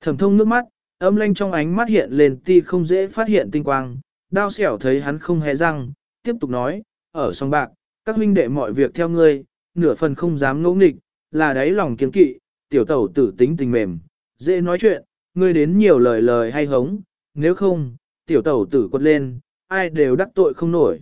Thẩm thông nước mắt, âm lanh trong ánh mắt hiện lên ti không dễ phát hiện tinh quang, đao xẻo thấy hắn không hề răng, tiếp tục nói, ở song bạc, các huynh đệ mọi việc theo ngươi, nửa phần không dám ngỗ nghịch, là đáy lòng kiên kỵ, tiểu tẩu tử tính tình mềm, dễ nói chuyện, ngươi đến nhiều lời lời hay hống, nếu không, tiểu tẩu tử quật lên, ai đều đắc tội không nổi.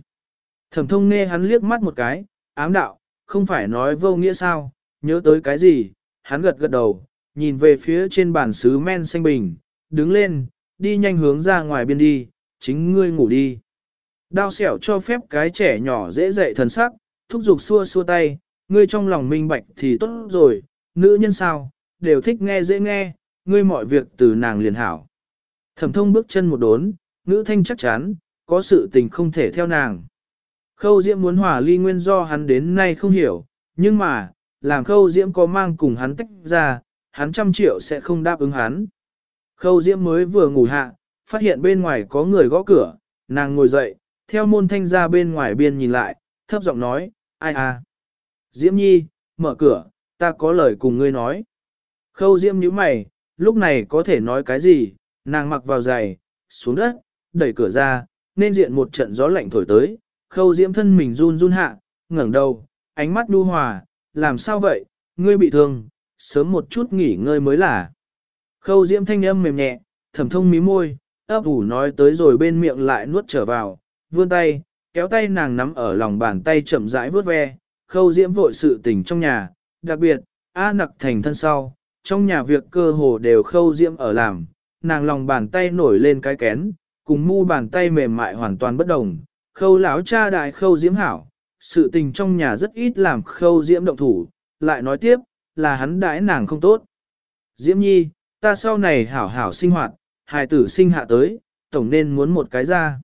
Thẩm thông nghe hắn liếc mắt một cái, ám đạo, không phải nói vô nghĩa sao, nhớ tới cái gì, hắn gật gật đầu, nhìn về phía trên bàn sứ men xanh bình, đứng lên, đi nhanh hướng ra ngoài biên đi, chính ngươi ngủ đi. Đao xẻo cho phép cái trẻ nhỏ dễ dậy thần sắc, thúc giục xua xua tay, ngươi trong lòng minh bạch thì tốt rồi, nữ nhân sao, đều thích nghe dễ nghe, ngươi mọi việc từ nàng liền hảo. Thẩm thông bước chân một đốn, nữ thanh chắc chắn, có sự tình không thể theo nàng. Khâu diễm muốn hòa ly nguyên do hắn đến nay không hiểu, nhưng mà, làm khâu diễm có mang cùng hắn tách ra, hắn trăm triệu sẽ không đáp ứng hắn. Khâu diễm mới vừa ngủ hạ, phát hiện bên ngoài có người gõ cửa, nàng ngồi dậy, theo môn thanh ra bên ngoài biên nhìn lại, thấp giọng nói, ai à. Diễm nhi, mở cửa, ta có lời cùng ngươi nói. Khâu diễm nhíu mày, lúc này có thể nói cái gì, nàng mặc vào giày, xuống đất, đẩy cửa ra, nên diện một trận gió lạnh thổi tới, khâu diễm thân mình run run hạ, ngẩng đầu, ánh mắt đu hòa, làm sao vậy, ngươi bị thương, sớm một chút nghỉ ngơi mới là. Khâu diễm thanh âm mềm nhẹ, thẩm thông mí môi, ấp ủ nói tới rồi bên miệng lại nuốt trở vào, vươn tay, kéo tay nàng nắm ở lòng bàn tay chậm rãi vớt ve, khâu diễm vội sự tình trong nhà, đặc biệt, A nặc thành thân sau, trong nhà việc cơ hồ đều khâu diễm ở làm, nàng lòng bàn tay nổi lên cái kén, cùng mu bàn tay mềm mại hoàn toàn bất đồng, khâu lão cha đại khâu diễm hảo, sự tình trong nhà rất ít làm khâu diễm động thủ, lại nói tiếp, là hắn đãi nàng không tốt. Diễm nhi, ta sau này hảo hảo sinh hoạt, hài tử sinh hạ tới, tổng nên muốn một cái ra.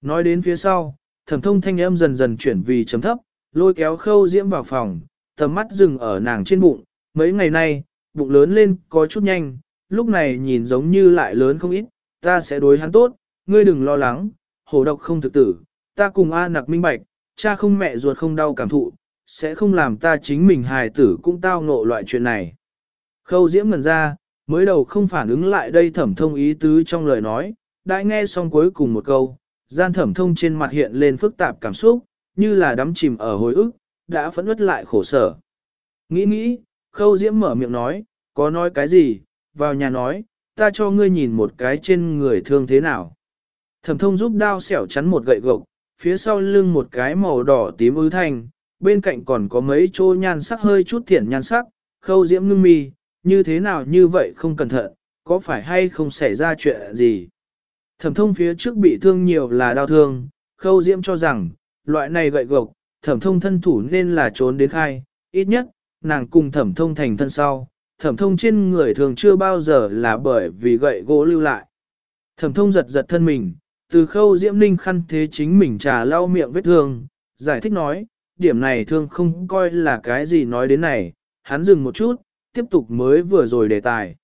Nói đến phía sau, thẩm thông thanh âm dần dần chuyển vì chấm thấp, lôi kéo khâu diễm vào phòng, tầm mắt dừng ở nàng trên bụng, mấy ngày nay, bụng lớn lên có chút nhanh, lúc này nhìn giống như lại lớn không ít, ta sẽ đối hắn tốt, ngươi đừng lo lắng, hổ độc không thực tử, ta cùng A nặc minh bạch, cha không mẹ ruột không đau cảm thụ, sẽ không làm ta chính mình hài tử cũng tao ngộ loại chuyện này. Khâu diễm ngần ra, mới đầu không phản ứng lại đây thẩm thông ý tứ trong lời nói, đã nghe xong cuối cùng một câu, gian thẩm thông trên mặt hiện lên phức tạp cảm xúc, như là đắm chìm ở hồi ức, đã phẫn ướt lại khổ sở. Nghĩ nghĩ, khâu diễm mở miệng nói, có nói cái gì, vào nhà nói, ta cho ngươi nhìn một cái trên người thương thế nào. Thẩm thông giúp đao xẻo chắn một gậy gộc, phía sau lưng một cái màu đỏ tím ứ thanh, bên cạnh còn có mấy chỗ nhan sắc hơi chút thiển nhan sắc, khâu diễm ngưng mi, như thế nào như vậy không cẩn thận, có phải hay không xảy ra chuyện gì. Thẩm thông phía trước bị thương nhiều là đau thương, khâu diễm cho rằng, loại này gậy gộc, thẩm thông thân thủ nên là trốn đến khai, ít nhất, nàng cùng thẩm thông thành thân sau, thẩm thông trên người thường chưa bao giờ là bởi vì gậy gỗ lưu lại. Thẩm thông giật giật thân mình, từ khâu diễm ninh khăn thế chính mình trà lau miệng vết thương, giải thích nói, điểm này thương không coi là cái gì nói đến này, hắn dừng một chút, tiếp tục mới vừa rồi đề tài.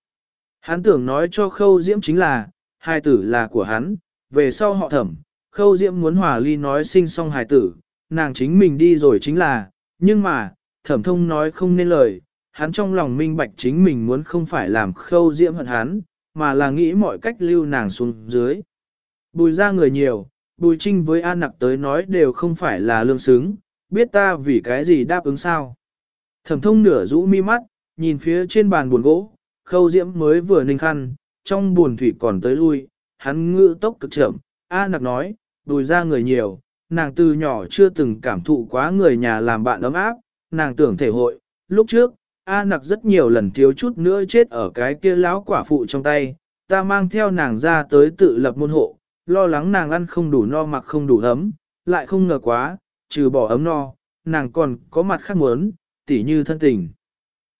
Hắn tưởng nói cho khâu diễm chính là, hai tử là của hắn, về sau họ thẩm, khâu diễm muốn hòa ly nói sinh xong hài tử, nàng chính mình đi rồi chính là, nhưng mà, thẩm thông nói không nên lời, hắn trong lòng minh bạch chính mình muốn không phải làm khâu diễm hận hắn, mà là nghĩ mọi cách lưu nàng xuống dưới. Bùi ra người nhiều, bùi trinh với an nặc tới nói đều không phải là lương xứng, biết ta vì cái gì đáp ứng sao. Thẩm thông nửa rũ mi mắt, nhìn phía trên bàn buồn gỗ, khâu diễm mới vừa ninh khăn, trong buồn thủy còn tới lui, hắn ngự tốc cực chậm, A nặc nói, đùi ra người nhiều, nàng từ nhỏ chưa từng cảm thụ quá người nhà làm bạn ấm áp, nàng tưởng thể hội, lúc trước, A nặc rất nhiều lần thiếu chút nữa chết ở cái kia lão quả phụ trong tay, ta mang theo nàng ra tới tự lập môn hộ, lo lắng nàng ăn không đủ no mặc không đủ ấm, lại không ngờ quá, trừ bỏ ấm no, nàng còn có mặt khác muốn, tỉ như thân tình.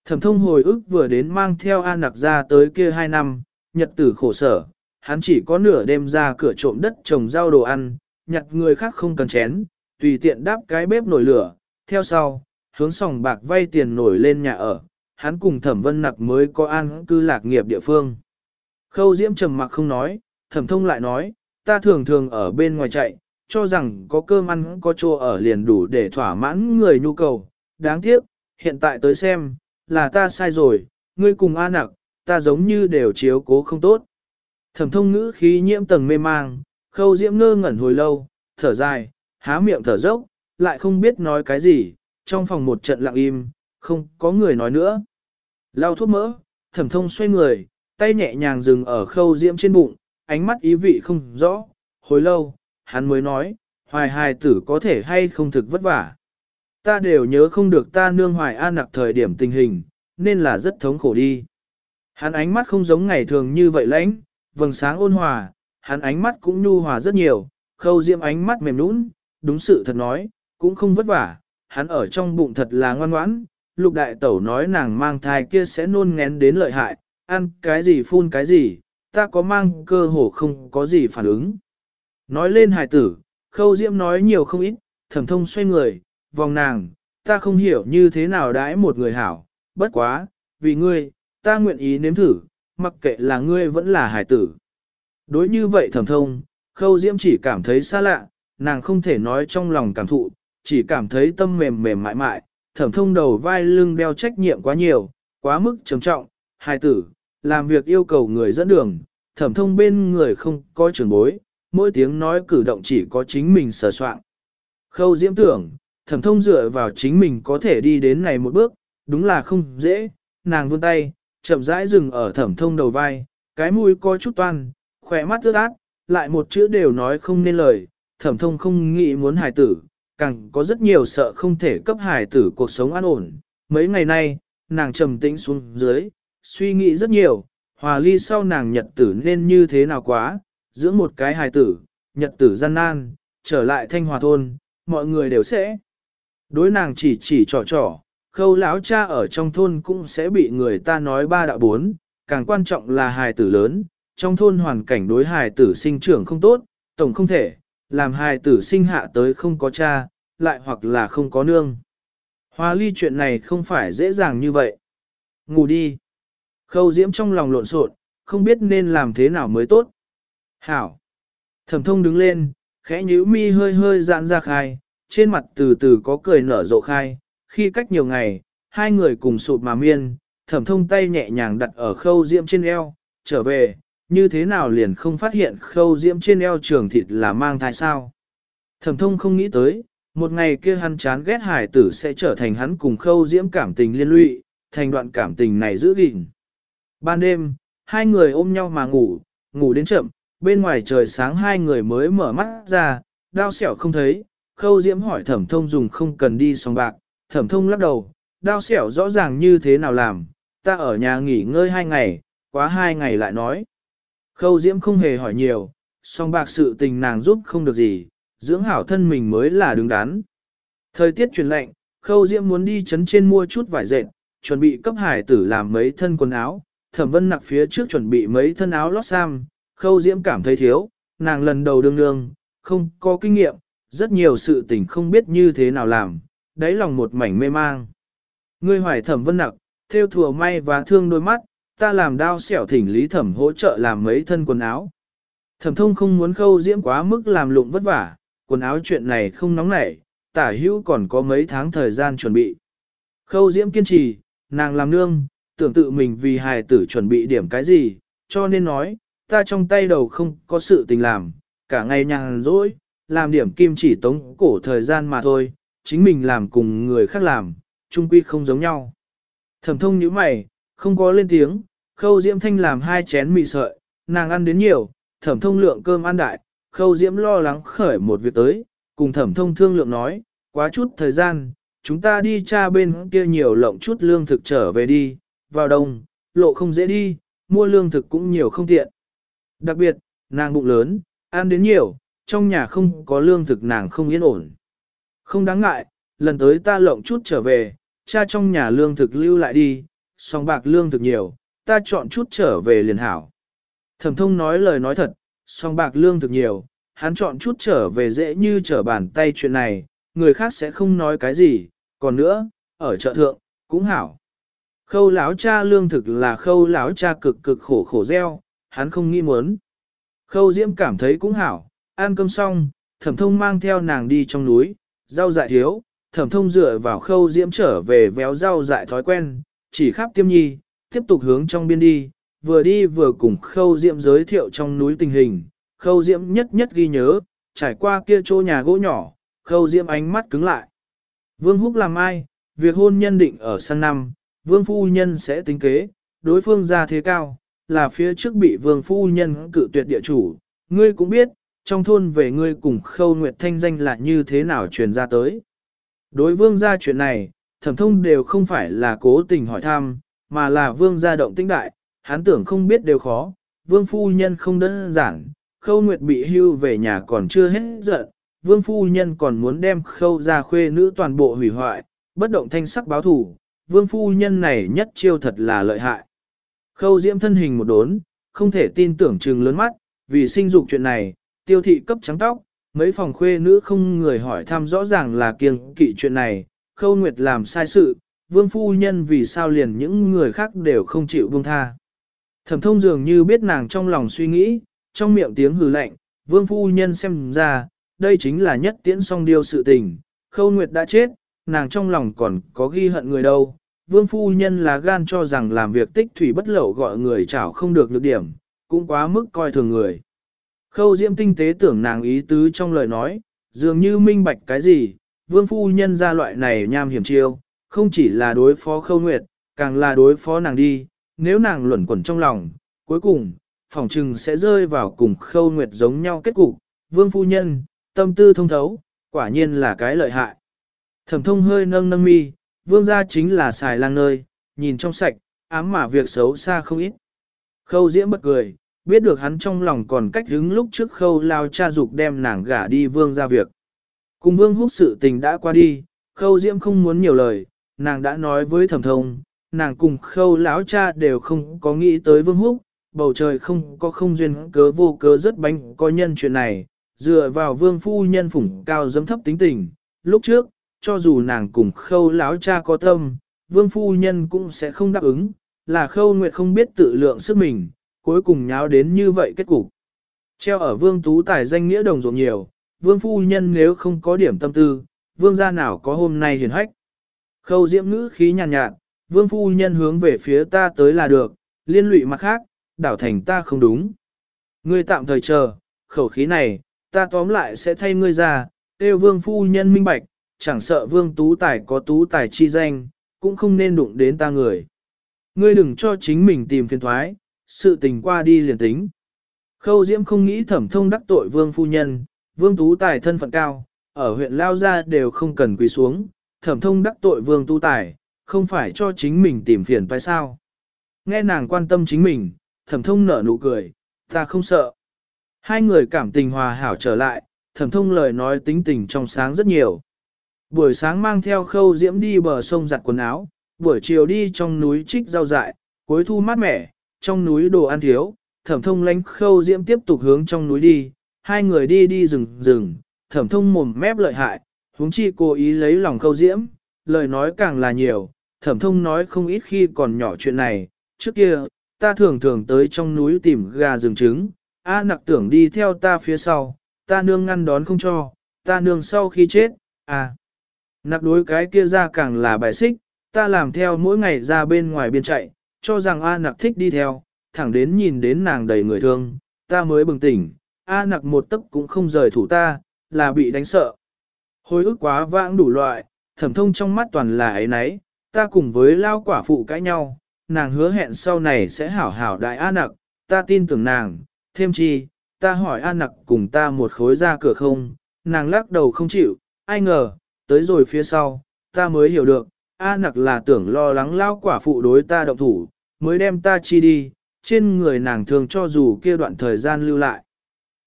Thẩm thông hồi ức vừa đến mang theo A nặc ra tới kia hai năm, nhật tử khổ sở, hắn chỉ có nửa đêm ra cửa trộm đất trồng rau đồ ăn, nhặt người khác không cần chén, tùy tiện đáp cái bếp nổi lửa, theo sau, hướng sòng bạc vay tiền nổi lên nhà ở, hắn cùng thẩm vân nặc mới có an cư lạc nghiệp địa phương. Khâu diễm trầm mặc không nói, thẩm thông lại nói, ta thường thường ở bên ngoài chạy, cho rằng có cơm ăn có chỗ ở liền đủ để thỏa mãn người nhu cầu. Đáng tiếc, hiện tại tới xem, là ta sai rồi, ngươi cùng A nặc, ta giống như đều chiếu cố không tốt. Thẩm thông ngữ khí nhiễm tầng mê mang, khâu diễm ngơ ngẩn hồi lâu, thở dài, há miệng thở dốc, lại không biết nói cái gì, trong phòng một trận lặng im, không có người nói nữa. Lau thuốc mỡ, thẩm thông xoay người, tay nhẹ nhàng dừng ở khâu diễm trên bụng, ánh mắt ý vị không rõ, hồi lâu, hắn mới nói, hoài hài tử có thể hay không thực vất vả. Ta đều nhớ không được ta nương hoài an nặc thời điểm tình hình, nên là rất thống khổ đi. Hắn ánh mắt không giống ngày thường như vậy lãnh, vầng sáng ôn hòa, hắn ánh mắt cũng nhu hòa rất nhiều, khâu diễm ánh mắt mềm nũng, đúng sự thật nói, cũng không vất vả, hắn ở trong bụng thật là ngoan ngoãn, lục đại tẩu nói nàng mang thai kia sẽ nôn ngén đến lợi hại, ăn cái gì phun cái gì, ta có mang cơ hồ không có gì phản ứng. Nói lên hài tử, khâu diễm nói nhiều không ít, thẩm thông xoay người, vòng nàng, ta không hiểu như thế nào đãi một người hảo, bất quá, vì ngươi, ta nguyện ý nếm thử, mặc kệ là ngươi vẫn là hài tử. Đối như vậy thẩm thông, khâu diễm chỉ cảm thấy xa lạ, nàng không thể nói trong lòng cảm thụ, chỉ cảm thấy tâm mềm mềm mại mại, thẩm thông đầu vai lưng đeo trách nhiệm quá nhiều, quá mức trầm trọng, hài tử, làm việc yêu cầu người dẫn đường, thẩm thông bên người không có trường bối, mỗi tiếng nói cử động chỉ có chính mình sở soạn. Khâu diễm tưởng, thẩm thông dựa vào chính mình có thể đi đến này một bước, đúng là không dễ, nàng vươn tay, chậm rãi dừng ở thẩm thông đầu vai, cái mũi có chút toan, khỏe mắt ướt át, lại một chữ đều nói không nên lời, thẩm thông không nghĩ muốn hài tử, càng có rất nhiều sợ không thể cấp hài tử cuộc sống an ổn. Mấy ngày nay, nàng trầm tĩnh xuống dưới, suy nghĩ rất nhiều, hòa ly sau nàng nhật tử nên như thế nào quá, dưỡng một cái hài tử, nhật tử gian nan, trở lại thanh hòa thôn, mọi người đều sẽ. Đối nàng chỉ chỉ trò trò, khâu lão cha ở trong thôn cũng sẽ bị người ta nói ba đạo bốn, càng quan trọng là hài tử lớn, trong thôn hoàn cảnh đối hài tử sinh trưởng không tốt, tổng không thể, làm hài tử sinh hạ tới không có cha, lại hoặc là không có nương. Hòa ly chuyện này không phải dễ dàng như vậy. Ngủ đi. Khâu diễm trong lòng lộn xộn, không biết nên làm thế nào mới tốt. Hảo. Thẩm thông đứng lên, khẽ nhíu mi hơi hơi giãn ra khai, trên mặt từ từ có cười nở rộ khai. Khi cách nhiều ngày, hai người cùng sụp mà miên, thẩm thông tay nhẹ nhàng đặt ở khâu diễm trên eo, trở về, như thế nào liền không phát hiện khâu diễm trên eo trường thịt là mang thai sao. Thẩm thông không nghĩ tới, một ngày kia hắn chán ghét hải tử sẽ trở thành hắn cùng khâu diễm cảm tình liên lụy, thành đoạn cảm tình này giữ gìn. Ban đêm, hai người ôm nhau mà ngủ, ngủ đến chậm, bên ngoài trời sáng hai người mới mở mắt ra, đao xẻo không thấy, khâu diễm hỏi thẩm thông dùng không cần đi sòng bạc, thẩm thông lắc đầu, đao xẻo rõ ràng như thế nào làm, ta ở nhà nghỉ ngơi hai ngày, quá hai ngày lại nói. Khâu diễm không hề hỏi nhiều, song bạc sự tình nàng giúp không được gì, dưỡng hảo thân mình mới là đứng đắn. Thời tiết chuyển lạnh, khâu diễm muốn đi chấn trên mua chút vải dệt, chuẩn bị cấp hải tử làm mấy thân quần áo, thẩm vân nặc phía trước chuẩn bị mấy thân áo lót sam, khâu diễm cảm thấy thiếu, nàng lần đầu đương đương, không có kinh nghiệm, rất nhiều sự tình không biết như thế nào làm, đáy lòng một mảnh mê mang. Ngươi hoài thẩm vân nặc, theo thừa may và thương đôi mắt, ta làm đao xẻo thỉnh lý thẩm hỗ trợ làm mấy thân quần áo. Thẩm thông không muốn khâu diễm quá mức làm lụng vất vả, quần áo chuyện này không nóng nảy, tả hữu còn có mấy tháng thời gian chuẩn bị. Khâu diễm kiên trì, nàng làm nương, tưởng tự mình vì hài tử chuẩn bị điểm cái gì, cho nên nói, ta trong tay đầu không có sự tình làm, cả ngày nhàn rỗi, làm điểm kim chỉ tống cổ thời gian mà thôi, chính mình làm cùng người khác làm, chung quy không giống nhau. Thẩm thông như mày, không có lên tiếng, khâu diễm thanh làm hai chén mì sợi, nàng ăn đến nhiều, thẩm thông lượng cơm ăn đại, khâu diễm lo lắng khởi một việc tới, cùng thẩm thông thương lượng nói, quá chút thời gian, chúng ta đi cha bên kia nhiều lộng chút lương thực trở về đi, vào đông, lộ không dễ đi, mua lương thực cũng nhiều không tiện. Đặc biệt, nàng bụng lớn, ăn đến nhiều, trong nhà không có lương thực nàng không yên ổn. Không đáng ngại, lần tới ta lộng chút trở về, cha trong nhà lương thực lưu lại đi, song bạc lương thực nhiều, ta chọn chút trở về liền hảo. Thẩm thông nói lời nói thật, song bạc lương thực nhiều, hắn chọn chút trở về dễ như trở bàn tay chuyện này, người khác sẽ không nói cái gì, còn nữa, ở chợ thượng, cũng hảo. Khâu lão cha lương thực là khâu lão cha cực cực khổ khổ gieo, hắn không nghĩ muốn. Khâu diễm cảm thấy cũng hảo, ăn cơm xong, thẩm thông mang theo nàng đi trong núi, rau dại thiếu, thẩm thông dựa vào khâu diễm trở về véo rau dại thói quen, chỉ khắp tiêm nhi, tiếp tục hướng trong biên đi, vừa đi vừa cùng khâu diễm giới thiệu trong núi tình hình, khâu diễm nhất nhất ghi nhớ, trải qua kia chỗ nhà gỗ nhỏ, khâu diễm ánh mắt cứng lại. Vương Húc làm ai, việc hôn nhân định ở sang năm, vương phu nhân sẽ tính kế, đối phương ra thế cao, là phía trước bị vương phu nhân cự tuyệt địa chủ, ngươi cũng biết, trong thôn về ngươi cùng khâu nguyệt thanh danh là như thế nào truyền ra tới. Đối vương gia chuyện này, thẩm thông đều không phải là cố tình hỏi thăm, mà là vương gia động tĩnh đại, hắn tưởng không biết đều khó, vương phu nhân không đơn giản, khâu nguyệt bị hưu về nhà còn chưa hết giận, vương phu nhân còn muốn đem khâu ra khuê nữ toàn bộ hủy hoại, bất động thanh sắc báo thủ, vương phu nhân này nhất chiêu thật là lợi hại. Khâu diễm thân hình một đốn, không thể tin tưởng trừng lớn mắt, vì sinh dục chuyện này, tiêu thị cấp trắng tóc, mấy phòng khuê nữ không người hỏi thăm rõ ràng là kiêng kỵ chuyện này, khâu nguyệt làm sai sự, vương phu nhân vì sao liền những người khác đều không chịu buông tha. Thẩm thông dường như biết nàng trong lòng suy nghĩ, trong miệng tiếng hừ lạnh, vương phu nhân xem ra, đây chính là nhất tiễn song điêu sự tình, khâu nguyệt đã chết, nàng trong lòng còn có ghi hận người đâu. Vương phu nhân là gan cho rằng làm việc tích thủy bất lậu gọi người chảo không được nhược điểm, cũng quá mức coi thường người. Khâu diễm tinh tế tưởng nàng ý tứ trong lời nói, dường như minh bạch cái gì, vương phu nhân ra loại này nham hiểm chiêu, không chỉ là đối phó khâu nguyệt, càng là đối phó nàng đi, nếu nàng luẩn quẩn trong lòng, cuối cùng, phòng trừng sẽ rơi vào cùng khâu nguyệt giống nhau kết cục, vương phu nhân, tâm tư thông thấu, quả nhiên là cái lợi hại. Thẩm thông hơi nâng nâng mi, vương gia chính là xài lang nơi, nhìn trong sạch, ám mà việc xấu xa không ít. Khâu diễm bật cười, biết được hắn trong lòng còn cách đứng lúc trước khâu lao cha dục đem nàng gả đi vương ra việc. Cùng vương húc sự tình đã qua đi, khâu diễm không muốn nhiều lời, nàng đã nói với thẩm thông, nàng cùng khâu lão cha đều không có nghĩ tới vương húc, bầu trời không có không duyên cớ vô cớ rất bánh có nhân chuyện này, dựa vào vương phu nhân phủng cao dấm thấp tính tình, lúc trước, cho dù nàng cùng khâu lão cha có tâm, vương phu nhân cũng sẽ không đáp ứng, là khâu nguyệt không biết tự lượng sức mình, cuối cùng nháo đến như vậy kết cục. Treo ở vương tú tài danh nghĩa đồng ruộng nhiều, vương phu nhân nếu không có điểm tâm tư, vương gia nào có hôm nay hiền hách. Khâu diễm ngữ khí nhàn nhạt, nhạt, vương phu nhân hướng về phía ta tới là được, liên lụy mặt khác, đảo thành ta không đúng. Ngươi tạm thời chờ, khẩu khí này, ta tóm lại sẽ thay ngươi ra, tiêu vương phu nhân minh bạch, chẳng sợ vương tú tài có tú tài chi danh, cũng không nên đụng đến ta người. Ngươi đừng cho chính mình tìm phiền thoái, sự tình qua đi liền tính. Khâu Diễm không nghĩ thẩm thông đắc tội vương phu nhân, vương tú tài thân phận cao, ở huyện Lao Gia đều không cần quỳ xuống, thẩm thông đắc tội vương tú tài, không phải cho chính mình tìm phiền phải sao. Nghe nàng quan tâm chính mình, thẩm thông nở nụ cười, ta không sợ. Hai người cảm tình hòa hảo trở lại, thẩm thông lời nói tính tình trong sáng rất nhiều. Buổi sáng mang theo khâu diễm đi bờ sông giặt quần áo, buổi chiều đi trong núi trích rau dại, cuối thu mát mẻ, trong núi đồ ăn thiếu, thẩm thông lánh khâu diễm tiếp tục hướng trong núi đi, hai người đi đi rừng rừng, thẩm thông mồm mép lợi hại, huống chi cố ý lấy lòng khâu diễm, lời nói càng là nhiều, thẩm thông nói không ít khi còn nhỏ chuyện này, trước kia, ta thường thường tới trong núi tìm gà rừng trứng, A nặc tưởng đi theo ta phía sau, ta nương ngăn đón không cho, ta nương sau khi chết, à. Nặc đối cái kia ra càng là bài xích, ta làm theo mỗi ngày ra bên ngoài biên chạy, cho rằng A nặc thích đi theo, thẳng đến nhìn đến nàng đầy người thương, ta mới bừng tỉnh, A nặc một tấc cũng không rời thủ ta, là bị đánh sợ. Hồi ức quá vãng đủ loại, thẩm thông trong mắt toàn là ấy nấy, ta cùng với lao quả phụ cãi nhau, nàng hứa hẹn sau này sẽ hảo hảo đại A nặc, ta tin tưởng nàng, thêm chi, ta hỏi A nặc cùng ta một khối ra cửa không, nàng lắc đầu không chịu, ai ngờ, tới rồi phía sau, ta mới hiểu được, A nặc là tưởng lo lắng lao quả phụ đối ta động thủ, mới đem ta chi đi, trên người nàng thường cho dù kia đoạn thời gian lưu lại.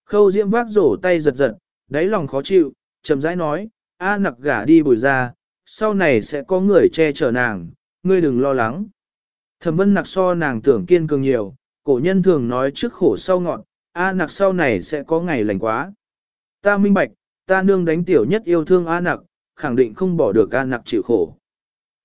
Khâu diễm vác rổ tay giật giật, đáy lòng khó chịu, chậm rãi nói, A nặc gả đi bồi ra, sau này sẽ có người che chở nàng, ngươi đừng lo lắng. Thẩm vân nặc so nàng tưởng kiên cường nhiều, cổ nhân thường nói trước khổ sau ngọn, A nặc sau này sẽ có ngày lành quá. Ta minh bạch, ta nương đánh tiểu nhất yêu thương A nặc, khẳng định không bỏ được A nặc chịu khổ.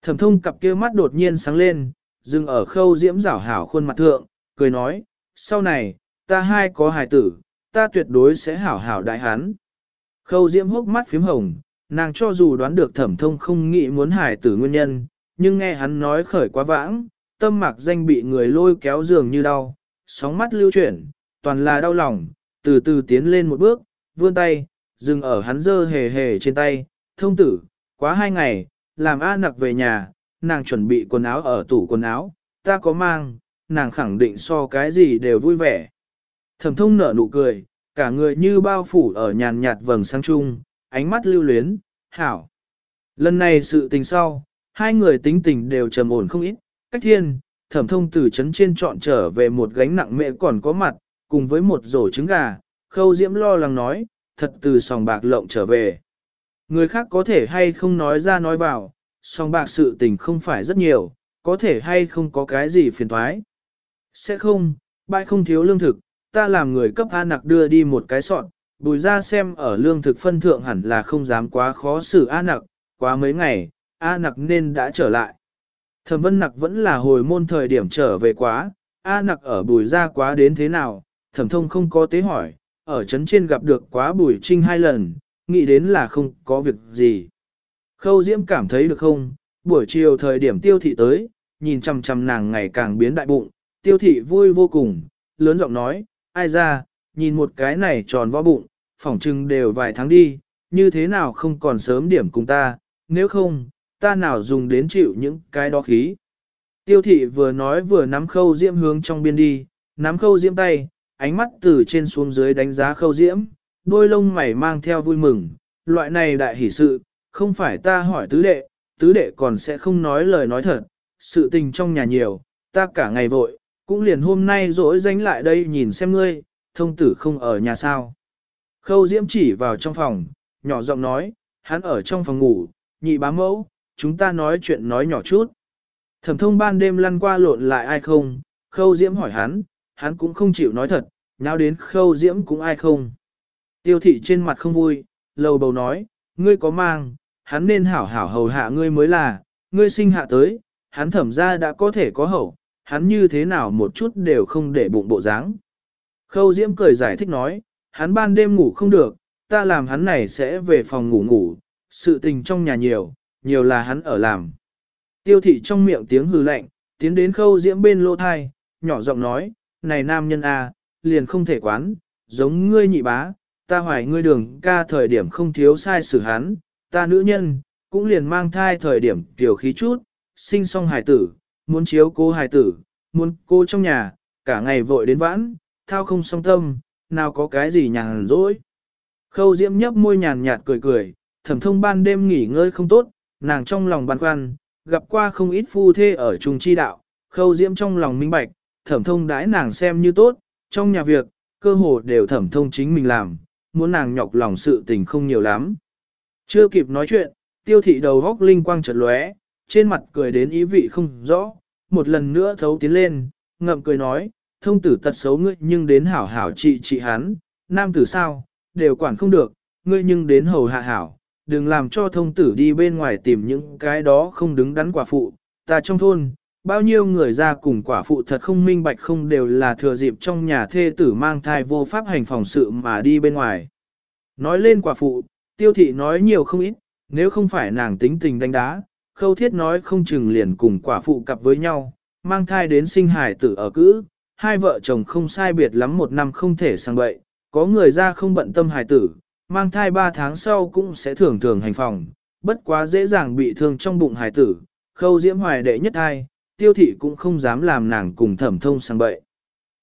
Thẩm thông cặp kia mắt đột nhiên sáng lên, dừng ở khâu diễm rảo hảo khuôn mặt thượng, cười nói, sau này, ta hai có hài tử, ta tuyệt đối sẽ hảo hảo đại hán. Khâu diễm hốc mắt phím hồng, nàng cho dù đoán được thẩm thông không nghĩ muốn hài tử nguyên nhân, nhưng nghe hắn nói khởi quá vãng, tâm mạc danh bị người lôi kéo giường như đau, sóng mắt lưu chuyển, toàn là đau lòng, từ từ tiến lên một bước, vươn tay, dừng ở hắn dơ hề hề trên tay, thông tử, quá hai ngày, làm A nặc về nhà, nàng chuẩn bị quần áo ở tủ quần áo, ta có mang, nàng khẳng định so cái gì đều vui vẻ. Thẩm thông nở nụ cười, cả người như bao phủ ở nhàn nhạt vầng sáng trung, ánh mắt lưu luyến, hảo. Lần này sự tình sau, hai người tính tình đều trầm ổn không ít, cách thiên, thẩm thông từ chấn trên trọn trở về một gánh nặng mẹ còn có mặt, cùng với một rổ trứng gà, khâu diễm lo lắng nói, thật từ sòng bạc lộng trở về. Người khác có thể hay không nói ra nói vào, song bạc sự tình không phải rất nhiều, có thể hay không có cái gì phiền thoái. Sẽ không, bãi không thiếu lương thực, ta làm người cấp A nặc đưa đi một cái sọn, bùi ra xem ở lương thực phân thượng hẳn là không dám quá khó xử A nặc, quá mấy ngày, A nặc nên đã trở lại. Thẩm vân nặc vẫn là hồi môn thời điểm trở về quá, A nặc ở bùi ra quá đến thế nào, thẩm thông không có tế hỏi, ở trấn trên gặp được quá bùi trinh hai lần, nghĩ đến là không có việc gì. Khâu Diễm cảm thấy được không, buổi chiều thời điểm tiêu thị tới, nhìn chằm chằm nàng ngày càng biến đại bụng, tiêu thị vui vô cùng, lớn giọng nói, ai ra, nhìn một cái này tròn vo bụng, phỏng trưng đều vài tháng đi, như thế nào không còn sớm điểm cùng ta, nếu không, ta nào dùng đến chịu những cái đó khí. Tiêu thị vừa nói vừa nắm khâu diễm hướng trong biên đi, nắm khâu diễm tay, ánh mắt từ trên xuống dưới đánh giá khâu diễm, đôi lông mày mang theo vui mừng, loại này đại hỷ sự, không phải ta hỏi tứ đệ, tứ đệ còn sẽ không nói lời nói thật, sự tình trong nhà nhiều, ta cả ngày vội, cũng liền hôm nay rỗi danh lại đây nhìn xem ngươi, thông tử không ở nhà sao. Khâu Diễm chỉ vào trong phòng, nhỏ giọng nói, hắn ở trong phòng ngủ, nhị bá mẫu, chúng ta nói chuyện nói nhỏ chút. Thẩm thông ban đêm lăn qua lộn lại ai không, khâu Diễm hỏi hắn, hắn cũng không chịu nói thật, nào đến khâu Diễm cũng ai không. Tiêu thị trên mặt không vui, lầu bầu nói, ngươi có mang, hắn nên hảo hảo hầu hạ ngươi mới là, ngươi sinh hạ tới, hắn thẩm ra đã có thể có hậu, hắn như thế nào một chút đều không để bụng bộ dáng. Khâu Diễm cười giải thích nói, hắn ban đêm ngủ không được, ta làm hắn này sẽ về phòng ngủ ngủ, sự tình trong nhà nhiều, nhiều là hắn ở làm. Tiêu thị trong miệng tiếng hừ lạnh, tiến đến khâu Diễm bên lô thai, nhỏ giọng nói, này nam nhân a, à, liền không thể quán, giống ngươi nhị bá, ta hoài ngươi đường ca thời điểm không thiếu sai xử hắn, ta nữ nhân, cũng liền mang thai thời điểm tiểu khí chút, sinh xong hài tử, muốn chiếu cô hài tử, muốn cô trong nhà, cả ngày vội đến vãn, thao không song tâm, nào có cái gì nhàn rỗi. Khâu diễm nhấp môi nhàn nhạt cười cười, thẩm thông ban đêm nghỉ ngơi không tốt, nàng trong lòng băn khoăn, gặp qua không ít phu thê ở trùng chi đạo, khâu diễm trong lòng minh bạch, thẩm thông đãi nàng xem như tốt, trong nhà việc, cơ hồ đều thẩm thông chính mình làm, muốn nàng nhọc lòng sự tình không nhiều lắm. Chưa kịp nói chuyện, tiêu thị đầu góc linh quang chợt lóe, trên mặt cười đến ý vị không rõ, một lần nữa thấu tiến lên, ngậm cười nói, thông tử tật xấu ngươi nhưng đến hảo hảo trị trị hắn, nam tử sao, đều quản không được, ngươi nhưng đến hầu hạ hảo, đừng làm cho thông tử đi bên ngoài tìm những cái đó không đứng đắn quả phụ, ta trong thôn, bao nhiêu người ra cùng quả phụ thật không minh bạch không đều là thừa dịp trong nhà thê tử mang thai vô pháp hành phòng sự mà đi bên ngoài. Nói lên quả phụ, tiêu thị nói nhiều không ít, nếu không phải nàng tính tình đánh đá, khâu thiết nói không chừng liền cùng quả phụ cặp với nhau, mang thai đến sinh hải tử ở cữ, hai vợ chồng không sai biệt lắm một năm không thể sang bậy, có người ra không bận tâm hải tử, mang thai ba tháng sau cũng sẽ thường thường hành phòng, bất quá dễ dàng bị thương trong bụng hải tử, khâu diễm hoài đệ nhất hai, tiêu thị cũng không dám làm nàng cùng thẩm thông sang bậy.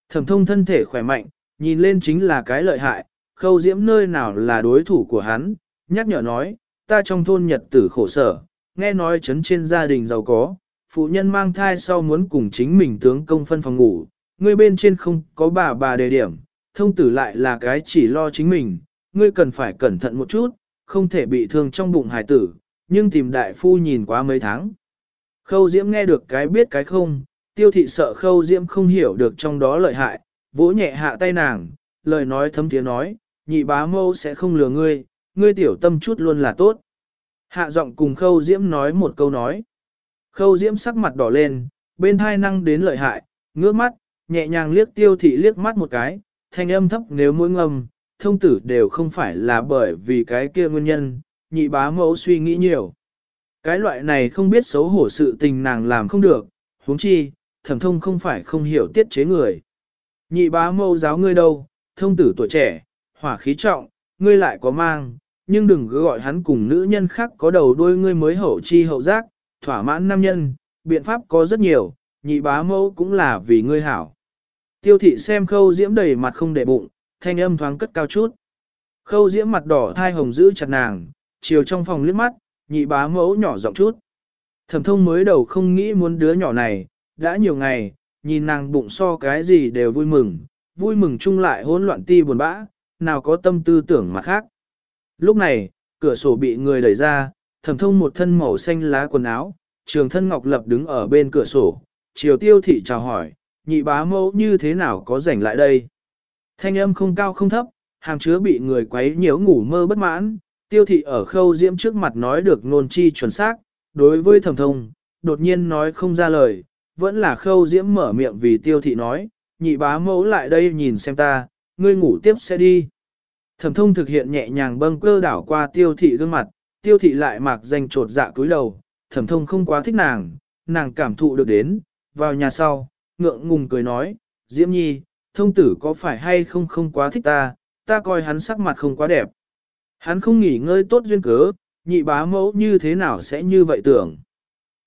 Thẩm thông thân thể khỏe mạnh, nhìn lên chính là cái lợi hại, khâu diễm nơi nào là đối thủ của hắn, nhắc nhở nói, ta trong thôn nhật tử khổ sở, nghe nói chấn trên gia đình giàu có, phụ nhân mang thai sau muốn cùng chính mình tướng công phân phòng ngủ, ngươi bên trên không có bà bà đề điểm, thông tử lại là cái chỉ lo chính mình, ngươi cần phải cẩn thận một chút, không thể bị thương trong bụng hài tử, nhưng tìm đại phu nhìn quá mấy tháng. Khâu Diễm nghe được cái biết cái không, tiêu thị sợ Khâu Diễm không hiểu được trong đó lợi hại, vỗ nhẹ hạ tay nàng, lời nói thấm tiếng nói, nhị bá mâu sẽ không lừa ngươi, ngươi tiểu tâm chút luôn là tốt. Hạ giọng cùng Khâu Diễm nói một câu nói. Khâu Diễm sắc mặt đỏ lên, bên thai năng đến lợi hại, ngước mắt, nhẹ nhàng liếc tiêu thị liếc mắt một cái, thanh âm thấp nếu mũi ngầm, thông tử đều không phải là bởi vì cái kia nguyên nhân, nhị bá mẫu suy nghĩ nhiều. Cái loại này không biết xấu hổ sự tình nàng làm không được, huống chi, thẩm thông không phải không hiểu tiết chế người. Nhị bá mâu giáo ngươi đâu, thông tử tuổi trẻ, hỏa khí trọng, ngươi lại có mang, nhưng đừng cứ gọi hắn cùng nữ nhân khác có đầu đuôi ngươi mới hậu chi hậu giác, thỏa mãn nam nhân, biện pháp có rất nhiều, nhị bá mâu cũng là vì ngươi hảo. Tiêu thị xem khâu diễm đầy mặt không để bụng, thanh âm thoáng cất cao chút. Khâu diễm mặt đỏ thai hồng giữ chặt nàng, chiều trong phòng liếc mắt, nhị bá mẫu nhỏ giọng chút. Thẩm thông mới đầu không nghĩ muốn đứa nhỏ này, đã nhiều ngày, nhìn nàng bụng so cái gì đều vui mừng, vui mừng chung lại hỗn loạn ti buồn bã, nào có tâm tư tưởng mặt khác. Lúc này, cửa sổ bị người đẩy ra, thẩm thông một thân màu xanh lá quần áo, trường thân ngọc lập đứng ở bên cửa sổ, chiều tiêu thị chào hỏi, nhị bá mẫu như thế nào có rảnh lại đây. Thanh âm không cao không thấp, hàm chứa bị người quấy nhiễu ngủ mơ bất mãn, tiêu thị ở khâu diễm trước mặt nói được nôn chi chuẩn xác, đối với thẩm thông, đột nhiên nói không ra lời, vẫn là khâu diễm mở miệng vì tiêu thị nói, nhị bá mẫu lại đây nhìn xem ta, ngươi ngủ tiếp sẽ đi. Thẩm thông thực hiện nhẹ nhàng bâng cơ đảo qua tiêu thị gương mặt, tiêu thị lại mặc danh trột dạ cúi đầu, thẩm thông không quá thích nàng, nàng cảm thụ được đến, vào nhà sau, ngượng ngùng cười nói, Diễm Nhi, thông tử có phải hay không không quá thích ta, ta coi hắn sắc mặt không quá đẹp. Hắn không nghỉ ngơi tốt duyên cớ, nhị bá mẫu như thế nào sẽ như vậy tưởng.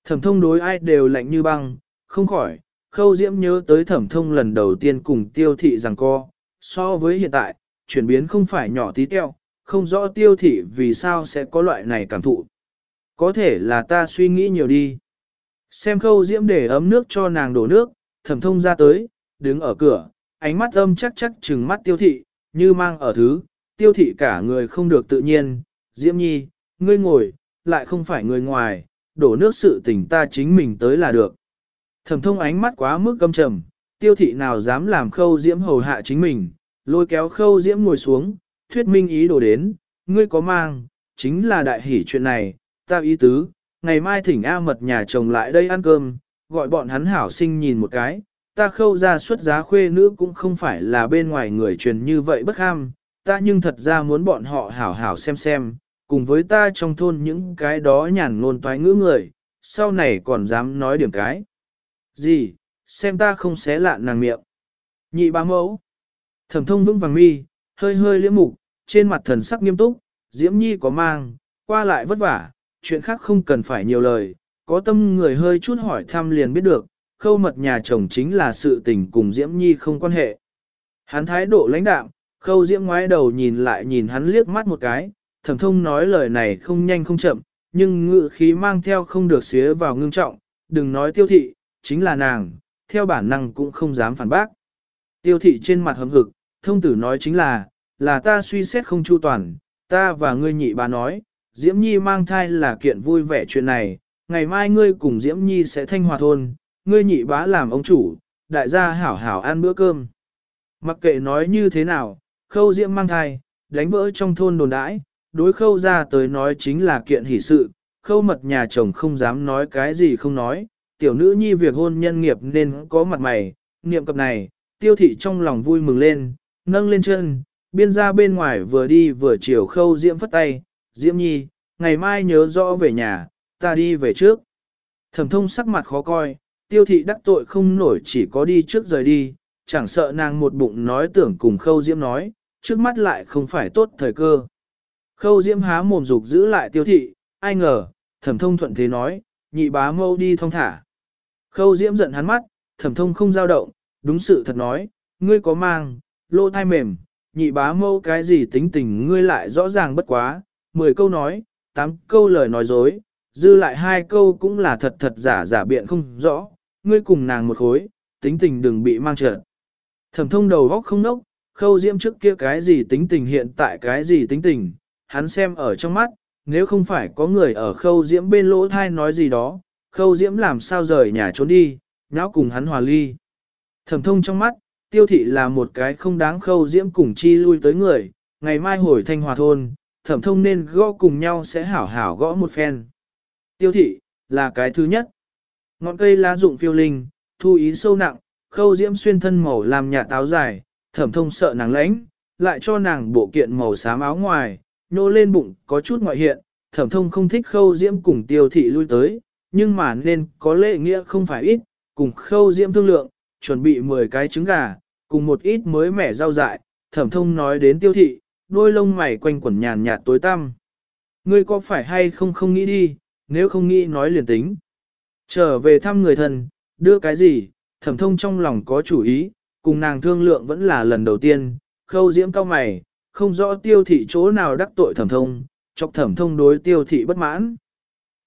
Thẩm thông đối ai đều lạnh như băng, không khỏi, khâu diễm nhớ tới thẩm thông lần đầu tiên cùng tiêu thị rằng co, so với hiện tại, chuyển biến không phải nhỏ tí teo, không rõ tiêu thị vì sao sẽ có loại này cảm thụ. Có thể là ta suy nghĩ nhiều đi. Xem khâu diễm để ấm nước cho nàng đổ nước, thẩm thông ra tới, đứng ở cửa, ánh mắt âm chắc chắc trừng mắt tiêu thị, như mang ở thứ, tiêu thị cả người không được tự nhiên, diễm nhi, ngươi ngồi, lại không phải người ngoài, đổ nước sự tình ta chính mình tới là được. Thẩm thông ánh mắt quá mức căm trầm, tiêu thị nào dám làm khâu diễm hầu hạ chính mình, lôi kéo khâu diễm ngồi xuống, thuyết minh ý đồ đến, ngươi có mang, chính là đại hỷ chuyện này, ta ý tứ, ngày mai thỉnh A mật nhà chồng lại đây ăn cơm, gọi bọn hắn hảo sinh nhìn một cái, ta khâu ra xuất giá khuê nữ cũng không phải là bên ngoài người truyền như vậy bất ham, ta nhưng thật ra muốn bọn họ hảo hảo xem xem, cùng với ta trong thôn những cái đó nhàn ngôn toái ngữ người, sau này còn dám nói điểm cái. Gì, xem ta không xé lạ nàng miệng. Nhị bá mẫu. Thẩm thông vững vàng mi, hơi hơi liễm mục, trên mặt thần sắc nghiêm túc, diễm nhi có mang, qua lại vất vả, chuyện khác không cần phải nhiều lời, có tâm người hơi chút hỏi thăm liền biết được, khâu mật nhà chồng chính là sự tình cùng diễm nhi không quan hệ. Hắn thái độ lãnh đạm, khâu diễm ngoái đầu nhìn lại nhìn hắn liếc mắt một cái, thẩm thông nói lời này không nhanh không chậm, nhưng ngự khí mang theo không được xía vào ngưng trọng, đừng nói tiêu thị, chính là nàng, theo bản năng cũng không dám phản bác. Tiêu thị trên mặt hầm hực, thông tử nói chính là, là ta suy xét không chu toàn, ta và ngươi nhị bà nói, Diễm Nhi mang thai là kiện vui vẻ chuyện này, ngày mai ngươi cùng Diễm Nhi sẽ thanh hòa thôn, ngươi nhị bá làm ông chủ, đại gia hảo hảo ăn bữa cơm. Mặc kệ nói như thế nào, khâu Diễm mang thai, đánh vỡ trong thôn đồn đãi, đối khâu ra tới nói chính là kiện hỷ sự, khâu mật nhà chồng không dám nói cái gì không nói, tiểu nữ nhi việc hôn nhân nghiệp nên có mặt mày, niệm cập này, tiêu thị trong lòng vui mừng lên, nâng lên chân, biên ra bên ngoài vừa đi vừa chiều khâu diễm phất tay, diễm nhi, ngày mai nhớ rõ về nhà, ta đi về trước. Thẩm thông sắc mặt khó coi, tiêu thị đắc tội không nổi chỉ có đi trước rời đi, chẳng sợ nàng một bụng nói tưởng cùng khâu diễm nói, trước mắt lại không phải tốt thời cơ. Khâu diễm há mồm dục giữ lại tiêu thị, ai ngờ, thẩm thông thuận thế nói, nhị bá mâu đi thong thả. Khâu diễm giận hắn mắt, thẩm thông không dao động, đúng sự thật nói, ngươi có mang, lô thai mềm, nhị bá mâu cái gì tính tình ngươi lại rõ ràng bất quá, mười câu nói, tám câu lời nói dối, dư lại hai câu cũng là thật thật giả giả biện không rõ, ngươi cùng nàng một khối, tính tình đừng bị mang trợn. Thẩm thông đầu góc không nốc, khâu diễm trước kia cái gì tính tình hiện tại cái gì tính tình, hắn xem ở trong mắt, nếu không phải có người ở khâu diễm bên lỗ thai nói gì đó, khâu diễm làm sao rời nhà trốn đi, nháo cùng hắn hòa ly. Thẩm thông trong mắt, tiêu thị là một cái không đáng khâu diễm cùng chi lui tới người, ngày mai hồi thanh hòa thôn, thẩm thông nên gõ cùng nhau sẽ hảo hảo gõ một phen. Tiêu thị, là cái thứ nhất. Ngọn cây lá dụng phiêu linh, thu ý sâu nặng, khâu diễm xuyên thân màu làm nhà táo dài, thẩm thông sợ nàng lãnh, lại cho nàng bộ kiện màu xám áo ngoài, nô lên bụng có chút ngoại hiện, thẩm thông không thích khâu diễm cùng tiêu thị lui tới, nhưng mà nên có lễ nghĩa không phải ít, cùng khâu diễm thương lượng, chuẩn bị 10 cái trứng gà, cùng một ít mới mẻ rau dại, thẩm thông nói đến tiêu thị, đôi lông mày quanh quẩn nhàn nhạt tối tăm. Ngươi có phải hay không không nghĩ đi, nếu không nghĩ nói liền tính. Trở về thăm người thân, đưa cái gì, thẩm thông trong lòng có chủ ý, cùng nàng thương lượng vẫn là lần đầu tiên, khâu diễm cao mày, không rõ tiêu thị chỗ nào đắc tội thẩm thông, chọc thẩm thông đối tiêu thị bất mãn.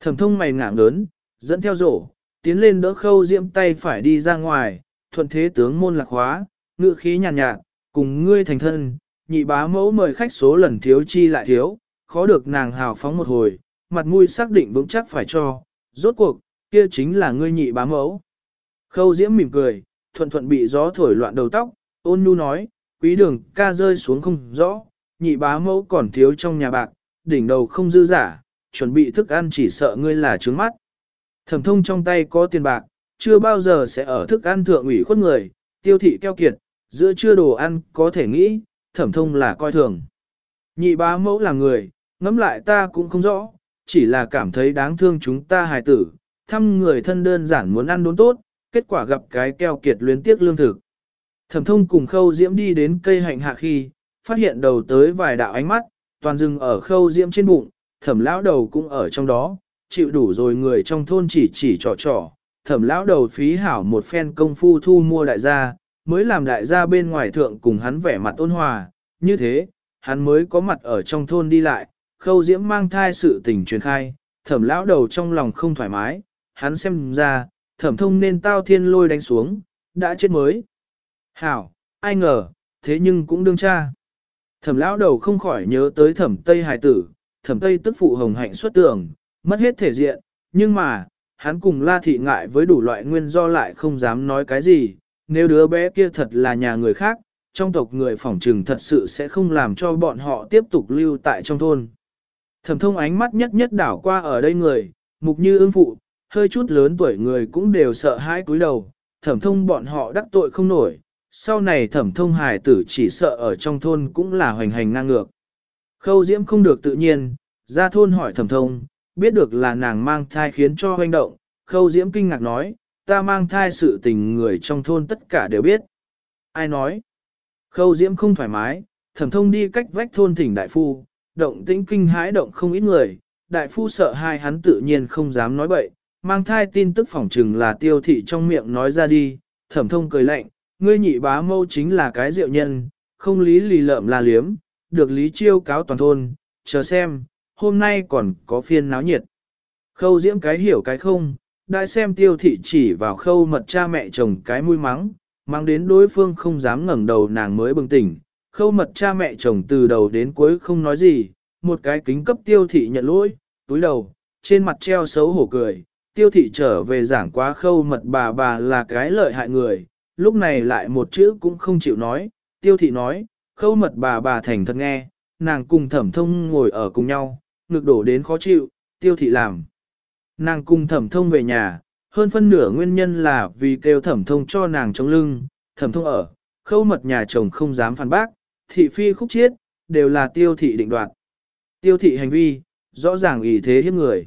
Thẩm thông mày ngạng lớn, dẫn theo rổ, tiến lên đỡ khâu diễm tay phải đi ra ngoài, thuận thế tướng môn lạc hóa, ngựa khí nhàn nhạt, nhạt, cùng ngươi thành thân, nhị bá mẫu mời khách số lần thiếu chi lại thiếu, khó được nàng hào phóng một hồi, mặt mũi xác định vững chắc phải cho, rốt cuộc, kia chính là ngươi nhị bá mẫu. Khâu diễm mỉm cười, thuận thuận bị gió thổi loạn đầu tóc, ôn nhu nói, quý đường ca rơi xuống không rõ, nhị bá mẫu còn thiếu trong nhà bạc, đỉnh đầu không dư giả, chuẩn bị thức ăn chỉ sợ ngươi là trướng mắt. Thẩm thông trong tay có tiền bạc, chưa bao giờ sẽ ở thức ăn thượng ủy khuất người, tiêu thị keo kiệt, giữa chưa đồ ăn có thể nghĩ, thẩm thông là coi thường. Nhị bá mẫu là người, ngẫm lại ta cũng không rõ, chỉ là cảm thấy đáng thương chúng ta hài tử, thăm người thân đơn giản muốn ăn đốn tốt, kết quả gặp cái keo kiệt luyến tiếc lương thực. Thẩm thông cùng khâu diễm đi đến cây hạnh hạ khi, phát hiện đầu tới vài đạo ánh mắt, toàn dừng ở khâu diễm trên bụng, thẩm lão đầu cũng ở trong đó, chịu đủ rồi người trong thôn chỉ chỉ trò trò, thẩm lão đầu phí hảo một phen công phu thu mua đại gia, mới làm đại gia bên ngoài thượng cùng hắn vẻ mặt ôn hòa, như thế, hắn mới có mặt ở trong thôn đi lại, khâu diễm mang thai sự tình truyền khai, thẩm lão đầu trong lòng không thoải mái, hắn xem ra, thẩm thông nên tao thiên lôi đánh xuống, đã chết mới. Hảo, ai ngờ, thế nhưng cũng đương cha. Thẩm lão đầu không khỏi nhớ tới thẩm tây hải tử, thẩm tây tức phụ hồng hạnh xuất tưởng, mất hết thể diện, nhưng mà, hắn cùng la thị ngại với đủ loại nguyên do lại không dám nói cái gì, nếu đứa bé kia thật là nhà người khác, trong tộc người phỏng trừng thật sự sẽ không làm cho bọn họ tiếp tục lưu tại trong thôn. Thẩm thông ánh mắt nhất nhất đảo qua ở đây người, mục như ương phụ, hơi chút lớn tuổi người cũng đều sợ hãi cúi đầu, thẩm thông bọn họ đắc tội không nổi, sau này thẩm thông hài tử chỉ sợ ở trong thôn cũng là hoành hành ngang ngược. Khâu diễm không được tự nhiên, ra thôn hỏi thẩm thông, biết được là nàng mang thai khiến cho hoành động, khâu diễm kinh ngạc nói, ta mang thai sự tình người trong thôn tất cả đều biết. Ai nói? Khâu diễm không thoải mái, thẩm thông đi cách vách thôn thỉnh đại phu, động tĩnh kinh hãi động không ít người, đại phu sợ hai hắn tự nhiên không dám nói bậy, mang thai tin tức phỏng trừng là tiêu thị trong miệng nói ra đi, thẩm thông cười lạnh, ngươi nhị bá mâu chính là cái diệu nhân, không lý lì lợm là liếm, được lý chiêu cáo toàn thôn, chờ xem, hôm nay còn có phiên náo nhiệt. Khâu diễm cái hiểu cái không, đại xem tiêu thị chỉ vào khâu mật cha mẹ chồng cái mũi mắng, mang đến đối phương không dám ngẩng đầu nàng mới bừng tỉnh, khâu mật cha mẹ chồng từ đầu đến cuối không nói gì, một cái kính cấp tiêu thị nhận lỗi, túi đầu, trên mặt treo xấu hổ cười, tiêu thị trở về giảng quá khâu mật bà bà là cái lợi hại người, lúc này lại một chữ cũng không chịu nói, tiêu thị nói, khâu mật bà bà thành thật nghe, nàng cùng thẩm thông ngồi ở cùng nhau, ngực đổ đến khó chịu, tiêu thị làm. Nàng cùng thẩm thông về nhà, hơn phân nửa nguyên nhân là vì kêu thẩm thông cho nàng chống lưng, thẩm thông ở, khâu mật nhà chồng không dám phản bác, thị phi khúc chiết, đều là tiêu thị định đoạt. Tiêu thị hành vi, rõ ràng ý thế hiếp người.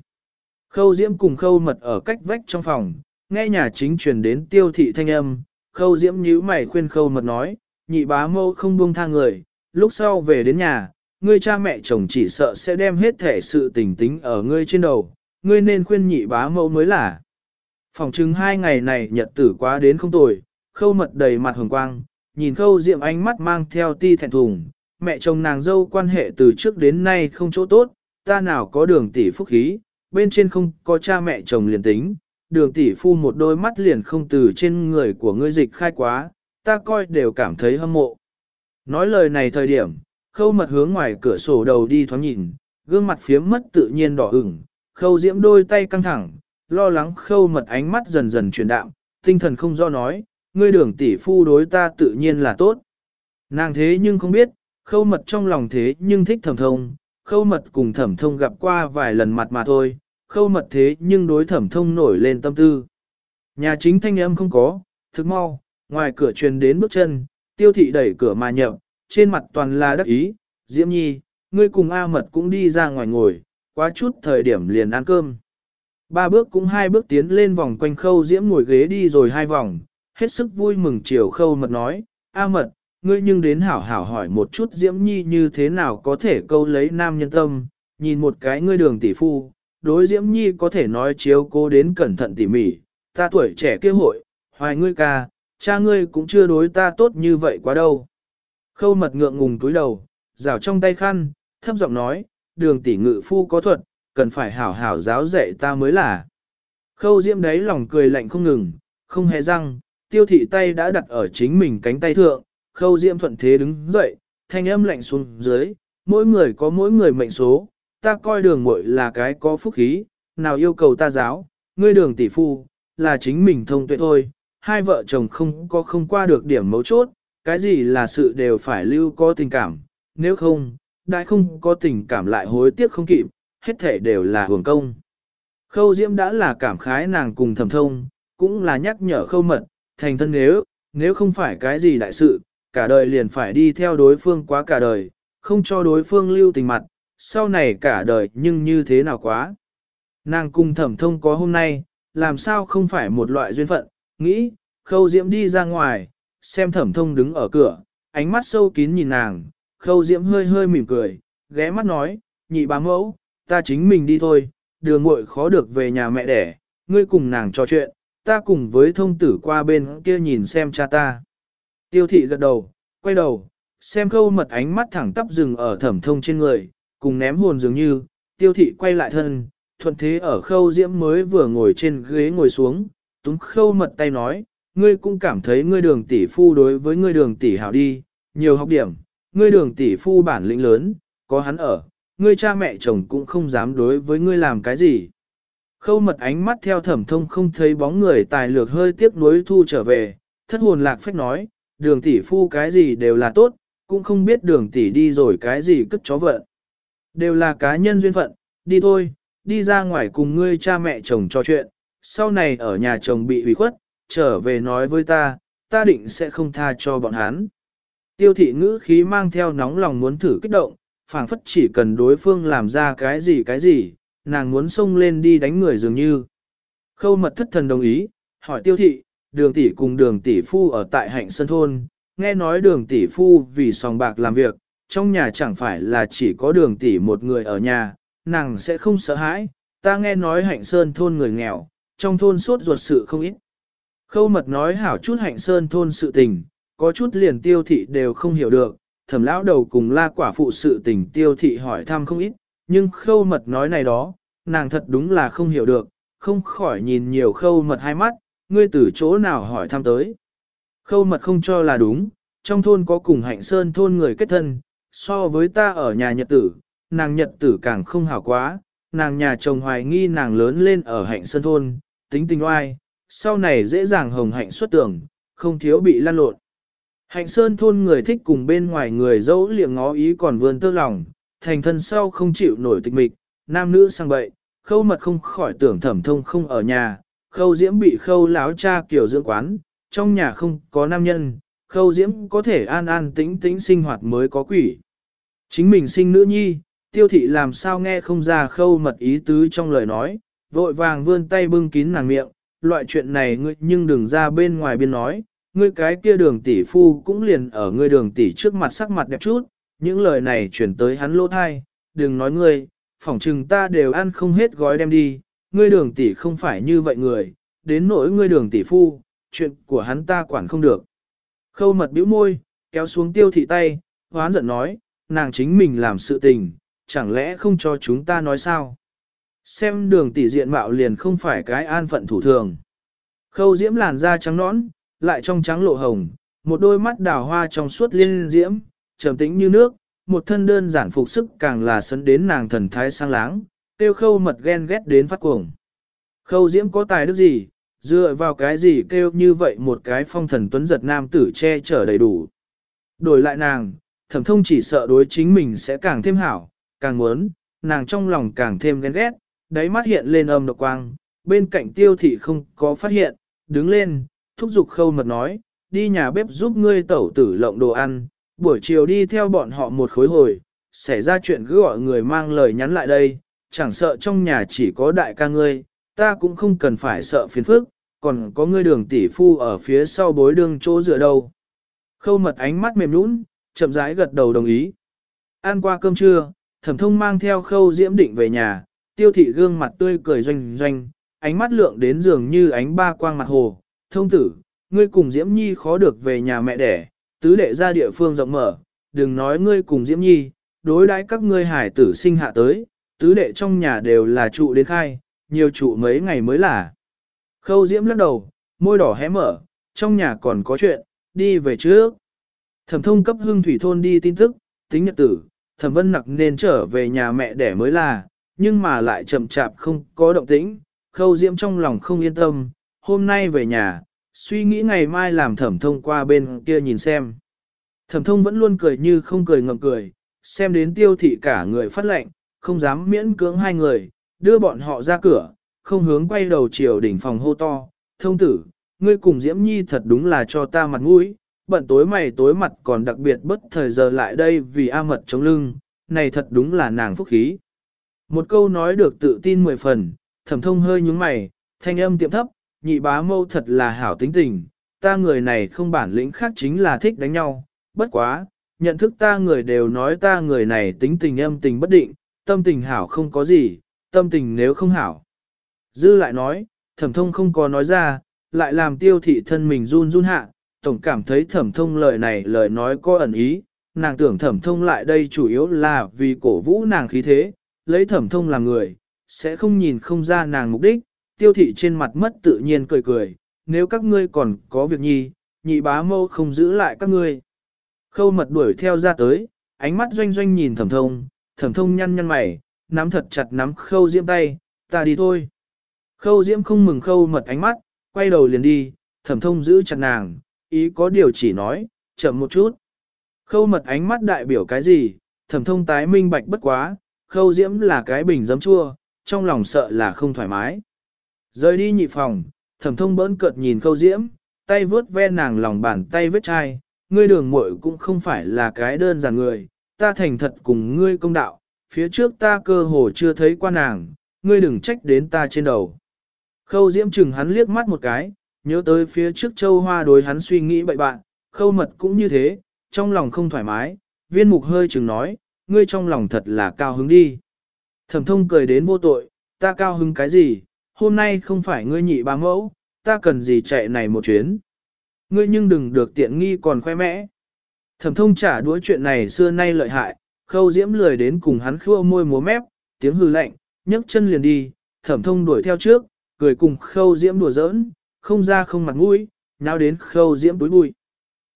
Khâu diễm cùng khâu mật ở cách vách trong phòng, nghe nhà chính truyền đến tiêu thị thanh âm, khâu diễm nhíu mày khuyên khâu mật nói, nhị bá mâu không buông tha người, lúc sau về đến nhà, ngươi cha mẹ chồng chỉ sợ sẽ đem hết thể sự tình tính ở ngươi trên đầu, ngươi nên khuyên nhị bá mâu mới là. Phòng chứng hai ngày này nhật tử quá đến không tồi, khâu mật đầy mặt hồng quang, nhìn khâu diệm ánh mắt mang theo ti thẹn thùng, mẹ chồng nàng dâu quan hệ từ trước đến nay không chỗ tốt, ta nào có đường tỷ phúc khí, bên trên không có cha mẹ chồng liền tính, đường tỷ phu một đôi mắt liền không từ trên người của ngươi dịch khai quá, ta coi đều cảm thấy hâm mộ. Nói lời này thời điểm, khâu mật hướng ngoài cửa sổ đầu đi thoáng nhìn, gương mặt phiếm mất tự nhiên đỏ ửng, khâu diễm đôi tay căng thẳng, lo lắng khâu mật ánh mắt dần dần chuyển đạm, tinh thần không do nói, ngươi đường tỷ phu đối ta tự nhiên là tốt. Nàng thế nhưng không biết, khâu mật trong lòng thế nhưng thích thẩm thông, khâu mật cùng thẩm thông gặp qua vài lần mặt mà thôi, khâu mật thế nhưng đối thẩm thông nổi lên tâm tư. Nhà chính thanh âm không có, thức mau, ngoài cửa truyền đến bước chân, tiêu thị đẩy cửa mà nhập, trên mặt toàn là đắc ý, diễm nhi, ngươi cùng A mật cũng đi ra ngoài ngồi, quá chút thời điểm liền ăn cơm. Ba bước cũng hai bước tiến lên vòng quanh khâu diễm ngồi ghế đi rồi hai vòng, hết sức vui mừng chiều khâu mật nói, A mật, ngươi nhưng đến hảo hảo hỏi một chút diễm nhi như thế nào có thể câu lấy nam nhân tâm, nhìn một cái ngươi đường tỷ phu, đối diễm nhi có thể nói chiếu cô đến cẩn thận tỉ mỉ, ta tuổi trẻ kia hội, hoài ngươi ca, cha ngươi cũng chưa đối ta tốt như vậy quá đâu. Khâu mật ngượng ngùng túi đầu, rào trong tay khăn, thấp giọng nói, đường tỷ ngự phu có thuật, cần phải hảo hảo giáo dạy ta mới là. Khâu diễm đấy lòng cười lạnh không ngừng, không hề răng, tiêu thị tay đã đặt ở chính mình cánh tay thượng, khâu diễm thuận thế đứng dậy, thanh âm lạnh xuống dưới, mỗi người có mỗi người mệnh số, ta coi đường muội là cái có phúc khí, nào yêu cầu ta giáo, ngươi đường tỷ phu, là chính mình thông tuệ thôi, hai vợ chồng không có không qua được điểm mấu chốt, cái gì là sự đều phải lưu có tình cảm, nếu không, đại không có tình cảm lại hối tiếc không kịp, hết thể đều là hưởng công. Khâu Diễm đã là cảm khái nàng cùng thầm thông, cũng là nhắc nhở khâu mật, thành thân nếu, nếu không phải cái gì đại sự, cả đời liền phải đi theo đối phương quá cả đời, không cho đối phương lưu tình mặt, sau này cả đời nhưng như thế nào quá. Nàng cùng thẩm thông có hôm nay, làm sao không phải một loại duyên phận, nghĩ, khâu diễm đi ra ngoài, xem thẩm thông đứng ở cửa, ánh mắt sâu kín nhìn nàng, khâu diễm hơi hơi mỉm cười, ghé mắt nói, nhị bá mẫu, ta chính mình đi thôi, đường muội khó được về nhà mẹ đẻ, ngươi cùng nàng trò chuyện, ta cùng với thông tử qua bên kia nhìn xem cha ta. Tiêu thị gật đầu, quay đầu, xem khâu mật ánh mắt thẳng tắp rừng ở thẩm thông trên người, cùng ném hồn dường như, tiêu thị quay lại thân, thuận thế ở khâu diễm mới vừa ngồi trên ghế ngồi xuống, túng khâu mật tay nói, ngươi cũng cảm thấy ngươi đường tỷ phu đối với ngươi đường tỷ hảo đi, nhiều học điểm, ngươi đường tỷ phu bản lĩnh lớn, có hắn ở, ngươi cha mẹ chồng cũng không dám đối với ngươi làm cái gì. Khâu mật ánh mắt theo thẩm thông không thấy bóng người tài lược hơi tiếc nuối thu trở về, thất hồn lạc phách nói, đường tỷ phu cái gì đều là tốt, cũng không biết đường tỷ đi rồi cái gì cất chó vợ. Đều là cá nhân duyên phận, đi thôi, đi ra ngoài cùng ngươi cha mẹ chồng trò chuyện, sau này ở nhà chồng bị hủy khuất, trở về nói với ta, ta định sẽ không tha cho bọn hắn. Tiêu thị ngữ khí mang theo nóng lòng muốn thử kích động, phảng phất chỉ cần đối phương làm ra cái gì cái gì, nàng muốn xông lên đi đánh người dường như. Khâu mật thất thần đồng ý, hỏi tiêu thị, đường tỷ cùng đường tỷ phu ở tại hạnh sân thôn, nghe nói đường tỷ phu vì sòng bạc làm việc, trong nhà chẳng phải là chỉ có đường tỷ một người ở nhà, nàng sẽ không sợ hãi, ta nghe nói hạnh sơn thôn người nghèo, trong thôn suốt ruột sự không ít. Khâu mật nói hảo chút hạnh sơn thôn sự tình, có chút liền tiêu thị đều không hiểu được, thẩm lão đầu cùng la quả phụ sự tình tiêu thị hỏi thăm không ít, nhưng khâu mật nói này đó, nàng thật đúng là không hiểu được, không khỏi nhìn nhiều khâu mật hai mắt, ngươi từ chỗ nào hỏi thăm tới. Khâu mật không cho là đúng, trong thôn có cùng hạnh sơn thôn người kết thân, so với ta ở nhà nhật tử, nàng nhật tử càng không hảo quá, nàng nhà chồng hoài nghi nàng lớn lên ở hạnh sơn thôn, tính tình oai, sau này dễ dàng hồng hạnh xuất tưởng, không thiếu bị lan lộn. Hạnh sơn thôn người thích cùng bên ngoài người dẫu liệng ngó ý còn vươn tơ lòng, thành thân sau không chịu nổi tịch mịch, nam nữ sang bậy, khâu mật không khỏi tưởng thẩm thông không ở nhà, khâu diễm bị khâu láo cha kiểu dưỡng quán, trong nhà không có nam nhân, khâu diễm có thể an an tĩnh tĩnh sinh hoạt mới có quỷ. Chính mình sinh nữ nhi, tiêu thị làm sao nghe không ra khâu mật ý tứ trong lời nói, vội vàng vươn tay bưng kín nàng miệng, loại chuyện này ngươi nhưng đừng ra bên ngoài biên nói, ngươi cái kia đường tỷ phu cũng liền ở ngươi đường tỷ trước mặt sắc mặt đẹp chút, những lời này chuyển tới hắn lỗ thai, đừng nói ngươi, phỏng chừng ta đều ăn không hết gói đem đi, ngươi đường tỷ không phải như vậy người, đến nỗi ngươi đường tỷ phu, chuyện của hắn ta quản không được. Khâu mật bĩu môi, kéo xuống tiêu thị tay, hoán giận nói, nàng chính mình làm sự tình, chẳng lẽ không cho chúng ta nói sao? Xem đường tỷ diện mạo liền không phải cái an phận thủ thường. Khâu diễm làn da trắng nõn, lại trong trắng lộ hồng, một đôi mắt đào hoa trong suốt liên diễm, trầm tĩnh như nước, một thân đơn giản phục sức càng là sấn đến nàng thần thái sang láng, tiêu khâu mật ghen ghét đến phát cuồng. Khâu diễm có tài đức gì, dựa vào cái gì kêu như vậy một cái phong thần tuấn giật nam tử che chở đầy đủ. Đổi lại nàng, thẩm thông chỉ sợ đối chính mình sẽ càng thêm hảo, càng muốn, nàng trong lòng càng thêm ghen ghét, đáy mắt hiện lên âm độc quang, bên cạnh tiêu thị không có phát hiện, đứng lên, thúc giục khâu mật nói, đi nhà bếp giúp ngươi tẩu tử lộng đồ ăn, buổi chiều đi theo bọn họ một khối hồi, xảy ra chuyện cứ gọi người mang lời nhắn lại đây, chẳng sợ trong nhà chỉ có đại ca ngươi, Ta cũng không cần phải sợ phiền phức, còn có ngươi đường tỷ phu ở phía sau bối đương chỗ dựa đâu. Khâu mật ánh mắt mềm nũng, chậm rãi gật đầu đồng ý. Ăn qua cơm trưa, thẩm thông mang theo khâu diễm định về nhà, tiêu thị gương mặt tươi cười doanh doanh, ánh mắt lượng đến dường như ánh ba quang mặt hồ. Thông tử, ngươi cùng diễm nhi khó được về nhà mẹ đẻ, tứ đệ ra địa phương rộng mở, đừng nói ngươi cùng diễm nhi, đối đãi các ngươi hải tử sinh hạ tới, tứ đệ trong nhà đều là trụ đến khai, nhiều trụ mấy ngày mới là. Khâu diễm lắc đầu, môi đỏ hé mở, trong nhà còn có chuyện, đi về trước. Thẩm thông cấp hương thủy thôn đi tin tức, tính nhật tử, thẩm vân nặc nên trở về nhà mẹ đẻ mới là, nhưng mà lại chậm chạp không có động tĩnh, khâu diễm trong lòng không yên tâm, hôm nay về nhà, suy nghĩ ngày mai làm thẩm thông qua bên kia nhìn xem. Thẩm thông vẫn luôn cười như không cười ngậm cười, xem đến tiêu thị cả người phát lệnh, không dám miễn cưỡng hai người, đưa bọn họ ra cửa, không hướng quay đầu chiều đỉnh phòng hô to, thông tử, ngươi cùng Diễm Nhi thật đúng là cho ta mặt mũi, bận tối mày tối mặt còn đặc biệt bất thời giờ lại đây vì A mật chống lưng, này thật đúng là nàng phúc khí. Một câu nói được tự tin mười phần, thẩm thông hơi nhúng mày, thanh âm tiệm thấp, nhị bá mâu thật là hảo tính tình, ta người này không bản lĩnh khác chính là thích đánh nhau, bất quá, nhận thức ta người đều nói ta người này tính tình âm tình bất định, tâm tình hảo không có gì, tâm tình nếu không hảo. Dư lại nói, thẩm thông không có nói ra, lại làm tiêu thị thân mình run run hạ, tổng cảm thấy thẩm thông lời này lời nói có ẩn ý, nàng tưởng thẩm thông lại đây chủ yếu là vì cổ vũ nàng khí thế, lấy thẩm thông làm người, sẽ không nhìn không ra nàng mục đích, tiêu thị trên mặt mất tự nhiên cười cười, nếu các ngươi còn có việc nhi, nhị bá mâu không giữ lại các ngươi. Khâu mật đuổi theo ra tới, ánh mắt doanh doanh nhìn thẩm thông, thẩm thông nhăn nhăn mày, nắm thật chặt nắm khâu diễm tay, ta đi thôi. Khâu diễm không mừng khâu mật ánh mắt, quay đầu liền đi, thẩm thông giữ chặt nàng, ý có điều chỉ nói, chậm một chút. Khâu mật ánh mắt đại biểu cái gì, thẩm thông tái minh bạch bất quá, khâu diễm là cái bình giấm chua, trong lòng sợ là không thoải mái. Rời đi nhị phòng, thẩm thông bỡn cợt nhìn khâu diễm, tay vướt ve nàng lòng bàn tay vết chai, ngươi đường muội cũng không phải là cái đơn giản người, ta thành thật cùng ngươi công đạo, phía trước ta cơ hồ chưa thấy qua nàng, ngươi đừng trách đến ta trên đầu. Khâu diễm chừng hắn liếc mắt một cái, nhớ tới phía trước châu hoa đối hắn suy nghĩ bậy bạn, khâu mật cũng như thế, trong lòng không thoải mái, viên mục hơi chừng nói, ngươi trong lòng thật là cao hứng đi. Thẩm thông cười đến vô tội, ta cao hứng cái gì, hôm nay không phải ngươi nhị bá mẫu, ta cần gì chạy này một chuyến. Ngươi nhưng đừng được tiện nghi còn khoe mẽ. Thẩm thông trả đuối chuyện này xưa nay lợi hại, khâu diễm lười đến cùng hắn khua môi múa mép, tiếng hư lạnh, nhấc chân liền đi, thẩm thông đuổi theo trước, cười cùng khâu diễm đùa giỡn, không ra không mặt mũi, nào đến khâu diễm túi bụi.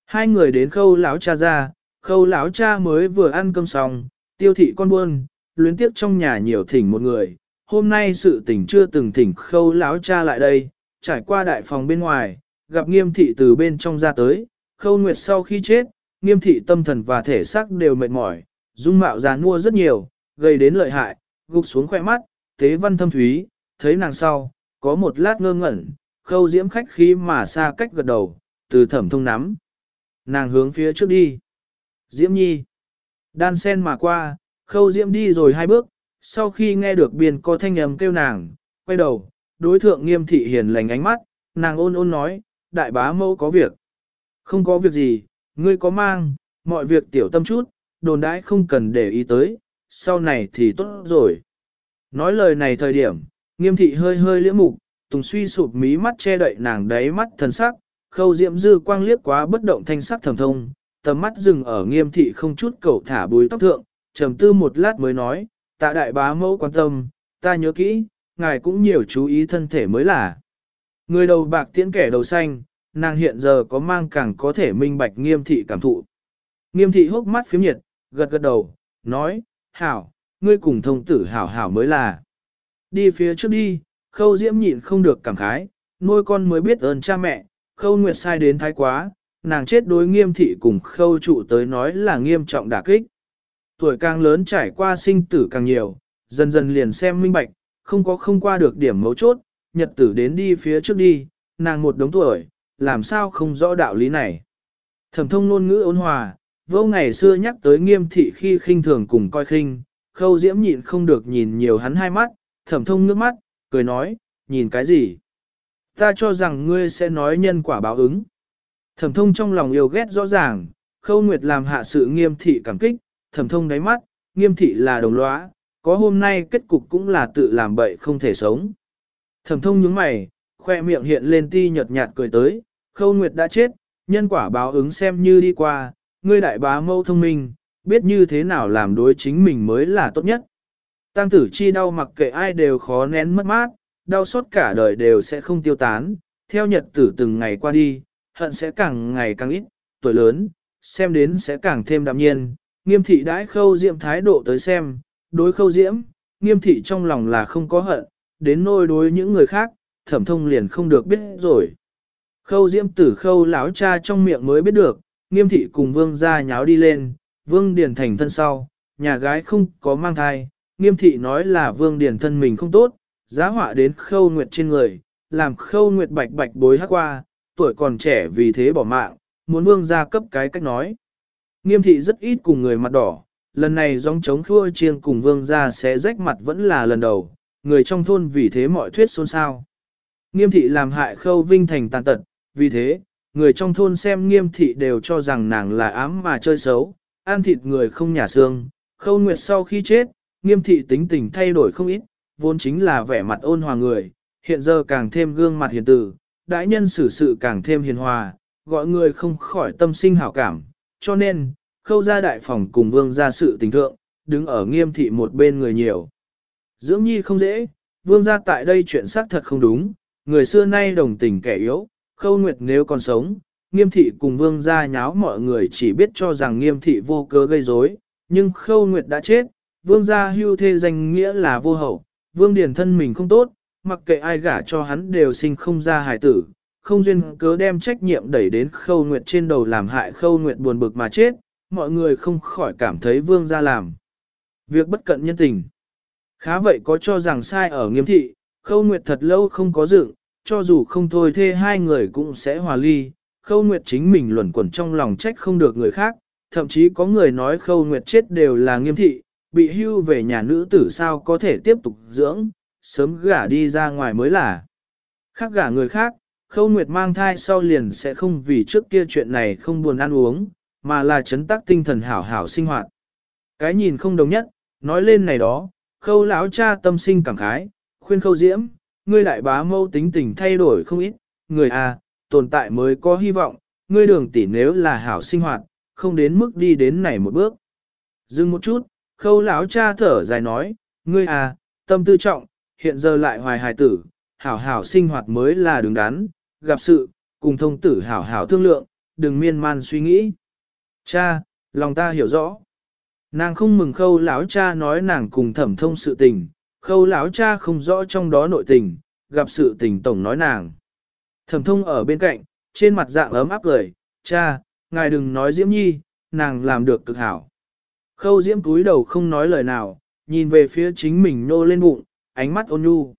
Hai người đến khâu lão cha ra, khâu lão cha mới vừa ăn cơm xong, tiêu thị con buôn, luyến tiếc trong nhà nhiều thỉnh một người. Hôm nay sự tình chưa từng thỉnh khâu lão cha lại đây, trải qua đại phòng bên ngoài, gặp nghiêm thị từ bên trong ra tới, khâu nguyệt sau khi chết, nghiêm thị tâm thần và thể xác đều mệt mỏi, dung mạo già nua rất nhiều, gây đến lợi hại, gục xuống khỏe mắt, tế văn thâm thúy, thấy nàng sau, có một lát ngơ ngẩn, khâu diễm khách khí mà xa cách gật đầu, từ thẩm thông nắm. Nàng hướng phía trước đi. Diễm nhi. Đan sen mà qua, khâu diễm đi rồi hai bước, sau khi nghe được biên có thanh âm kêu nàng, quay đầu, đối thượng nghiêm thị hiền lành ánh mắt, nàng ôn ôn nói, đại bá mẫu có việc. Không có việc gì, ngươi có mang, mọi việc tiểu tâm chút, đồn đãi không cần để ý tới, sau này thì tốt rồi. Nói lời này thời điểm, nghiêm thị hơi hơi liễm mục, tùng suy sụp mí mắt che đậy nàng đáy mắt thần sắc, khâu diệm dư quang liếc quá bất động thanh sắc thầm thông, tầm mắt dừng ở nghiêm thị không chút cầu thả bùi tóc thượng, trầm tư một lát mới nói, tạ đại bá mẫu quan tâm, ta nhớ kỹ, ngài cũng nhiều chú ý thân thể mới là. Người đầu bạc tiễn kẻ đầu xanh, nàng hiện giờ có mang càng có thể minh bạch nghiêm thị cảm thụ. Nghiêm thị hốc mắt phiếm nhiệt, gật gật đầu, nói, hảo, ngươi cùng thông tử hảo hảo mới là. Đi phía trước đi, khâu diễm nhịn không được cảm khái, nuôi con mới biết ơn cha mẹ, khâu nguyệt sai đến thái quá, nàng chết đối nghiêm thị cùng khâu trụ tới nói là nghiêm trọng đả kích. Tuổi càng lớn trải qua sinh tử càng nhiều, dần dần liền xem minh bạch, không có không qua được điểm mấu chốt, nhật tử đến đi phía trước đi, nàng một đống tuổi, làm sao không rõ đạo lý này. Thẩm thông ngôn ngữ ôn hòa, vô ngày xưa nhắc tới nghiêm thị khi khinh thường cùng coi khinh, khâu diễm nhịn không được nhìn nhiều hắn hai mắt, thẩm thông nước mắt, cười nói, nhìn cái gì? Ta cho rằng ngươi sẽ nói nhân quả báo ứng. Thẩm thông trong lòng yêu ghét rõ ràng, khâu nguyệt làm hạ sự nghiêm thị cảm kích, thẩm thông đáy mắt, nghiêm thị là đồng lõa, có hôm nay kết cục cũng là tự làm bậy không thể sống. Thẩm thông nhướng mày, khoe miệng hiện lên ti nhợt nhạt cười tới, khâu nguyệt đã chết, nhân quả báo ứng xem như đi qua, ngươi đại bá mâu thông minh, biết như thế nào làm đối chính mình mới là tốt nhất. Tăng tử chi đau mặc kệ ai đều khó nén mất mát, đau xót cả đời đều sẽ không tiêu tán, theo nhật tử từng ngày qua đi, hận sẽ càng ngày càng ít, tuổi lớn, xem đến sẽ càng thêm đạm nhiên, nghiêm thị đãi khâu diễm thái độ tới xem, đối khâu diễm, nghiêm thị trong lòng là không có hận, đến nôi đối những người khác, thẩm thông liền không được biết rồi. Khâu diễm tử khâu lão cha trong miệng mới biết được, nghiêm thị cùng vương gia nháo đi lên, vương điền thành thân sau, nhà gái không có mang thai, nghiêm thị nói là vương điền thân mình không tốt, giá họa đến khâu nguyệt trên người, làm khâu nguyệt bạch bạch bối hát qua, tuổi còn trẻ vì thế bỏ mạng, muốn vương gia cấp cái cách nói. Nghiêm thị rất ít cùng người mặt đỏ, lần này dòng chống khua chiêng cùng vương gia sẽ rách mặt vẫn là lần đầu, người trong thôn vì thế mọi thuyết xôn xao. Nghiêm thị làm hại khâu vinh thành tàn tật, vì thế, người trong thôn xem nghiêm thị đều cho rằng nàng là ám mà chơi xấu, ăn thịt người không nhả xương. Khâu nguyệt sau khi chết, nghiêm thị tính tình thay đổi không ít, vốn chính là vẻ mặt ôn hòa người, hiện giờ càng thêm gương mặt hiền tử, đại nhân xử sự càng thêm hiền hòa, gọi người không khỏi tâm sinh hảo cảm, cho nên, khâu gia đại phòng cùng vương gia sự tình thượng, đứng ở nghiêm thị một bên người nhiều. Dưỡng nhi không dễ, vương gia tại đây chuyện xác thật không đúng, người xưa nay đồng tình kẻ yếu, khâu nguyệt nếu còn sống, nghiêm thị cùng vương Gia nháo mọi người chỉ biết cho rằng nghiêm thị vô cớ gây rối, nhưng khâu nguyệt đã chết, vương gia hưu thê danh nghĩa là vô hậu, vương điển thân mình không tốt, mặc kệ ai gả cho hắn đều sinh không ra hài tử, không duyên cớ đem trách nhiệm đẩy đến khâu nguyệt trên đầu làm hại khâu nguyệt buồn bực mà chết, mọi người không khỏi cảm thấy vương gia làm. Việc bất cận nhân tình. Khá vậy có cho rằng sai ở nghiêm thị, khâu nguyệt thật lâu không có dựng, cho dù không thôi thê hai người cũng sẽ hòa ly, khâu nguyệt chính mình luẩn quẩn trong lòng trách không được người khác, thậm chí có người nói khâu nguyệt chết đều là nghiêm thị, bị hưu về nhà nữ tử sao có thể tiếp tục dưỡng, sớm gả đi ra ngoài mới là. Khác gả người khác, khâu nguyệt mang thai sau liền sẽ không vì trước kia chuyện này không buồn ăn uống, mà là chấn tắc tinh thần hảo hảo sinh hoạt. Cái nhìn không đồng nhất, nói lên này đó, khâu lão cha tâm sinh cảm khái, khuyên khâu diễm, ngươi đại bá mâu tính tình thay đổi không ít, người à, tồn tại mới có hy vọng, ngươi đường tỷ nếu là hảo sinh hoạt, không đến mức đi đến này một bước. Dừng một chút, khâu lão cha thở dài nói, ngươi à, tâm tư trọng, hiện giờ lại hoài hài tử, hảo hảo sinh hoạt mới là đứng đắn, gặp sự, cùng thông tử hảo hảo thương lượng, đừng miên man suy nghĩ. Cha, lòng ta hiểu rõ. Nàng không mừng khâu lão cha nói nàng cùng thẩm thông sự tình, khâu lão cha không rõ trong đó nội tình, gặp sự tình tổng nói nàng. Thẩm thông ở bên cạnh, trên mặt dạng ấm áp cười, cha, ngài đừng nói Diễm Nhi, nàng làm được cực hảo. Khâu Diễm cúi đầu không nói lời nào, nhìn về phía chính mình nô lên bụng, ánh mắt ôn nhu.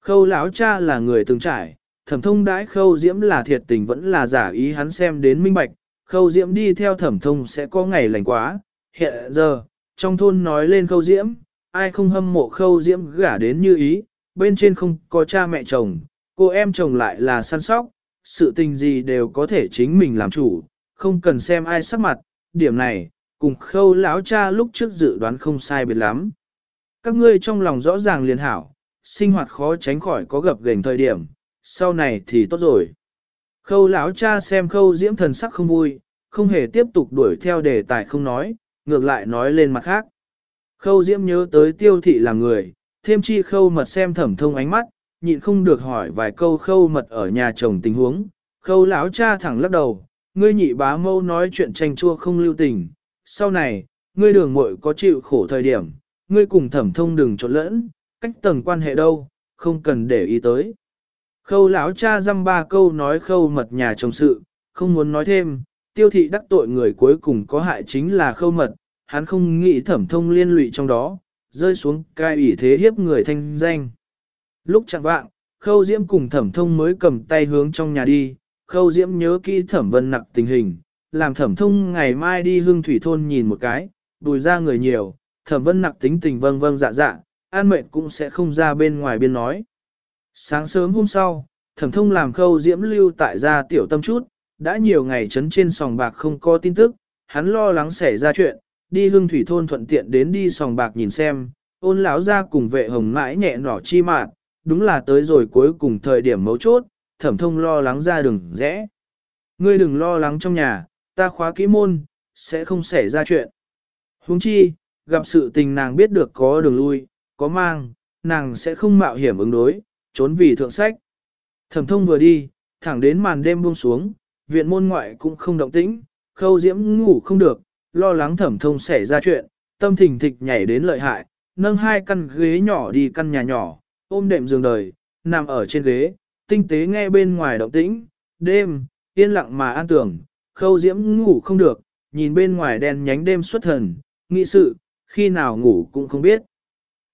Khâu lão cha là người từng trải, thẩm thông đãi khâu Diễm là thiệt tình vẫn là giả ý hắn xem đến minh bạch, khâu Diễm đi theo thẩm thông sẽ có ngày lành quá. Hiện giờ, trong thôn nói lên khâu Diễm, ai không hâm mộ khâu Diễm gả đến như ý, bên trên không có cha mẹ chồng, cô em chồng lại là săn sóc, sự tình gì đều có thể chính mình làm chủ, không cần xem ai sắc mặt, điểm này, cùng khâu lão cha lúc trước dự đoán không sai biệt lắm. Các ngươi trong lòng rõ ràng liền hảo, sinh hoạt khó tránh khỏi có gặp gành thời điểm, sau này thì tốt rồi. Khâu lão cha xem khâu diễm thần sắc không vui, không hề tiếp tục đuổi theo đề tài không nói, ngược lại nói lên mặt khác. Khâu diễm nhớ tới tiêu thị là người, thêm chi khâu mật xem thẩm thông ánh mắt, nhịn không được hỏi vài câu khâu mật ở nhà chồng tình huống. Khâu lão cha thẳng lắc đầu, ngươi nhị bá mâu nói chuyện tranh chua không lưu tình. Sau này, ngươi đường muội có chịu khổ thời điểm, ngươi cùng thẩm thông đừng trộn lẫn, cách tầng quan hệ đâu, không cần để ý tới. Khâu lão cha dăm ba câu nói khâu mật nhà chồng sự, không muốn nói thêm, tiêu thị đắc tội người cuối cùng có hại chính là khâu mật, hắn không nghĩ thẩm thông liên lụy trong đó, rơi xuống cai ủy thế hiếp người thanh danh. Lúc chẳng vạng, khâu diễm cùng thẩm thông mới cầm tay hướng trong nhà đi, khâu diễm nhớ kỹ thẩm vân nặc tình hình, làm thẩm thông ngày mai đi hương thủy thôn nhìn một cái, đùi ra người nhiều, thẩm vân nặc tính tình vâng vâng dạ dạ, an mệnh cũng sẽ không ra bên ngoài biên nói. Sáng sớm hôm sau, thẩm thông làm khâu diễm lưu tại gia tiểu tâm chút, đã nhiều ngày chấn trên sòng bạc không có tin tức, hắn lo lắng xảy ra chuyện, đi hương thủy thôn thuận tiện đến đi sòng bạc nhìn xem, ôn lão ra cùng vệ hồng mãi nhẹ nỏ chi mạn, đúng là tới rồi cuối cùng thời điểm mấu chốt, thẩm thông lo lắng ra đường rẽ. Ngươi đừng lo lắng trong nhà, ta khóa kỹ môn, sẽ không xảy ra chuyện. Huống chi, gặp sự tình nàng biết được có đường lui, có mang, nàng sẽ không mạo hiểm ứng đối, trốn vì thượng sách. Thẩm thông vừa đi, thẳng đến màn đêm buông xuống, viện môn ngoại cũng không động tĩnh, khâu diễm ngủ không được, lo lắng thẩm thông xảy ra chuyện, tâm thình thịch nhảy đến lợi hại, nâng hai căn ghế nhỏ đi căn nhà nhỏ, ôm đệm giường đời, nằm ở trên ghế, tinh tế nghe bên ngoài động tĩnh, đêm, yên lặng mà an tưởng, khâu diễm ngủ không được, nhìn bên ngoài đèn nhánh đêm xuất thần, nghị sự, khi nào ngủ cũng không biết.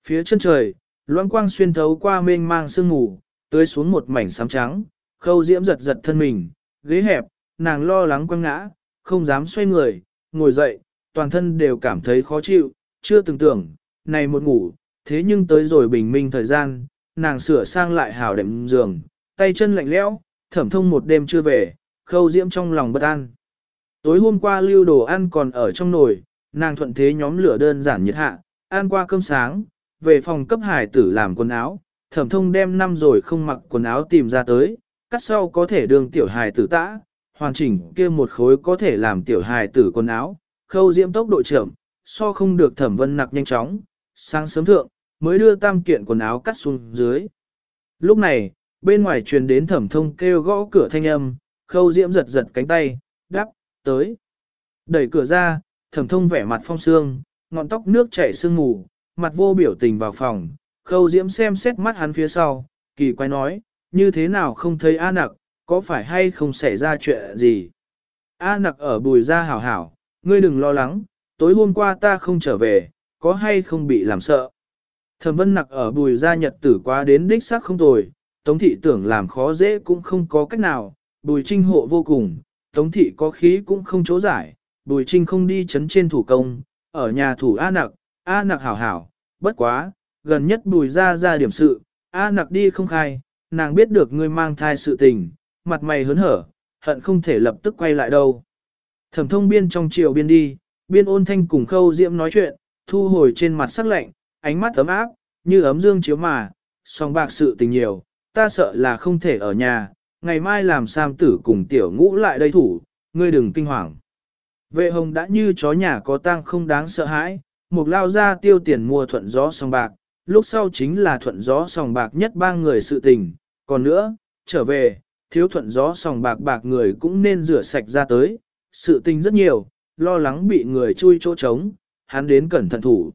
Phía chân trời, loãng quang xuyên thấu qua mênh mang sương ngủ, tưới xuống một mảnh sám trắng, khâu diễm giật giật thân mình, ghế hẹp, nàng lo lắng quăng ngã, không dám xoay người, ngồi dậy, toàn thân đều cảm thấy khó chịu, chưa từng tưởng, này một ngủ, thế nhưng tới rồi bình minh thời gian, nàng sửa sang lại hào đệm giường, tay chân lạnh lẽo, thẩm thông một đêm chưa về, khâu diễm trong lòng bất an. Tối hôm qua lưu đồ ăn còn ở trong nồi, nàng thuận thế nhóm lửa đơn giản nhiệt hạ, ăn qua cơm sáng, về phòng cấp hải tử làm quần áo, thẩm thông đem năm rồi không mặc quần áo tìm ra tới, cắt sau có thể đường tiểu hài tử tã, hoàn chỉnh kia một khối có thể làm tiểu hài tử quần áo, khâu diễm tốc độ chậm, so không được thẩm vân nặc nhanh chóng, sáng sớm thượng, mới đưa tam kiện quần áo cắt xuống dưới. Lúc này, bên ngoài truyền đến thẩm thông kêu gõ cửa thanh âm, khâu diễm giật giật cánh tay, đắp, tới. Đẩy cửa ra, thẩm thông vẻ mặt phong sương, ngọn tóc nước chảy sương mù, mặt vô biểu tình vào phòng, khâu diễm xem xét mắt hắn phía sau, kỳ quái nói, như thế nào không thấy A nặc, có phải hay không xảy ra chuyện gì? A nặc ở bùi ra hảo hảo, ngươi đừng lo lắng, tối hôm qua ta không trở về, có hay không bị làm sợ? Thẩm vân nặc ở bùi ra nhật tử quá đến đích xác không tồi, tống thị tưởng làm khó dễ cũng không có cách nào, bùi trinh hộ vô cùng, tống thị có khí cũng không chỗ giải, bùi trinh không đi chấn trên thủ công, ở nhà thủ A nặc, A nặc hảo hảo, bất quá, gần nhất bùi ra ra điểm sự, A nặc đi không khai, nàng biết được ngươi mang thai sự tình, mặt mày hớn hở, hận không thể lập tức quay lại đâu. Thẩm thông biên trong chiều biên đi, biên ôn thanh cùng khâu diễm nói chuyện, thu hồi trên mặt sắc lạnh, ánh mắt ấm áp, như ấm dương chiếu mà, song bạc sự tình nhiều, ta sợ là không thể ở nhà, ngày mai làm sam tử cùng tiểu ngũ lại đây thủ, ngươi đừng kinh hoàng. Vệ hồng đã như chó nhà có tang không đáng sợ hãi, một lao ra tiêu tiền mua thuận gió song bạc, lúc sau chính là thuận gió sòng bạc nhất ba người sự tình, còn nữa, trở về, thiếu thuận gió sòng bạc bạc người cũng nên rửa sạch ra tới, sự tình rất nhiều, lo lắng bị người chui chỗ trống, hắn đến cẩn thận thủ.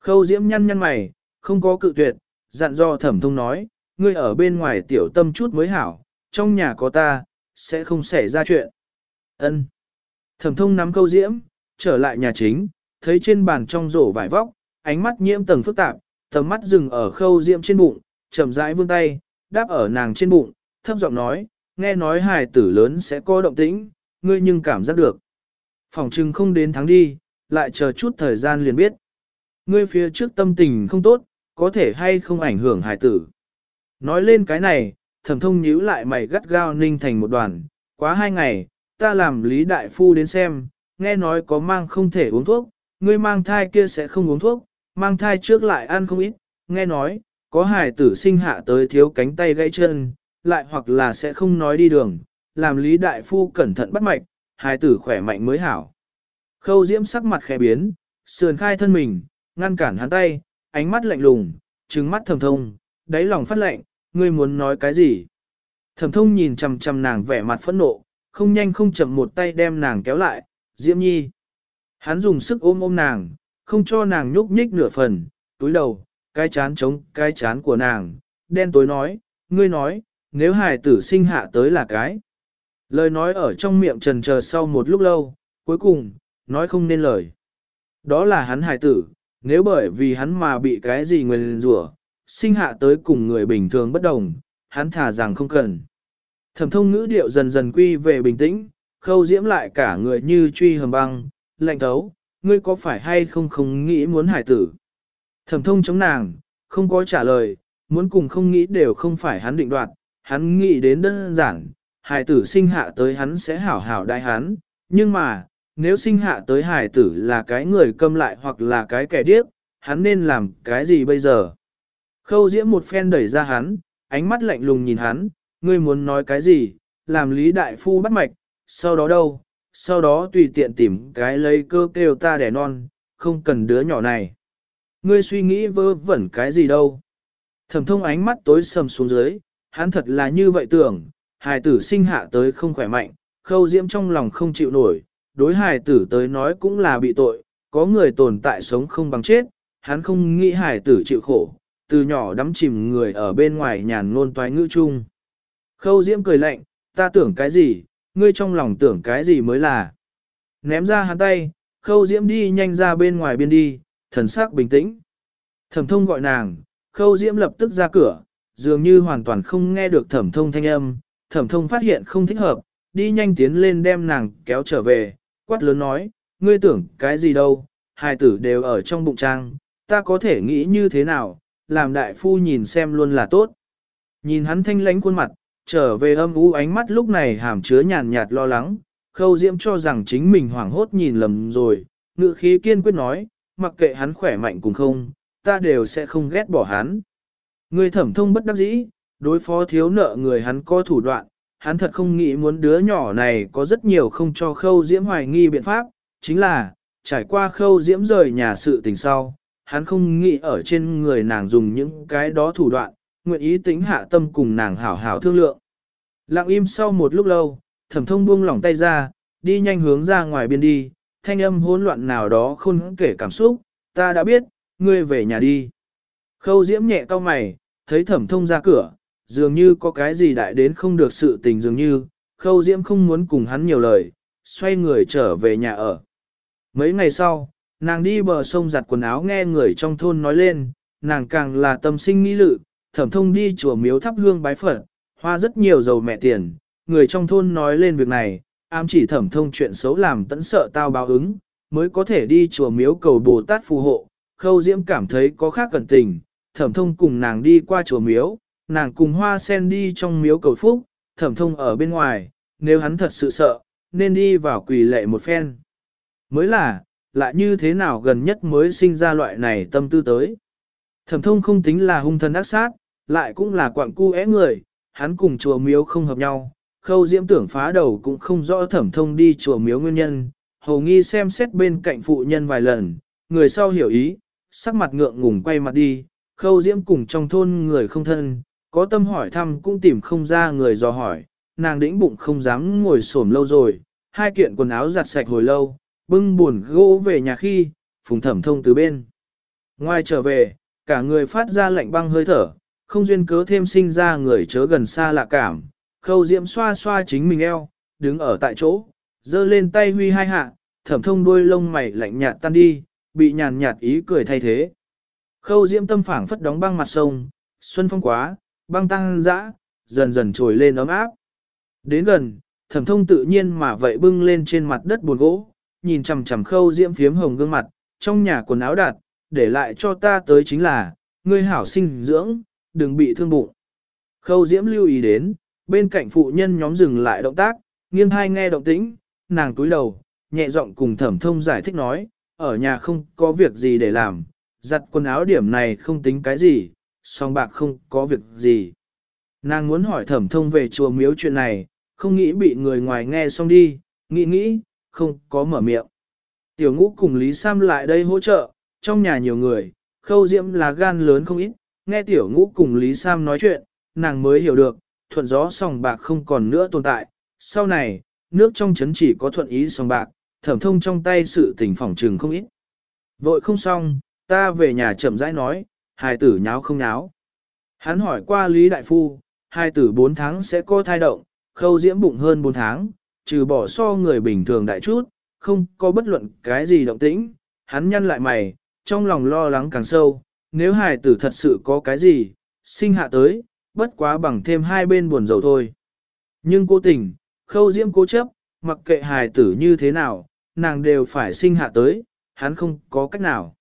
Khâu diễm nhăn nhăn mày, không có cự tuyệt, dặn do thẩm thông nói, ngươi ở bên ngoài tiểu tâm chút mới hảo, trong nhà có ta, sẽ không xảy ra chuyện. Ân. Thẩm thông nắm câu diễm, trở lại nhà chính, thấy trên bàn trong rổ vải vóc, ánh mắt nhiễm tầng phức tạp, tầm mắt dừng ở khâu diễm trên bụng, chậm rãi vươn tay, đáp ở nàng trên bụng, thấp giọng nói, nghe nói hài tử lớn sẽ có động tĩnh, ngươi nhưng cảm giác được. Phòng trừng không đến tháng đi, lại chờ chút thời gian liền biết. Ngươi phía trước tâm tình không tốt, có thể hay không ảnh hưởng hài tử. Nói lên cái này, thẩm thông nhíu lại mày gắt gao ninh thành một đoàn, quá hai ngày, ta làm lý đại phu đến xem, nghe nói có mang không thể uống thuốc, ngươi mang thai kia sẽ không uống thuốc, mang thai trước lại ăn không ít, nghe nói, có hài tử sinh hạ tới thiếu cánh tay gãy chân, lại hoặc là sẽ không nói đi đường, làm lý đại phu cẩn thận bắt mạch, hài tử khỏe mạnh mới hảo. Khâu diễm sắc mặt khẽ biến, sườn khai thân mình, ngăn cản hắn tay, ánh mắt lạnh lùng, trừng mắt thầm thông, đáy lòng phát lạnh, ngươi muốn nói cái gì? Thẩm thông nhìn chằm chằm nàng vẻ mặt phẫn nộ, không nhanh không chậm một tay đem nàng kéo lại, Diễm Nhi. Hắn dùng sức ôm ôm nàng, không cho nàng nhúc nhích nửa phần, túi đầu, cái chán chống cái chán của nàng, đen tối nói, ngươi nói, nếu hài tử sinh hạ tới là cái. Lời nói ở trong miệng trần chờ sau một lúc lâu, cuối cùng, nói không nên lời. Đó là hắn hài tử, nếu bởi vì hắn mà bị cái gì nguyền rủa, sinh hạ tới cùng người bình thường bất đồng, hắn thả rằng không cần. Thẩm thông ngữ điệu dần dần quy về bình tĩnh, khâu diễm lại cả người như truy hầm băng, lạnh thấu, ngươi có phải hay không không nghĩ muốn hải tử? Thẩm thông chống nàng, không có trả lời, muốn cùng không nghĩ đều không phải hắn định đoạt, hắn nghĩ đến đơn giản, hài tử sinh hạ tới hắn sẽ hảo hảo đại hắn, nhưng mà, nếu sinh hạ tới hài tử là cái người câm lại hoặc là cái kẻ điếc, hắn nên làm cái gì bây giờ? Khâu diễm một phen đẩy ra hắn, ánh mắt lạnh lùng nhìn hắn, ngươi muốn nói cái gì, làm lý đại phu bắt mạch, sau đó đâu, sau đó tùy tiện tìm cái lấy cơ kêu ta đẻ non, không cần đứa nhỏ này. Ngươi suy nghĩ vơ vẩn cái gì đâu. Thẩm thông ánh mắt tối sầm xuống dưới, hắn thật là như vậy tưởng, hài tử sinh hạ tới không khỏe mạnh, khâu diễm trong lòng không chịu nổi, đối hài tử tới nói cũng là bị tội, có người tồn tại sống không bằng chết, hắn không nghĩ hài tử chịu khổ, từ nhỏ đắm chìm người ở bên ngoài nhàn ngôn toái ngữ chung. Khâu diễm cười lạnh, ta tưởng cái gì, ngươi trong lòng tưởng cái gì mới là. Ném ra hắn tay, khâu diễm đi nhanh ra bên ngoài biên đi, thần sắc bình tĩnh. Thẩm thông gọi nàng, khâu diễm lập tức ra cửa, dường như hoàn toàn không nghe được thẩm thông thanh âm, thẩm thông phát hiện không thích hợp, đi nhanh tiến lên đem nàng kéo trở về, quát lớn nói, ngươi tưởng cái gì đâu, hai tử đều ở trong bụng trang, ta có thể nghĩ như thế nào, làm đại phu nhìn xem luôn là tốt. Nhìn hắn thanh lãnh khuôn mặt, trở về âm u ánh mắt lúc này hàm chứa nhàn nhạt lo lắng, khâu diễm cho rằng chính mình hoảng hốt nhìn lầm rồi, ngự khí kiên quyết nói, mặc kệ hắn khỏe mạnh cùng không, ta đều sẽ không ghét bỏ hắn. Người thẩm thông bất đắc dĩ, đối phó thiếu nợ người hắn có thủ đoạn, hắn thật không nghĩ muốn đứa nhỏ này có rất nhiều không cho khâu diễm hoài nghi biện pháp, chính là, trải qua khâu diễm rời nhà sự tình sau, hắn không nghĩ ở trên người nàng dùng những cái đó thủ đoạn, nguyện ý tính hạ tâm cùng nàng hảo hảo thương lượng. Lặng im sau một lúc lâu, thẩm thông buông lỏng tay ra, đi nhanh hướng ra ngoài biên đi, thanh âm hỗn loạn nào đó không kể cảm xúc, ta đã biết, ngươi về nhà đi. Khâu diễm nhẹ cau mày, thấy thẩm thông ra cửa, dường như có cái gì đại đến không được sự tình dường như, khâu diễm không muốn cùng hắn nhiều lời, xoay người trở về nhà ở. Mấy ngày sau, nàng đi bờ sông giặt quần áo nghe người trong thôn nói lên, nàng càng là tâm sinh nghĩ lự, thẩm thông đi chùa miếu thắp hương bái Phật, hoa rất nhiều dầu mẹ tiền, người trong thôn nói lên việc này, ám chỉ thẩm thông chuyện xấu làm tẫn sợ tao báo ứng, mới có thể đi chùa miếu cầu Bồ Tát phù hộ, khâu diễm cảm thấy có khác cẩn tình, thẩm thông cùng nàng đi qua chùa miếu, nàng cùng hoa sen đi trong miếu cầu phúc, thẩm thông ở bên ngoài, nếu hắn thật sự sợ, nên đi vào quỳ lệ một phen. Mới là, lại như thế nào gần nhất mới sinh ra loại này tâm tư tới. Thẩm thông không tính là hung thần ác sát, lại cũng là quặng cu é người, hắn cùng chùa miếu không hợp nhau, khâu diễm tưởng phá đầu cũng không rõ thẩm thông đi chùa miếu nguyên nhân, hầu nghi xem xét bên cạnh phụ nhân vài lần, người sau hiểu ý, sắc mặt ngượng ngùng quay mặt đi, khâu diễm cùng trong thôn người không thân, có tâm hỏi thăm cũng tìm không ra người dò hỏi, nàng đĩnh bụng không dám ngồi xổm lâu rồi, hai kiện quần áo giặt sạch hồi lâu, bưng buồn gỗ về nhà khi, phùng thẩm thông từ bên. Ngoài trở về, cả người phát ra lạnh băng hơi thở, không duyên cớ thêm sinh ra người chớ gần xa lạ cảm, khâu diễm xoa xoa chính mình eo, đứng ở tại chỗ, giơ lên tay huy hai hạ, thẩm thông đuôi lông mày lạnh nhạt tan đi, bị nhàn nhạt ý cười thay thế. Khâu diễm tâm phảng phất đóng băng mặt sông, xuân phong quá, băng tăng dã, dần dần trồi lên ấm áp. Đến gần, thẩm thông tự nhiên mà vậy bưng lên trên mặt đất buồn gỗ, nhìn chằm chằm khâu diễm phiếm hồng gương mặt, trong nhà quần áo đạt, để lại cho ta tới chính là, ngươi hảo sinh dưỡng, đừng bị thương bụng. Khâu diễm lưu ý đến, bên cạnh phụ nhân nhóm dừng lại động tác, nghiêng hai nghe động tĩnh, nàng túi đầu, nhẹ giọng cùng thẩm thông giải thích nói, ở nhà không có việc gì để làm, giặt quần áo điểm này không tính cái gì, song bạc không có việc gì. Nàng muốn hỏi thẩm thông về chùa miếu chuyện này, không nghĩ bị người ngoài nghe xong đi, nghĩ nghĩ, không có mở miệng. Tiểu ngũ cùng Lý Sam lại đây hỗ trợ, trong nhà nhiều người, khâu diễm là gan lớn không ít, nghe tiểu ngũ cùng Lý Sam nói chuyện, nàng mới hiểu được, thuận gió sòng bạc không còn nữa tồn tại. Sau này, nước trong chấn chỉ có thuận ý sòng bạc, thẩm thông trong tay sự tình phỏng trừng không ít. Vội không xong, ta về nhà chậm rãi nói, hài tử nháo không nháo. Hắn hỏi qua Lý Đại Phu, hài tử 4 tháng sẽ có thai động, khâu diễm bụng hơn 4 tháng, trừ bỏ so người bình thường đại chút, không có bất luận cái gì động tĩnh, hắn nhăn lại mày, trong lòng lo lắng càng sâu, nếu hài tử thật sự có cái gì, sinh hạ tới, bất quá bằng thêm hai bên buồn dầu thôi. Nhưng cố tình, khâu diễm cố chấp, mặc kệ hài tử như thế nào, nàng đều phải sinh hạ tới, hắn không có cách nào.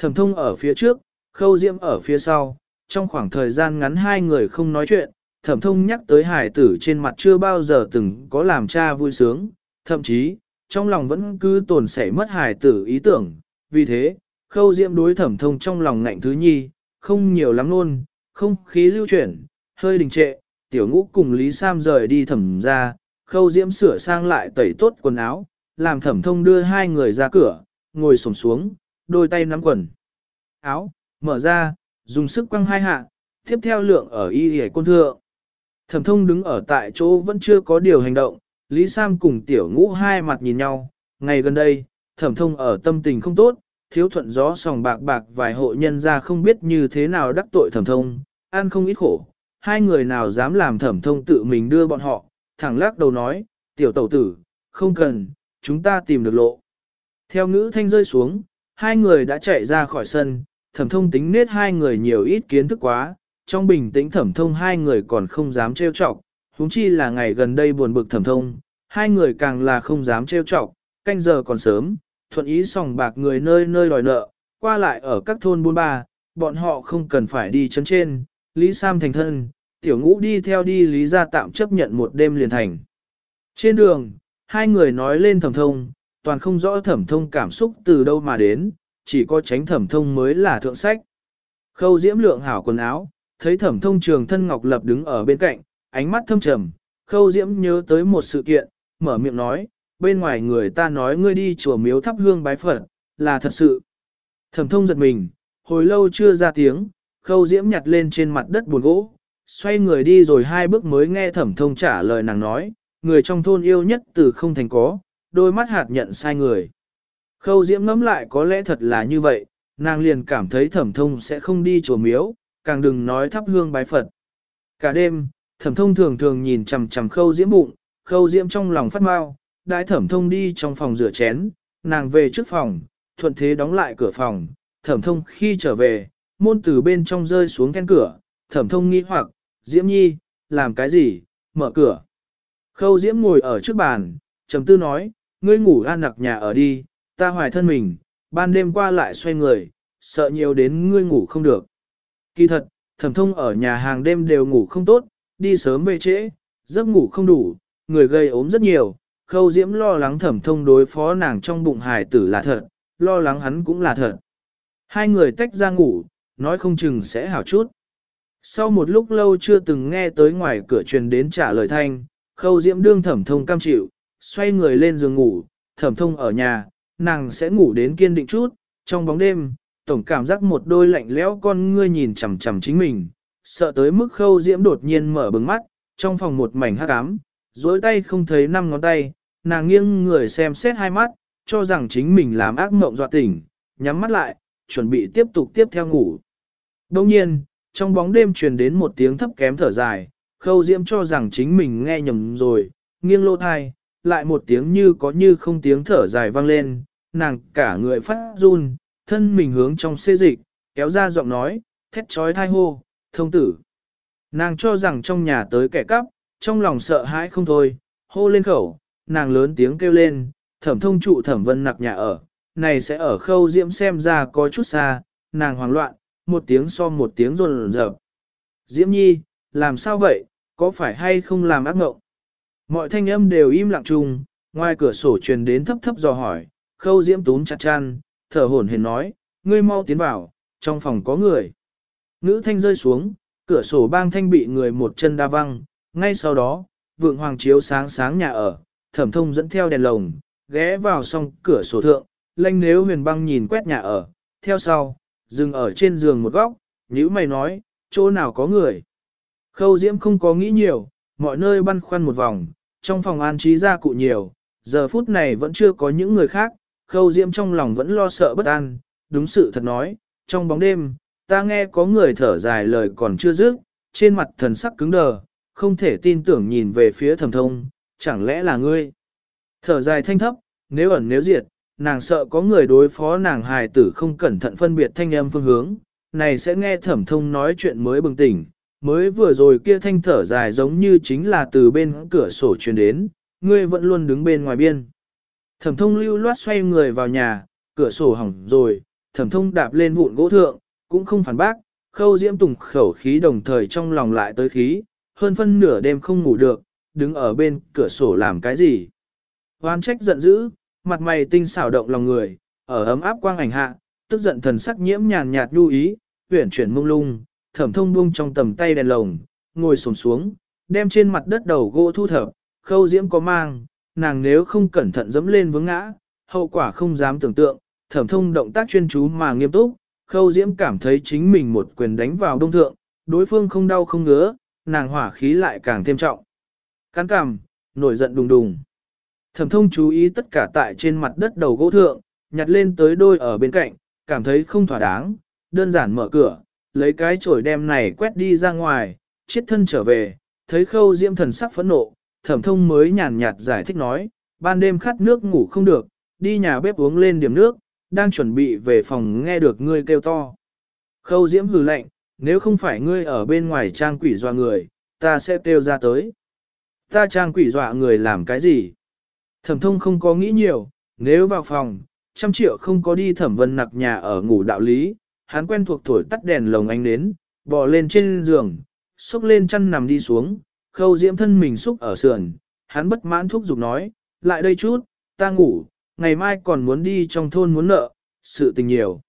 Thẩm thông ở phía trước, khâu diễm ở phía sau, trong khoảng thời gian ngắn hai người không nói chuyện, thẩm thông nhắc tới hải tử trên mặt chưa bao giờ từng có làm cha vui sướng, thậm chí, trong lòng vẫn cứ tồn sẻ mất hải tử ý tưởng, vì thế, khâu diễm đối thẩm thông trong lòng ngạnh thứ nhi, không nhiều lắm luôn, không khí lưu chuyển, hơi đình trệ, tiểu ngũ cùng Lý Sam rời đi thẩm ra, khâu diễm sửa sang lại tẩy tốt quần áo, làm thẩm thông đưa hai người ra cửa, ngồi xổm xuống, đôi tay nắm quần. Áo, mở ra, dùng sức quăng hai hạ, tiếp theo lượng ở y hề côn thượng. Thẩm thông đứng ở tại chỗ vẫn chưa có điều hành động, Lý Sam cùng tiểu ngũ hai mặt nhìn nhau, ngày gần đây, thẩm thông ở tâm tình không tốt, thiếu thuận gió sòng bạc bạc vài hộ nhân ra không biết như thế nào đắc tội thẩm thông, ăn không ít khổ, hai người nào dám làm thẩm thông tự mình đưa bọn họ, thẳng lắc đầu nói, tiểu tẩu tử, không cần, chúng ta tìm được lộ. Theo ngữ thanh rơi xuống, hai người đã chạy ra khỏi sân, thẩm thông tính nết hai người nhiều ít kiến thức quá, trong bình tĩnh thẩm thông hai người còn không dám trêu chọc, huống chi là ngày gần đây buồn bực thẩm thông, hai người càng là không dám trêu chọc, canh giờ còn sớm, thuận ý sòng bạc người nơi nơi đòi nợ, qua lại ở các thôn buôn ba, bọn họ không cần phải đi chấn trên, Lý Sam thành thân, tiểu ngũ đi theo đi Lý ra tạm chấp nhận một đêm liền thành. Trên đường, hai người nói lên thẩm thông, toàn không rõ thẩm thông cảm xúc từ đâu mà đến, chỉ có tránh thẩm thông mới là thượng sách. Khâu diễm lượng hảo quần áo, thấy thẩm thông trường thân ngọc lập đứng ở bên cạnh, ánh mắt thâm trầm, khâu diễm nhớ tới một sự kiện, mở miệng nói, bên ngoài người ta nói ngươi đi chùa miếu thắp hương bái Phật, là thật sự. Thẩm thông giật mình, hồi lâu chưa ra tiếng, khâu diễm nhặt lên trên mặt đất buồn gỗ, xoay người đi rồi hai bước mới nghe thẩm thông trả lời nàng nói, người trong thôn yêu nhất từ không thành có, đôi mắt hạt nhận sai người. Khâu diễm ngẫm lại có lẽ thật là như vậy, nàng liền cảm thấy thẩm thông sẽ không đi chùa miếu, càng đừng nói thắp hương bái Phật. Cả đêm, thẩm thông thường thường nhìn chằm chằm khâu diễm bụng, khâu diễm trong lòng phát mau, đại thẩm thông đi trong phòng rửa chén, nàng về trước phòng, thuận thế đóng lại cửa phòng, thẩm thông khi trở về, môn từ bên trong rơi xuống then cửa, thẩm thông nghĩ hoặc, diễm nhi, làm cái gì, mở cửa. Khâu diễm ngồi ở trước bàn, trầm tư nói, ngươi ngủ an nặc nhà ở đi, ta hoài thân mình, ban đêm qua lại xoay người, sợ nhiều đến ngươi ngủ không được. Kỳ thật, thẩm thông ở nhà hàng đêm đều ngủ không tốt, đi sớm về trễ, giấc ngủ không đủ, người gây ốm rất nhiều, khâu diễm lo lắng thẩm thông đối phó nàng trong bụng hài tử là thật, lo lắng hắn cũng là thật. Hai người tách ra ngủ, nói không chừng sẽ hảo chút. Sau một lúc lâu chưa từng nghe tới ngoài cửa truyền đến trả lời thanh, khâu diễm đương thẩm thông cam chịu, xoay người lên giường ngủ, thẩm thông ở nhà, nàng sẽ ngủ đến kiên định chút, trong bóng đêm, tổng cảm giác một đôi lạnh lẽo con ngươi nhìn chằm chằm chính mình, sợ tới mức khâu diễm đột nhiên mở bừng mắt, trong phòng một mảnh hắc ám, dối tay không thấy năm ngón tay, nàng nghiêng người xem xét hai mắt, cho rằng chính mình làm ác mộng dọa tỉnh, nhắm mắt lại, chuẩn bị tiếp tục tiếp theo ngủ. Đồng nhiên, trong bóng đêm truyền đến một tiếng thấp kém thở dài, khâu diễm cho rằng chính mình nghe nhầm rồi, nghiêng lô thai, lại một tiếng như có như không tiếng thở dài vang lên, nàng cả người phát run, thân mình hướng trong xê dịch, kéo ra giọng nói, thét trói thai hô, thông tử. Nàng cho rằng trong nhà tới kẻ cắp, trong lòng sợ hãi không thôi, hô lên khẩu, nàng lớn tiếng kêu lên, thẩm thông trụ thẩm vân nặc nhà ở, này sẽ ở khâu diễm xem ra có chút xa, nàng hoảng loạn, một tiếng so một tiếng rồn rợp. Diễm nhi, làm sao vậy, có phải hay không làm ác ngộng? Mọi thanh âm đều im lặng chung, ngoài cửa sổ truyền đến thấp thấp dò hỏi, khâu diễm túm chặt chăn, thở hổn hển nói, ngươi mau tiến vào, trong phòng có người. Ngữ thanh rơi xuống, cửa sổ bang thanh bị người một chân đa văng, ngay sau đó, vượng hoàng chiếu sáng sáng nhà ở, thẩm thông dẫn theo đèn lồng, ghé vào song cửa sổ thượng, lanh nếu huyền băng nhìn quét nhà ở, theo sau, dừng ở trên giường một góc, nhữ mày nói, chỗ nào có người. Khâu diễm không có nghĩ nhiều, mọi nơi băn khoăn một vòng, trong phòng an trí gia cụ nhiều, giờ phút này vẫn chưa có những người khác, khâu diễm trong lòng vẫn lo sợ bất an, đúng sự thật nói, trong bóng đêm, ta nghe có người thở dài lời còn chưa dứt, trên mặt thần sắc cứng đờ, không thể tin tưởng nhìn về phía thẩm thông, chẳng lẽ là ngươi? Thở dài thanh thấp, nếu ẩn nếu diệt, nàng sợ có người đối phó nàng hài tử không cẩn thận phân biệt thanh âm phương hướng, này sẽ nghe thẩm thông nói chuyện mới bừng tỉnh, mới vừa rồi kia thanh thở dài giống như chính là từ bên cửa sổ truyền đến, ngươi vẫn luôn đứng bên ngoài biên. Thẩm thông lưu loát xoay người vào nhà, cửa sổ hỏng rồi, thẩm thông đạp lên vụn gỗ thượng, cũng không phản bác, khâu diễm tùng khẩu khí đồng thời trong lòng lại tới khí, hơn phân nửa đêm không ngủ được, đứng ở bên cửa sổ làm cái gì. Hoan trách giận dữ, mặt mày tinh xảo động lòng người, ở ấm áp quang ảnh hạ, tức giận thần sắc nhiễm nhàn nhạt nhu ý, huyển chuyển mông lung, thẩm thông buông trong tầm tay đèn lồng, ngồi xổm xuống, đem trên mặt đất đầu gỗ thu thập, khâu diễm có mang, nàng nếu không cẩn thận dẫm lên vướng ngã, hậu quả không dám tưởng tượng, thẩm thông động tác chuyên chú mà nghiêm túc, khâu diễm cảm thấy chính mình một quyền đánh vào đông thượng, đối phương không đau không ngứa, nàng hỏa khí lại càng thêm trọng. Cắn cằm, nổi giận đùng đùng. Thẩm thông chú ý tất cả tại trên mặt đất đầu gỗ thượng, nhặt lên tới đôi ở bên cạnh, cảm thấy không thỏa đáng, đơn giản mở cửa, lấy cái chổi đem này quét đi ra ngoài, chiết thân trở về, thấy khâu diễm thần sắc phẫn nộ, thẩm thông mới nhàn nhạt giải thích nói, ban đêm khát nước ngủ không được, đi nhà bếp uống lên điểm nước, đang chuẩn bị về phòng nghe được ngươi kêu to. Khâu diễm hừ lạnh, nếu không phải ngươi ở bên ngoài trang quỷ dọa người, ta sẽ kêu ra tới. Ta trang quỷ dọa người làm cái gì? Thẩm thông không có nghĩ nhiều, nếu vào phòng, trăm triệu không có đi thẩm vân nặc nhà ở ngủ đạo lý, hắn quen thuộc thổi tắt đèn lồng ánh nến, bò lên trên giường, xúc lên chăn nằm đi xuống, khâu diễm thân mình xúc ở sườn, hắn bất mãn thúc giục nói, lại đây chút, ta ngủ, ngày mai còn muốn đi trong thôn muốn nợ, sự tình nhiều.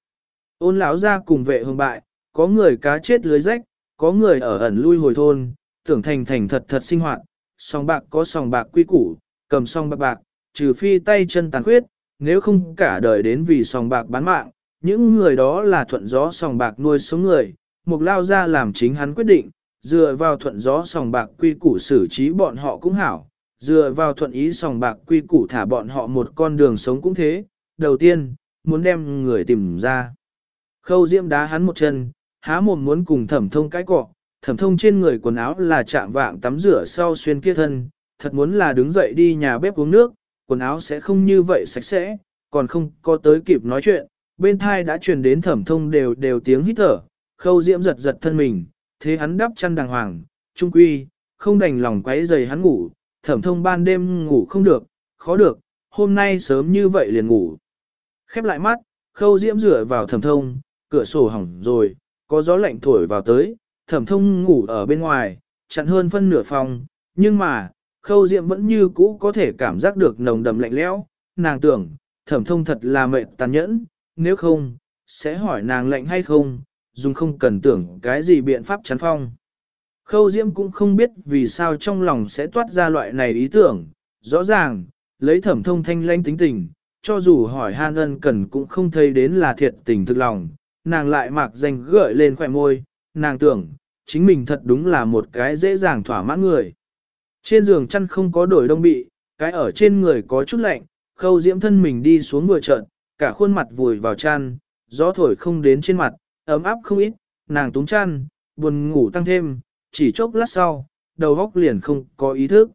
Ôn lão ra cùng vệ hương bại, có người cá chết lưới rách, có người ở ẩn lui hồi thôn, tưởng thành thành thật thật sinh hoạt, song bạc có song bạc quy củ, cầm song bạc bạc, trừ phi tay chân tàn khuyết, nếu không cả đời đến vì song bạc bán mạng, những người đó là thuận gió sòng bạc nuôi sống người, mục lao ra làm chính hắn quyết định, dựa vào thuận gió sòng bạc quy củ xử trí bọn họ cũng hảo, dựa vào thuận ý sòng bạc quy củ thả bọn họ một con đường sống cũng thế, đầu tiên, muốn đem người tìm ra. Khâu diễm đá hắn một chân, há mồm muốn cùng thẩm thông cái cọ, thẩm thông trên người quần áo là chạm vạng tắm rửa sau xuyên kia thân, thật muốn là đứng dậy đi nhà bếp uống nước, quần áo sẽ không như vậy sạch sẽ, còn không có tới kịp nói chuyện, bên thai đã truyền đến thẩm thông đều đều tiếng hít thở, khâu diễm giật giật thân mình, thế hắn đắp chăn đàng hoàng, trung quy, không đành lòng quấy giày hắn ngủ, thẩm thông ban đêm ngủ không được, khó được, hôm nay sớm như vậy liền ngủ. Khép lại mắt, khâu diễm rửa vào thẩm thông, cửa sổ hỏng rồi, có gió lạnh thổi vào tới, thẩm thông ngủ ở bên ngoài, chặn hơn phân nửa phòng, nhưng mà, khâu diễm vẫn như cũ có thể cảm giác được nồng đầm lạnh lẽo, nàng tưởng, thẩm thông thật là mệt tàn nhẫn, nếu không, sẽ hỏi nàng lệnh hay không, dùng không cần tưởng cái gì biện pháp chắn phong. Khâu diễm cũng không biết vì sao trong lòng sẽ toát ra loại này ý tưởng, rõ ràng, lấy thẩm thông thanh lãnh tính tình, cho dù hỏi han ân cần cũng không thấy đến là thiệt tình thực lòng, nàng lại mạc danh gợi lên khỏe môi, nàng tưởng, chính mình thật đúng là một cái dễ dàng thỏa mãn người. Trên giường chăn không có đổi đông bị, cái ở trên người có chút lạnh, khâu diễm thân mình đi xuống vừa trận, cả khuôn mặt vùi vào chăn, gió thổi không đến trên mặt, ấm áp không ít, nàng túng chăn, buồn ngủ tăng thêm, chỉ chốc lát sau, đầu góc liền không có ý thức.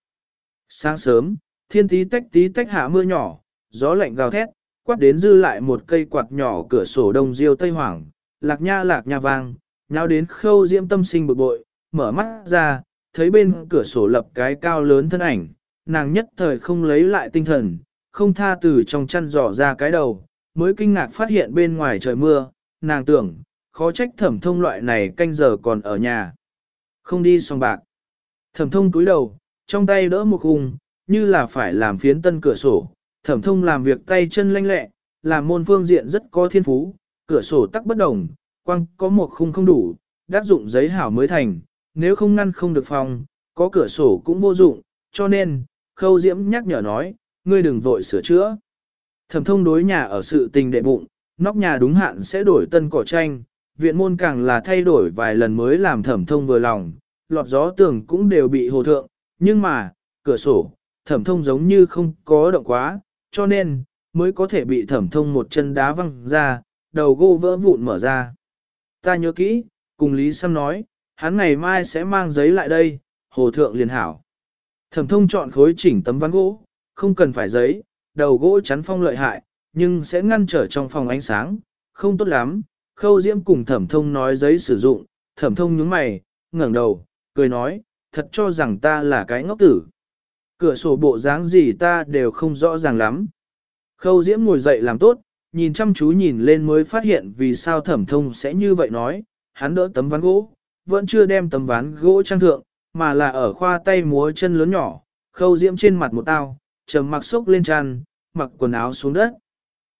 Sáng sớm, thiên tí tách tí tách hạ mưa nhỏ, gió lạnh gào thét, quát đến dư lại một cây quạt nhỏ cửa sổ đông diêu tây hoảng, lạc nha lạc nha vang, nháo đến khâu diễm tâm sinh bực bội, mở mắt ra, thấy bên cửa sổ lập cái cao lớn thân ảnh, nàng nhất thời không lấy lại tinh thần, không tha từ trong chăn dò ra cái đầu, mới kinh ngạc phát hiện bên ngoài trời mưa, nàng tưởng, khó trách thẩm thông loại này canh giờ còn ở nhà. Không đi xong bạc. Thẩm thông cúi đầu, trong tay đỡ một khung, như là phải làm phiến tân cửa sổ, thẩm thông làm việc tay chân lanh lẹ, làm môn phương diện rất có thiên phú, cửa sổ tắc bất đồng, quăng có một khung không đủ, đáp dụng giấy hảo mới thành, nếu không ngăn không được phòng, có cửa sổ cũng vô dụng, cho nên, khâu diễm nhắc nhở nói, ngươi đừng vội sửa chữa. Thẩm thông đối nhà ở sự tình đệ bụng, nóc nhà đúng hạn sẽ đổi tân cỏ tranh, viện môn càng là thay đổi vài lần mới làm thẩm thông vừa lòng, lọt gió tường cũng đều bị hồ thượng, nhưng mà, cửa sổ, thẩm thông giống như không có động quá, cho nên, mới có thể bị thẩm thông một chân đá văng ra, đầu gỗ vỡ vụn mở ra. Ta nhớ kỹ, cùng Lý Sâm nói, hắn ngày mai sẽ mang giấy lại đây, hồ thượng liền hảo. Thẩm thông chọn khối chỉnh tấm ván gỗ, không cần phải giấy, đầu gỗ chắn phong lợi hại, nhưng sẽ ngăn trở trong phòng ánh sáng, không tốt lắm. Khâu Diễm cùng thẩm thông nói giấy sử dụng, thẩm thông nhướng mày, ngẩng đầu, cười nói, thật cho rằng ta là cái ngốc tử. Cửa sổ bộ dáng gì ta đều không rõ ràng lắm. Khâu Diễm ngồi dậy làm tốt, nhìn chăm chú nhìn lên mới phát hiện vì sao thẩm thông sẽ như vậy nói, hắn đỡ tấm ván gỗ, vẫn chưa đem tấm ván gỗ trang thượng, mà là ở khoa tay múa chân lớn nhỏ, khâu diễm trên mặt một tao, trầm mặc xốc lên chăn, mặc quần áo xuống đất.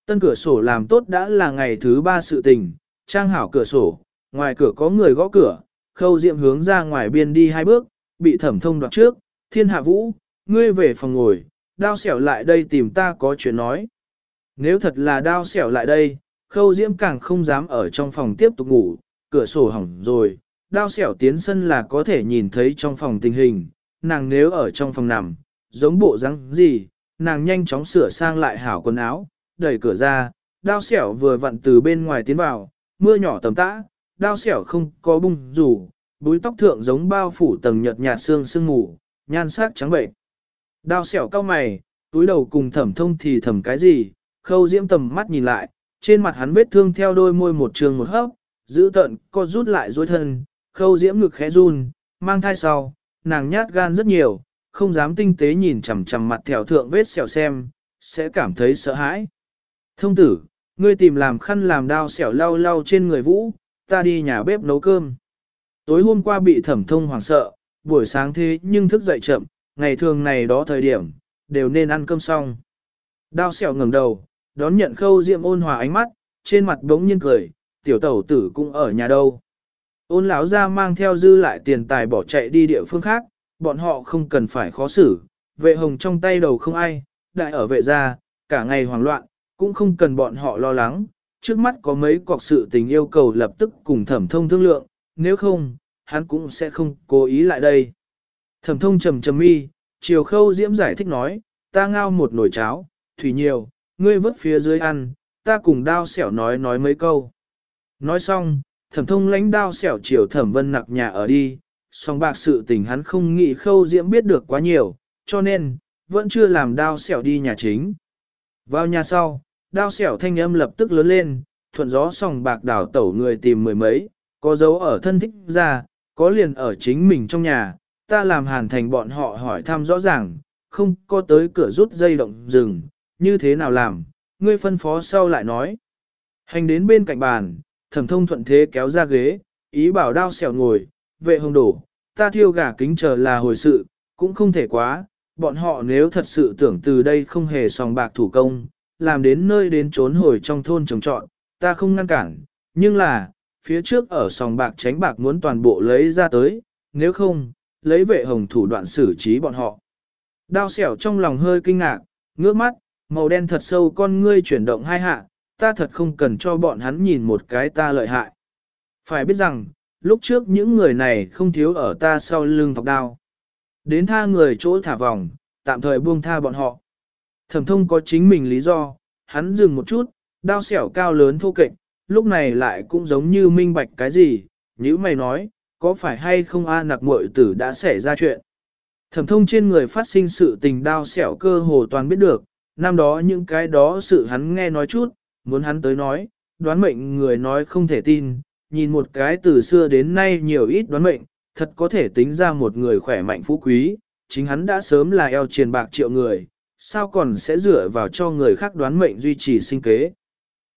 Tân cửa sổ làm tốt đã là ngày thứ ba sự tình, trang hảo cửa sổ, ngoài cửa có người gõ cửa, khâu diệm hướng ra ngoài biên đi hai bước, bị thẩm thông đoạt trước, thiên hạ vũ, ngươi về phòng ngồi, đao xẻo lại đây tìm ta có chuyện nói. Nếu thật là đao xẻo lại đây, khâu diễm càng không dám ở trong phòng tiếp tục ngủ, cửa sổ hỏng rồi, đao xẻo tiến sân là có thể nhìn thấy trong phòng tình hình, nàng nếu ở trong phòng nằm, giống bộ răng gì, nàng nhanh chóng sửa sang lại hảo quần áo, đẩy cửa ra, đao xẻo vừa vặn từ bên ngoài tiến vào, mưa nhỏ tầm tã, đao xẻo không có bung rủ, búi tóc thượng giống bao phủ tầng nhợt nhạt xương sương mù, nhan sắc trắng bệnh. Đao xẻo cao mày, túi đầu cùng thẩm thông thì thẩm cái gì, khâu diễm tầm mắt nhìn lại, trên mặt hắn vết thương theo đôi môi một trường một hấp, giữ tận, co rút lại dối thân, khâu diễm ngực khẽ run, mang thai sau, nàng nhát gan rất nhiều, không dám tinh tế nhìn chằm chằm mặt thẻo thượng vết sẹo xem, sẽ cảm thấy sợ hãi. Thông tử, ngươi tìm làm khăn làm đao xẻo lau lau trên người vũ, ta đi nhà bếp nấu cơm. Tối hôm qua bị thẩm thông hoảng sợ, buổi sáng thế nhưng thức dậy chậm, ngày thường này đó thời điểm, đều nên ăn cơm xong. Đao xẻo ngẩng đầu, đón nhận khâu diệm ôn hòa ánh mắt, trên mặt bỗng nhiên cười, tiểu tẩu tử cũng ở nhà đâu. Ôn lão ra mang theo dư lại tiền tài bỏ chạy đi địa phương khác, bọn họ không cần phải khó xử, vệ hồng trong tay đầu không ai, đại ở vệ gia, cả ngày hoảng loạn, cũng không cần bọn họ lo lắng, trước mắt có mấy cọc sự tình yêu cầu lập tức cùng thẩm thông thương lượng, nếu không, hắn cũng sẽ không cố ý lại đây. Thẩm thông trầm trầm mi, chiều khâu diễm giải thích nói, ta ngao một nồi cháo, thủy nhiều, ngươi vớt phía dưới ăn, ta cùng đao xẻo nói nói mấy câu. Nói xong, thẩm thông lãnh đao xẻo chiều thẩm vân nặc nhà ở đi, song bạc sự tình hắn không nghĩ khâu diễm biết được quá nhiều, cho nên, vẫn chưa làm đao xẻo đi nhà chính. Vào nhà sau, đao xẻo thanh âm lập tức lớn lên, thuận gió song bạc đảo tẩu người tìm mười mấy, có dấu ở thân thích ra, có liền ở chính mình trong nhà, ta làm hàn thành bọn họ hỏi thăm rõ ràng, không có tới cửa rút dây động rừng, như thế nào làm, ngươi phân phó sau lại nói. Hành đến bên cạnh bàn, thẩm thông thuận thế kéo ra ghế, ý bảo đao xẻo ngồi, vệ hồng đổ, ta thiêu gà kính chờ là hồi sự, cũng không thể quá, bọn họ nếu thật sự tưởng từ đây không hề sòng bạc thủ công, làm đến nơi đến trốn hồi trong thôn trồng trọn, ta không ngăn cản, nhưng là, phía trước ở sòng bạc tránh bạc muốn toàn bộ lấy ra tới, nếu không, lấy vệ hồng thủ đoạn xử trí bọn họ. Đao xẻo trong lòng hơi kinh ngạc, ngước mắt, màu đen thật sâu con ngươi chuyển động hai hạ, ta thật không cần cho bọn hắn nhìn một cái ta lợi hại. Phải biết rằng, lúc trước những người này không thiếu ở ta sau lưng thọc đao. Đến tha người chỗ thả vòng, tạm thời buông tha bọn họ. Thẩm thông có chính mình lý do, hắn dừng một chút, đao xẻo cao lớn thô kệch, lúc này lại cũng giống như minh bạch cái gì, như mày nói, có phải hay không a nặc muội tử đã xảy ra chuyện. Thẩm thông trên người phát sinh sự tình đao xẻo cơ hồ toàn biết được, năm đó những cái đó sự hắn nghe nói chút, muốn hắn tới nói, đoán mệnh người nói không thể tin, nhìn một cái từ xưa đến nay nhiều ít đoán mệnh, thật có thể tính ra một người khỏe mạnh phú quý, chính hắn đã sớm là eo triền bạc triệu người, sao còn sẽ dựa vào cho người khác đoán mệnh duy trì sinh kế.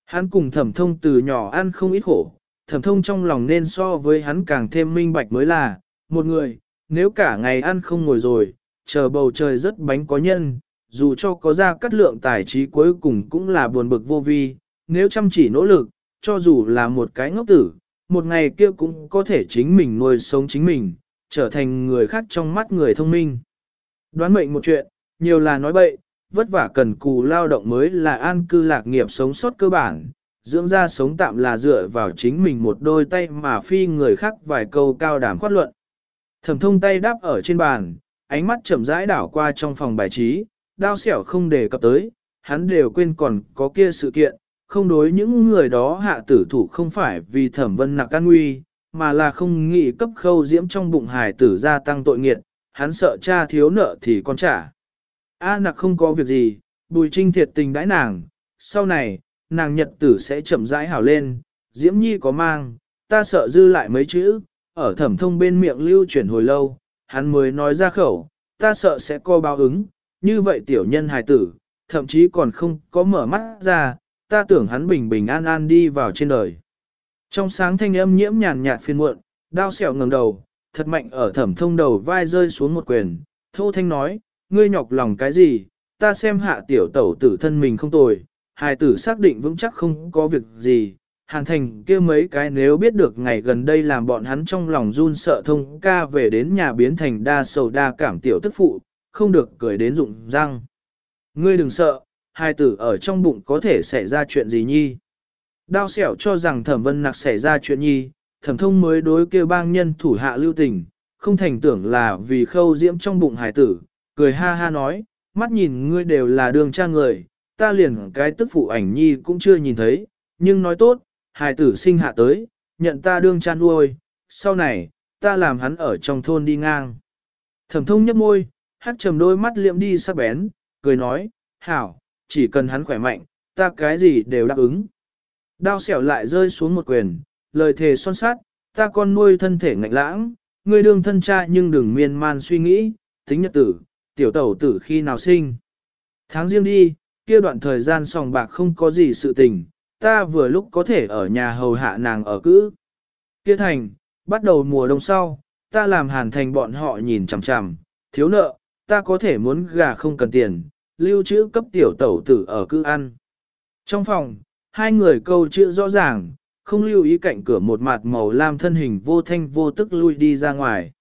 Hắn cùng thẩm thông từ nhỏ ăn không ít khổ, thẩm thông trong lòng nên so với hắn càng thêm minh bạch mới là, một người, nếu cả ngày ăn không ngồi rồi, chờ bầu trời rất bánh có nhân, dù cho có ra cắt lượng tài trí cuối cùng cũng là buồn bực vô vi, nếu chăm chỉ nỗ lực, cho dù là một cái ngốc tử, một ngày kia cũng có thể chính mình nuôi sống chính mình, trở thành người khác trong mắt người thông minh. Đoán mệnh một chuyện, nhiều là nói bậy, vất vả cần cù lao động mới là an cư lạc nghiệp sống sót cơ bản, dưỡng ra sống tạm là dựa vào chính mình một đôi tay mà phi người khác vài câu cao đảm khoát luận. Thẩm thông tay đáp ở trên bàn, ánh mắt chậm rãi đảo qua trong phòng bài trí, đao xẻo không đề cập tới, hắn đều quên còn có kia sự kiện, không đối những người đó hạ tử thủ không phải vì thẩm vân nặc an nguy, mà là không nghĩ cấp khâu diễm trong bụng hài tử gia tăng tội nghiệt, hắn sợ cha thiếu nợ thì con trả. A nặc không có việc gì, bùi trinh thiệt tình đãi nàng, sau này, nàng nhật tử sẽ chậm rãi hảo lên, diễm nhi có mang, ta sợ dư lại mấy chữ, ở thẩm thông bên miệng lưu chuyển hồi lâu, hắn mới nói ra khẩu, ta sợ sẽ co báo ứng, như vậy tiểu nhân hài tử, thậm chí còn không có mở mắt ra, ta tưởng hắn bình bình an an đi vào trên đời. Trong sáng thanh âm nhiễm nhàn nhạt phiên muộn, đao xẻo ngẩng đầu, thật mạnh ở thẩm thông đầu vai rơi xuống một quyền, thô thanh nói, ngươi nhọc lòng cái gì, ta xem hạ tiểu tẩu tử thân mình không tồi, hài tử xác định vững chắc không có việc gì, hàn thành kia mấy cái nếu biết được ngày gần đây làm bọn hắn trong lòng run sợ thông ca về đến nhà biến thành đa sầu đa cảm tiểu tức phụ, không được cười đến rụng răng. Ngươi đừng sợ, hai tử ở trong bụng có thể xảy ra chuyện gì nhi. Đao xẻo cho rằng thẩm vân nặc xảy ra chuyện nhi, thẩm thông mới đối kêu bang nhân thủ hạ lưu tình, không thành tưởng là vì khâu diễm trong bụng Hải tử, cười ha ha nói, mắt nhìn ngươi đều là đường cha người, ta liền cái tức phụ ảnh nhi cũng chưa nhìn thấy, nhưng nói tốt, Hải tử sinh hạ tới, nhận ta đương cha nuôi, sau này, ta làm hắn ở trong thôn đi ngang. Thẩm thông nhấp môi, hát trầm đôi mắt liệm đi sắc bén, cười nói, hảo, chỉ cần hắn khỏe mạnh, ta cái gì đều đáp ứng. Đao xẻo lại rơi xuống một quyền, lời thề son sát, ta con nuôi thân thể ngạnh lãng, ngươi đương thân cha nhưng đừng miên man suy nghĩ, tính nhật tử, tiểu tẩu tử khi nào sinh. Tháng riêng đi, kia đoạn thời gian sòng bạc không có gì sự tình, ta vừa lúc có thể ở nhà hầu hạ nàng ở cữ. Kia thành, bắt đầu mùa đông sau, ta làm hàn thành bọn họ nhìn chằm chằm, thiếu nợ, ta có thể muốn gà không cần tiền, lưu trữ cấp tiểu tẩu tử ở cư ăn. Trong phòng, hai người câu chữ rõ ràng, không lưu ý cạnh cửa một mặt màu lam thân hình vô thanh vô tức lui đi ra ngoài.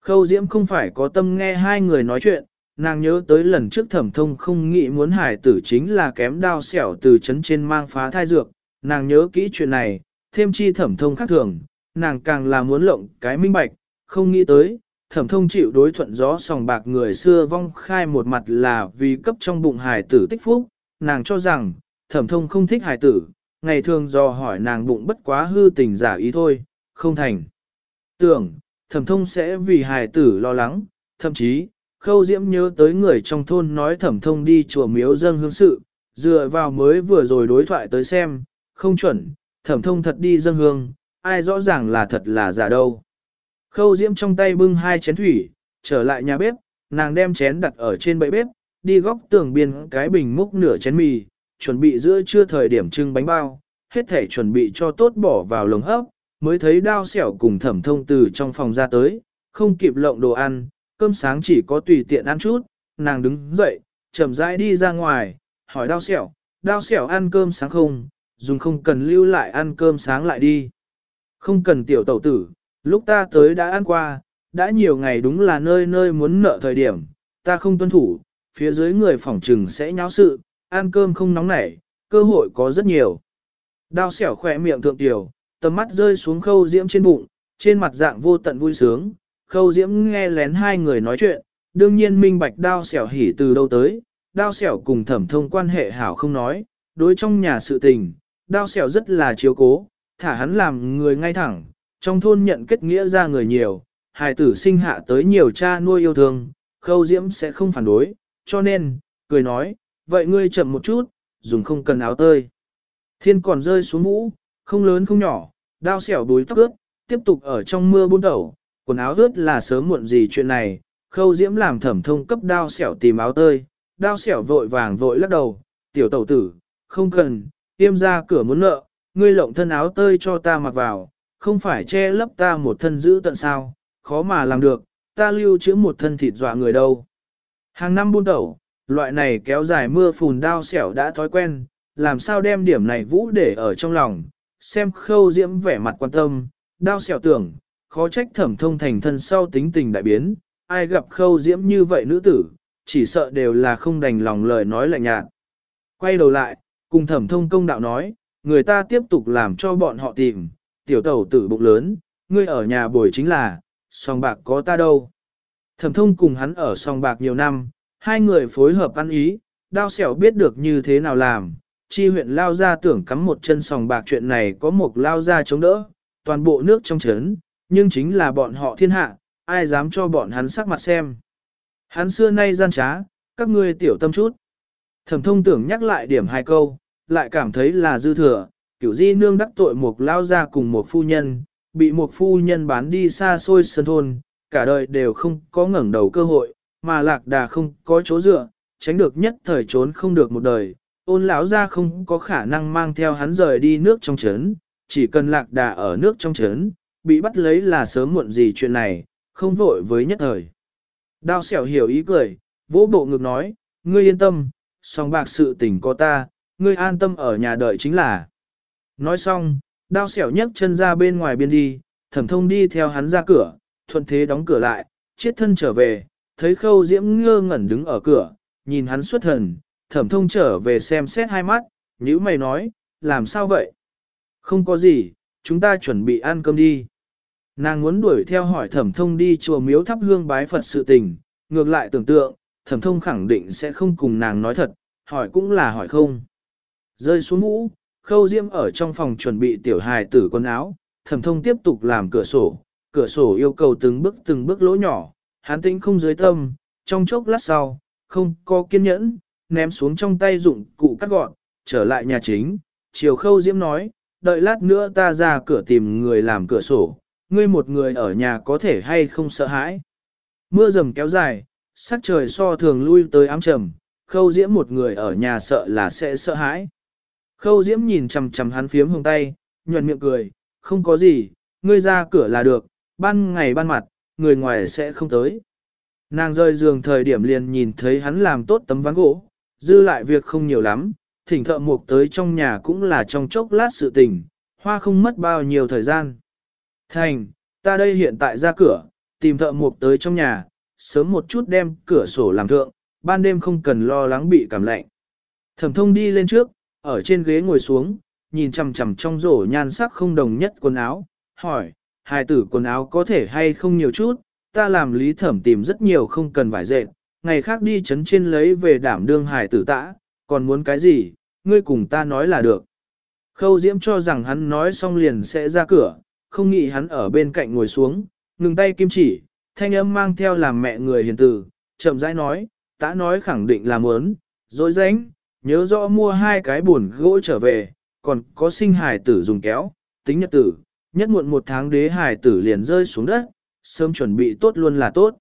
Khâu Diễm không phải có tâm nghe hai người nói chuyện, nàng nhớ tới lần trước thẩm thông không nghĩ muốn hải tử chính là kém đao xẻo từ chấn trên mang phá thai dược, nàng nhớ kỹ chuyện này, thêm chi thẩm thông khác thường, nàng càng là muốn lộng cái minh bạch, không nghĩ tới, thẩm thông chịu đối thuận gió sòng bạc người xưa vong khai một mặt là vì cấp trong bụng hải tử tích phúc, nàng cho rằng, thẩm thông không thích hải tử, ngày thường do hỏi nàng bụng bất quá hư tình giả ý thôi, không thành. Tưởng, thẩm thông sẽ vì hải tử lo lắng, thậm chí, khâu diễm nhớ tới người trong thôn nói thẩm thông đi chùa miếu dâng hương sự, dựa vào mới vừa rồi đối thoại tới xem, không chuẩn, thẩm thông thật đi dâng hương, ai rõ ràng là thật là giả đâu. Khâu diễm trong tay bưng hai chén thủy, trở lại nhà bếp, nàng đem chén đặt ở trên bệ bếp, đi góc tường biên cái bình múc nửa chén mì, chuẩn bị giữa trưa thời điểm trưng bánh bao, hết thể chuẩn bị cho tốt bỏ vào lồng hấp, mới thấy đao xẻo cùng thẩm thông từ trong phòng ra tới, không kịp lộng đồ ăn, cơm sáng chỉ có tùy tiện ăn chút, nàng đứng dậy, chậm rãi đi ra ngoài, hỏi đao xẻo, đao xẻo ăn cơm sáng không, dùng không cần lưu lại ăn cơm sáng lại đi. Không cần tiểu tẩu tử, lúc ta tới đã ăn qua, đã nhiều ngày đúng là nơi nơi muốn nợ thời điểm, ta không tuân thủ, phía dưới người phỏng trừng sẽ nháo sự, ăn cơm không nóng nảy, cơ hội có rất nhiều. Đao xẻo khỏe miệng thượng tiểu, tầm mắt rơi xuống khâu diễm trên bụng, trên mặt dạng vô tận vui sướng, khâu diễm nghe lén hai người nói chuyện, đương nhiên minh bạch đao xẻo hỉ từ đâu tới, đao xẻo cùng thẩm thông quan hệ hảo không nói, đối trong nhà sự tình, đao xẻo rất là chiếu cố, thả hắn làm người ngay thẳng, trong thôn nhận kết nghĩa ra người nhiều, hài tử sinh hạ tới nhiều cha nuôi yêu thương, khâu diễm sẽ không phản đối, cho nên, cười nói, vậy ngươi chậm một chút, dùng không cần áo tơi. Thiên còn rơi xuống mũ, không lớn không nhỏ, đao xẻo đuối tóc ướt, tiếp tục ở trong mưa buôn đầu, quần áo ướt là sớm muộn gì chuyện này, khâu diễm làm thẩm thông cấp đao xẻo tìm áo tơi, đao xẻo vội vàng vội lắc đầu, tiểu tẩu tử, không cần, tiêm ra cửa muốn nợ, ngươi lộng thân áo tơi cho ta mặc vào, không phải che lấp ta một thân giữ tận sao, khó mà làm được, ta lưu trữ một thân thịt dọa người đâu. Hàng năm buôn tẩu, loại này kéo dài mưa phùn đao xẻo đã thói quen, làm sao đem điểm này vũ để ở trong lòng, xem khâu diễm vẻ mặt quan tâm, đao xẻo tưởng, khó trách thẩm thông thành thân sau tính tình đại biến, ai gặp khâu diễm như vậy nữ tử, chỉ sợ đều là không đành lòng lời nói lạnh nhạt. Quay đầu lại, cùng thẩm thông công đạo nói, người ta tiếp tục làm cho bọn họ tìm, tiểu tẩu tử bụng lớn, ngươi ở nhà bồi chính là, song bạc có ta đâu. Thẩm thông cùng hắn ở song bạc nhiều năm, hai người phối hợp ăn ý, đao xẻo biết được như thế nào làm, chi huyện lao ra tưởng cắm một chân sòng bạc chuyện này có một lao ra chống đỡ, toàn bộ nước trong chấn, nhưng chính là bọn họ thiên hạ, ai dám cho bọn hắn sắc mặt xem. Hắn xưa nay gian trá, các ngươi tiểu tâm chút. Thẩm thông tưởng nhắc lại điểm hai câu, lại cảm thấy là dư thừa, kiểu di nương đắc tội một lao ra cùng một phu nhân, bị một phu nhân bán đi xa xôi sân thôn, cả đời đều không có ngẩng đầu cơ hội, mà lạc đà không có chỗ dựa, tránh được nhất thời trốn không được một đời, ôn lão ra không có khả năng mang theo hắn rời đi nước trong chấn, chỉ cần lạc đà ở nước trong chấn, bị bắt lấy là sớm muộn gì chuyện này, không vội với nhất thời. Đao xẻo hiểu ý cười, vỗ bộ ngực nói, ngươi yên tâm, song bạc sự tình có ta, ngươi an tâm ở nhà đợi chính là. Nói xong, đao xẻo nhấc chân ra bên ngoài biên đi, thẩm thông đi theo hắn ra cửa, thuận thế đóng cửa lại, chết thân trở về, thấy khâu diễm ngơ ngẩn đứng ở cửa, nhìn hắn xuất thần, thẩm thông trở về xem xét hai mắt, nhữ mày nói, làm sao vậy? Không có gì, chúng ta chuẩn bị ăn cơm đi. Nàng muốn đuổi theo hỏi thẩm thông đi chùa miếu thắp hương bái Phật sự tình, ngược lại tưởng tượng, thẩm thông khẳng định sẽ không cùng nàng nói thật, hỏi cũng là hỏi không. Rơi xuống mũ, khâu diễm ở trong phòng chuẩn bị tiểu hài tử quần áo, thẩm thông tiếp tục làm cửa sổ, cửa sổ yêu cầu từng bước từng bước lỗ nhỏ, hán tĩnh không dưới tâm, trong chốc lát sau, không có kiên nhẫn, ném xuống trong tay dụng cụ cắt gọn, trở lại nhà chính, chiều khâu diễm nói, đợi lát nữa ta ra cửa tìm người làm cửa sổ, ngươi một người ở nhà có thể hay không sợ hãi. Mưa rầm kéo dài, sắc trời so thường lui tới ám trầm, khâu diễm một người ở nhà sợ là sẽ sợ hãi. Khâu diễm nhìn chằm chằm hắn phiếm hồng tay, nhuận miệng cười, không có gì, ngươi ra cửa là được, ban ngày ban mặt, người ngoài sẽ không tới. Nàng rơi giường thời điểm liền nhìn thấy hắn làm tốt tấm ván gỗ, dư lại việc không nhiều lắm, thỉnh thợ mộc tới trong nhà cũng là trong chốc lát sự tình, hoa không mất bao nhiêu thời gian. Thành, ta đây hiện tại ra cửa, tìm thợ mộc tới trong nhà, sớm một chút đem cửa sổ làm thượng, ban đêm không cần lo lắng bị cảm lạnh. Thẩm thông đi lên trước, ở trên ghế ngồi xuống, nhìn chằm chằm trong rổ nhan sắc không đồng nhất quần áo, hỏi, hài tử quần áo có thể hay không nhiều chút, ta làm lý thẩm tìm rất nhiều không cần vải dệt, ngày khác đi chấn trên lấy về đảm đương hài tử tã, còn muốn cái gì, ngươi cùng ta nói là được. Khâu Diễm cho rằng hắn nói xong liền sẽ ra cửa, không nghĩ hắn ở bên cạnh ngồi xuống, ngừng tay kim chỉ, thanh âm mang theo làm mẹ người hiền tử, chậm rãi nói, tã nói khẳng định là muốn, dối ránh, nhớ rõ mua hai cái buồn gỗ trở về, còn có sinh hài tử dùng kéo, tính nhật tử, nhất muộn một tháng đế hài tử liền rơi xuống đất, sớm chuẩn bị tốt luôn là tốt.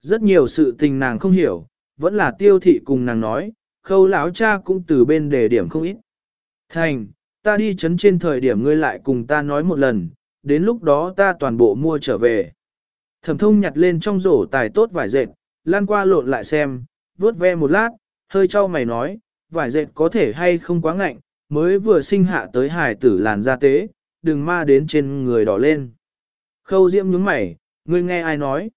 Rất nhiều sự tình nàng không hiểu, vẫn là tiêu thị cùng nàng nói, khâu lão cha cũng từ bên đề điểm không ít. Thành, ta đi chấn trên thời điểm ngươi lại cùng ta nói một lần, đến lúc đó ta toàn bộ mua trở về. Thẩm thông nhặt lên trong rổ tài tốt vải dệt, lan qua lộn lại xem, vớt ve một lát, hơi cho mày nói, vải dệt có thể hay không quá ngạnh, mới vừa sinh hạ tới hài tử làn da tế, đừng ma đến trên người đỏ lên. Khâu diễm nhướng mày, ngươi nghe ai nói?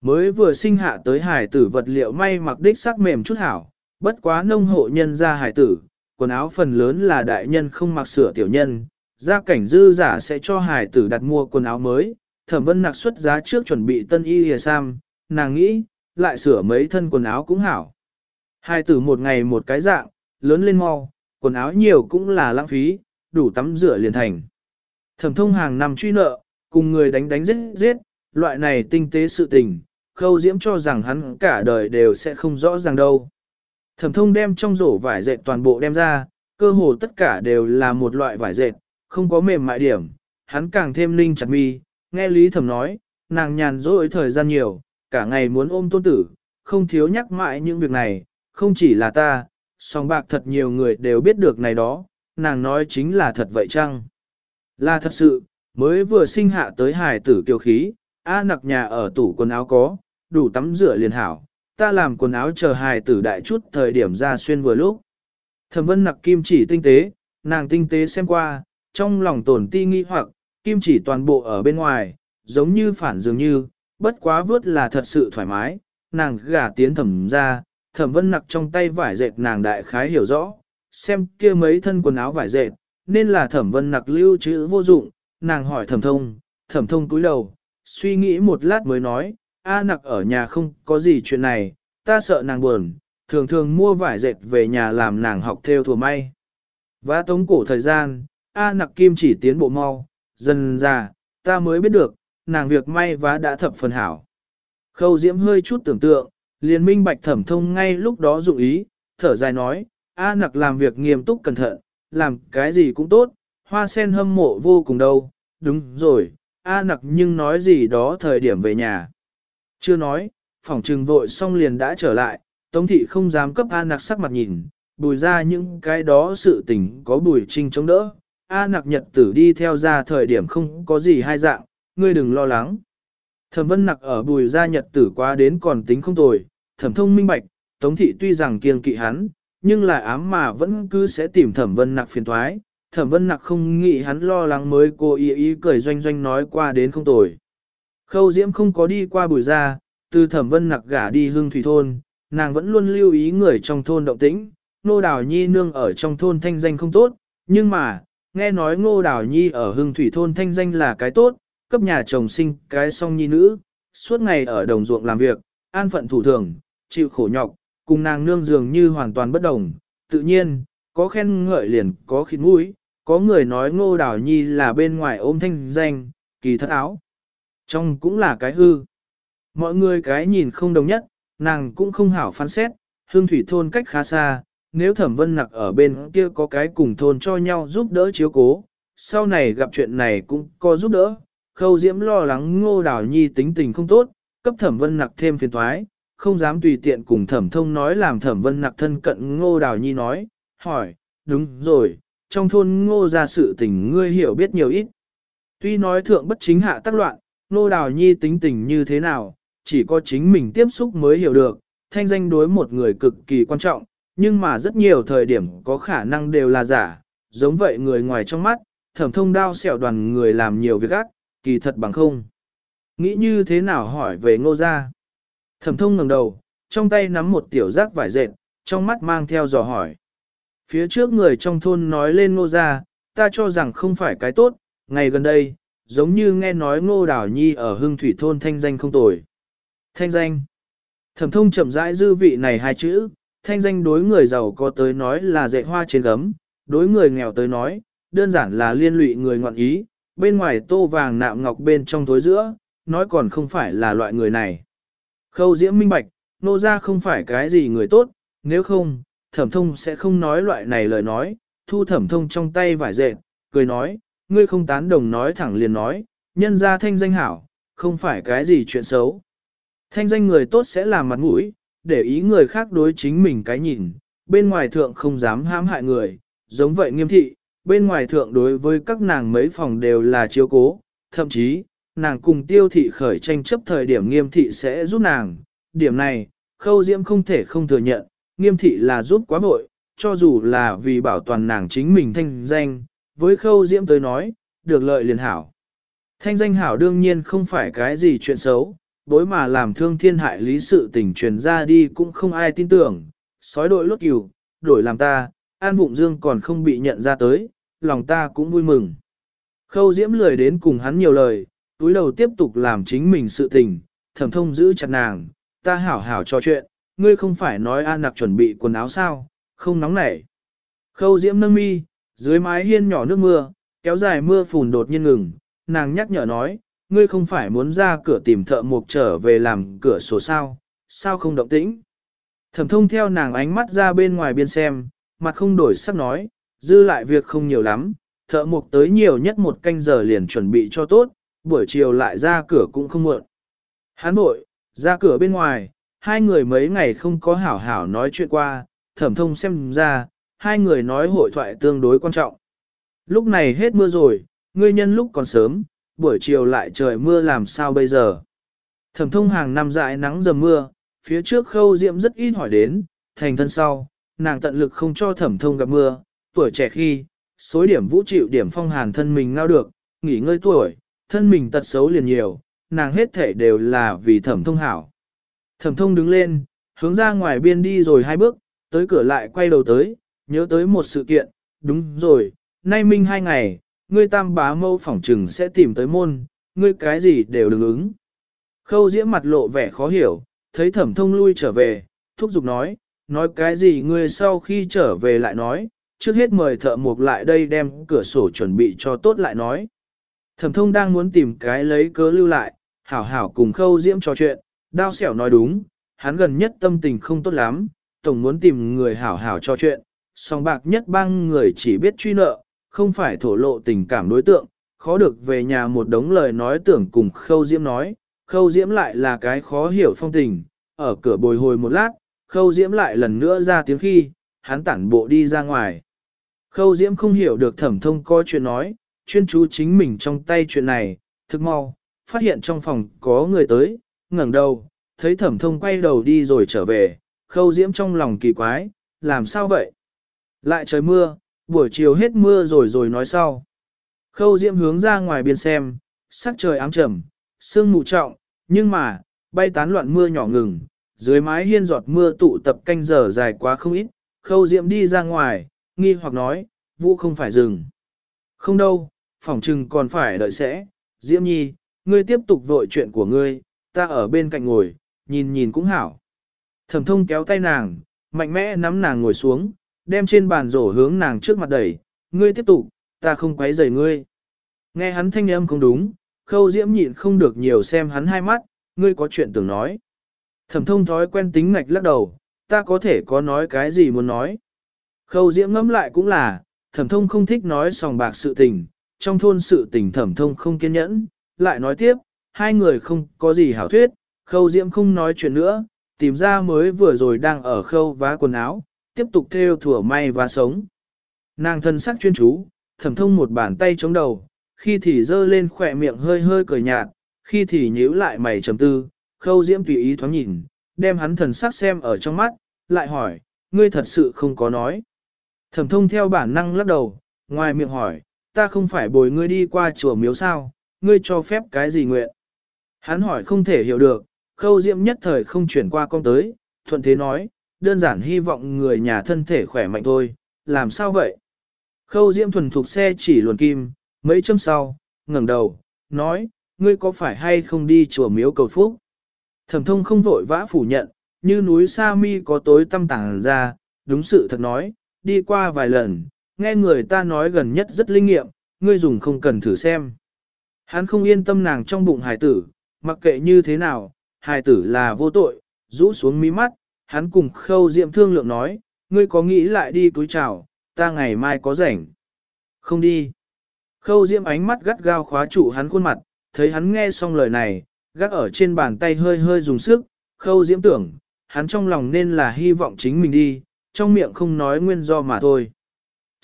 Mới vừa sinh hạ tới hài tử vật liệu may mặc đích sắc mềm chút hảo, bất quá nông hộ nhân ra hài tử, quần áo phần lớn là đại nhân không mặc sửa tiểu nhân, gia cảnh dư giả sẽ cho hài tử đặt mua quần áo mới, thẩm vân nặc xuất giá trước chuẩn bị tân y hìa sam, nàng nghĩ, lại sửa mấy thân quần áo cũng hảo hai tử một ngày một cái dạng, lớn lên mau, quần áo nhiều cũng là lãng phí, đủ tắm rửa liền thành. Thẩm thông hàng năm truy nợ, cùng người đánh đánh giết giết, loại này tinh tế sự tình, khâu diễm cho rằng hắn cả đời đều sẽ không rõ ràng đâu. Thẩm thông đem trong rổ vải dệt toàn bộ đem ra, cơ hồ tất cả đều là một loại vải dệt, không có mềm mại điểm, hắn càng thêm linh chặt mi, nghe Lý Thẩm nói, nàng nhàn rỗi thời gian nhiều, cả ngày muốn ôm tôn tử, không thiếu nhắc mãi những việc này, không chỉ là ta, song bạc thật nhiều người đều biết được này đó, nàng nói chính là thật vậy chăng? Là thật sự, mới vừa sinh hạ tới hài tử kiều khí, A nặc nhà ở tủ quần áo có, đủ tắm rửa liền hảo, ta làm quần áo chờ hài tử đại chút thời điểm ra xuyên vừa lúc. Thẩm vân nặc kim chỉ tinh tế, nàng tinh tế xem qua, trong lòng tổn ti nghi hoặc, kim chỉ toàn bộ ở bên ngoài, giống như phản dường như, bất quá vớt là thật sự thoải mái, nàng gả tiến thẩm ra, thẩm vân nặc trong tay vải dệt nàng đại khái hiểu rõ, xem kia mấy thân quần áo vải dệt, nên là thẩm vân nặc lưu trữ vô dụng, nàng hỏi thẩm thông, thẩm thông cúi đầu, suy nghĩ một lát mới nói, A nặc ở nhà không có gì chuyện này, ta sợ nàng buồn, thường thường mua vải dệt về nhà làm nàng học theo thùa may. Và tống cổ thời gian, A nặc kim chỉ tiến bộ mau, dần ra, ta mới biết được, nàng việc may vá đã thập phần hảo. Khâu diễm hơi chút tưởng tượng, liền minh bạch thẩm thông ngay lúc đó dụng ý, thở dài nói, A nặc làm việc nghiêm túc cẩn thận, làm cái gì cũng tốt, hoa sen hâm mộ vô cùng đâu, đúng rồi, A nặc nhưng nói gì đó thời điểm về nhà. Chưa nói, phòng trừng vội xong liền đã trở lại, Tống thị không dám cấp A nặc sắc mặt nhìn, bùi ra những cái đó sự tình có bùi trinh chống đỡ, A nặc nhật tử đi theo ra thời điểm không có gì hai dạng, ngươi đừng lo lắng. Thẩm vân nặc ở bùi gia nhật tử quá đến còn tính không tồi, thẩm thông minh bạch, tống thị tuy rằng kiêng kỵ hắn, nhưng là ám mà vẫn cứ sẽ tìm thẩm vân nặc phiền thoái. Thẩm vân nặc không nghĩ hắn lo lắng mới cô ý ý cười doanh doanh nói qua đến không tồi. Khâu diễm không có đi qua bùi ra, từ thẩm vân nặc gả đi hương thủy thôn, nàng vẫn luôn lưu ý người trong thôn động tĩnh, nô đào nhi nương ở trong thôn thanh danh không tốt, nhưng mà, nghe nói ngô đào nhi ở hương thủy thôn thanh danh là cái tốt, cấp nhà chồng sinh cái song nhi nữ, suốt ngày ở đồng ruộng làm việc, an phận thủ thường, chịu khổ nhọc, cùng nàng nương dường như hoàn toàn bất đồng. Tự nhiên, có khen ngợi liền có khịt mũi, có người nói ngô đào nhi là bên ngoài ôm thanh danh, kỳ thất áo. Trong cũng là cái hư. Mọi người cái nhìn không đồng nhất, nàng cũng không hảo phán xét, hương thủy thôn cách khá xa, nếu thẩm vân nặc ở bên kia có cái cùng thôn cho nhau giúp đỡ chiếu cố, sau này gặp chuyện này cũng có giúp đỡ, khâu diễm lo lắng ngô đào nhi tính tình không tốt, cấp thẩm vân nặc thêm phiền thoái, không dám tùy tiện cùng thẩm thông nói làm thẩm vân nặc thân cận ngô đào nhi nói, hỏi, đúng rồi, trong thôn ngô ra sự tình ngươi hiểu biết nhiều ít. Tuy nói thượng bất chính hạ tác loạn, ngô đào nhi tính tình như thế nào, chỉ có chính mình tiếp xúc mới hiểu được, thanh danh đối một người cực kỳ quan trọng, nhưng mà rất nhiều thời điểm có khả năng đều là giả, giống vậy người ngoài trong mắt, thẩm thông đao xẻo đoàn người làm nhiều việc ác, kỳ thật bằng không. Nghĩ như thế nào hỏi về ngô gia? Thẩm thông ngẩng đầu, trong tay nắm một tiểu rác vải dệt, trong mắt mang theo dò hỏi. Phía trước người trong thôn nói lên ngô gia, ta cho rằng không phải cái tốt, ngày gần đây, giống như nghe nói ngô đảo nhi ở hưng thủy thôn thanh danh không tồi. Thanh danh. Thẩm thông chậm rãi dư vị này hai chữ, thanh danh đối người giàu có tới nói là dạy hoa trên gấm, đối người nghèo tới nói, đơn giản là liên lụy người ngoạn ý, bên ngoài tô vàng nạm ngọc bên trong thối giữa, nói còn không phải là loại người này. Khâu diễm minh bạch, nô ra không phải cái gì người tốt, nếu không, thẩm thông sẽ không nói loại này lời nói, thu thẩm thông trong tay vải dệt, cười nói, ngươi không tán đồng nói thẳng liền nói, nhân ra thanh danh hảo, không phải cái gì chuyện xấu. Thanh danh người tốt sẽ làm mặt mũi, để ý người khác đối chính mình cái nhìn, bên ngoài thượng không dám hãm hại người, giống vậy nghiêm thị, bên ngoài thượng đối với các nàng mấy phòng đều là chiếu cố, thậm chí, nàng cùng tiêu thị khởi tranh chấp thời điểm nghiêm thị sẽ giúp nàng. Điểm này, khâu diễm không thể không thừa nhận, nghiêm thị là giúp quá vội, cho dù là vì bảo toàn nàng chính mình thanh danh, với khâu diễm tới nói, được lợi liền hảo. Thanh danh hảo đương nhiên không phải cái gì chuyện xấu, đối mà làm thương thiên hại lý sự tình truyền ra đi cũng không ai tin tưởng, sói đội lốt cửu, đổi làm ta, an vụng dương còn không bị nhận ra tới, lòng ta cũng vui mừng. Khâu diễm lười đến cùng hắn nhiều lời, túi đầu tiếp tục làm chính mình sự tình, thẩm thông giữ chặt nàng, ta hảo hảo trò chuyện, ngươi không phải nói an nặc chuẩn bị quần áo sao, không nóng nảy. Khâu diễm nâng mi, dưới mái hiên nhỏ nước mưa, kéo dài mưa phùn đột nhiên ngừng, nàng nhắc nhở nói, ngươi không phải muốn ra cửa tìm thợ mộc trở về làm cửa sổ sao, sao không động tĩnh. Thẩm thông theo nàng ánh mắt ra bên ngoài biên xem, mặt không đổi sắc nói, dư lại việc không nhiều lắm, thợ mộc tới nhiều nhất một canh giờ liền chuẩn bị cho tốt, buổi chiều lại ra cửa cũng không muộn. Hán bội, ra cửa bên ngoài, hai người mấy ngày không có hảo hảo nói chuyện qua, thẩm thông xem ra, hai người nói hội thoại tương đối quan trọng. Lúc này hết mưa rồi, ngươi nhân lúc còn sớm, buổi chiều lại trời mưa làm sao bây giờ. Thẩm thông hàng năm dại nắng dầm mưa, phía trước khâu diệm rất ít hỏi đến, thành thân sau, nàng tận lực không cho thẩm thông gặp mưa, tuổi trẻ khi, số điểm vũ chịu điểm phong hàn thân mình ngao được, nghỉ ngơi tuổi, thân mình tật xấu liền nhiều, nàng hết thể đều là vì thẩm thông hảo. Thẩm thông đứng lên, hướng ra ngoài biên đi rồi hai bước, tới cửa lại quay đầu tới, nhớ tới một sự kiện, đúng rồi, nay minh hai ngày, ngươi tam bá mâu phỏng trừng sẽ tìm tới môn, ngươi cái gì đều đừng ứng. Khâu diễm mặt lộ vẻ khó hiểu, thấy thẩm thông lui trở về, thúc giục nói, nói cái gì ngươi sau khi trở về lại nói, trước hết mời thợ mộc lại đây đem cửa sổ chuẩn bị cho tốt lại nói. Thẩm thông đang muốn tìm cái lấy cớ lưu lại, hảo hảo cùng khâu diễm trò chuyện, đao xẻo nói đúng, hắn gần nhất tâm tình không tốt lắm, tổng muốn tìm người hảo hảo trò chuyện, song bạc nhất bang người chỉ biết truy nợ, không phải thổ lộ tình cảm đối tượng, khó được về nhà một đống lời nói tưởng cùng khâu diễm nói, khâu diễm lại là cái khó hiểu phong tình, ở cửa bồi hồi một lát, khâu diễm lại lần nữa ra tiếng khi, hắn tản bộ đi ra ngoài. Khâu Diễm không hiểu được thẩm thông có chuyện nói, chuyên chú chính mình trong tay chuyện này, thức mau, phát hiện trong phòng có người tới, ngẩng đầu, thấy thẩm thông quay đầu đi rồi trở về, khâu Diễm trong lòng kỳ quái, làm sao vậy? Lại trời mưa, buổi chiều hết mưa rồi rồi nói sau. Khâu Diễm hướng ra ngoài biên xem, sắc trời ám trầm, sương mù trọng, nhưng mà, bay tán loạn mưa nhỏ ngừng, dưới mái hiên giọt mưa tụ tập canh giờ dài quá không ít, khâu Diễm đi ra ngoài, nghi hoặc nói, vũ không phải dừng. Không đâu, phỏng chừng còn phải đợi sẽ, Diễm Nhi, ngươi tiếp tục vội chuyện của ngươi, ta ở bên cạnh ngồi, nhìn nhìn cũng hảo. Thẩm thông kéo tay nàng, mạnh mẽ nắm nàng ngồi xuống, đem trên bàn rổ hướng nàng trước mặt đẩy, ngươi tiếp tục, ta không quấy rầy ngươi. Nghe hắn thanh âm không đúng, khâu diễm nhịn không được nhiều xem hắn hai mắt, ngươi có chuyện tưởng nói. Thẩm thông thói quen tính ngạch lắc đầu, ta có thể có nói cái gì muốn nói. Khâu diễm ngẫm lại cũng là, thẩm thông không thích nói sòng bạc sự tình, trong thôn sự tình thẩm thông không kiên nhẫn, lại nói tiếp, hai người không có gì hảo thuyết, khâu diễm không nói chuyện nữa, tìm ra mới vừa rồi đang ở khâu vá quần áo, tiếp tục theo thủa may và sống. Nàng thân sắc chuyên chú, thẩm thông một bàn tay chống đầu, khi thì dơ lên khỏe miệng hơi hơi cười nhạt, khi thì nhíu lại mày trầm tư, khâu diễm tùy ý thoáng nhìn, đem hắn thần sắc xem ở trong mắt, lại hỏi, ngươi thật sự không có nói. Thẩm thông theo bản năng lắc đầu, ngoài miệng hỏi, ta không phải bồi ngươi đi qua chùa miếu sao, ngươi cho phép cái gì nguyện. Hắn hỏi không thể hiểu được, khâu diễm nhất thời không chuyển qua con tới, thuận thế nói, đơn giản hy vọng người nhà thân thể khỏe mạnh thôi, làm sao vậy? Khâu diễm thuần thuộc xe chỉ luồn kim, mấy châm sau, ngẩng đầu, nói, ngươi có phải hay không đi chùa miếu cầu phúc? Thẩm thông không vội vã phủ nhận, như núi Sa Mi có tối tâm tàng ra, đúng sự thật nói, đi qua vài lần, nghe người ta nói gần nhất rất linh nghiệm, ngươi dùng không cần thử xem. Hắn không yên tâm nàng trong bụng hài tử, mặc kệ như thế nào, hài tử là vô tội, rũ xuống mí mắt, hắn cùng khâu diệm thương lượng nói, ngươi có nghĩ lại đi túi chào, ta ngày mai có rảnh. Không đi. Khâu diệm ánh mắt gắt gao khóa trụ hắn khuôn mặt, thấy hắn nghe xong lời này, gác ở trên bàn tay hơi hơi dùng sức, khâu diễm tưởng, hắn trong lòng nên là hy vọng chính mình đi, trong miệng không nói nguyên do mà thôi.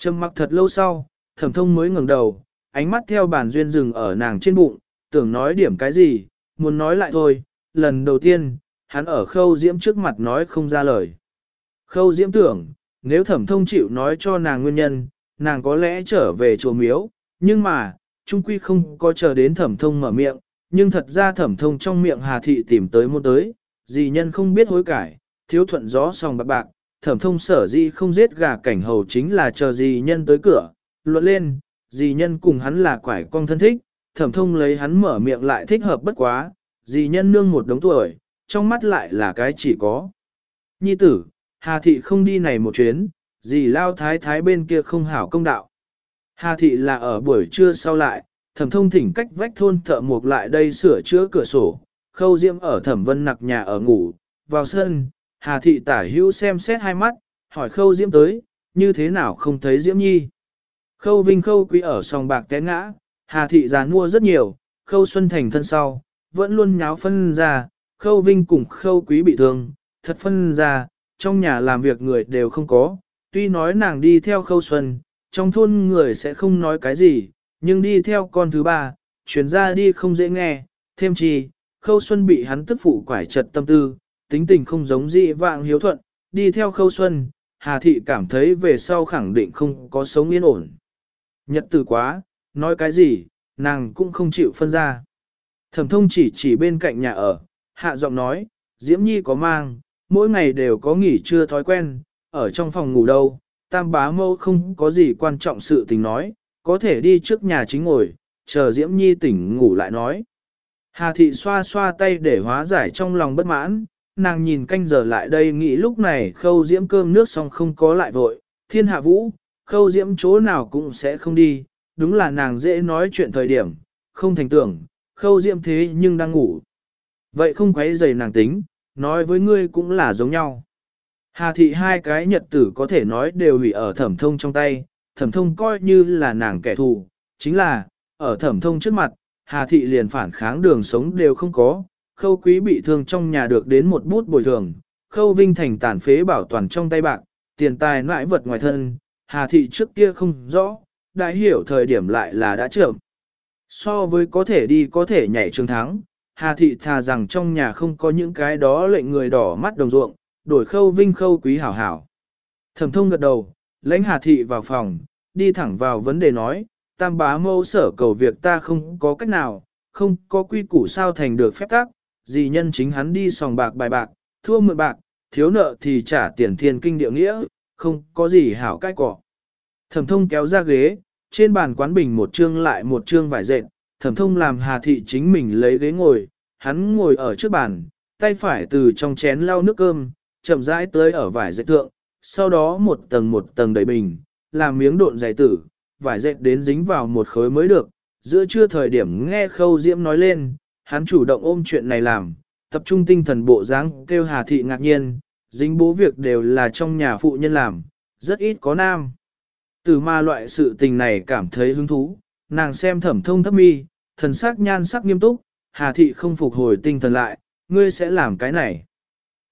Trầm mặc thật lâu sau, thẩm thông mới ngẩng đầu, ánh mắt theo bản duyên rừng ở nàng trên bụng, tưởng nói điểm cái gì, muốn nói lại thôi, lần đầu tiên, hắn ở khâu diễm trước mặt nói không ra lời. Khâu diễm tưởng, nếu thẩm thông chịu nói cho nàng nguyên nhân, nàng có lẽ trở về chùa miếu, nhưng mà, trung quy không có chờ đến thẩm thông mở miệng, nhưng thật ra thẩm thông trong miệng hà thị tìm tới môn tới, dì nhân không biết hối cải, thiếu thuận gió sòng bạc bạc, thẩm thông sở dĩ không giết gà cảnh hầu chính là chờ dì nhân tới cửa, luận lên, dì nhân cùng hắn là quải con thân thích, thẩm thông lấy hắn mở miệng lại thích hợp bất quá, dì nhân nương một đống tuổi, trong mắt lại là cái chỉ có. Nhi tử, Hà Thị không đi này một chuyến, dì lao thái thái bên kia không hảo công đạo. Hà Thị là ở buổi trưa sau lại, thẩm thông thỉnh cách vách thôn thợ mộc lại đây sửa chữa cửa sổ, khâu diễm ở thẩm vân nặc nhà ở ngủ, vào sân, Hà Thị tả hữu xem xét hai mắt, hỏi khâu diễm tới, như thế nào không thấy diễm nhi. Khâu vinh khâu quý ở sòng bạc té ngã, Hà Thị già mua rất nhiều, khâu xuân thành thân sau, vẫn luôn nháo phân ra, khâu vinh cùng khâu quý bị thương, thật phân ra, trong nhà làm việc người đều không có, tuy nói nàng đi theo khâu xuân, trong thôn người sẽ không nói cái gì, nhưng đi theo con thứ ba, chuyển ra đi không dễ nghe, thêm chi, khâu xuân bị hắn tức phụ quải trật tâm tư, tính tình không giống dị vạng hiếu thuận, đi theo khâu xuân, Hà Thị cảm thấy về sau khẳng định không có sống yên ổn. Nhật từ quá, nói cái gì, nàng cũng không chịu phân ra. Thẩm thông chỉ chỉ bên cạnh nhà ở, hạ giọng nói, Diễm Nhi có mang, mỗi ngày đều có nghỉ trưa thói quen, ở trong phòng ngủ đâu, tam bá mâu không có gì quan trọng sự tình nói, có thể đi trước nhà chính ngồi, chờ Diễm Nhi tỉnh ngủ lại nói. Hà thị xoa xoa tay để hóa giải trong lòng bất mãn, nàng nhìn canh giờ lại đây nghĩ lúc này khâu Diễm cơm nước xong không có lại vội, thiên hạ vũ, khâu Diễm chỗ nào cũng sẽ không đi, đúng là nàng dễ nói chuyện thời điểm, không thành tưởng, khâu Diễm thế nhưng đang ngủ. Vậy không quấy dày nàng tính, nói với ngươi cũng là giống nhau. Hà thị hai cái nhật tử có thể nói đều hủy ở thẩm thông trong tay, thẩm thông coi như là nàng kẻ thù, chính là, ở thẩm thông trước mặt, Hà thị liền phản kháng đường sống đều không có, khâu quý bị thương trong nhà được đến một bút bồi thường, khâu vinh thành tàn phế bảo toàn trong tay bạc, tiền tài nãi vật ngoài thân, Hà Thị trước kia không rõ, đã hiểu thời điểm lại là đã trưởng. So với có thể đi có thể nhảy trường thắng, Hà Thị thà rằng trong nhà không có những cái đó lệnh người đỏ mắt đồng ruộng, đổi khâu vinh khâu quý hảo hảo. Thẩm thông gật đầu, lãnh Hà Thị vào phòng, đi thẳng vào vấn đề nói, tam bá mâu sở cầu việc ta không có cách nào, không có quy củ sao thành được phép tắc, dì nhân chính hắn đi sòng bạc bài bạc, thua mượn bạc, thiếu nợ thì trả tiền thiên kinh địa nghĩa, không có gì hảo cách cỏ. Thẩm thông kéo ra ghế, trên bàn quán bình một chương lại một chương vải dệt, thẩm thông làm hà thị chính mình lấy ghế ngồi, hắn ngồi ở trước bàn, tay phải từ trong chén lau nước cơm, chậm rãi tới ở vải dệt thượng, sau đó một tầng một tầng đầy bình, làm miếng độn dày tử, vải dệt đến dính vào một khối mới được, giữa trưa thời điểm nghe khâu diễm nói lên, hắn chủ động ôm chuyện này làm, tập trung tinh thần bộ dáng kêu hà thị ngạc nhiên, dính bố việc đều là trong nhà phụ nhân làm, rất ít có nam. Từ ma loại sự tình này cảm thấy hứng thú, nàng xem thẩm thông thấp mi, thần sắc nhan sắc nghiêm túc, hà thị không phục hồi tinh thần lại, ngươi sẽ làm cái này.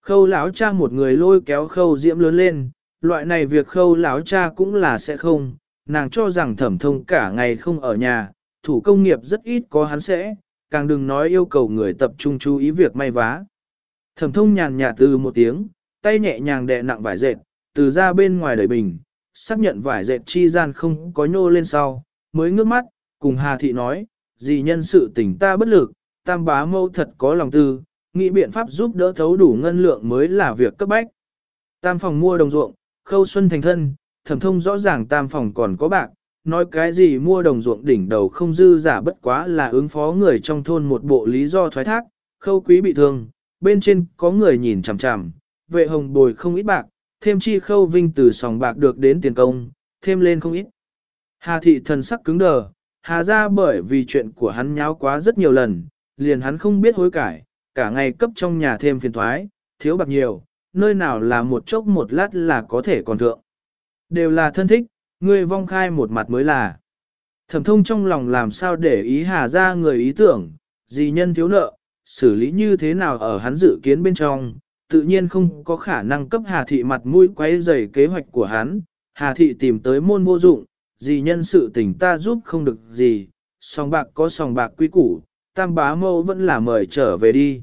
Khâu lão cha một người lôi kéo khâu diễm lớn lên, loại này việc khâu lão cha cũng là sẽ không, nàng cho rằng thẩm thông cả ngày không ở nhà, thủ công nghiệp rất ít có hắn sẽ, càng đừng nói yêu cầu người tập trung chú ý việc may vá. Thẩm thông nhàn nhạt từ một tiếng, tay nhẹ nhàng đè nặng vải dệt, từ ra bên ngoài đẩy bình, xác nhận vải dệt chi gian không có nhô lên sau, mới ngước mắt, cùng Hà Thị nói, gì nhân sự tỉnh ta bất lực, tam bá mâu thật có lòng tư, nghĩ biện pháp giúp đỡ thấu đủ ngân lượng mới là việc cấp bách. Tam phòng mua đồng ruộng, khâu xuân thành thân, thẩm thông rõ ràng tam phòng còn có bạc, nói cái gì mua đồng ruộng đỉnh đầu không dư giả bất quá là ứng phó người trong thôn một bộ lý do thoái thác, khâu quý bị thương, bên trên có người nhìn chằm chằm, vệ hồng bồi không ít bạc, thêm chi khâu vinh từ sòng bạc được đến tiền công, thêm lên không ít. Hà thị thần sắc cứng đờ, hà ra bởi vì chuyện của hắn nháo quá rất nhiều lần, liền hắn không biết hối cải, cả ngày cấp trong nhà thêm phiền thoái, thiếu bạc nhiều, nơi nào là một chốc một lát là có thể còn thượng. Đều là thân thích, ngươi vong khai một mặt mới là. Thẩm thông trong lòng làm sao để ý hà ra người ý tưởng, gì nhân thiếu nợ, xử lý như thế nào ở hắn dự kiến bên trong, tự nhiên không có khả năng cấp hà thị mặt mũi quấy dày kế hoạch của hắn. Hà thị tìm tới môn vô dụng, gì nhân sự tình ta giúp không được gì, sòng bạc có sòng bạc quy củ, tam bá mâu vẫn là mời trở về đi.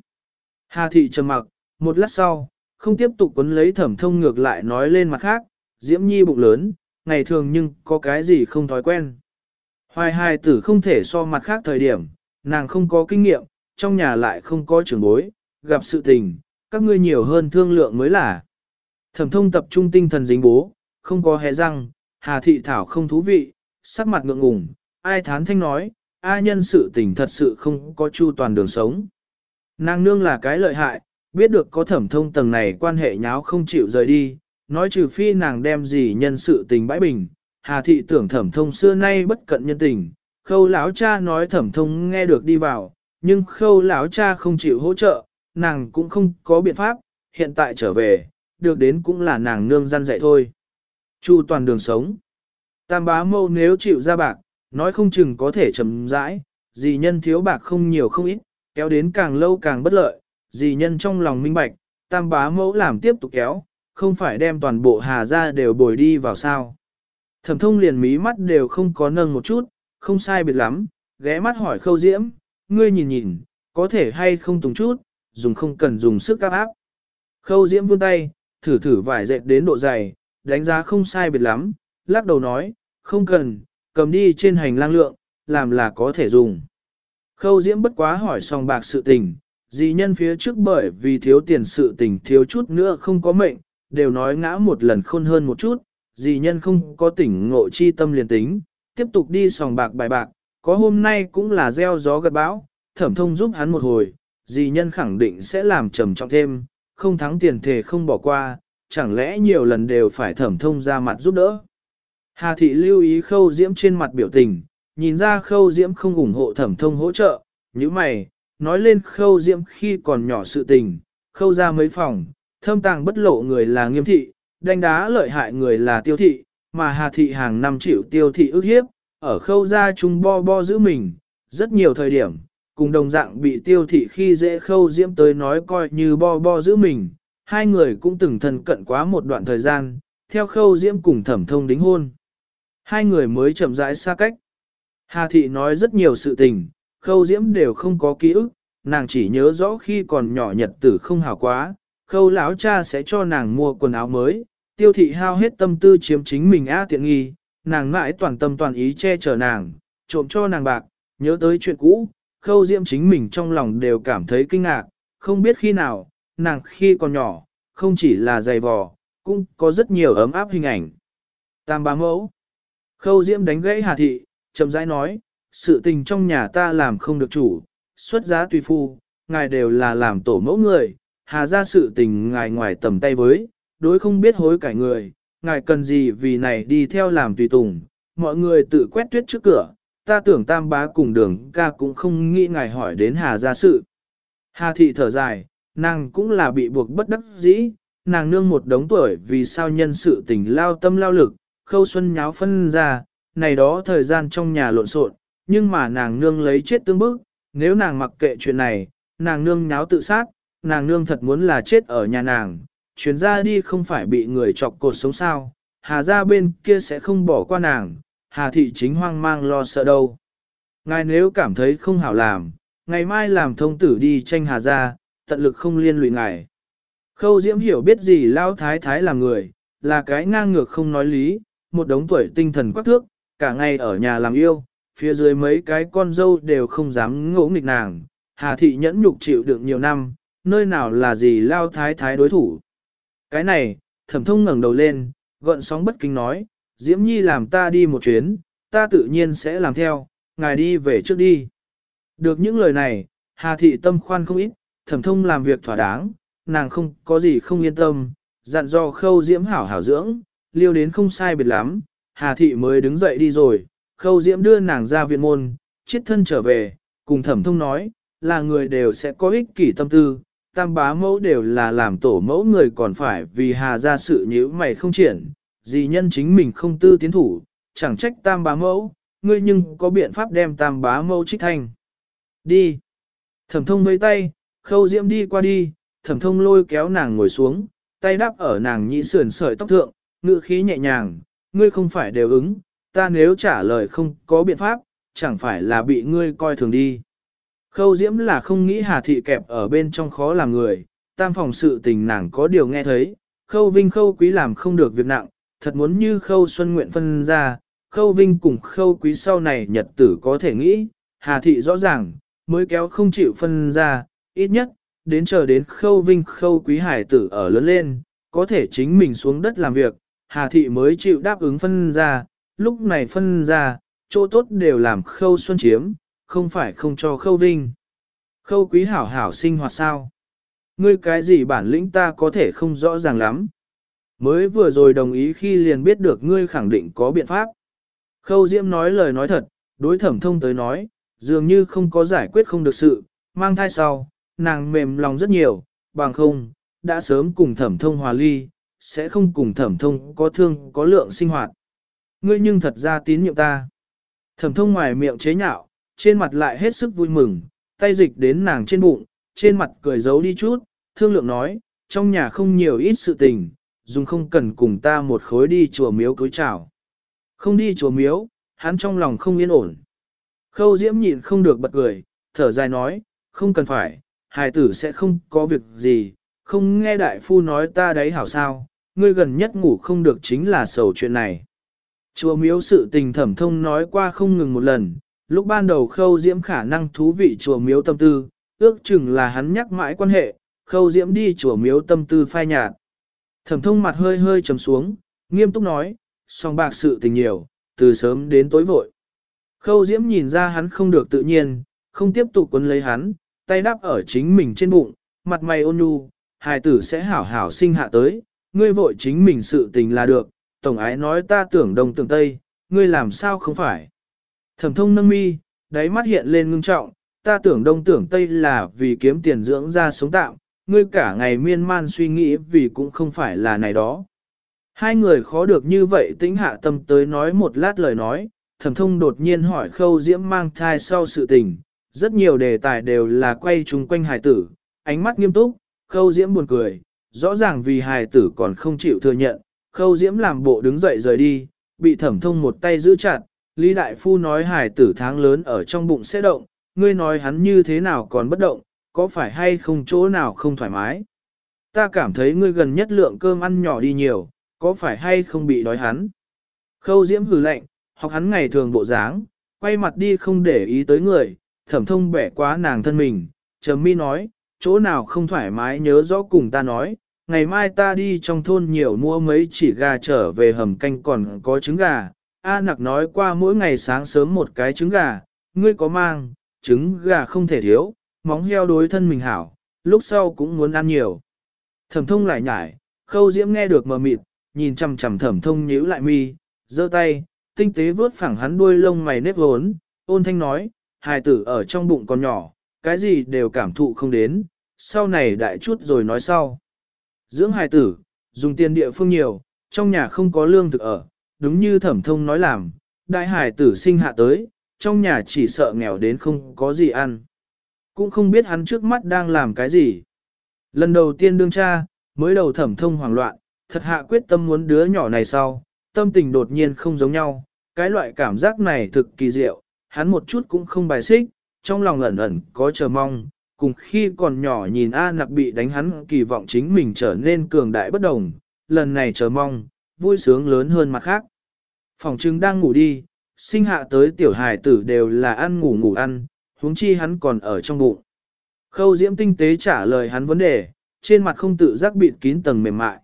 Hà thị trầm mặc, một lát sau, không tiếp tục quấn lấy thẩm thông ngược lại nói lên mặt khác, diễm nhi bụng lớn, ngày thường nhưng có cái gì không thói quen. Hoài hài tử không thể so mặt khác thời điểm, nàng không có kinh nghiệm, trong nhà lại không có trưởng bối, gặp sự tình, các ngươi nhiều hơn thương lượng mới là. Thẩm thông tập trung tinh thần dính bố, không có hé răng, hà thị thảo không thú vị, sắc mặt ngượng ngùng, ai thán thanh nói, a nhân sự tình thật sự không có chu toàn đường sống. Nàng nương là cái lợi hại, biết được có thẩm thông tầng này quan hệ nháo không chịu rời đi, nói trừ phi nàng đem gì nhân sự tình bãi bình, Hà thị tưởng thẩm thông xưa nay bất cận nhân tình, khâu lão cha nói thẩm thông nghe được đi vào, nhưng khâu lão cha không chịu hỗ trợ, nàng cũng không có biện pháp, hiện tại trở về, được đến cũng là nàng nương gian dạy thôi. Chu toàn đường sống. Tam bá mâu nếu chịu ra bạc, nói không chừng có thể chấm rãi, gì nhân thiếu bạc không nhiều không ít, kéo đến càng lâu càng bất lợi, gì nhân trong lòng minh bạch, tam bá mẫu làm tiếp tục kéo, không phải đem toàn bộ hà ra đều bồi đi vào sao. Thẩm thông liền mí mắt đều không có nâng một chút, không sai biệt lắm, ghé mắt hỏi khâu diễm, ngươi nhìn nhìn, có thể hay không tùng chút, dùng không cần dùng sức áp áp. Khâu diễm vươn tay, thử thử vải dệt đến độ dày, đánh giá không sai biệt lắm, lắc đầu nói, không cần, cầm đi trên hành lang lượng, làm là có thể dùng. Khâu diễm bất quá hỏi song bạc sự tình, dì nhân phía trước bởi vì thiếu tiền sự tình thiếu chút nữa không có mệnh, đều nói ngã một lần khôn hơn một chút, dì nhân không có tỉnh ngộ chi tâm liền tính, tiếp tục đi sòng bạc bài bạc, có hôm nay cũng là gieo gió gật bão, thẩm thông giúp hắn một hồi, dì nhân khẳng định sẽ làm trầm trọng thêm, không thắng tiền thể không bỏ qua, chẳng lẽ nhiều lần đều phải thẩm thông ra mặt giúp đỡ. Hà thị lưu ý khâu diễm trên mặt biểu tình, nhìn ra khâu diễm không ủng hộ thẩm thông hỗ trợ, như mày, nói lên khâu diễm khi còn nhỏ sự tình, khâu ra mấy phòng, thâm tàng bất lộ người là nghiêm thị, đánh đá lợi hại người là tiêu thị, mà hà thị hàng năm chịu tiêu thị ức hiếp, ở khâu gia chung bo bo giữ mình, rất nhiều thời điểm, cùng đồng dạng bị tiêu thị khi dễ khâu diễm tới nói coi như bo bo giữ mình, hai người cũng từng thân cận quá một đoạn thời gian, theo khâu diễm cùng thẩm thông đính hôn. Hai người mới chậm rãi xa cách. Hà thị nói rất nhiều sự tình, khâu diễm đều không có ký ức, nàng chỉ nhớ rõ khi còn nhỏ nhật tử không hào quá, khâu lão cha sẽ cho nàng mua quần áo mới, tiêu thị hao hết tâm tư chiếm chính mình á tiện nghi, nàng mãi toàn tâm toàn ý che chở nàng, trộm cho nàng bạc, nhớ tới chuyện cũ, khâu diễm chính mình trong lòng đều cảm thấy kinh ngạc, không biết khi nào, nàng khi còn nhỏ, không chỉ là dày vò, cũng có rất nhiều ấm áp hình ảnh. Tam bá mẫu. Khâu diễm đánh gãy hà thị, chậm rãi nói, sự tình trong nhà ta làm không được chủ, xuất giá tùy phu, ngài đều là làm tổ mẫu người, hà ra sự tình ngài ngoài tầm tay với, đối không biết hối cải người, ngài cần gì vì này đi theo làm tùy tùng, mọi người tự quét tuyết trước cửa, ta tưởng tam bá cùng đường ca cũng không nghĩ ngài hỏi đến hà ra sự. Hà thị thở dài, nàng cũng là bị buộc bất đắc dĩ, nàng nương một đống tuổi vì sao nhân sự tình lao tâm lao lực, khâu xuân nháo phân ra, này đó thời gian trong nhà lộn xộn, nhưng mà nàng nương lấy chết tương bức, nếu nàng mặc kệ chuyện này, nàng nương nháo tự sát, nàng nương thật muốn là chết ở nhà nàng, chuyến ra đi không phải bị người chọc cột sống sao, hà ra bên kia sẽ không bỏ qua nàng, hà thị chính hoang mang lo sợ đâu. Ngài nếu cảm thấy không hảo làm, ngày mai làm thông tử đi tranh hà ra, tận lực không liên lụy ngài. Khâu Diễm hiểu biết gì lao thái thái là người, là cái ngang ngược không nói lý, một đống tuổi tinh thần quắc thước, cả ngày ở nhà làm yêu, phía dưới mấy cái con dâu đều không dám ngỗ nghịch nàng. Hà thị nhẫn nhục chịu đựng nhiều năm, nơi nào là gì lao thái thái đối thủ. Cái này, thẩm thông ngẩng đầu lên, gợn sóng bất kính nói, Diễm Nhi làm ta đi một chuyến, ta tự nhiên sẽ làm theo, ngài đi về trước đi. Được những lời này, Hà thị tâm khoan không ít, thẩm thông làm việc thỏa đáng, nàng không có gì không yên tâm, dặn dò khâu diễm hảo hảo dưỡng, liêu đến không sai biệt lắm, Hà thị mới đứng dậy đi rồi, khâu diễm đưa nàng ra viện môn, chiết thân trở về, cùng thẩm thông nói, là người đều sẽ có ích kỷ tâm tư, tam bá mẫu đều là làm tổ mẫu người còn phải vì hà ra sự nhữ mày không triển, gì nhân chính mình không tư tiến thủ, chẳng trách tam bá mẫu, ngươi nhưng có biện pháp đem tam bá mẫu trích thanh. Đi. Thẩm thông với tay, khâu diễm đi qua đi, thẩm thông lôi kéo nàng ngồi xuống, tay đắp ở nàng nhĩ sườn sợi tóc thượng, ngự khí nhẹ nhàng, ngươi không phải đều ứng, ta nếu trả lời không có biện pháp, chẳng phải là bị ngươi coi thường đi. Khâu diễm là không nghĩ hà thị kẹp ở bên trong khó làm người, tam phòng sự tình nàng có điều nghe thấy, khâu vinh khâu quý làm không được việc nặng, thật muốn như khâu xuân nguyện phân ra, khâu vinh cùng khâu quý sau này nhật tử có thể nghĩ, hà thị rõ ràng, mới kéo không chịu phân ra, ít nhất, đến chờ đến khâu vinh khâu quý hải tử ở lớn lên, có thể chính mình xuống đất làm việc, hà thị mới chịu đáp ứng phân ra, lúc này phân ra, chỗ tốt đều làm khâu xuân chiếm, không phải không cho khâu vinh. Khâu quý hảo hảo sinh hoạt sao? Ngươi cái gì bản lĩnh ta có thể không rõ ràng lắm. Mới vừa rồi đồng ý khi liền biết được ngươi khẳng định có biện pháp. Khâu Diễm nói lời nói thật, đối thẩm thông tới nói, dường như không có giải quyết không được sự, mang thai sau, nàng mềm lòng rất nhiều, bằng không, đã sớm cùng thẩm thông hòa ly, sẽ không cùng thẩm thông có thương có lượng sinh hoạt. Ngươi nhưng thật ra tín nhiệm ta. Thẩm thông ngoài miệng chế nhạo, trên mặt lại hết sức vui mừng, tay dịch đến nàng trên bụng, trên mặt cười giấu đi chút, thương lượng nói, trong nhà không nhiều ít sự tình, dùng không cần cùng ta một khối đi chùa miếu cưới chào. Không đi chùa miếu, hắn trong lòng không yên ổn. Khâu diễm nhịn không được bật cười, thở dài nói, không cần phải, hài tử sẽ không có việc gì, không nghe đại phu nói ta đấy hảo sao, ngươi gần nhất ngủ không được chính là sầu chuyện này. Chùa miếu sự tình thẩm thông nói qua không ngừng một lần, lúc ban đầu khâu diễm khả năng thú vị chùa miếu tâm tư, ước chừng là hắn nhắc mãi quan hệ, khâu diễm đi chùa miếu tâm tư phai nhạt. Thẩm thông mặt hơi hơi trầm xuống, nghiêm túc nói, song bạc sự tình nhiều, từ sớm đến tối vội. Khâu diễm nhìn ra hắn không được tự nhiên, không tiếp tục quấn lấy hắn, tay đắp ở chính mình trên bụng, mặt mày ôn nhu, hài tử sẽ hảo hảo sinh hạ tới, ngươi vội chính mình sự tình là được, tổng ái nói ta tưởng đông tưởng tây, ngươi làm sao không phải. Thẩm thông nâng mi, đáy mắt hiện lên ngưng trọng, ta tưởng đông tưởng tây là vì kiếm tiền dưỡng ra sống tạm, ngươi cả ngày miên man suy nghĩ vì cũng không phải là này đó. Hai người khó được như vậy tĩnh hạ tâm tới nói một lát lời nói, thẩm thông đột nhiên hỏi khâu diễm mang thai sau sự tình, rất nhiều đề tài đều là quay chung quanh hài tử, ánh mắt nghiêm túc, khâu diễm buồn cười, rõ ràng vì hài tử còn không chịu thừa nhận, Khâu diễm làm bộ đứng dậy rời đi, bị thẩm thông một tay giữ chặt, Lý Đại Phu nói Hải tử tháng lớn ở trong bụng sẽ động, ngươi nói hắn như thế nào còn bất động, có phải hay không chỗ nào không thoải mái. Ta cảm thấy ngươi gần nhất lượng cơm ăn nhỏ đi nhiều, có phải hay không bị đói hắn. Khâu diễm hừ lạnh, học hắn ngày thường bộ dáng, quay mặt đi không để ý tới người, thẩm thông bẻ quá nàng thân mình, trầm mi nói, chỗ nào không thoải mái nhớ rõ cùng ta nói, ngày mai ta đi trong thôn nhiều mua mấy chỉ gà trở về hầm canh còn có trứng gà. A nặc nói qua mỗi ngày sáng sớm một cái trứng gà, ngươi có mang, trứng gà không thể thiếu, móng heo đối thân mình hảo, lúc sau cũng muốn ăn nhiều. Thẩm thông lại nhải, khâu diễm nghe được mờ mịt, nhìn chằm chằm thẩm thông nhíu lại mi, giơ tay, tinh tế vớt phẳng hắn đuôi lông mày nếp vốn, ôn thanh nói, hài tử ở trong bụng còn nhỏ, cái gì đều cảm thụ không đến, sau này đại chút rồi nói sau. Dưỡng hài tử, dùng tiền địa phương nhiều, trong nhà không có lương thực ở, đúng như thẩm thông nói làm, đại hải tử sinh hạ tới, trong nhà chỉ sợ nghèo đến không có gì ăn. Cũng không biết hắn trước mắt đang làm cái gì. Lần đầu tiên đương cha, mới đầu thẩm thông hoảng loạn, thật hạ quyết tâm muốn đứa nhỏ này sau, tâm tình đột nhiên không giống nhau, cái loại cảm giác này thực kỳ diệu, hắn một chút cũng không bài xích, trong lòng ẩn ẩn có chờ mong, cùng khi còn nhỏ nhìn A nặc bị đánh hắn kỳ vọng chính mình trở nên cường đại bất đồng, lần này chờ mong, vui sướng lớn hơn mặt khác. Phòng trưng đang ngủ đi, sinh hạ tới tiểu hài tử đều là ăn ngủ ngủ ăn, huống chi hắn còn ở trong bụng. Khâu diễm tinh tế trả lời hắn vấn đề, trên mặt không tự giác bịt kín tầng mềm mại.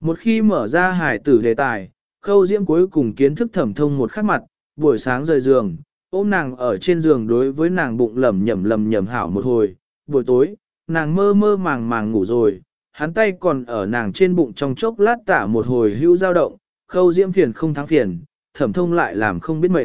Một khi mở ra hài tử đề tài, khâu diễm cuối cùng kiến thức thẩm thông một khắc mặt, buổi sáng rời giường, ôm nàng ở trên giường đối với nàng bụng lẩm nhẩm lẩm nhẩm hảo một hồi, buổi tối, nàng mơ mơ màng màng ngủ rồi, hắn tay còn ở nàng trên bụng trong chốc lát tả một hồi hữu dao động, khâu diễm phiền không thắng phiền, thẩm thông lại làm không biết mệt.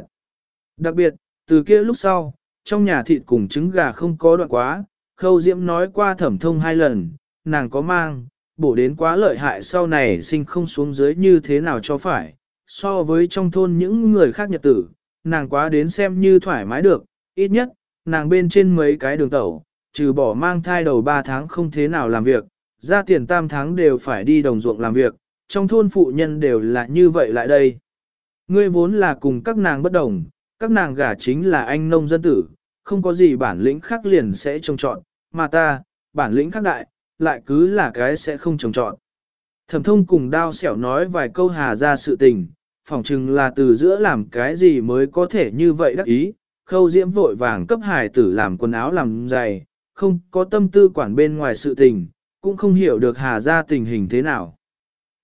Đặc biệt, từ kia lúc sau, trong nhà thịt cùng trứng gà không có đoạn quá, khâu diễm nói qua thẩm thông hai lần, nàng có mang, bổ đến quá lợi hại sau này sinh không xuống dưới như thế nào cho phải, so với trong thôn những người khác nhật tử, nàng quá đến xem như thoải mái được, ít nhất, nàng bên trên mấy cái đường tẩu, trừ bỏ mang thai đầu 3 tháng không thế nào làm việc, ra tiền tam tháng đều phải đi đồng ruộng làm việc, trong thôn phụ nhân đều là như vậy lại đây. Ngươi vốn là cùng các nàng bất đồng, các nàng gả chính là anh nông dân tử, không có gì bản lĩnh khác liền sẽ trông trọn, mà ta, bản lĩnh khác đại, lại cứ là cái sẽ không trông trọn. Thẩm thông cùng đao xẻo nói vài câu hà ra sự tình, phỏng chừng là từ giữa làm cái gì mới có thể như vậy đắc ý, khâu diễm vội vàng cấp hài tử làm quần áo làm giày, không có tâm tư quản bên ngoài sự tình, cũng không hiểu được hà ra tình hình thế nào.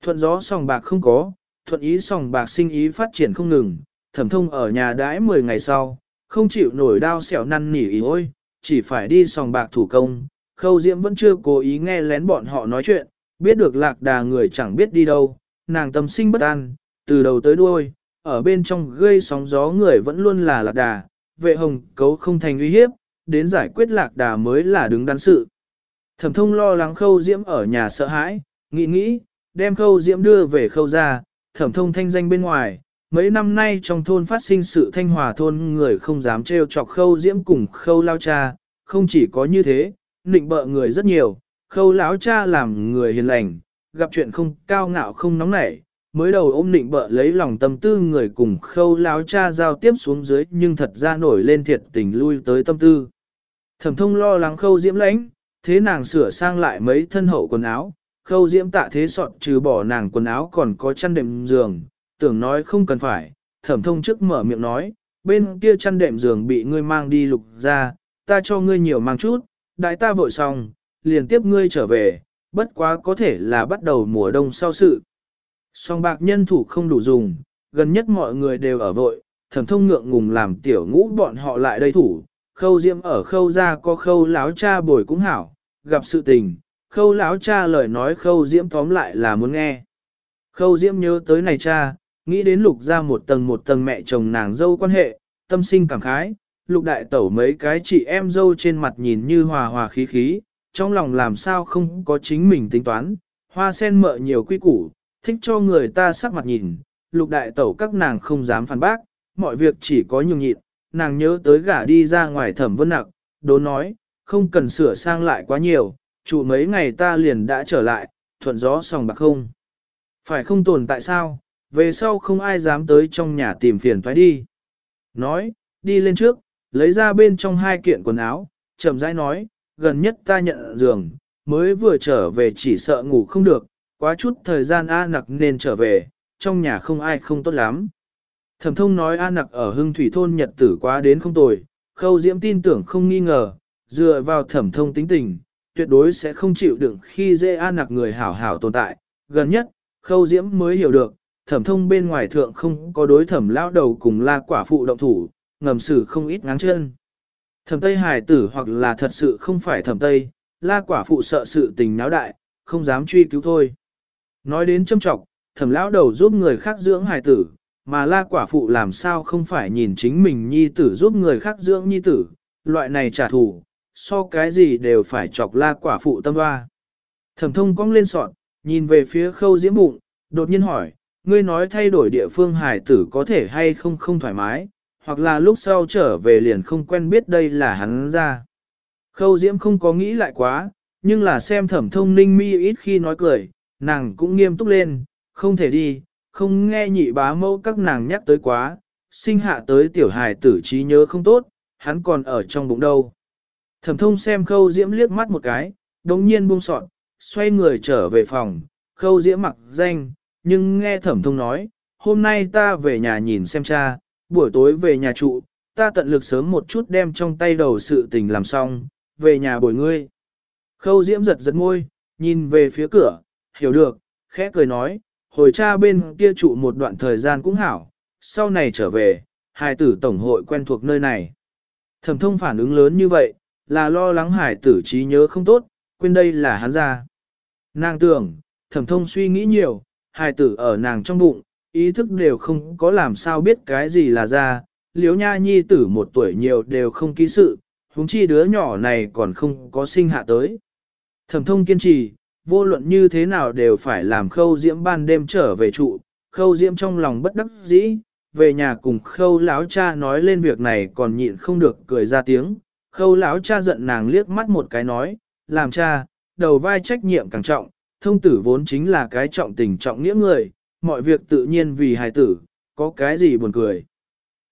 Thuận gió sòng bạc không có, thuận ý sòng bạc sinh ý phát triển không ngừng, thẩm thông ở nhà đãi 10 ngày sau, không chịu nổi đau xẻo năn nỉ ý ôi, chỉ phải đi sòng bạc thủ công, khâu diễm vẫn chưa cố ý nghe lén bọn họ nói chuyện, biết được lạc đà người chẳng biết đi đâu, nàng tâm sinh bất an, từ đầu tới đuôi, ở bên trong gây sóng gió người vẫn luôn là lạc đà, vệ hồng cấu không thành uy hiếp, đến giải quyết lạc đà mới là đứng đắn sự. Thẩm thông lo lắng khâu diễm ở nhà sợ hãi, nghĩ nghĩ, đem khâu diễm đưa về khâu ra, thẩm thông thanh danh bên ngoài. Mấy năm nay trong thôn phát sinh sự thanh hòa thôn người không dám trêu chọc khâu diễm cùng khâu lao cha, không chỉ có như thế, nịnh bợ người rất nhiều, khâu lão cha làm người hiền lành, gặp chuyện không cao ngạo không nóng nảy, mới đầu ôm nịnh bợ lấy lòng tâm tư người cùng khâu lão cha giao tiếp xuống dưới nhưng thật ra nổi lên thiệt tình lui tới tâm tư. Thẩm thông lo lắng khâu diễm lãnh, thế nàng sửa sang lại mấy thân hậu quần áo, khâu diễm tạ thế sọt trừ bỏ nàng quần áo còn có chăn đệm giường, tưởng nói không cần phải, thẩm thông trước mở miệng nói, bên kia chăn đệm giường bị ngươi mang đi lục ra, ta cho ngươi nhiều mang chút, đại ta vội xong, liền tiếp ngươi trở về, bất quá có thể là bắt đầu mùa đông sau sự. Song bạc nhân thủ không đủ dùng, gần nhất mọi người đều ở vội, thẩm thông ngượng ngùng làm tiểu ngũ bọn họ lại đây thủ, khâu diễm ở khâu ra có khâu láo cha bồi cũng hảo, gặp sự tình, khâu láo cha lời nói khâu diễm tóm lại là muốn nghe. Khâu diễm nhớ tới này cha, nghĩ đến lục ra một tầng một tầng mẹ chồng nàng dâu quan hệ, tâm sinh cảm khái, lục đại tẩu mấy cái chị em dâu trên mặt nhìn như hòa hòa khí khí, trong lòng làm sao không có chính mình tính toán, hoa sen mợ nhiều quy củ, thích cho người ta sắc mặt nhìn, lục đại tẩu các nàng không dám phản bác, mọi việc chỉ có nhường nhịn, nàng nhớ tới gả đi ra ngoài thẩm vân nặc, đố nói, không cần sửa sang lại quá nhiều, chủ mấy ngày ta liền đã trở lại, thuận gió sòng bạc không. Phải không tồn tại sao, về sau không ai dám tới trong nhà tìm phiền thoái đi. Nói, đi lên trước, lấy ra bên trong hai kiện quần áo, chậm rãi nói, gần nhất ta nhận giường, mới vừa trở về chỉ sợ ngủ không được, quá chút thời gian A nặc nên trở về, trong nhà không ai không tốt lắm. Thẩm thông nói A nặc ở hưng thủy thôn nhật tử quá đến không tồi, khâu diễm tin tưởng không nghi ngờ, dựa vào thẩm thông tính tình, tuyệt đối sẽ không chịu đựng khi dễ A nặc người hảo hảo tồn tại. Gần nhất, khâu diễm mới hiểu được, thẩm thông bên ngoài thượng không có đối thẩm lao đầu cùng la quả phụ động thủ, ngầm xử không ít ngáng chân. Thẩm Tây Hải tử hoặc là thật sự không phải thẩm Tây, la quả phụ sợ sự tình náo đại, không dám truy cứu thôi. Nói đến châm trọng, thẩm lão đầu giúp người khác dưỡng Hải tử, mà la quả phụ làm sao không phải nhìn chính mình nhi tử giúp người khác dưỡng nhi tử, loại này trả thù, so cái gì đều phải chọc la quả phụ tâm hoa. Thẩm thông cong lên sọn, nhìn về phía khâu diễm bụng, đột nhiên hỏi, ngươi nói thay đổi địa phương hải tử có thể hay không không thoải mái, hoặc là lúc sau trở về liền không quen biết đây là hắn ra. Khâu diễm không có nghĩ lại quá, nhưng là xem thẩm thông ninh mi ít khi nói cười, nàng cũng nghiêm túc lên, không thể đi, không nghe nhị bá mẫu các nàng nhắc tới quá, sinh hạ tới tiểu hài tử trí nhớ không tốt, hắn còn ở trong bụng đâu. Thẩm thông xem khâu diễm liếc mắt một cái, đồng nhiên buông sọt xoay người trở về phòng, khâu diễm mặc danh, nhưng nghe thẩm thông nói, hôm nay ta về nhà nhìn xem cha, buổi tối về nhà trụ, ta tận lực sớm một chút đem trong tay đầu sự tình làm xong, về nhà bồi ngươi. Khâu diễm giật giật môi, nhìn về phía cửa, hiểu được, khẽ cười nói, hồi cha bên kia trụ một đoạn thời gian cũng hảo, sau này trở về, hài tử tổng hội quen thuộc nơi này. Thẩm thông phản ứng lớn như vậy, là lo lắng hải tử trí nhớ không tốt, quên đây là hắn ra. Nàng tưởng, thẩm thông suy nghĩ nhiều, hài tử ở nàng trong bụng, ý thức đều không có làm sao biết cái gì là ra, liếu nha nhi tử một tuổi nhiều đều không ký sự, huống chi đứa nhỏ này còn không có sinh hạ tới. Thẩm thông kiên trì, vô luận như thế nào đều phải làm khâu diễm ban đêm trở về trụ, khâu diễm trong lòng bất đắc dĩ, về nhà cùng khâu lão cha nói lên việc này còn nhịn không được cười ra tiếng, khâu lão cha giận nàng liếc mắt một cái nói, làm cha, đầu vai trách nhiệm càng trọng, thông tử vốn chính là cái trọng tình trọng nghĩa người, mọi việc tự nhiên vì hài tử, có cái gì buồn cười.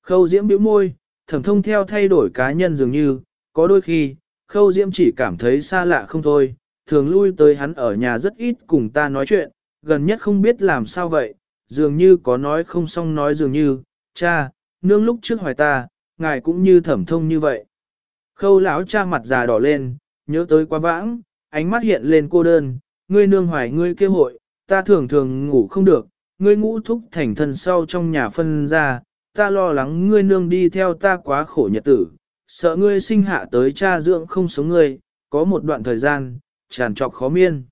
Khâu diễm bĩu môi, thẩm thông theo thay đổi cá nhân dường như, có đôi khi, khâu diễm chỉ cảm thấy xa lạ không thôi, thường lui tới hắn ở nhà rất ít cùng ta nói chuyện, gần nhất không biết làm sao vậy, dường như có nói không xong nói dường như, cha, nương lúc trước hỏi ta, ngài cũng như thẩm thông như vậy. Khâu lão cha mặt già đỏ lên, nhớ tới quá vãng, ánh mắt hiện lên cô đơn, ngươi nương hoài ngươi kêu hội, ta thường thường ngủ không được, ngươi ngũ thúc thành thân sau trong nhà phân ra, ta lo lắng ngươi nương đi theo ta quá khổ nhật tử, sợ ngươi sinh hạ tới cha dưỡng không sống ngươi, có một đoạn thời gian, tràn trọc khó miên.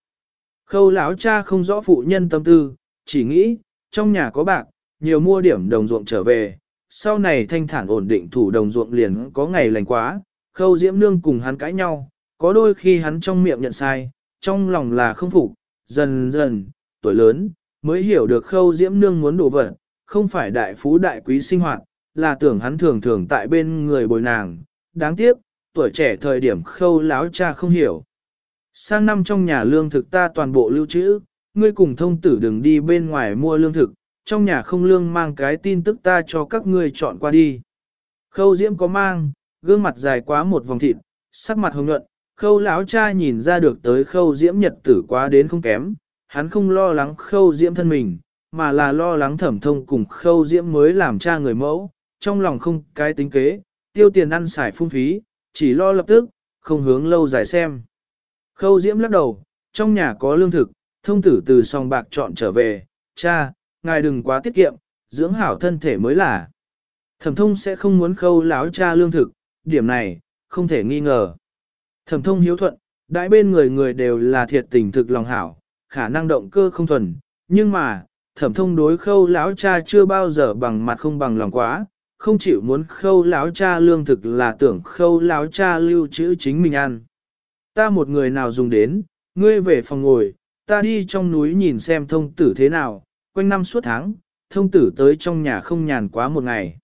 Khâu lão cha không rõ phụ nhân tâm tư, chỉ nghĩ, trong nhà có bạc, nhiều mua điểm đồng ruộng trở về, sau này thanh thản ổn định thủ đồng ruộng liền có ngày lành quá, khâu diễm nương cùng hắn cãi nhau, có đôi khi hắn trong miệng nhận sai, trong lòng là không phục, dần dần, tuổi lớn, mới hiểu được khâu diễm nương muốn đổ vật, không phải đại phú đại quý sinh hoạt, là tưởng hắn thường thường tại bên người bồi nàng, đáng tiếc, tuổi trẻ thời điểm khâu láo cha không hiểu. Sang năm trong nhà lương thực ta toàn bộ lưu trữ, ngươi cùng thông tử đừng đi bên ngoài mua lương thực, trong nhà không lương mang cái tin tức ta cho các ngươi chọn qua đi. Khâu diễm có mang, gương mặt dài quá một vòng thịt, sắc mặt hồng nhuận, khâu lão cha nhìn ra được tới khâu diễm nhật tử quá đến không kém, hắn không lo lắng khâu diễm thân mình, mà là lo lắng thẩm thông cùng khâu diễm mới làm cha người mẫu, trong lòng không cái tính kế, tiêu tiền ăn xài phung phí, chỉ lo lập tức, không hướng lâu dài xem. Khâu diễm lắc đầu, trong nhà có lương thực, thông tử từ song bạc chọn trở về, cha, ngài đừng quá tiết kiệm, dưỡng hảo thân thể mới là. Thẩm thông sẽ không muốn khâu láo cha lương thực, điểm này, không thể nghi ngờ. Thẩm thông hiếu thuận, đại bên người người đều là thiệt tình thực lòng hảo, khả năng động cơ không thuần, nhưng mà, thẩm thông đối khâu lão cha chưa bao giờ bằng mặt không bằng lòng quá, không chịu muốn khâu lão cha lương thực là tưởng khâu lão cha lưu trữ chính mình ăn. Ta một người nào dùng đến, ngươi về phòng ngồi, ta đi trong núi nhìn xem thông tử thế nào, quanh năm suốt tháng, thông tử tới trong nhà không nhàn quá một ngày.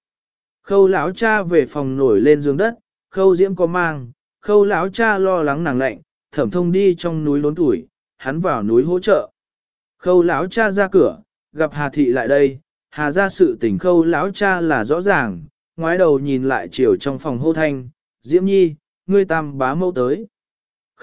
Khâu lão cha về phòng nổi lên giường đất, khâu diễm có mang, khâu lão cha lo lắng nàng lạnh, thẩm thông đi trong núi lốn tuổi, hắn vào núi hỗ trợ. Khâu lão cha ra cửa, gặp Hà thị lại đây, Hà ra sự tình khâu lão cha là rõ ràng, ngoái đầu nhìn lại chiều trong phòng hô thanh, Diễm Nhi, ngươi tam bá mâu tới.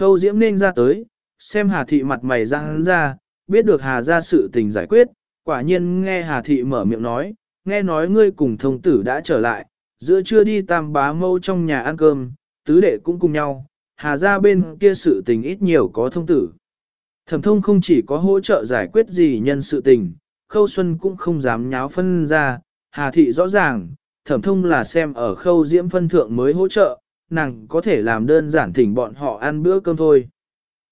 Khâu Diễm nên ra tới, xem Hà thị mặt mày răng ra, biết được Hà ra sự tình giải quyết, quả nhiên nghe Hà thị mở miệng nói, nghe nói ngươi cùng thông tử đã trở lại, giữa trưa đi tam bá mâu trong nhà ăn cơm, tứ đệ cũng cùng nhau, Hà ra bên kia sự tình ít nhiều có thông tử. Thẩm thông không chỉ có hỗ trợ giải quyết gì nhân sự tình, khâu xuân cũng không dám nháo phân ra, Hà thị rõ ràng, thẩm thông là xem ở khâu diễm phân thượng mới hỗ trợ, nàng có thể làm đơn giản thỉnh bọn họ ăn bữa cơm thôi.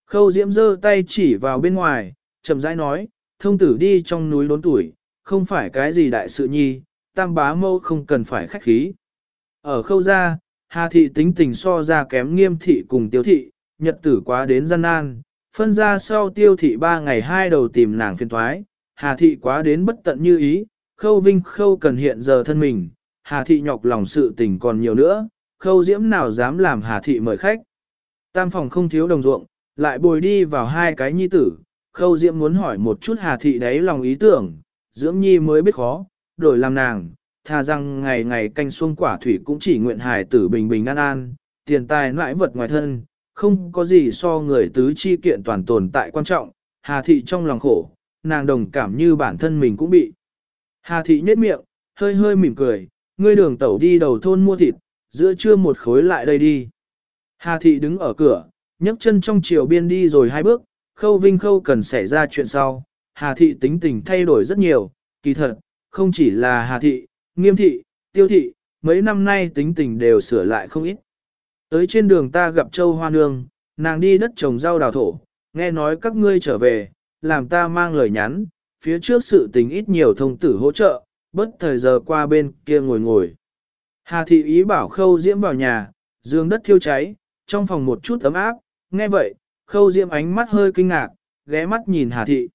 Khâu diễm giơ tay chỉ vào bên ngoài, chậm rãi nói, thông tử đi trong núi đốn tuổi, không phải cái gì đại sự nhi, tam bá mâu không cần phải khách khí. Ở khâu gia, Hà thị tính tình so ra kém nghiêm thị cùng tiêu thị, nhật tử quá đến gian nan, phân ra sau tiêu thị ba ngày hai đầu tìm nàng phiền thoái, Hà thị quá đến bất tận như ý, khâu vinh khâu cần hiện giờ thân mình, Hà thị nhọc lòng sự tình còn nhiều nữa, khâu diễm nào dám làm Hà thị mời khách. Tam phòng không thiếu đồng ruộng, lại bồi đi vào hai cái nhi tử, khâu diễm muốn hỏi một chút Hà thị đấy lòng ý tưởng, dưỡng nhi mới biết khó, đổi làm nàng, thà rằng ngày ngày canh xuông quả thủy cũng chỉ nguyện hài tử bình bình an an, tiền tài nãi vật ngoài thân, không có gì so người tứ chi kiện toàn tồn tại quan trọng, Hà thị trong lòng khổ, nàng đồng cảm như bản thân mình cũng bị. Hà thị nhếch miệng, hơi hơi mỉm cười, ngươi đường tẩu đi đầu thôn mua thịt, giữa trưa một khối lại đây đi. Hà thị đứng ở cửa, nhấc chân trong chiều biên đi rồi hai bước, khâu vinh khâu cần xảy ra chuyện sau. Hà thị tính tình thay đổi rất nhiều, kỳ thật, không chỉ là Hà thị, nghiêm thị, tiêu thị, mấy năm nay tính tình đều sửa lại không ít. Tới trên đường ta gặp Châu Hoa Nương, nàng đi đất trồng rau đào thổ, nghe nói các ngươi trở về, làm ta mang lời nhắn, phía trước sự tình ít nhiều thông tử hỗ trợ, bất thời giờ qua bên kia ngồi ngồi. Hà thị ý bảo khâu diễm vào nhà, giường đất thiêu cháy, trong phòng một chút ấm áp, nghe vậy, khâu diễm ánh mắt hơi kinh ngạc, ghé mắt nhìn Hà thị.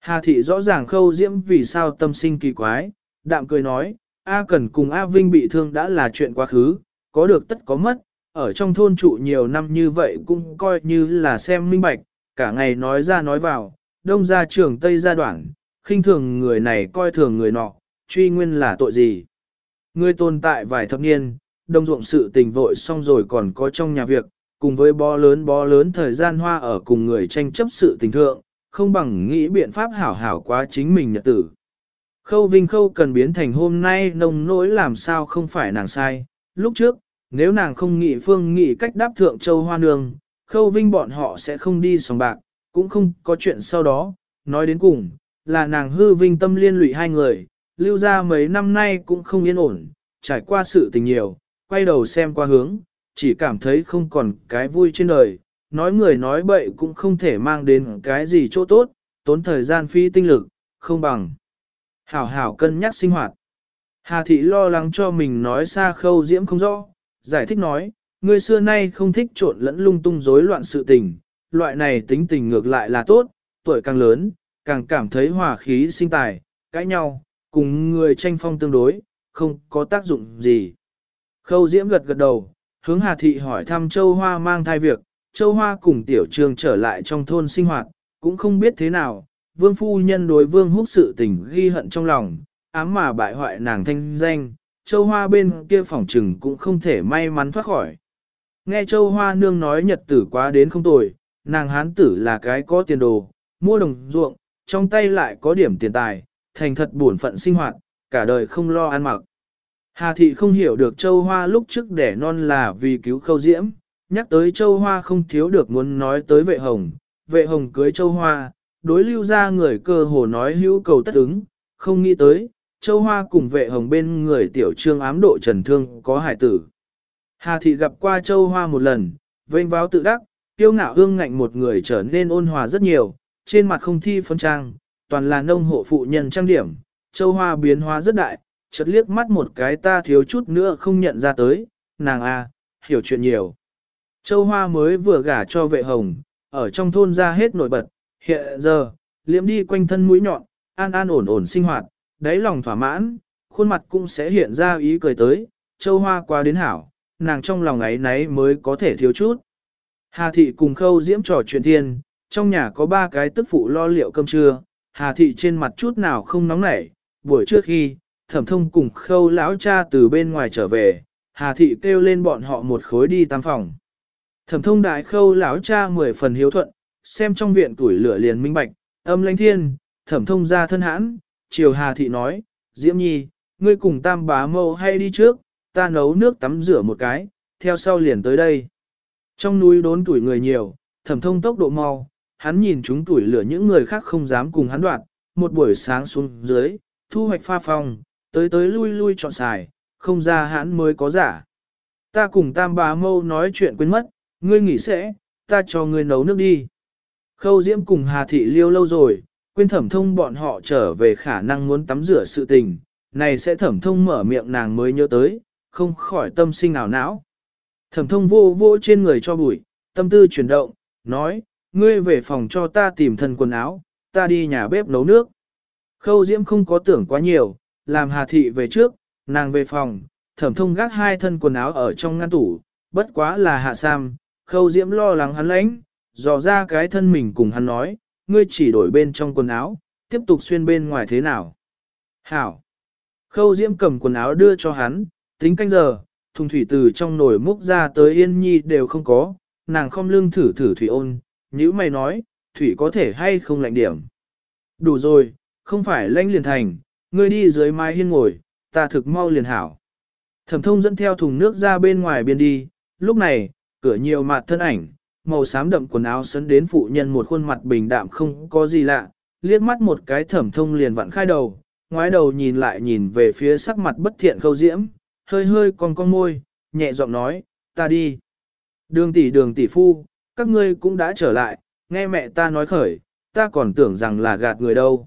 Hà thị rõ ràng khâu diễm vì sao tâm sinh kỳ quái, đạm cười nói, A Cần cùng A Vinh bị thương đã là chuyện quá khứ, có được tất có mất, ở trong thôn trụ nhiều năm như vậy cũng coi như là xem minh bạch, cả ngày nói ra nói vào, đông ra trường tây gia đoạn, khinh thường người này coi thường người nọ, truy nguyên là tội gì. Người tồn tại vài thập niên, đông ruộng sự tình vội xong rồi còn có trong nhà việc, cùng với bó lớn bó lớn thời gian hoa ở cùng người tranh chấp sự tình thượng, không bằng nghĩ biện pháp hảo hảo quá chính mình nhật tử. Khâu Vinh Khâu cần biến thành hôm nay nông nỗi làm sao không phải nàng sai. Lúc trước, nếu nàng không nghĩ phương nghĩ cách đáp thượng châu hoa nương, Khâu Vinh bọn họ sẽ không đi sòng bạc, cũng không có chuyện sau đó. Nói đến cùng, là nàng hư vinh tâm liên lụy hai người, lưu ra mấy năm nay cũng không yên ổn, trải qua sự tình nhiều, quay đầu xem qua hướng, chỉ cảm thấy không còn cái vui trên đời, nói người nói bậy cũng không thể mang đến cái gì chỗ tốt, tốn thời gian phi tinh lực, không bằng. Hảo hảo cân nhắc sinh hoạt. Hà thị lo lắng cho mình nói xa khâu diễm không rõ, giải thích nói, người xưa nay không thích trộn lẫn lung tung rối loạn sự tình, loại này tính tình ngược lại là tốt, tuổi càng lớn, càng cảm thấy hòa khí sinh tài, cãi nhau, cùng người tranh phong tương đối, không có tác dụng gì. Khâu diễm gật gật đầu, hướng Hà thị hỏi thăm Châu Hoa mang thai việc, Châu Hoa cùng tiểu trường trở lại trong thôn sinh hoạt, cũng không biết thế nào, vương phu nhân đối vương húc sự tình ghi hận trong lòng, ám mà bại hoại nàng thanh danh, châu hoa bên kia phòng trừng cũng không thể may mắn thoát khỏi. Nghe châu hoa nương nói nhật tử quá đến không tồi, nàng hán tử là cái có tiền đồ, mua đồng ruộng, trong tay lại có điểm tiền tài, thành thật buồn phận sinh hoạt, cả đời không lo ăn mặc. Hà thị không hiểu được châu hoa lúc trước đẻ non là vì cứu khâu diễm, nhắc tới châu hoa không thiếu được muốn nói tới vệ hồng, vệ hồng cưới châu hoa, đối lưu ra người cơ hồ nói hữu cầu tất ứng, không nghĩ tới, châu hoa cùng vệ hồng bên người tiểu trương ám độ trần thương có hải tử. Hà thị gặp qua châu hoa một lần, vênh váo tự đắc, tiêu ngạo hương ngạnh một người trở nên ôn hòa rất nhiều, trên mặt không thi phân trang, toàn là nông hộ phụ nhân trang điểm, châu hoa biến hóa rất đại, chợt liếc mắt một cái ta thiếu chút nữa không nhận ra tới, nàng a hiểu chuyện nhiều. Châu hoa mới vừa gả cho vệ hồng, ở trong thôn ra hết nổi bật, Hiện giờ, liễm đi quanh thân mũi nhọn, an an ổn ổn sinh hoạt, đáy lòng thỏa mãn, khuôn mặt cũng sẽ hiện ra ý cười tới, châu hoa qua đến hảo, nàng trong lòng ấy nấy mới có thể thiếu chút. Hà thị cùng khâu diễm trò chuyện thiên, trong nhà có ba cái tức phụ lo liệu cơm trưa, Hà thị trên mặt chút nào không nóng nảy, buổi trước khi, thẩm thông cùng khâu lão cha từ bên ngoài trở về, Hà thị kêu lên bọn họ một khối đi tam phòng. Thẩm thông đại khâu lão cha mười phần hiếu thuận, xem trong viện tuổi lửa liền minh bạch, âm lãnh thiên, thẩm thông ra thân hãn, chiều Hà thị nói, Diễm Nhi, ngươi cùng tam bá mâu hay đi trước, ta nấu nước tắm rửa một cái, theo sau liền tới đây. Trong núi đốn tuổi người nhiều, thẩm thông tốc độ mau, hắn nhìn chúng tuổi lửa những người khác không dám cùng hắn đoạt, một buổi sáng xuống dưới, thu hoạch pha phong, tới tới lui lui chọn xài, không ra hắn mới có giả. Ta cùng tam bà mâu nói chuyện quên mất, ngươi nghỉ sẽ, ta cho ngươi nấu nước đi. Khâu Diễm cùng Hà Thị liêu lâu rồi, quên thẩm thông bọn họ trở về khả năng muốn tắm rửa sự tình, này sẽ thẩm thông mở miệng nàng mới nhớ tới, không khỏi tâm sinh ảo não. Thẩm thông vô vô trên người cho bụi, tâm tư chuyển động, nói, ngươi về phòng cho ta tìm thân quần áo, ta đi nhà bếp nấu nước. Khâu Diễm không có tưởng quá nhiều, làm Hà Thị về trước, nàng về phòng, thẩm thông gác hai thân quần áo ở trong ngăn tủ, bất quá là hạ sam, khâu Diễm lo lắng hắn lãnh, dò ra cái thân mình cùng hắn nói, ngươi chỉ đổi bên trong quần áo, tiếp tục xuyên bên ngoài thế nào. Hảo! Khâu Diễm cầm quần áo đưa cho hắn, tính canh giờ, thùng thủy từ trong nồi múc ra tới yên nhi đều không có, nàng không lưng thử thử thủy ôn, nhữ mày nói, thủy có thể hay không lạnh điểm. Đủ rồi, không phải lanh liền thành, ngươi đi dưới mái hiên ngồi, ta thực mau liền hảo. Thẩm thông dẫn theo thùng nước ra bên ngoài biên đi, lúc này, cửa nhiều mặt thân ảnh, màu xám đậm quần áo sấn đến phụ nhân một khuôn mặt bình đạm không có gì lạ, liếc mắt một cái thẩm thông liền vặn khai đầu, ngoái đầu nhìn lại nhìn về phía sắc mặt bất thiện khâu diễm, hơi hơi còn con môi, nhẹ giọng nói, ta đi. Đường tỷ đường tỷ phu, các ngươi cũng đã trở lại, nghe mẹ ta nói khởi, ta còn tưởng rằng là gạt người đâu.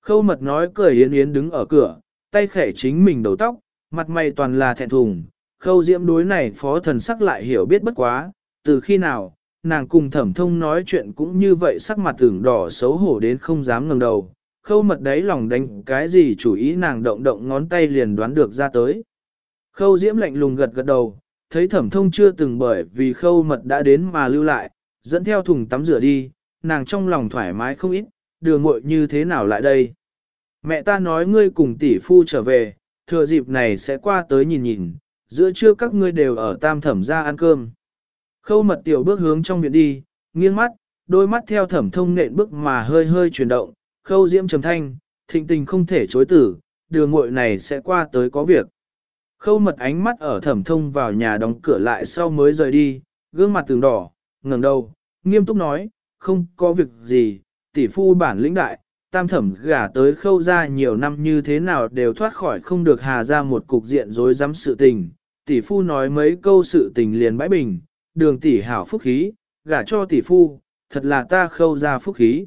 Khâu mật nói cười yến yến đứng ở cửa, tay khẽ chính mình đầu tóc, mặt mày toàn là thẹn thùng, khâu diễm đối này phó thần sắc lại hiểu biết bất quá, từ khi nào, nàng cùng thẩm thông nói chuyện cũng như vậy sắc mặt tưởng đỏ xấu hổ đến không dám ngẩng đầu, khâu mật đấy lòng đánh cái gì chủ ý nàng động động ngón tay liền đoán được ra tới. Khâu diễm lạnh lùng gật gật đầu, thấy thẩm thông chưa từng bởi vì khâu mật đã đến mà lưu lại, dẫn theo thùng tắm rửa đi, nàng trong lòng thoải mái không ít, đường muội như thế nào lại đây. Mẹ ta nói ngươi cùng tỷ phu trở về, thừa dịp này sẽ qua tới nhìn nhìn, giữa trưa các ngươi đều ở tam thẩm ra ăn cơm. Khâu mật tiểu bước hướng trong viện đi, nghiêng mắt, đôi mắt theo thẩm thông nện bước mà hơi hơi chuyển động, khâu diễm trầm thanh, thịnh tình không thể chối tử, đường muội này sẽ qua tới có việc. Khâu mật ánh mắt ở thẩm thông vào nhà đóng cửa lại sau mới rời đi, gương mặt tường đỏ, ngẩng đầu, nghiêm túc nói, không có việc gì, tỷ phu bản lĩnh đại, tam thẩm gả tới khâu ra nhiều năm như thế nào đều thoát khỏi không được hà ra một cục diện rối rắm sự tình. Tỷ phu nói mấy câu sự tình liền bãi bình, đường tỷ hảo phúc khí, gả cho tỷ phu, thật là ta khâu ra phúc khí.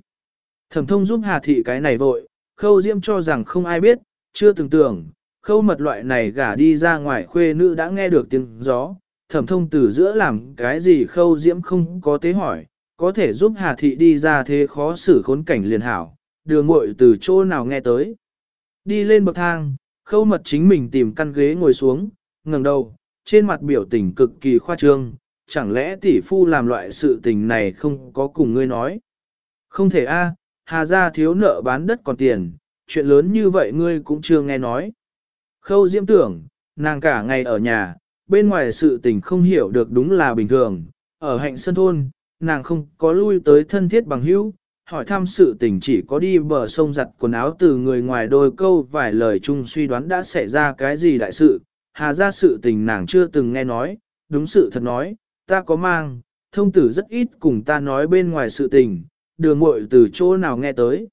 Thẩm thông giúp hà thị cái này vội, khâu diễm cho rằng không ai biết, chưa từng tưởng, khâu mật loại này gả đi ra ngoài khuê nữ đã nghe được tiếng gió, thẩm thông từ giữa làm cái gì khâu diễm không có tế hỏi, có thể giúp hà thị đi ra thế khó xử khốn cảnh liền hảo, đường muội từ chỗ nào nghe tới. Đi lên bậc thang, khâu mật chính mình tìm căn ghế ngồi xuống, ngẩng đầu, trên mặt biểu tình cực kỳ khoa trương, chẳng lẽ tỷ phu làm loại sự tình này không có cùng ngươi nói. Không thể a, hà gia thiếu nợ bán đất còn tiền, chuyện lớn như vậy ngươi cũng chưa nghe nói. Khâu diễm tưởng, nàng cả ngày ở nhà, bên ngoài sự tình không hiểu được đúng là bình thường, ở hạnh sân thôn, nàng không có lui tới thân thiết bằng hữu, hỏi thăm sự tình chỉ có đi bờ sông giặt quần áo từ người ngoài đôi câu vài lời chung suy đoán đã xảy ra cái gì đại sự, hà ra sự tình nàng chưa từng nghe nói, đúng sự thật nói, ta có mang, thông tử rất ít cùng ta nói bên ngoài sự tình, đường muội từ chỗ nào nghe tới.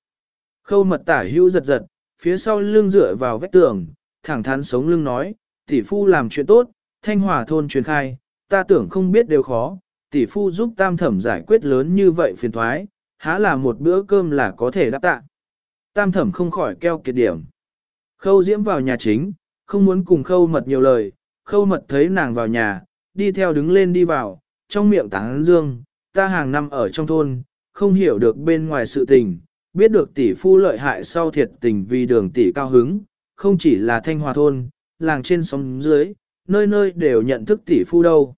Khâu mật tả hữu giật giật, phía sau lưng dựa vào vách tường, thẳng thắn sống lưng nói, tỷ phu làm chuyện tốt, thanh hòa thôn truyền khai, ta tưởng không biết đều khó, tỷ phu giúp tam thẩm giải quyết lớn như vậy phiền thoái, há là một bữa cơm là có thể đáp tạ. Tam thẩm không khỏi keo kiệt điểm. Khâu diễm vào nhà chính, không muốn cùng khâu mật nhiều lời, khâu mật thấy nàng vào nhà, đi theo đứng lên đi vào, trong miệng táng dương, ta hàng năm ở trong thôn, không hiểu được bên ngoài sự tình, biết được tỷ phu lợi hại sau thiệt tình vì đường tỷ cao hứng, không chỉ là thanh hòa thôn, làng trên sông dưới, nơi nơi đều nhận thức tỷ phu đâu.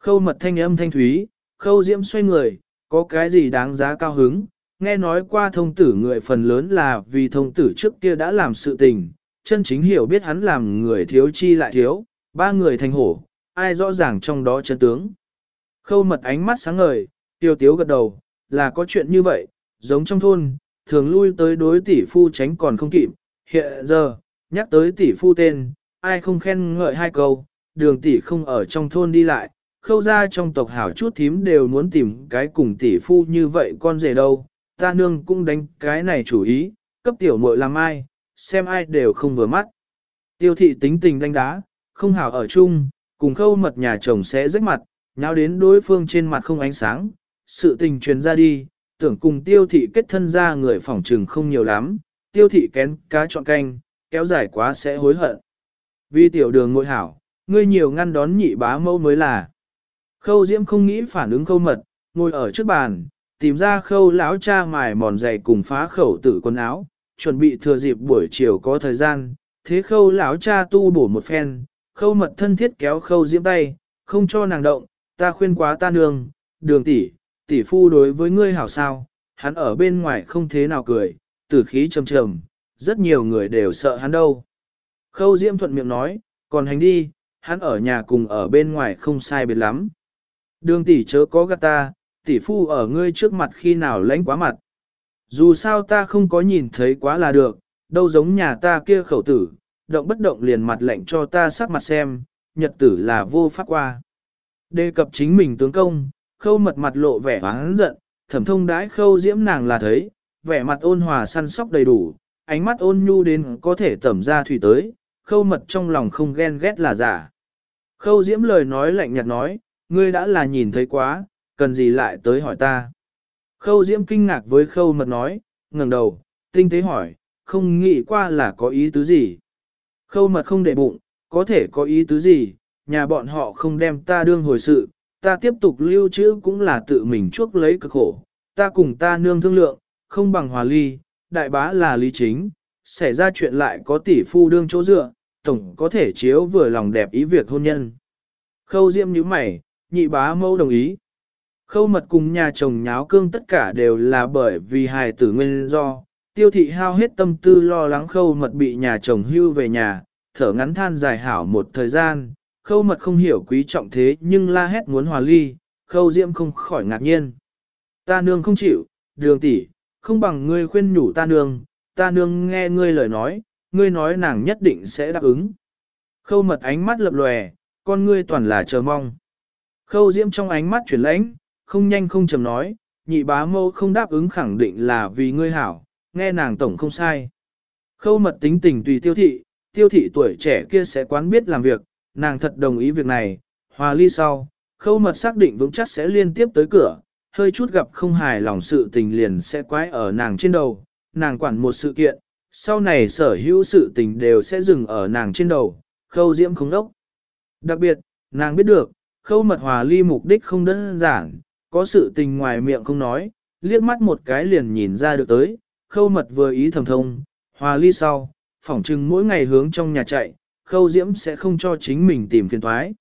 Khâu mật thanh âm thanh thúy, khâu diễm xoay người, có cái gì đáng giá cao hứng, nghe nói qua thông tử người phần lớn là vì thông tử trước kia đã làm sự tình, chân chính hiểu biết hắn làm người thiếu chi lại thiếu, ba người thành hổ, ai rõ ràng trong đó chân tướng. Khâu mật ánh mắt sáng ngời, tiêu tiếu gật đầu, là có chuyện như vậy, giống trong thôn, thường lui tới đối tỷ phu tránh còn không kịp, hiện giờ, nhắc tới tỷ phu tên, ai không khen ngợi hai câu, đường tỷ không ở trong thôn đi lại, khâu ra trong tộc hảo chút thím đều muốn tìm cái cùng tỷ phu như vậy con rể đâu, ta nương cũng đánh cái này chủ ý, cấp tiểu muội làm ai, xem ai đều không vừa mắt. Tiêu thị tính tình đánh đá, không hảo ở chung, cùng khâu mật nhà chồng sẽ rách mặt, nháo đến đối phương trên mặt không ánh sáng, sự tình truyền ra đi, tưởng cùng tiêu thị kết thân ra người phỏng trừng không nhiều lắm, tiêu thị kén cá chọn canh, kéo dài quá sẽ hối hận. Vì tiểu đường ngội hảo, ngươi nhiều ngăn đón nhị bá mẫu mới là. Khâu diễm không nghĩ phản ứng khâu mật, ngồi ở trước bàn, tìm ra khâu lão cha mài mòn giày cùng phá khẩu tử quần áo, chuẩn bị thừa dịp buổi chiều có thời gian, thế khâu lão cha tu bổ một phen, khâu mật thân thiết kéo khâu diễm tay, không cho nàng động, ta khuyên quá ta nương, đường tỷ, tỷ phu đối với ngươi hảo sao, hắn ở bên ngoài không thế nào cười, tử khí trầm trầm, rất nhiều người đều sợ hắn đâu. Khâu diễm thuận miệng nói, còn hành đi, hắn ở nhà cùng ở bên ngoài không sai biệt lắm. Đường tỷ chớ có gắt ta, tỷ phu ở ngươi trước mặt khi nào lãnh quá mặt. Dù sao ta không có nhìn thấy quá là được, đâu giống nhà ta kia khẩu tử, động bất động liền mặt lệnh cho ta sắc mặt xem, nhật tử là vô pháp qua. Đề cập chính mình tướng công, khâu mật mặt lộ vẻ oán giận, thẩm thông đãi khâu diễm nàng là thấy, vẻ mặt ôn hòa săn sóc đầy đủ, ánh mắt ôn nhu đến có thể tẩm ra thủy tới, khâu mật trong lòng không ghen ghét là giả. Khâu diễm lời nói lạnh nhạt nói, ngươi đã là nhìn thấy quá, cần gì lại tới hỏi ta. Khâu diễm kinh ngạc với khâu mật nói, ngẩng đầu, tinh tế hỏi, không nghĩ qua là có ý tứ gì. Khâu mật không để bụng, có thể có ý tứ gì, nhà bọn họ không đem ta đương hồi sự, ta tiếp tục lưu trữ cũng là tự mình chuốc lấy cực khổ, ta cùng ta nương thương lượng, không bằng hòa ly, đại bá là lý chính, xảy ra chuyện lại có tỷ phu đương chỗ dựa, tổng có thể chiếu vừa lòng đẹp ý việc hôn nhân. Khâu diễm như mày, nhị bá mâu đồng ý. Khâu mật cùng nhà chồng nháo cương tất cả đều là bởi vì hài tử nguyên do, tiêu thị hao hết tâm tư lo lắng khâu mật bị nhà chồng hưu về nhà, thở ngắn than dài hảo một thời gian, khâu mật không hiểu quý trọng thế nhưng la hét muốn hòa ly, khâu diễm không khỏi ngạc nhiên. Ta nương không chịu, đường tỷ, không bằng ngươi khuyên nhủ ta nương, ta nương nghe ngươi lời nói, ngươi nói nàng nhất định sẽ đáp ứng. Khâu mật ánh mắt lập lòe, con ngươi toàn là chờ mong. Khâu diễm trong ánh mắt chuyển lãnh, không nhanh không chầm nói, nhị bá mâu không đáp ứng khẳng định là vì ngươi hảo, nghe nàng tổng không sai. Khâu mật tính tình tùy tiêu thị, tiêu thị tuổi trẻ kia sẽ quán biết làm việc, nàng thật đồng ý việc này, hòa ly sau, khâu mật xác định vững chắc sẽ liên tiếp tới cửa, hơi chút gặp không hài lòng sự tình liền sẽ quái ở nàng trên đầu, nàng quản một sự kiện, sau này sở hữu sự tình đều sẽ dừng ở nàng trên đầu, khâu diễm không đốc. Đặc biệt, nàng biết được, khâu mật hòa ly mục đích không đơn giản, có sự tình ngoài miệng không nói, liếc mắt một cái liền nhìn ra được tới, khâu mật vừa ý thầm thông, hòa ly sau, phỏng chừng mỗi ngày hướng trong nhà chạy, khâu diễm sẽ không cho chính mình tìm phiền thoái.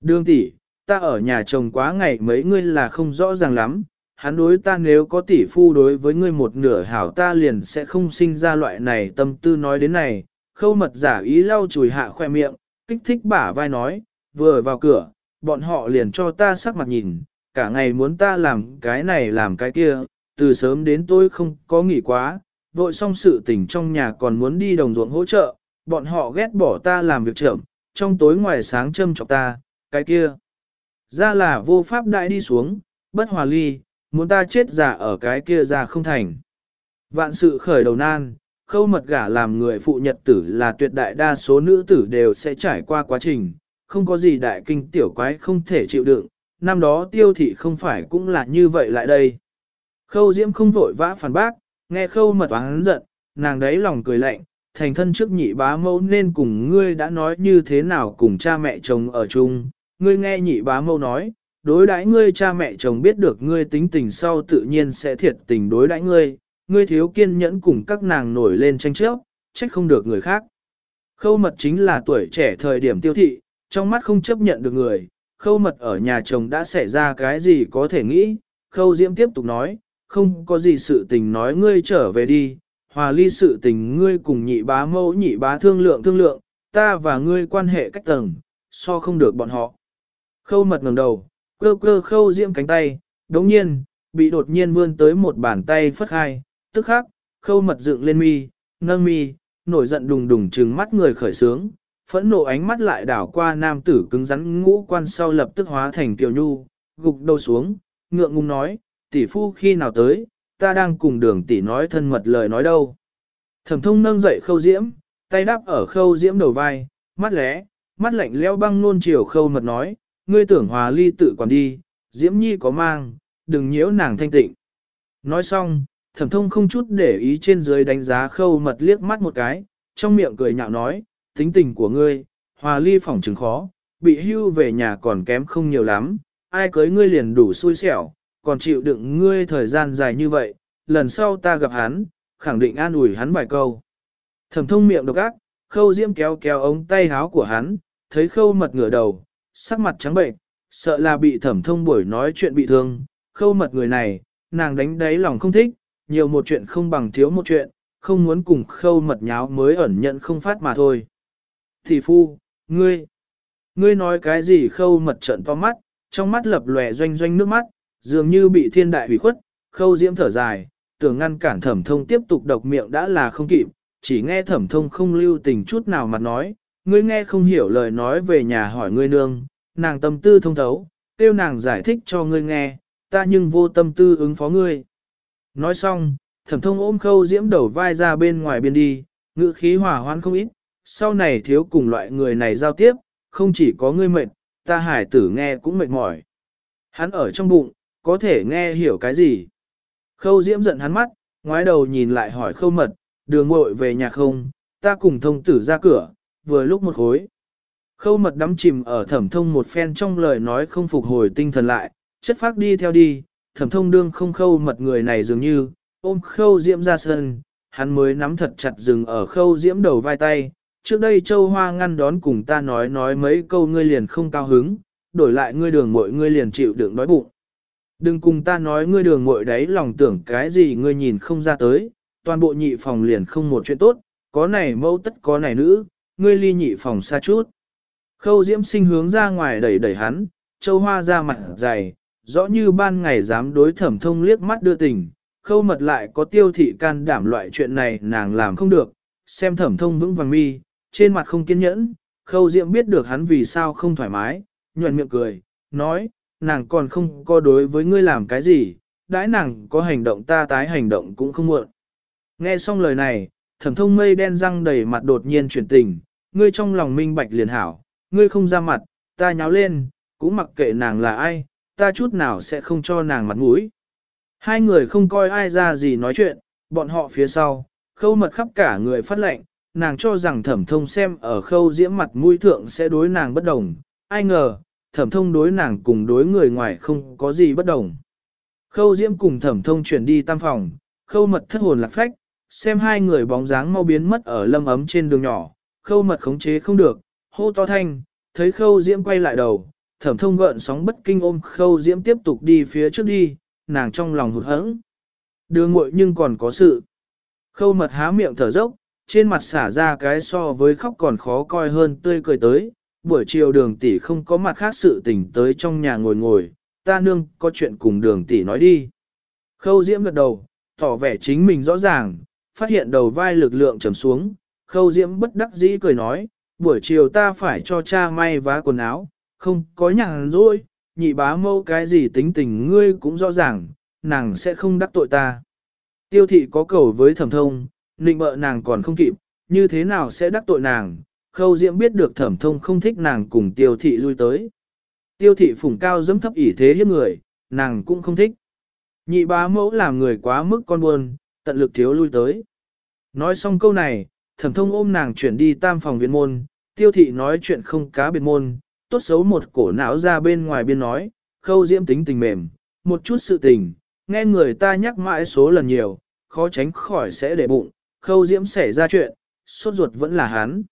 đương tỷ, ta ở nhà chồng quá ngày mấy ngươi là không rõ ràng lắm, hắn đối ta nếu có tỷ phu đối với ngươi một nửa hảo ta liền sẽ không sinh ra loại này tâm tư nói đến này, khâu mật giả ý lau chùi hạ khoe miệng, kích thích bả vai nói, vừa vào cửa, bọn họ liền cho ta sắc mặt nhìn, cả ngày muốn ta làm cái này làm cái kia, từ sớm đến tôi không có nghỉ quá, vội xong sự tình trong nhà còn muốn đi đồng ruộng hỗ trợ, bọn họ ghét bỏ ta làm việc chậm, trong tối ngoài sáng châm chọc ta, cái kia. Ra là vô pháp đại đi xuống, bất hòa ly, muốn ta chết giả ở cái kia ra không thành. Vạn sự khởi đầu nan, khâu mật gả làm người phụ nhật tử là tuyệt đại đa số nữ tử đều sẽ trải qua quá trình, không có gì đại kinh tiểu quái không thể chịu đựng, năm đó tiêu thị không phải cũng là như vậy lại đây. Khâu diễm không vội vã phản bác, nghe khâu mật oán giận, nàng đấy lòng cười lạnh, thành thân trước nhị bá mẫu nên cùng ngươi đã nói như thế nào cùng cha mẹ chồng ở chung, ngươi nghe nhị bá mâu nói, đối đãi ngươi cha mẹ chồng biết được ngươi tính tình sau tự nhiên sẽ thiệt tình đối đãi ngươi, ngươi thiếu kiên nhẫn cùng các nàng nổi lên tranh chấp, trách không được người khác. Khâu mật chính là tuổi trẻ thời điểm tiêu thị, trong mắt không chấp nhận được người, khâu mật ở nhà chồng đã xảy ra cái gì có thể nghĩ, khâu diễm tiếp tục nói, không có gì sự tình nói ngươi trở về đi, hòa ly sự tình ngươi cùng nhị bá mẫu nhị bá thương lượng thương lượng, ta và ngươi quan hệ cách tầng, so không được bọn họ. Khâu mật ngẩng đầu, cơ cơ khâu diễm cánh tay, đống nhiên, bị đột nhiên vươn tới một bàn tay phất hai, tức khắc, khâu mật dựng lên mi, nâng mi, nổi giận đùng đùng trừng mắt người khởi sướng, phẫn nộ ánh mắt lại đảo qua nam tử cứng rắn ngũ quan sau lập tức hóa thành kiều nhu, gục đầu xuống, ngượng ngùng nói, tỷ phu khi nào tới, ta đang cùng đường tỷ nói thân mật lời nói đâu. Thẩm thông nâng dậy khâu diễm, tay đắp ở khâu diễm đầu vai, mắt lẽ, mắt lạnh leo băng nôn chiều khâu mật nói, ngươi tưởng hòa ly tự quản đi, diễm nhi có mang, đừng nhiễu nàng thanh tịnh. Nói xong, thẩm thông không chút để ý trên dưới đánh giá khâu mật liếc mắt một cái, trong miệng cười nhạo nói, tính tình của ngươi, hòa ly phỏng chứng khó, bị hưu về nhà còn kém không nhiều lắm, ai cưới ngươi liền đủ xui xẻo, còn chịu đựng ngươi thời gian dài như vậy, lần sau ta gặp hắn, khẳng định an ủi hắn vài câu. Thẩm thông miệng độc ác, khâu diễm kéo kéo ống tay háo của hắn, thấy khâu mật ngửa đầu, sắc mặt trắng bệnh, sợ là bị thẩm thông buổi nói chuyện bị thương, khâu mật người này, nàng đánh đáy lòng không thích, nhiều một chuyện không bằng thiếu một chuyện, không muốn cùng khâu mật nháo mới ẩn nhận không phát mà thôi. Thị phu, ngươi, ngươi nói cái gì? Khâu mật trận to mắt, trong mắt lập lòe doanh doanh nước mắt, dường như bị thiên đại hủy khuất, khâu diễm thở dài, tưởng ngăn cản thẩm thông tiếp tục độc miệng đã là không kịp, chỉ nghe thẩm thông không lưu tình chút nào mặt nói, ngươi nghe không hiểu lời nói về nhà hỏi ngươi nương, nàng tâm tư thông thấu, kêu nàng giải thích cho ngươi nghe, ta nhưng vô tâm tư ứng phó ngươi. Nói xong, thẩm thông ôm khâu diễm đầu vai ra bên ngoài biên đi, ngữ khí hỏa hoãn không ít, sau này thiếu cùng loại người này giao tiếp, không chỉ có ngươi mệt, ta hải tử nghe cũng mệt mỏi. Hắn ở trong bụng, có thể nghe hiểu cái gì. Khâu diễm giận hắn mắt, ngoái đầu nhìn lại hỏi khâu mật, đường ngội về nhà không, ta cùng thông tử ra cửa, vừa lúc một khối. Khâu mật đắm chìm ở thẩm thông một phen trong lời nói không phục hồi tinh thần lại, chất phát đi theo đi, thẩm thông đương không khâu mật người này dường như, ôm khâu diễm ra sân, hắn mới nắm thật chặt dừng ở khâu diễm đầu vai tay. Trước đây châu hoa ngăn đón cùng ta nói nói mấy câu ngươi liền không cao hứng, đổi lại ngươi đường mội ngươi liền chịu đựng đói bụng. Đừng cùng ta nói ngươi đường mội đấy lòng tưởng cái gì ngươi nhìn không ra tới, toàn bộ nhị phòng liền không một chuyện tốt, có này mâu tất có này nữ, ngươi ly nhị phòng xa chút. Khâu diễm sinh hướng ra ngoài đẩy đẩy hắn, châu hoa ra mặt dày, rõ như ban ngày dám đối thẩm thông liếc mắt đưa tình, khâu mật lại có tiêu thị can đảm loại chuyện này nàng làm không được, xem thẩm thông vững vàng mi, trên mặt không kiên nhẫn, khâu diễm biết được hắn vì sao không thoải mái, nhuận miệng cười, nói, nàng còn không có đối với ngươi làm cái gì, đãi nàng có hành động ta tái hành động cũng không muộn. Nghe xong lời này, thẩm thông mây đen răng đầy mặt đột nhiên chuyển tình, ngươi trong lòng minh bạch liền hảo, ngươi không ra mặt, ta nháo lên, cũng mặc kệ nàng là ai, ta chút nào sẽ không cho nàng mặt mũi. Hai người không coi ai ra gì nói chuyện, bọn họ phía sau, khâu mật khắp cả người phát lệnh, nàng cho rằng thẩm thông xem ở khâu diễm mặt mũi thượng sẽ đối nàng bất đồng, ai ngờ, thẩm thông đối nàng cùng đối người ngoài không có gì bất đồng. Khâu diễm cùng thẩm thông chuyển đi tam phòng, khâu mật thất hồn lạc phách, xem hai người bóng dáng mau biến mất ở lâm ấm trên đường nhỏ, khâu mật khống chế không được, hô to thanh, thấy khâu diễm quay lại đầu, thẩm thông gợn sóng bất kinh ôm khâu diễm tiếp tục đi phía trước đi, nàng trong lòng hụt hẫng. Đường nguội nhưng còn có sự. Khâu mật há miệng thở dốc, trên mặt xả ra cái so với khóc còn khó coi hơn tươi cười tới, buổi chiều đường tỷ không có mặt khác sự tỉnh tới trong nhà ngồi ngồi, ta nương có chuyện cùng đường tỷ nói đi. Khâu diễm gật đầu, tỏ vẻ chính mình rõ ràng, phát hiện đầu vai lực lượng trầm xuống, khâu diễm bất đắc dĩ cười nói, buổi chiều ta phải cho cha may vá quần áo, không có nhàn rỗi, nhị bá mâu cái gì tính tình ngươi cũng rõ ràng, nàng sẽ không đắc tội ta. Tiêu thị có cầu với thẩm thông, định bợ nàng còn không kịp, như thế nào sẽ đắc tội nàng, khâu diễm biết được thẩm thông không thích nàng cùng tiêu thị lui tới. Tiêu thị phủng cao dẫm thấp ỉ thế hiếp người, nàng cũng không thích. Nhị bá mẫu làm người quá mức con buồn, tận lực thiếu lui tới. Nói xong câu này, thẩm thông ôm nàng chuyển đi tam phòng viện môn, tiêu thị nói chuyện không cá biệt môn, tốt xấu một cổ não ra bên ngoài biên nói, khâu diễm tính tình mềm, một chút sự tình, nghe người ta nhắc mãi số lần nhiều, khó tránh khỏi sẽ để bụng, khâu diễm xảy ra chuyện, sốt ruột vẫn là hắn.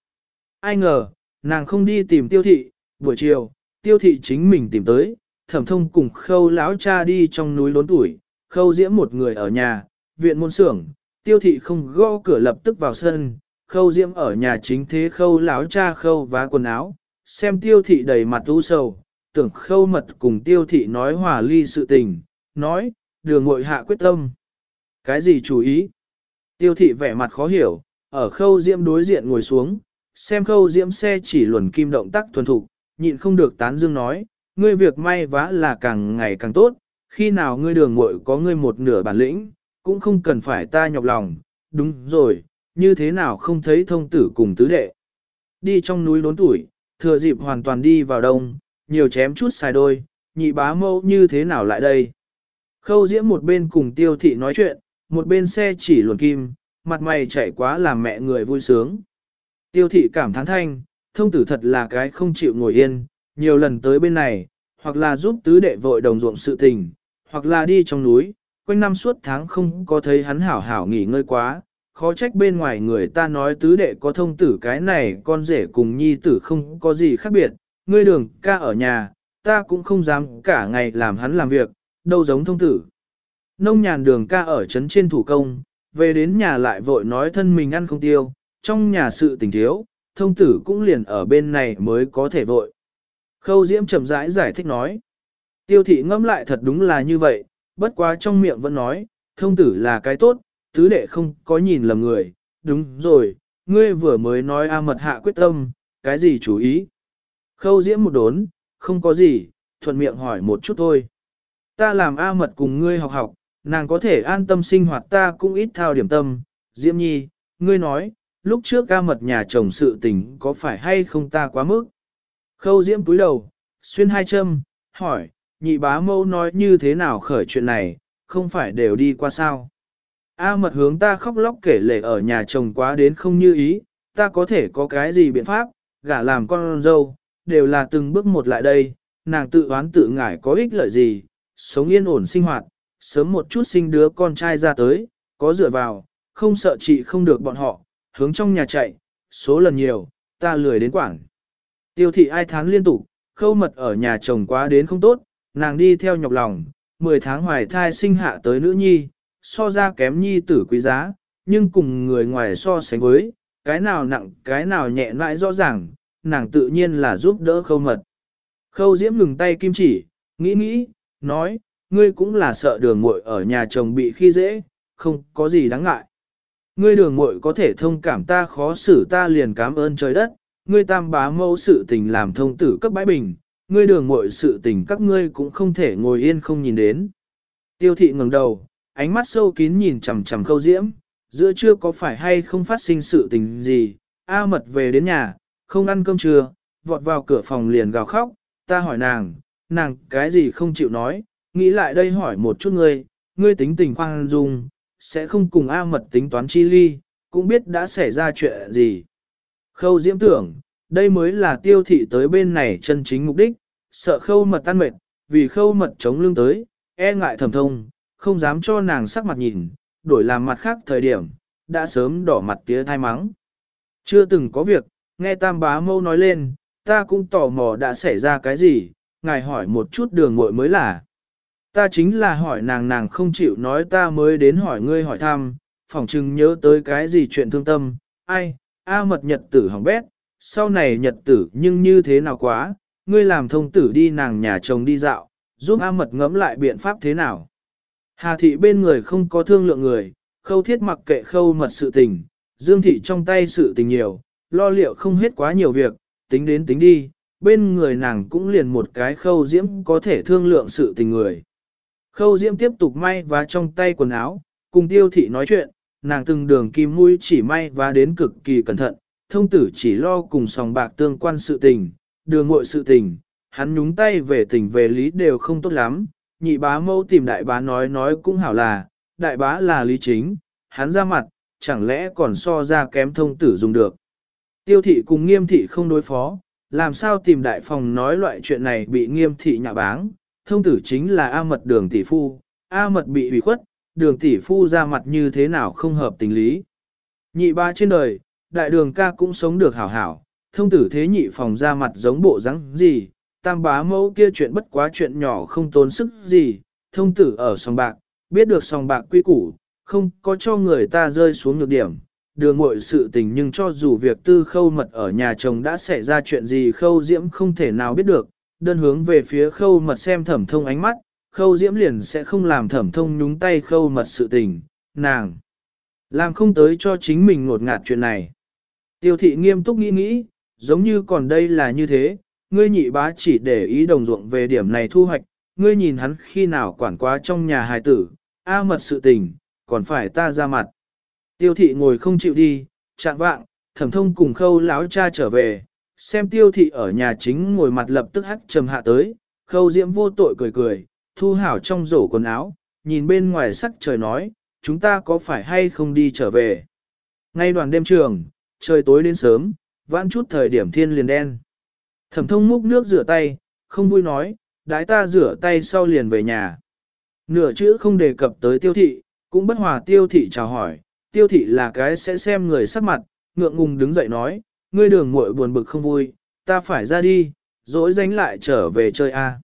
Ai ngờ, nàng không đi tìm tiêu thị, buổi chiều, tiêu thị chính mình tìm tới, thẩm thông cùng khâu lão cha đi trong núi lốn tuổi, khâu diễm một người ở nhà, viện môn xưởng, tiêu thị không gõ cửa lập tức vào sân, khâu diễm ở nhà chính thế khâu láo cha khâu vá quần áo, xem tiêu thị đầy mặt u sầu, tưởng khâu mật cùng tiêu thị nói hòa ly sự tình, nói, đường ngội hạ quyết tâm. Cái gì chú ý? Tiêu thị vẻ mặt khó hiểu, ở khâu diễm đối diện ngồi xuống, xem khâu diễm xe chỉ luồn kim động tác thuần thục, nhịn không được tán dương nói, ngươi việc may vá là càng ngày càng tốt, khi nào ngươi đường muội có ngươi một nửa bản lĩnh, cũng không cần phải ta nhọc lòng, đúng rồi, như thế nào không thấy thông tử cùng tứ đệ. Đi trong núi đốn tuổi, thừa dịp hoàn toàn đi vào đông, nhiều chém chút xài đôi, nhị bá mâu như thế nào lại đây. Khâu diễm một bên cùng tiêu thị nói chuyện, một bên xe chỉ luồn kim, mặt mày chạy quá làm mẹ người vui sướng. Tiêu thị cảm thán thanh, thông tử thật là cái không chịu ngồi yên, nhiều lần tới bên này, hoặc là giúp tứ đệ vội đồng ruộng sự tình, hoặc là đi trong núi, quanh năm suốt tháng không có thấy hắn hảo hảo nghỉ ngơi quá, khó trách bên ngoài người ta nói tứ đệ có thông tử cái này con rể cùng nhi tử không có gì khác biệt, ngươi đường ca ở nhà, ta cũng không dám cả ngày làm hắn làm việc, đâu giống thông tử. Nông nhàn đường ca ở trấn trên thủ công, về đến nhà lại vội nói thân mình ăn không tiêu, trong nhà sự tình thiếu, thông tử cũng liền ở bên này mới có thể vội. Khâu Diễm chậm rãi giải thích nói. Tiêu thị ngẫm lại thật đúng là như vậy, bất quá trong miệng vẫn nói, thông tử là cái tốt, tứ đệ không có nhìn lầm người, đúng rồi, ngươi vừa mới nói A mật hạ quyết tâm, cái gì chú ý? Khâu Diễm một đốn, không có gì, thuận miệng hỏi một chút thôi. Ta làm A mật cùng ngươi học học, nàng có thể an tâm sinh hoạt ta cũng ít thao điểm tâm. Diễm Nhi, ngươi nói, lúc trước A mật nhà chồng sự tình có phải hay không ta quá mức? Khâu Diễm túi đầu, xuyên hai châm, hỏi, nhị bá mâu nói như thế nào khởi chuyện này, không phải đều đi qua sao? A mật hướng ta khóc lóc kể lể ở nhà chồng quá đến không như ý, ta có thể có cái gì biện pháp, gả làm con dâu, đều là từng bước một lại đây, nàng tự oán tự ngải có ích lợi gì, sống yên ổn sinh hoạt, sớm một chút sinh đứa con trai ra tới, có dựa vào, không sợ chị không được bọn họ, hướng trong nhà chạy, số lần nhiều, ta lười đến quảng. Tiêu thị ai thán liên tục, khâu mật ở nhà chồng quá đến không tốt, nàng đi theo nhọc lòng, 10 tháng hoài thai sinh hạ tới nữ nhi, so ra kém nhi tử quý giá, nhưng cùng người ngoài so sánh với, cái nào nặng cái nào nhẹ nãi rõ ràng, nàng tự nhiên là giúp đỡ khâu mật. Khâu diễm ngừng tay kim chỉ, nghĩ nghĩ, nói, ngươi cũng là sợ đường muội ở nhà chồng bị khi dễ, không có gì đáng ngại. Ngươi đường muội có thể thông cảm ta khó xử ta liền cảm ơn trời đất, ngươi tam bá mẫu sự tình làm thông tử cấp bãi bình, ngươi đường muội sự tình các ngươi cũng không thể ngồi yên không nhìn đến. Tiêu thị ngẩng đầu, ánh mắt sâu kín nhìn chằm chằm khâu diễm, giữa trưa có phải hay không phát sinh sự tình gì, A mật về đến nhà, không ăn cơm trưa, vọt vào cửa phòng liền gào khóc, ta hỏi nàng, nàng cái gì không chịu nói, nghĩ lại đây hỏi một chút ngươi, ngươi tính tình khoan dung, sẽ không cùng A mật tính toán chi ly, cũng biết đã xảy ra chuyện gì. Khâu diễm tưởng, đây mới là tiêu thị tới bên này chân chính mục đích, sợ khâu mật tan mệt, vì khâu mật chống lưng tới, e ngại thầm thông, không dám cho nàng sắc mặt nhìn, đổi làm mặt khác thời điểm, đã sớm đỏ mặt tía thai mắng. Chưa từng có việc, nghe tam bá mâu nói lên, ta cũng tò mò đã xảy ra cái gì, ngài hỏi một chút đường muội mới là. Ta chính là hỏi nàng nàng không chịu nói ta mới đến hỏi ngươi hỏi thăm, phỏng chừng nhớ tới cái gì chuyện thương tâm, ai, A mật nhật tử hỏng bét, sau này nhật tử nhưng như thế nào quá, ngươi làm thông tử đi nàng nhà chồng đi dạo, giúp A mật ngẫm lại biện pháp thế nào. Hà thị bên người không có thương lượng người, khâu thiết mặc kệ khâu mật sự tình, dương thị trong tay sự tình nhiều, lo liệu không hết quá nhiều việc, tính đến tính đi, bên người nàng cũng liền một cái khâu diễm có thể thương lượng sự tình người. Khâu diễm tiếp tục may và trong tay quần áo, cùng tiêu thị nói chuyện, nàng từng đường kim mũi chỉ may và đến cực kỳ cẩn thận, thông tử chỉ lo cùng sòng bạc tương quan sự tình, đường ngội sự tình, hắn nhúng tay về tình về lý đều không tốt lắm, nhị bá mâu tìm đại bá nói nói cũng hảo là, đại bá là lý chính, hắn ra mặt, chẳng lẽ còn so ra kém thông tử dùng được. Tiêu thị cùng nghiêm thị không đối phó, làm sao tìm đại phòng nói loại chuyện này bị nghiêm thị nhạ báng, thông tử chính là A mật đường tỷ phu, A mật bị hủy khuất, đường tỷ phu ra mặt như thế nào không hợp tình lý. Nhị ba trên đời, đại đường ca cũng sống được hảo hảo, thông tử thế nhị phòng ra mặt giống bộ rắn gì, tam bá mẫu kia chuyện bất quá chuyện nhỏ không tốn sức gì, thông tử ở sòng bạc, biết được sòng bạc quy củ, không có cho người ta rơi xuống nhược điểm, đường mội sự tình nhưng cho dù việc tư khâu mật ở nhà chồng đã xảy ra chuyện gì khâu diễm không thể nào biết được, đơn hướng về phía khâu mật xem thẩm thông ánh mắt, khâu diễm liền sẽ không làm thẩm thông nhúng tay khâu mật sự tình, nàng làm không tới cho chính mình ngột ngạt chuyện này. Tiêu thị nghiêm túc nghĩ nghĩ, giống như còn đây là như thế, ngươi nhị bá chỉ để ý đồng ruộng về điểm này thu hoạch, ngươi nhìn hắn khi nào quản quá trong nhà hài tử, a mật sự tình, còn phải ta ra mặt. Tiêu thị ngồi không chịu đi, chạm vạng, thẩm thông cùng khâu láo cha trở về, xem tiêu thị ở nhà chính ngồi mặt lập tức hắt trầm hạ tới, khâu diễm vô tội cười cười, thu hảo trong rổ quần áo, nhìn bên ngoài sắc trời nói, chúng ta có phải hay không đi trở về. Ngay đoàn đêm trường, trời tối đến sớm, vãn chút thời điểm thiên liền đen. Thẩm thông múc nước rửa tay, không vui nói, đái ta rửa tay sau liền về nhà. Nửa chữ không đề cập tới tiêu thị, cũng bất hòa tiêu thị chào hỏi, tiêu thị là cái sẽ xem người sắc mặt, ngượng ngùng đứng dậy nói, ngươi đường muội buồn bực không vui, ta phải ra đi, dỗi dánh lại trở về chơi a.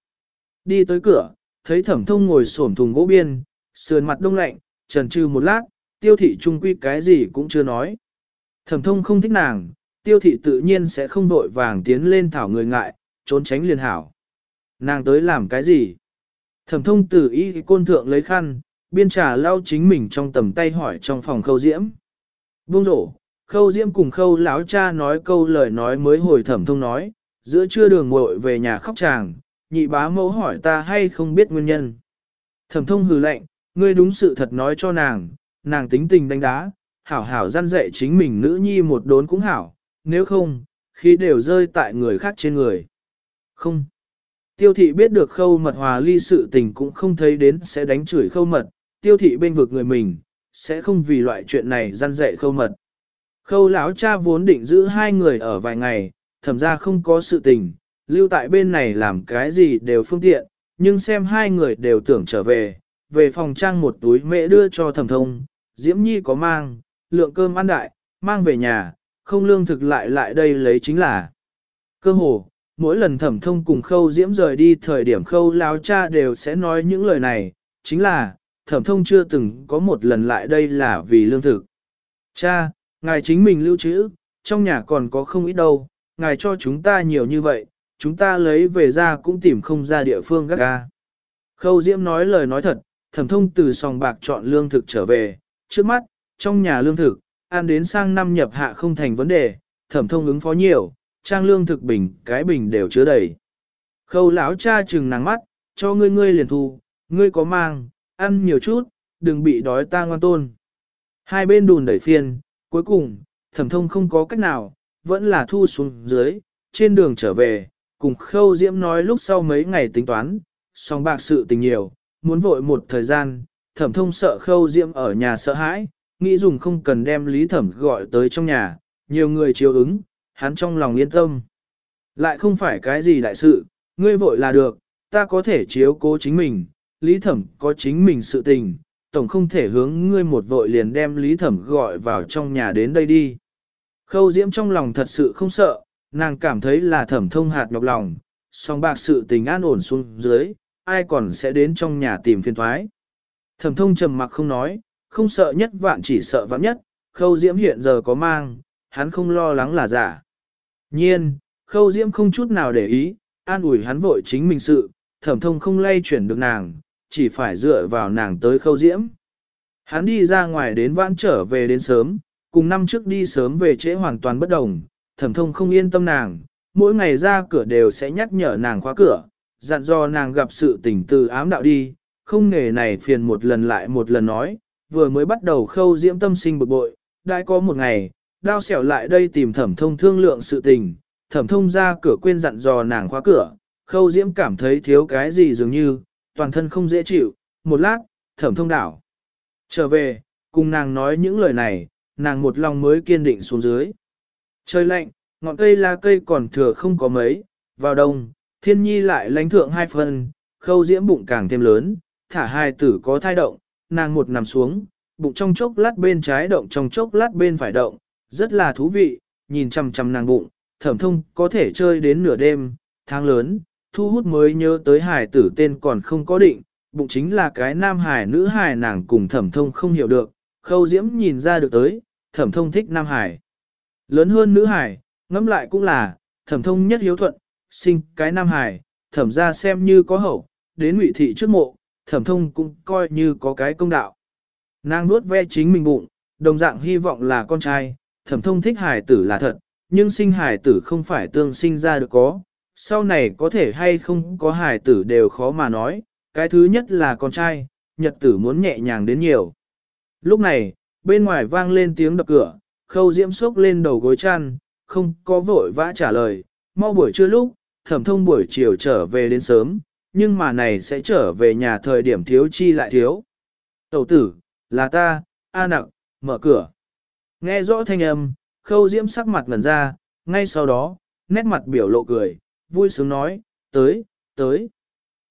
Đi tới cửa, thấy thẩm thông ngồi xổm thùng gỗ biên, sườn mặt đông lạnh, trần trừ một lát, tiêu thị trung quy cái gì cũng chưa nói. Thẩm thông không thích nàng, tiêu thị tự nhiên sẽ không vội vàng tiến lên thảo người ngại, trốn tránh liền hảo. Nàng tới làm cái gì? Thẩm thông tử y côn thượng lấy khăn, biên trà lau chính mình trong tầm tay hỏi trong phòng khâu diễm. Buông rổ, khâu diễm cùng khâu lão cha nói câu lời nói mới hồi thẩm thông nói, giữa trưa đường muội về nhà khóc chàng, nhị bá mẫu hỏi ta hay không biết nguyên nhân. Thẩm thông hừ lạnh, ngươi đúng sự thật nói cho nàng, nàng tính tình đánh đá, hảo hảo gian dạy chính mình nữ nhi một đốn cũng hảo, nếu không, khi đều rơi tại người khác trên người. Không. Tiêu thị biết được khâu mật hòa ly sự tình cũng không thấy đến sẽ đánh chửi khâu mật, tiêu thị bên vực người mình, sẽ không vì loại chuyện này gian dạy khâu mật. Khâu lão cha vốn định giữ hai người ở vài ngày, thẩm ra không có sự tình, lưu tại bên này làm cái gì đều phương tiện, nhưng xem hai người đều tưởng trở về, về phòng trang một túi mẹ đưa cho thẩm thông, Diễm Nhi có mang, lượng cơm ăn đại, mang về nhà, không lương thực lại lại đây lấy chính là. Cơ hồ, mỗi lần thẩm thông cùng khâu Diễm rời đi thời điểm khâu lao cha đều sẽ nói những lời này, chính là, thẩm thông chưa từng có một lần lại đây là vì lương thực. Cha, ngài chính mình lưu trữ, trong nhà còn có không ít đâu, ngài cho chúng ta nhiều như vậy, chúng ta lấy về ra cũng tìm không ra địa phương gác ga. Khâu Diễm nói lời nói thật, thẩm thông từ sòng bạc chọn lương thực trở về, trước mắt, trong nhà lương thực, ăn đến sang năm nhập hạ không thành vấn đề, thẩm thông ứng phó nhiều, trang lương thực bình, cái bình đều chứa đầy. Khâu lão cha chừng nắng mắt, cho ngươi ngươi liền thu, ngươi có mang, ăn nhiều chút, đừng bị đói ta ngoan tôn. Hai bên đùn đẩy phiền cuối cùng, thẩm thông không có cách nào, vẫn là thu xuống dưới, trên đường trở về, cùng khâu diễm nói lúc sau mấy ngày tính toán, song bạc sự tình nhiều, muốn vội một thời gian, thẩm thông sợ khâu diễm ở nhà sợ hãi, nghĩ dùng không cần đem lý thẩm gọi tới trong nhà, nhiều người chiếu ứng, hắn trong lòng yên tâm. Lại không phải cái gì đại sự, ngươi vội là được, ta có thể chiếu cố chính mình, lý thẩm có chính mình sự tình, tổng không thể hướng ngươi một vội liền đem lý thẩm gọi vào trong nhà đến đây đi. Khâu diễm trong lòng thật sự không sợ, nàng cảm thấy là thẩm thông hạt nhọc lòng, song bạc sự tình an ổn xuống dưới, ai còn sẽ đến trong nhà tìm phiên thoái. Thẩm thông trầm mặc không nói, không sợ nhất vạn chỉ sợ vạn nhất, khâu diễm hiện giờ có mang, hắn không lo lắng là giả. Nhiên, khâu diễm không chút nào để ý, an ủi hắn vội chính mình sự, thẩm thông không lay chuyển được nàng, chỉ phải dựa vào nàng tới khâu diễm. Hắn đi ra ngoài đến vãn trở về đến sớm, cùng năm trước đi sớm về trễ hoàn toàn bất đồng, thẩm thông không yên tâm nàng, mỗi ngày ra cửa đều sẽ nhắc nhở nàng khóa cửa, dặn dò nàng gặp sự tình từ ám đạo đi, không nghề này phiền một lần lại một lần nói, vừa mới bắt đầu khâu diễm tâm sinh bực bội, đã có một ngày, đao xẻo lại đây tìm thẩm thông thương lượng sự tình, thẩm thông ra cửa quên dặn dò nàng khóa cửa, khâu diễm cảm thấy thiếu cái gì dường như, toàn thân không dễ chịu, một lát, thẩm thông đảo. Trở về, cùng nàng nói những lời này, nàng một lòng mới kiên định xuống dưới. Trời lạnh, ngọn cây lá cây còn thừa không có mấy, vào đông, thiên nhi lại lánh thượng hai phần, khâu diễm bụng càng thêm lớn, thả hai tử có thai động, nàng một nằm xuống, bụng trong chốc lát bên trái động trong chốc lát bên phải động, rất là thú vị, nhìn chằm chằm nàng bụng, thẩm thông có thể chơi đến nửa đêm, tháng lớn, thu hút mới nhớ tới hải tử tên còn không có định, bụng chính là cái nam hải nữ hải nàng cùng thẩm thông không hiểu được, khâu diễm nhìn ra được tới, thẩm thông thích nam hải, Lớn hơn nữ hải, ngẫm lại cũng là, thẩm thông nhất hiếu thuận, sinh cái nam hải, thẩm ra xem như có hậu, đến ngụy thị trước mộ, thẩm thông cũng coi như có cái công đạo. Nàng nuốt ve chính mình bụng, đồng dạng hy vọng là con trai, thẩm thông thích Hải tử là thật, nhưng sinh Hải tử không phải tương sinh ra được có, sau này có thể hay không có Hải tử đều khó mà nói, cái thứ nhất là con trai, nhật tử muốn nhẹ nhàng đến nhiều. Lúc này, bên ngoài vang lên tiếng đập cửa, khâu diễm sốc lên đầu gối chăn, không có vội vã trả lời, mau buổi trưa lúc, thẩm thông buổi chiều trở về đến sớm, nhưng mà này sẽ trở về nhà thời điểm thiếu chi lại thiếu. Tẩu tử, là ta, A nặng, mở cửa. Nghe rõ thanh âm, khâu diễm sắc mặt ngần ra, ngay sau đó, nét mặt biểu lộ cười, vui sướng nói, tới, tới.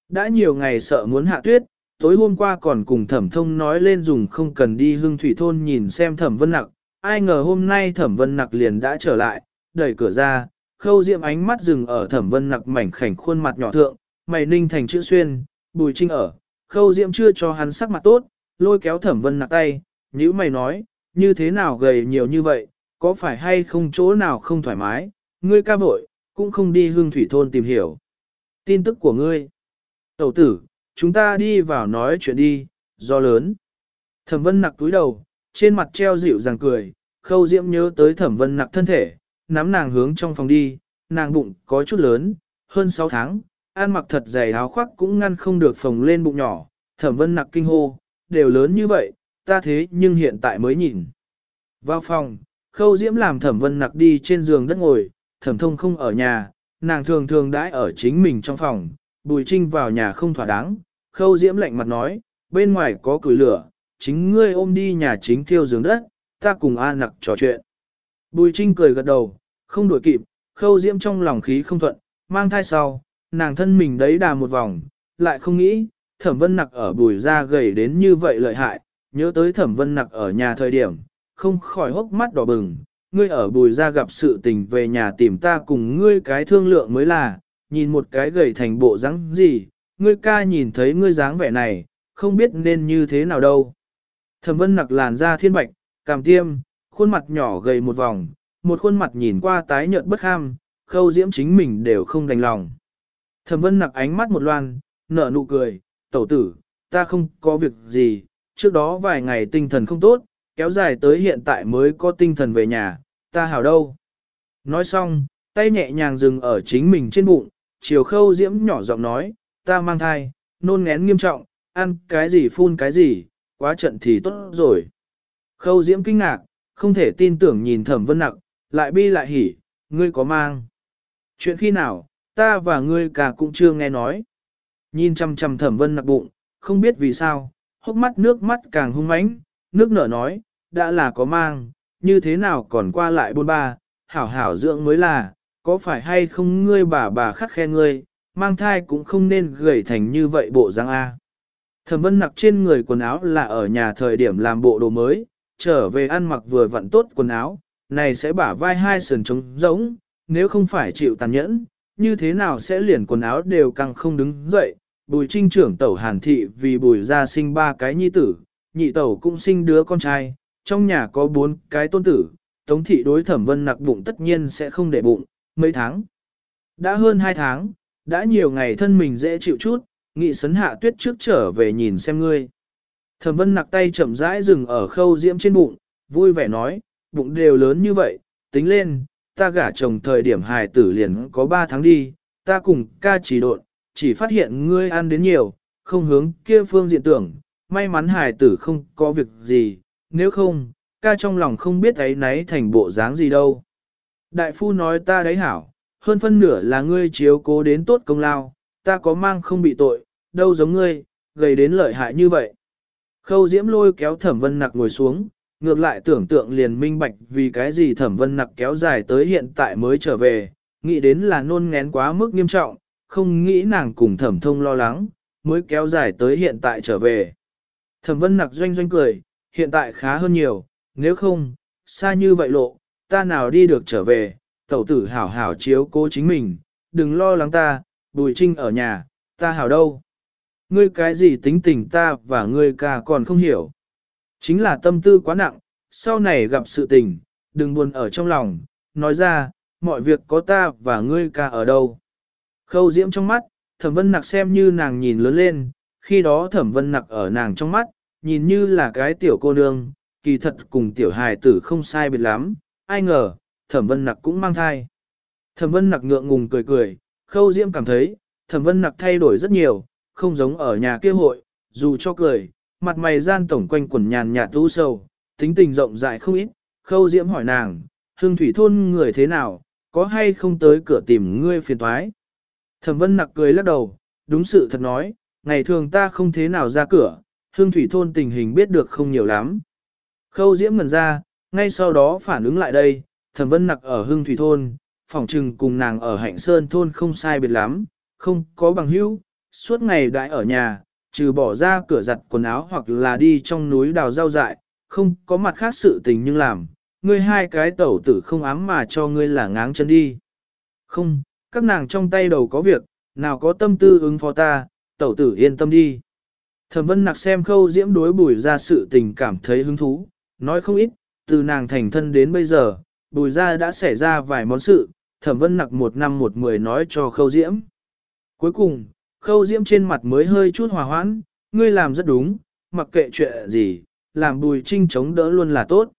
Đã nhiều ngày sợ muốn hạ tuyết, tối hôm qua còn cùng thẩm thông nói lên dùng không cần đi hương thủy thôn nhìn xem thẩm vân nặc, ai ngờ hôm nay thẩm vân nặc liền đã trở lại, đẩy cửa ra, khâu diệm ánh mắt dừng ở thẩm vân nặc mảnh khảnh khuôn mặt nhỏ thượng, mày ninh thành chữ xuyên, bùi trinh ở, khâu diệm chưa cho hắn sắc mặt tốt, lôi kéo thẩm vân nặc tay, nhữ mày nói, như thế nào gầy nhiều như vậy, có phải hay không chỗ nào không thoải mái, ngươi ca vội, cũng không đi hương thủy thôn tìm hiểu. Tin tức của ngươi. Tẩu tử, chúng ta đi vào nói chuyện đi, do lớn. Thẩm vân nặc túi đầu, trên mặt treo dịu dàng cười, khâu diễm nhớ tới thẩm vân nặc thân thể, nắm nàng hướng trong phòng đi, nàng bụng có chút lớn, hơn 6 tháng, ăn mặc thật dày áo khoác cũng ngăn không được phồng lên bụng nhỏ, thẩm vân nặc kinh hô, đều lớn như vậy, ta thế nhưng hiện tại mới nhìn. Vào phòng, khâu diễm làm thẩm vân nặc đi trên giường đất ngồi, thẩm thông không ở nhà, nàng thường thường đãi ở chính mình trong phòng, bùi trinh vào nhà không thỏa đáng, khâu diễm lạnh mặt nói, bên ngoài có củi lửa, chính ngươi ôm đi nhà chính thiêu giường đất, ta cùng An nặc trò chuyện. Bùi trinh cười gật đầu, không đuổi kịp, khâu diễm trong lòng khí không thuận, mang thai sau, nàng thân mình đấy đà một vòng, lại không nghĩ, thẩm vân nặc ở bùi ra gầy đến như vậy lợi hại, nhớ tới thẩm vân nặc ở nhà thời điểm, không khỏi hốc mắt đỏ bừng, ngươi ở bùi ra gặp sự tình về nhà tìm ta cùng ngươi cái thương lượng mới là, nhìn một cái gầy thành bộ dáng gì, ngươi ca nhìn thấy ngươi dáng vẻ này, không biết nên như thế nào đâu. Thẩm vân nặc làn da thiên bạch, càm tiêm, khuôn mặt nhỏ gầy một vòng, một khuôn mặt nhìn qua tái nhợt bất ham, khâu diễm chính mình đều không đành lòng. Thẩm vân nặc ánh mắt một loan, nở nụ cười, tẩu tử, ta không có việc gì, trước đó vài ngày tinh thần không tốt, kéo dài tới hiện tại mới có tinh thần về nhà, ta hảo đâu. Nói xong, tay nhẹ nhàng dừng ở chính mình trên bụng, chiều khâu diễm nhỏ giọng nói, ta mang thai, nôn ngén nghiêm trọng, ăn cái gì phun cái gì, quá trận thì tốt rồi. Khâu diễm kinh ngạc, không thể tin tưởng nhìn thẩm vân nặc, lại bi lại hỉ, ngươi có mang. Chuyện khi nào, ta và ngươi cả cũng chưa nghe nói. Nhìn chăm chăm thẩm vân nặc bụng, không biết vì sao, hốc mắt nước mắt càng hung mãnh, nước nở nói, đã là có mang, như thế nào còn qua lại bôn ba, hảo hảo dưỡng mới là, có phải hay không ngươi bà bà khắc khe ngươi, mang thai cũng không nên gầy thành như vậy bộ dáng A. Thẩm vân nặc trên người quần áo là ở nhà thời điểm làm bộ đồ mới, trở về ăn mặc vừa vặn tốt quần áo, này sẽ bả vai hai sườn trống giống, nếu không phải chịu tàn nhẫn, như thế nào sẽ liền quần áo đều căng không đứng dậy. Bùi trinh trưởng tẩu hàn thị vì bùi ra sinh ba cái nhi tử, nhị tẩu cũng sinh đứa con trai, trong nhà có bốn cái tôn tử, tống thị đối thẩm vân nặc bụng tất nhiên sẽ không để bụng, mấy tháng. Đã hơn hai tháng, đã nhiều ngày thân mình dễ chịu chút, nghị sấn hạ tuyết trước trở về nhìn xem ngươi. Thẩm vân nặc tay chậm rãi dừng ở khâu diễm trên bụng, vui vẻ nói, bụng đều lớn như vậy, tính lên, ta gả chồng thời điểm hài tử liền có ba tháng đi, ta cùng ca chỉ độn, chỉ phát hiện ngươi ăn đến nhiều, không hướng kia phương diện tưởng, may mắn hài tử không có việc gì, nếu không, ca trong lòng không biết ấy nấy thành bộ dáng gì đâu. Đại phu nói ta đấy hảo, hơn phân nửa là ngươi chiếu cố đến tốt công lao, ta có mang không bị tội, đâu giống ngươi, gầy đến lợi hại như vậy. Khâu diễm lôi kéo thẩm vân nặc ngồi xuống, ngược lại tưởng tượng liền minh bạch vì cái gì thẩm vân nặc kéo dài tới hiện tại mới trở về, nghĩ đến là nôn ngén quá mức nghiêm trọng, không nghĩ nàng cùng thẩm thông lo lắng, mới kéo dài tới hiện tại trở về. Thẩm vân nặc doanh doanh cười, hiện tại khá hơn nhiều, nếu không, xa như vậy lộ, ta nào đi được trở về, tẩu tử hảo hảo chiếu cố chính mình, đừng lo lắng ta, bùi trinh ở nhà, ta hảo đâu. Ngươi cái gì tính tình ta và ngươi ca còn không hiểu. Chính là tâm tư quá nặng, sau này gặp sự tình, đừng buồn ở trong lòng, nói ra, mọi việc có ta và ngươi ca ở đâu. Khâu diễm trong mắt, thẩm vân nặc xem như nàng nhìn lớn lên, khi đó thẩm vân nặc ở nàng trong mắt, nhìn như là cái tiểu cô nương, kỳ thật cùng tiểu hài tử không sai biệt lắm, ai ngờ, thẩm vân nặc cũng mang thai. Thẩm vân nặc ngượng ngùng cười cười, khâu diễm cảm thấy, thẩm vân nặc thay đổi rất nhiều, không giống ở nhà kia hội, dù cho cười, mặt mày gian tổng quanh quần nhàn nhạt u sầu, tính tình rộng rãi không ít, khâu diễm hỏi nàng, hương thủy thôn người thế nào, có hay không tới cửa tìm ngươi phiền thoái. Thẩm vân nặc cười lắc đầu, đúng sự thật nói, ngày thường ta không thế nào ra cửa, hương thủy thôn tình hình biết được không nhiều lắm. Khâu diễm ngần ra, ngay sau đó phản ứng lại đây, thẩm vân nặc ở hương thủy thôn, phỏng trừng cùng nàng ở hạnh sơn thôn không sai biệt lắm, không có bằng hữu, suốt ngày đãi ở nhà, trừ bỏ ra cửa giặt quần áo hoặc là đi trong núi đào rau dại, không có mặt khác sự tình nhưng làm, ngươi hai cái tẩu tử không ám mà cho ngươi là ngáng chân đi. Không, các nàng trong tay đầu có việc, nào có tâm tư ứng phó ta, tẩu tử yên tâm đi. Thẩm vân nặc xem khâu diễm đối bùi ra sự tình cảm thấy hứng thú, nói không ít, từ nàng thành thân đến bây giờ, bùi ra đã xảy ra vài món sự, thẩm vân nặc một năm một mười nói cho khâu diễm. Cuối cùng, khâu diễm trên mặt mới hơi chút hòa hoãn, ngươi làm rất đúng, mặc kệ chuyện gì, làm bùi trinh chống đỡ luôn là tốt.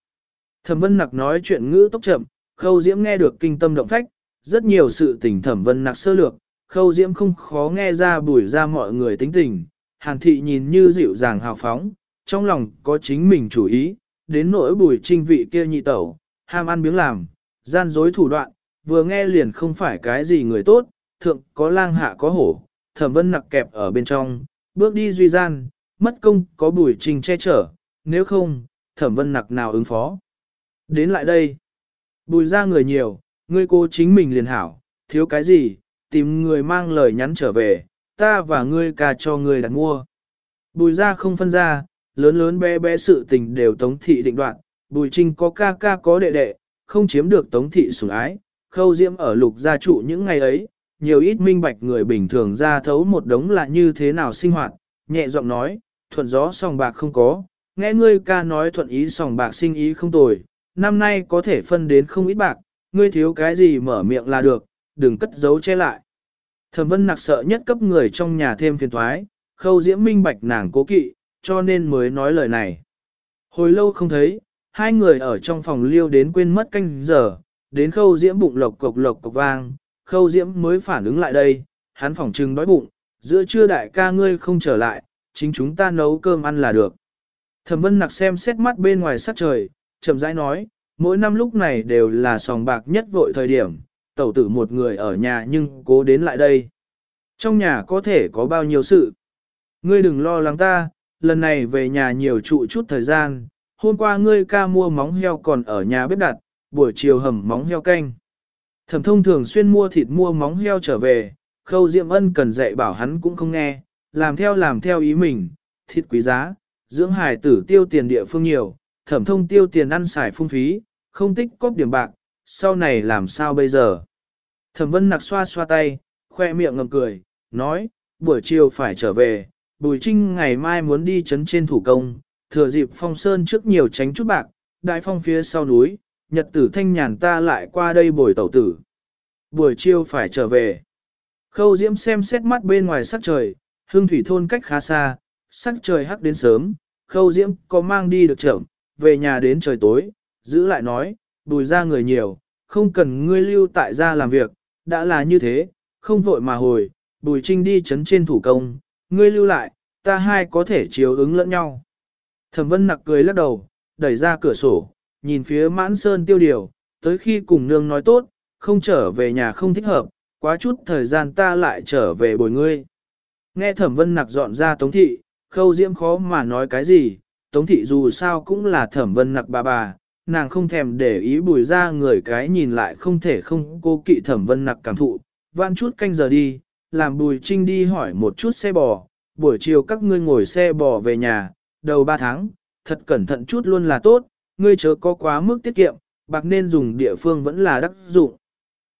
Thẩm vân nặc nói chuyện ngữ tốc chậm, khâu diễm nghe được kinh tâm động phách, rất nhiều sự tình thẩm vân nặc sơ lược, khâu diễm không khó nghe ra bùi ra mọi người tính tình, hàn thị nhìn như dịu dàng hào phóng, trong lòng có chính mình chủ ý, đến nỗi bùi trinh vị kia nhị tẩu, ham ăn biếng làm, gian dối thủ đoạn, vừa nghe liền không phải cái gì người tốt, thượng có lang hạ có hổ, thẩm vân nặc kẹp ở bên trong, bước đi duy gian, mất công có bùi Trình che chở, nếu không, thẩm vân nặc nào ứng phó. Đến lại đây, bùi ra người nhiều, ngươi cô chính mình liền hảo, thiếu cái gì, tìm người mang lời nhắn trở về, ta và ngươi ca cho ngươi đặt mua. Bùi ra không phân ra, lớn lớn bé bé sự tình đều tống thị định đoạn, bùi trinh có ca ca có đệ đệ, không chiếm được tống thị sủng ái, khâu diễm ở lục gia trụ những ngày ấy, nhiều ít minh bạch người bình thường ra thấu một đống là như thế nào sinh hoạt, nhẹ giọng nói, thuận gió sòng bạc không có, nghe ngươi ca nói thuận ý sòng bạc sinh ý không tồi, năm nay có thể phân đến không ít bạc, ngươi thiếu cái gì mở miệng là được, đừng cất giấu che lại. Thẩm vân nặc sợ nhất cấp người trong nhà thêm phiền thoái, khâu diễm minh bạch nàng cố kỵ, cho nên mới nói lời này. Hồi lâu không thấy, hai người ở trong phòng liêu đến quên mất canh giờ, đến khâu diễm bụng lộc cộc lộc cộc vang, khâu diễm mới phản ứng lại đây, hắn phỏng trừng đói bụng, giữa trưa đại ca ngươi không trở lại, chính chúng ta nấu cơm ăn là được. Thẩm vân nặc xem xét mắt bên ngoài sắc trời, chậm rãi nói, mỗi năm lúc này đều là sòng bạc nhất vội thời điểm, tẩu tử một người ở nhà nhưng cố đến lại đây. Trong nhà có thể có bao nhiêu sự. Ngươi đừng lo lắng ta, lần này về nhà nhiều trụ chút thời gian, hôm qua ngươi ca mua móng heo còn ở nhà bếp đặt, buổi chiều hầm móng heo canh. Thẩm thông thường xuyên mua thịt mua móng heo trở về, khâu diệm ân cần dạy bảo hắn cũng không nghe, làm theo làm theo ý mình, thịt quý giá, dưỡng hài tử tiêu tiền địa phương nhiều, thẩm thông tiêu tiền ăn xài phung phí, không tích cóp điểm bạc, sau này làm sao bây giờ? Thẩm vân nặc xoa xoa tay, khoe miệng ngầm cười, nói, buổi chiều phải trở về, Bùi Trinh ngày mai muốn đi chấn trên thủ công, thừa dịp phong sơn trước nhiều tránh chút bạc, đại phong phía sau núi, nhật tử thanh nhàn ta lại qua đây bồi tẩu tử. Buổi chiều phải trở về. Khâu Diễm xem xét mắt bên ngoài sắc trời, hương thủy thôn cách khá xa, sắc trời hắc đến sớm, Khâu Diễm có mang đi được chậm, về nhà đến trời tối, giữ lại nói, bùi ra người nhiều, không cần ngươi lưu tại gia làm việc, đã là như thế, không vội mà hồi, bùi trinh đi chấn trên thủ công, ngươi lưu lại, ta hai có thể chiếu ứng lẫn nhau. Thẩm vân nặc cười lắc đầu, đẩy ra cửa sổ, nhìn phía mãn sơn tiêu điều, tới khi cùng nương nói tốt, không trở về nhà không thích hợp, quá chút thời gian ta lại trở về bồi ngươi. Nghe thẩm vân nặc dọn ra tống thị, khâu diễm khó mà nói cái gì, tống thị dù sao cũng là thẩm vân nặc bà bà, nàng không thèm để ý bùi ra người cái nhìn lại không thể không cô kỵ thẩm vân nặc cảm thụ, vạn chút canh giờ đi, làm bùi trinh đi hỏi một chút xe bò, buổi chiều các ngươi ngồi xe bò về nhà, đầu ba tháng, thật cẩn thận chút luôn là tốt, ngươi chớ có quá mức tiết kiệm, bạc nên dùng địa phương vẫn là đắc dụng.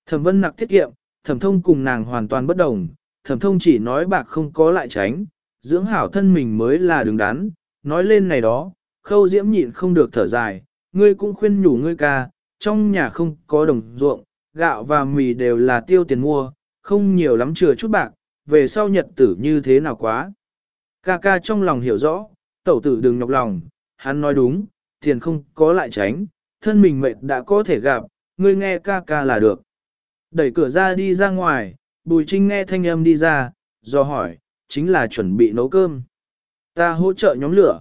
Thẩm vân nặc tiết kiệm, thẩm thông cùng nàng hoàn toàn bất đồng, thẩm thông chỉ nói bạc không có lại tránh, dưỡng hảo thân mình mới là đứng đắn, nói lên này đó, khâu diễm nhịn không được thở dài, ngươi cũng khuyên nhủ ngươi ca, trong nhà không có đồng ruộng, gạo và mì đều là tiêu tiền mua, không nhiều lắm chừa chút bạc, về sau nhật tử như thế nào quá. Ca ca trong lòng hiểu rõ, tẩu tử đừng nhọc lòng, hắn nói đúng, thiền không có lại tránh, thân mình mệt đã có thể gặp, ngươi nghe ca ca là được. Đẩy cửa ra đi ra ngoài, Bùi Trinh nghe thanh âm đi ra, do hỏi, chính là chuẩn bị nấu cơm. Ta hỗ trợ nhóm lửa.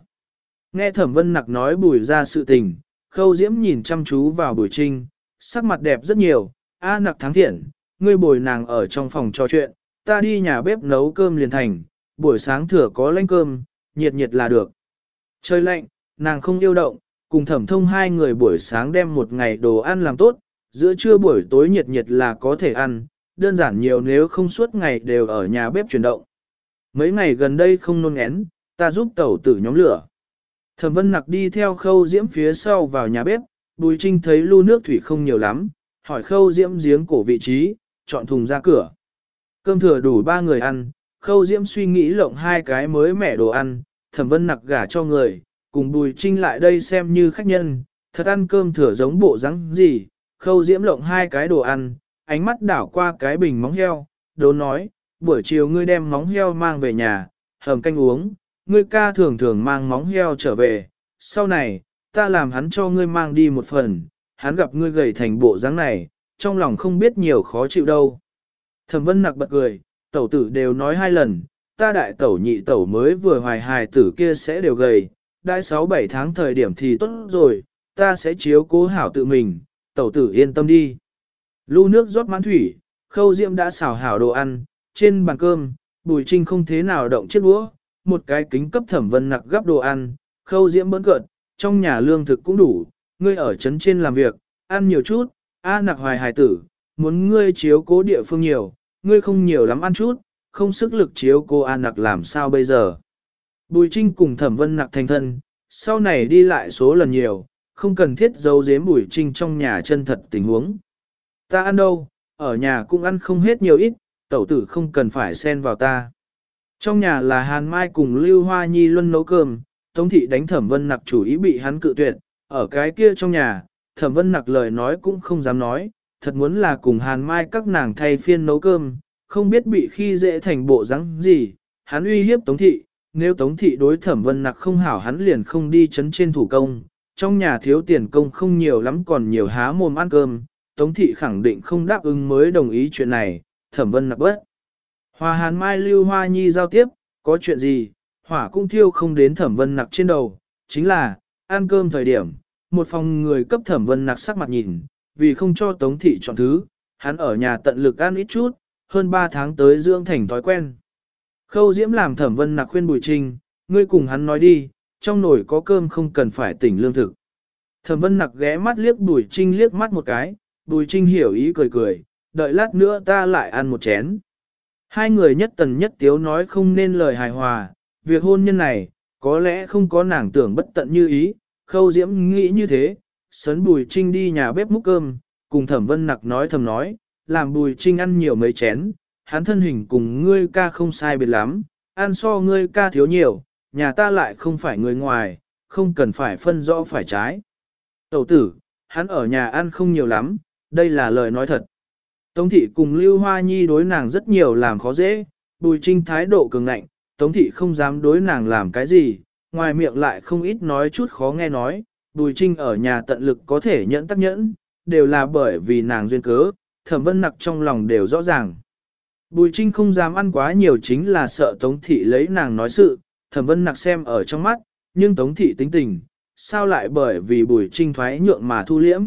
Nghe thẩm vân nặc nói bùi ra sự tình, khâu diễm nhìn chăm chú vào bùi trinh, sắc mặt đẹp rất nhiều, a nặc thắng thiện, ngươi bồi nàng ở trong phòng trò chuyện, ta đi nhà bếp nấu cơm liền thành, buổi sáng thừa có lanh cơm, nhiệt nhiệt là được. Trời lạnh, nàng không yêu động, cùng thẩm thông hai người buổi sáng đem một ngày đồ ăn làm tốt, giữa trưa buổi tối nhiệt nhiệt là có thể ăn, đơn giản nhiều nếu không suốt ngày đều ở nhà bếp chuyển động. Mấy ngày gần đây không nôn ngén, ta giúp tẩu tử nhóm lửa. Thẩm vân nặc đi theo khâu diễm phía sau vào nhà bếp, bùi trinh thấy lu nước thủy không nhiều lắm, hỏi khâu diễm giếng cổ vị trí, chọn thùng ra cửa. Cơm thừa đủ ba người ăn, khâu diễm suy nghĩ lộng hai cái mới mẻ đồ ăn, thẩm vân nặc gả cho người, cùng bùi trinh lại đây xem như khách nhân, thật ăn cơm thừa giống bộ rắn gì, khâu diễm lộng hai cái đồ ăn, ánh mắt đảo qua cái bình móng heo, đố nói, buổi chiều ngươi đem móng heo mang về nhà, hầm canh uống, ngươi ca thường thường mang móng heo trở về, sau này, ta làm hắn cho ngươi mang đi một phần, hắn gặp ngươi gầy thành bộ dáng này, trong lòng không biết nhiều khó chịu đâu. Thẩm vân nặc bật cười, tẩu tử đều nói hai lần, ta đại tẩu nhị tẩu mới vừa hoài hài tử kia sẽ đều gầy, đại sáu bảy tháng thời điểm thì tốt rồi, ta sẽ chiếu cố hảo tự mình, tẩu tử yên tâm đi. Lưu nước rót mãn thủy, khâu diệm đã xào hảo đồ ăn, trên bàn cơm, bùi trinh không thế nào động chiếc đũa, một cái kính cấp thẩm vân nặc gắp đồ ăn, khâu diễm bỡn cợt, trong nhà lương thực cũng đủ, ngươi ở trấn trên làm việc, ăn nhiều chút, a nặc hoài hài tử, muốn ngươi chiếu cố địa phương nhiều, ngươi không nhiều lắm ăn chút, không sức lực chiếu cô a nặc làm sao bây giờ. Bùi trinh cùng thẩm vân nặc thành thân, sau này đi lại số lần nhiều, không cần thiết giấu giếm bùi trinh trong nhà chân thật tình huống. Ta ăn đâu, ở nhà cũng ăn không hết nhiều ít, tẩu tử không cần phải xen vào ta. Trong nhà là Hàn Mai cùng Lưu Hoa Nhi luân nấu cơm, Tống thị đánh Thẩm Vân Nặc chủ ý bị hắn cự tuyệt, ở cái kia trong nhà, Thẩm Vân Nặc lời nói cũng không dám nói, thật muốn là cùng Hàn Mai các nàng thay phiên nấu cơm, không biết bị khi dễ thành bộ rắn gì, hắn uy hiếp Tống thị, nếu Tống thị đối Thẩm Vân Nặc không hảo hắn liền không đi chấn trên thủ công, trong nhà thiếu tiền công không nhiều lắm còn nhiều há mồm ăn cơm, Tống thị khẳng định không đáp ứng mới đồng ý chuyện này, Thẩm Vân Nặc bất. Hòa hàn mai lưu hoa nhi giao tiếp, có chuyện gì, hỏa cũng thiêu không đến thẩm vân nặc trên đầu, chính là, ăn cơm thời điểm, một phòng người cấp thẩm vân nặc sắc mặt nhìn, vì không cho tống thị chọn thứ, hắn ở nhà tận lực ăn ít chút, hơn 3 tháng tới dưỡng thành thói quen. Khâu diễm làm thẩm vân nặc khuyên bùi trinh, ngươi cùng hắn nói đi, trong nồi có cơm không cần phải tỉnh lương thực. Thẩm vân nặc ghé mắt liếc bùi trinh liếc mắt một cái, bùi trinh hiểu ý cười cười, đợi lát nữa ta lại ăn một chén. Hai người nhất tần nhất tiếu nói không nên lời hài hòa, việc hôn nhân này, có lẽ không có nàng tưởng bất tận như ý, khâu diễm nghĩ như thế, sấn bùi trinh đi nhà bếp múc cơm, cùng thẩm vân nặc nói thầm nói, làm bùi trinh ăn nhiều mấy chén, hắn thân hình cùng ngươi ca không sai biệt lắm, ăn so ngươi ca thiếu nhiều, nhà ta lại không phải người ngoài, không cần phải phân rõ phải trái. Tẩu tử, hắn ở nhà ăn không nhiều lắm, đây là lời nói thật. Tống thị cùng Lưu Hoa Nhi đối nàng rất nhiều làm khó dễ, Bùi Trinh thái độ cường ngạnh, Tống thị không dám đối nàng làm cái gì, ngoài miệng lại không ít nói chút khó nghe nói, Bùi Trinh ở nhà tận lực có thể nhẫn tắc nhẫn, đều là bởi vì nàng duyên cớ, thẩm vân nặc trong lòng đều rõ ràng. Bùi Trinh không dám ăn quá nhiều chính là sợ Tống thị lấy nàng nói sự, thẩm vân nặc xem ở trong mắt, nhưng Tống thị tính tình, sao lại bởi vì Bùi Trinh thoái nhượng mà thu liễm.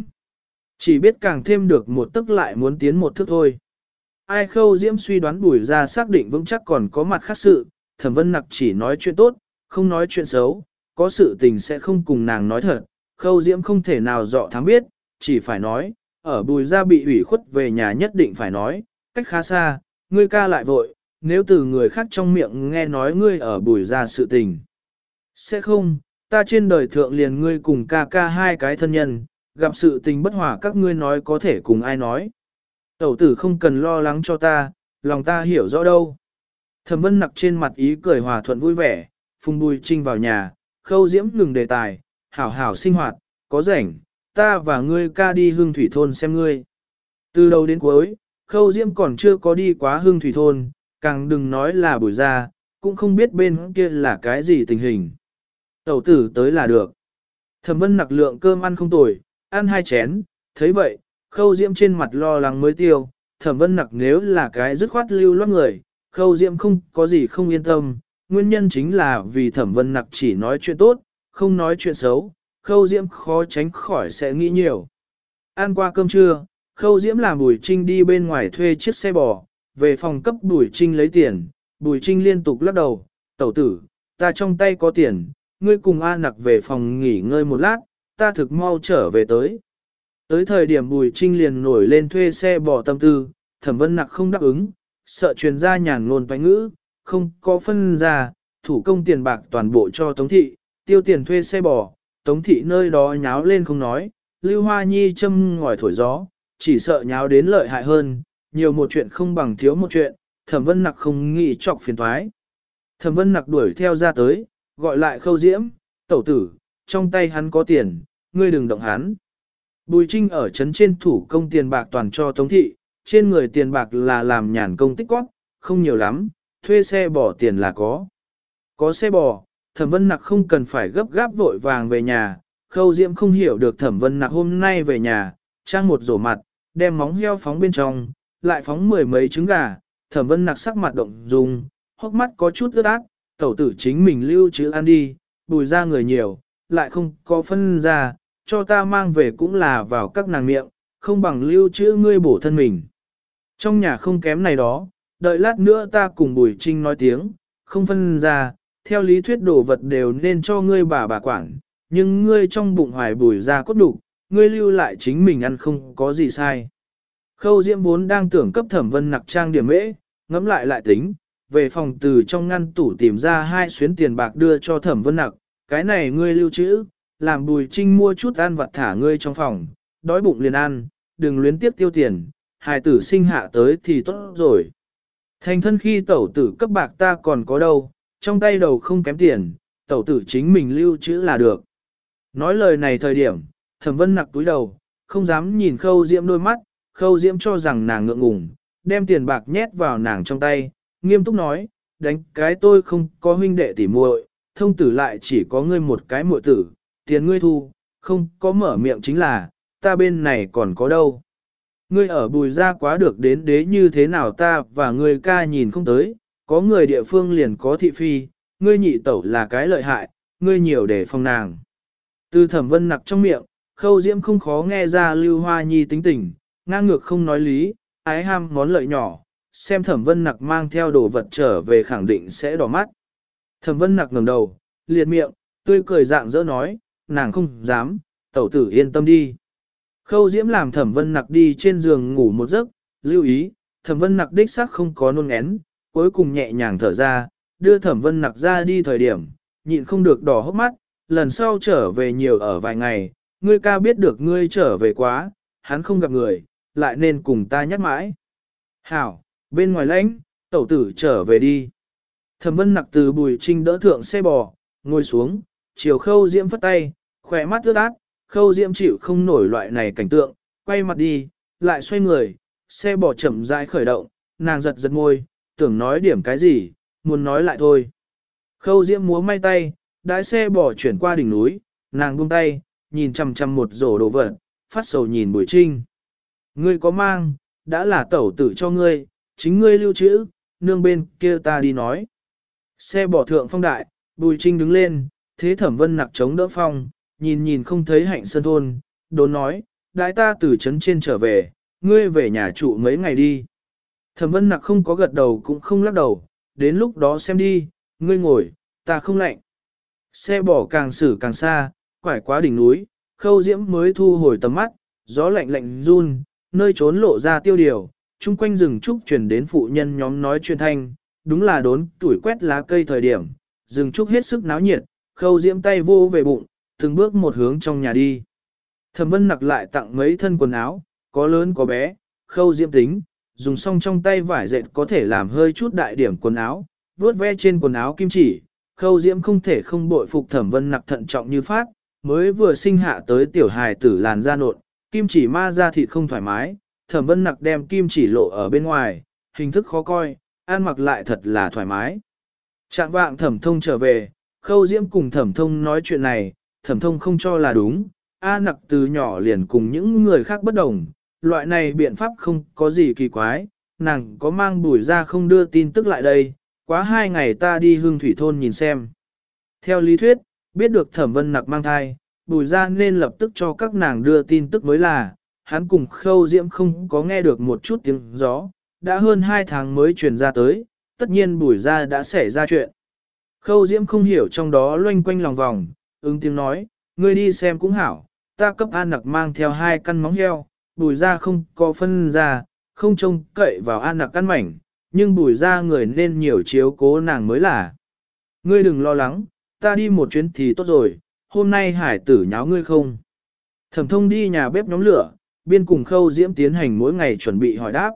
Chỉ biết càng thêm được một tức lại muốn tiến một thước thôi. Ai khâu diễm suy đoán bùi ra xác định vững chắc còn có mặt khác sự, thẩm vân nặc chỉ nói chuyện tốt, không nói chuyện xấu, có sự tình sẽ không cùng nàng nói thật, khâu diễm không thể nào dọ thám biết, chỉ phải nói, ở bùi ra bị ủy khuất về nhà nhất định phải nói, cách khá xa, ngươi ca lại vội, nếu từ người khác trong miệng nghe nói ngươi ở bùi ra sự tình. Sẽ không, ta trên đời thượng liền ngươi cùng ca ca hai cái thân nhân, gặp sự tình bất hòa các ngươi nói có thể cùng ai nói. Tẩu tử không cần lo lắng cho ta, lòng ta hiểu rõ đâu. Thẩm vân nặc trên mặt ý cười hòa thuận vui vẻ, phùng bùi trinh vào nhà, khâu diễm ngừng đề tài, hảo hảo sinh hoạt, có rảnh, ta và ngươi ca đi hương thủy thôn xem ngươi. Từ đầu đến cuối, khâu diễm còn chưa có đi quá hương thủy thôn, càng đừng nói là buổi ra, cũng không biết bên kia là cái gì tình hình. Tẩu tử tới là được. Thẩm vân nặc lượng cơm ăn không tồi, ăn hai chén, thấy vậy, khâu diễm trên mặt lo lắng mới tiêu, thẩm vân nặc nếu là cái dứt khoát lưu loát người, khâu diễm không có gì không yên tâm, nguyên nhân chính là vì thẩm vân nặc chỉ nói chuyện tốt, không nói chuyện xấu, khâu diễm khó tránh khỏi sẽ nghĩ nhiều. Ăn qua cơm trưa, khâu diễm làm bùi trinh đi bên ngoài thuê chiếc xe bò, về phòng cấp bùi trinh lấy tiền, bùi trinh liên tục lắc đầu, tẩu tử, ta trong tay có tiền, ngươi cùng A nặc về phòng nghỉ ngơi một lát, ta thực mau trở về tới. Tới thời điểm Bùi Trinh liền nổi lên thuê xe bò tâm tư, thẩm vân nặc không đáp ứng, sợ truyền ra nhàn ngôn toán ngữ, không có phân ra, thủ công tiền bạc toàn bộ cho Tống Thị, tiêu tiền thuê xe bò, Tống Thị nơi đó nháo lên không nói, Lưu Hoa Nhi châm ngòi thổi gió, chỉ sợ nháo đến lợi hại hơn, nhiều một chuyện không bằng thiếu một chuyện, thẩm vân nặc không nghĩ chọc phiền thoái. Thẩm vân nặc đuổi theo ra tới, gọi lại khâu diễm, tẩu tử, trong tay hắn có tiền, ngươi đừng động hắn. Bùi Trinh ở trấn trên thủ công tiền bạc toàn cho Tống Thị, trên người tiền bạc là làm nhàn công tích góp, không nhiều lắm, thuê xe bỏ tiền là có. Có xe bò, thẩm vân nặc không cần phải gấp gáp vội vàng về nhà, khâu diễm không hiểu được thẩm vân nặc hôm nay về nhà, trang một rổ mặt, đem móng heo phóng bên trong, lại phóng mười mấy trứng gà, thẩm vân nặc sắc mặt động dung, hốc mắt có chút ướt át, tẩu tử chính mình lưu chứ ăn đi, bùi ra người nhiều, lại không có phân ra, cho ta mang về cũng là vào các nàng miệng, không bằng lưu trữ ngươi bổ thân mình. Trong nhà không kém này đó, đợi lát nữa ta cùng Bùi Trinh nói tiếng, không phân ra, theo lý thuyết đồ vật đều nên cho ngươi bà bà quản, nhưng ngươi trong bụng hoài bùi ra cốt đủ, ngươi lưu lại chính mình ăn không có gì sai. Khâu Diễm vốn đang tưởng cấp thẩm vân nặc trang điểm mễ, ngẫm lại lại tính, về phòng từ trong ngăn tủ tìm ra hai xuyến tiền bạc đưa cho thẩm vân nặc, cái này ngươi lưu trữ, làm bùi trinh mua chút ăn vặt thả ngươi trong phòng, đói bụng liền ăn, đừng luyến tiếp tiêu tiền, hài tử sinh hạ tới thì tốt rồi. Thành thân khi tẩu tử cấp bạc ta còn có đâu, trong tay đầu không kém tiền, tẩu tử chính mình lưu trữ là được. Nói lời này thời điểm, thẩm vân nặc túi đầu, không dám nhìn khâu diễm đôi mắt, khâu diễm cho rằng nàng ngượng ngùng, đem tiền bạc nhét vào nàng trong tay, nghiêm túc nói, đánh cái tôi không có huynh đệ tỉ muội, thông tử lại chỉ có ngươi một cái muội tử, tiền ngươi thu, không có mở miệng chính là, ta bên này còn có đâu. Ngươi ở bùi ra quá được đến đế như thế nào ta và ngươi ca nhìn không tới, có người địa phương liền có thị phi, ngươi nhị tẩu là cái lợi hại, ngươi nhiều để phòng nàng. Từ thẩm vân nặc trong miệng, khâu diễm không khó nghe ra lưu hoa nhi tính tình, ngang ngược không nói lý, ái ham món lợi nhỏ, xem thẩm vân nặc mang theo đồ vật trở về khẳng định sẽ đỏ mắt. Thẩm vân nặc ngẩng đầu, liệt miệng, tươi cười dạng dỡ nói, nàng không dám, tẩu tử yên tâm đi. Khâu diễm làm thẩm vân nặc đi trên giường ngủ một giấc, lưu ý, thẩm vân nặc đích xác không có nôn ngén, cuối cùng nhẹ nhàng thở ra, đưa thẩm vân nặc ra đi thời điểm, nhịn không được đỏ hốc mắt, lần sau trở về nhiều ở vài ngày, ngươi ca biết được ngươi trở về quá, hắn không gặp người, lại nên cùng ta nhắc mãi. Hảo, bên ngoài lãnh, tẩu tử trở về đi. Thẩm vân nặc từ bùi trinh đỡ thượng xe bò, ngồi xuống, chiều khâu diễm phất tay, khỏe mắt ướt át, khâu diễm chịu không nổi loại này cảnh tượng, quay mặt đi, lại xoay người, xe bò chậm rãi khởi động, nàng giật giật môi, tưởng nói điểm cái gì, muốn nói lại thôi. Khâu diễm múa may tay, đái xe bò chuyển qua đỉnh núi, nàng buông tay, nhìn chằm chằm một rổ đồ vật, phát sầu nhìn bùi trinh. Ngươi có mang, đã là tẩu tử cho ngươi, chính ngươi lưu trữ, nương bên kia ta đi nói. Xe bỏ thượng phong đại, bùi trinh đứng lên, thế thẩm vân nặc chống đỡ phong, nhìn nhìn không thấy hạnh sơn thôn, đốn nói, đại ta từ trấn trên trở về, ngươi về nhà trụ mấy ngày đi. Thẩm vân nặc không có gật đầu cũng không lắc đầu, đến lúc đó xem đi, ngươi ngồi, ta không lạnh. Xe bỏ càng xử càng xa, quải quá đỉnh núi, khâu diễm mới thu hồi tầm mắt, gió lạnh lạnh run, nơi trốn lộ ra tiêu điều, chung quanh rừng trúc chuyển đến phụ nhân nhóm nói chuyện thanh, đúng là đốn tuổi quét lá cây thời điểm, rừng trúc hết sức náo nhiệt, khâu diễm tay vô về bụng, từng bước một hướng trong nhà đi. Thẩm vân nặc lại tặng mấy thân quần áo, có lớn có bé, khâu diễm tính, dùng xong trong tay vải dệt có thể làm hơi chút đại điểm quần áo, vuốt ve trên quần áo kim chỉ, khâu diễm không thể không bội phục thẩm vân nặc thận trọng như phát, mới vừa sinh hạ tới tiểu hài tử làn da nộn, kim chỉ ma ra thịt không thoải mái, thẩm vân nặc đem kim chỉ lộ ở bên ngoài, hình thức khó coi, ăn mặc lại thật là thoải mái. Trạng vạng thẩm thông trở về, khâu diễm cùng thẩm thông nói chuyện này, thẩm thông không cho là đúng, A nặc từ nhỏ liền cùng những người khác bất đồng, loại này biện pháp không có gì kỳ quái, nàng có mang bùi ra không đưa tin tức lại đây, quá hai ngày ta đi hương thủy thôn nhìn xem. Theo lý thuyết, biết được thẩm vân nặc mang thai, bùi ra nên lập tức cho các nàng đưa tin tức mới là, hắn cùng khâu diễm không có nghe được một chút tiếng gió, đã hơn hai tháng mới truyền ra tới, tất nhiên bùi ra đã xảy ra chuyện. Khâu diễm không hiểu trong đó loanh quanh lòng vòng, ứng tiếng nói, ngươi đi xem cũng hảo, ta cấp an nặc mang theo hai căn móng heo, bùi ra không có phân ra, không trông cậy vào an nặc căn mảnh, nhưng bùi ra người nên nhiều chiếu cố nàng mới là. Ngươi đừng lo lắng, ta đi một chuyến thì tốt rồi, hôm nay hải tử nháo ngươi không. Thẩm thông đi nhà bếp nhóm lửa, biên cùng khâu diễm tiến hành mỗi ngày chuẩn bị hỏi đáp.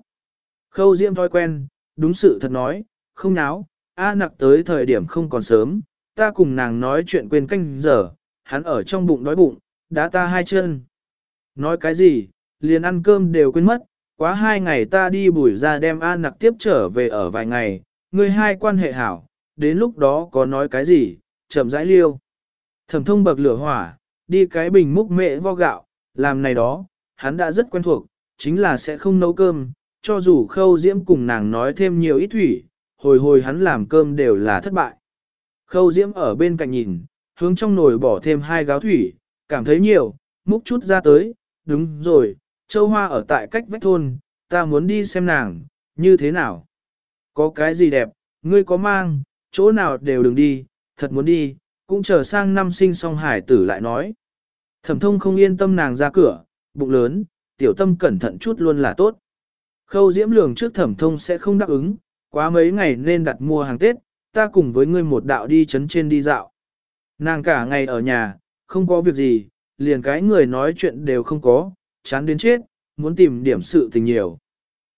Khâu diễm thói quen, đúng sự thật nói, không nháo, A nặc tới thời điểm không còn sớm, ta cùng nàng nói chuyện quên canh giờ, hắn ở trong bụng đói bụng, đã ta hai chân. Nói cái gì, liền ăn cơm đều quên mất, quá hai ngày ta đi bùi ra đem A nặc tiếp trở về ở vài ngày, người hai quan hệ hảo, đến lúc đó có nói cái gì, chậm rãi liêu. Thẩm thông bậc lửa hỏa, đi cái bình múc mệ vo gạo, làm này đó, hắn đã rất quen thuộc, chính là sẽ không nấu cơm, cho dù khâu diễm cùng nàng nói thêm nhiều ít thủy, hồi hồi hắn làm cơm đều là thất bại. Khâu diễm ở bên cạnh nhìn, hướng trong nồi bỏ thêm hai gáo thủy, cảm thấy nhiều, múc chút ra tới, đúng rồi, châu hoa ở tại cách vách thôn, ta muốn đi xem nàng, như thế nào? Có cái gì đẹp, ngươi có mang, chỗ nào đều đừng đi, thật muốn đi, cũng chờ sang năm sinh xong hải tử lại nói. Thẩm thông không yên tâm nàng ra cửa, bụng lớn, tiểu tâm cẩn thận chút luôn là tốt. Khâu diễm lường trước thẩm thông sẽ không đáp ứng, quá mấy ngày nên đặt mua hàng Tết, ta cùng với ngươi một đạo đi chấn trên đi dạo. Nàng cả ngày ở nhà, không có việc gì, liền cái người nói chuyện đều không có, chán đến chết, muốn tìm điểm sự tình nhiều.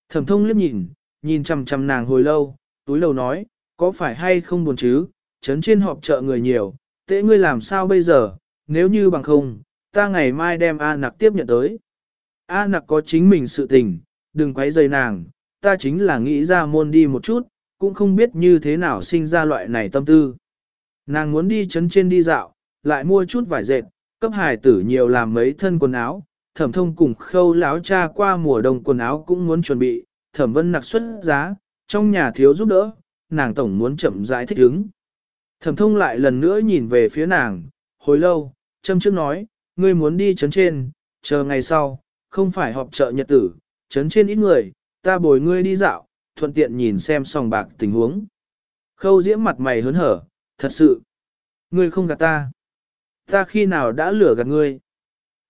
Thẩm thông liếc nhìn, nhìn chằm chằm nàng hồi lâu, túi lầu nói, có phải hay không buồn chứ, chấn trên họp chợ người nhiều, tệ ngươi làm sao bây giờ, nếu như bằng không, ta ngày mai đem A nặc tiếp nhận tới. A nặc có chính mình sự tình, đừng quấy rầy nàng, ta chính là nghĩ ra môn đi một chút, cũng không biết như thế nào sinh ra loại này tâm tư. Nàng muốn đi chấn trên đi dạo, lại mua chút vải dệt, cấp hài tử nhiều làm mấy thân quần áo, thẩm thông cùng khâu láo cha qua mùa đông quần áo cũng muốn chuẩn bị, thẩm vân nặc xuất giá, trong nhà thiếu giúp đỡ, nàng tổng muốn chậm rãi thích ứng. Thẩm thông lại lần nữa nhìn về phía nàng, hồi lâu, châm trước nói, ngươi muốn đi chấn trên, chờ ngày sau, không phải họp chợ nhật tử, chấn trên ít người, ta bồi ngươi đi dạo, thuận tiện nhìn xem sòng bạc tình huống. Khâu diễm mặt mày hớn hở, thật sự, ngươi không gạt ta. Ta khi nào đã lửa gạt ngươi?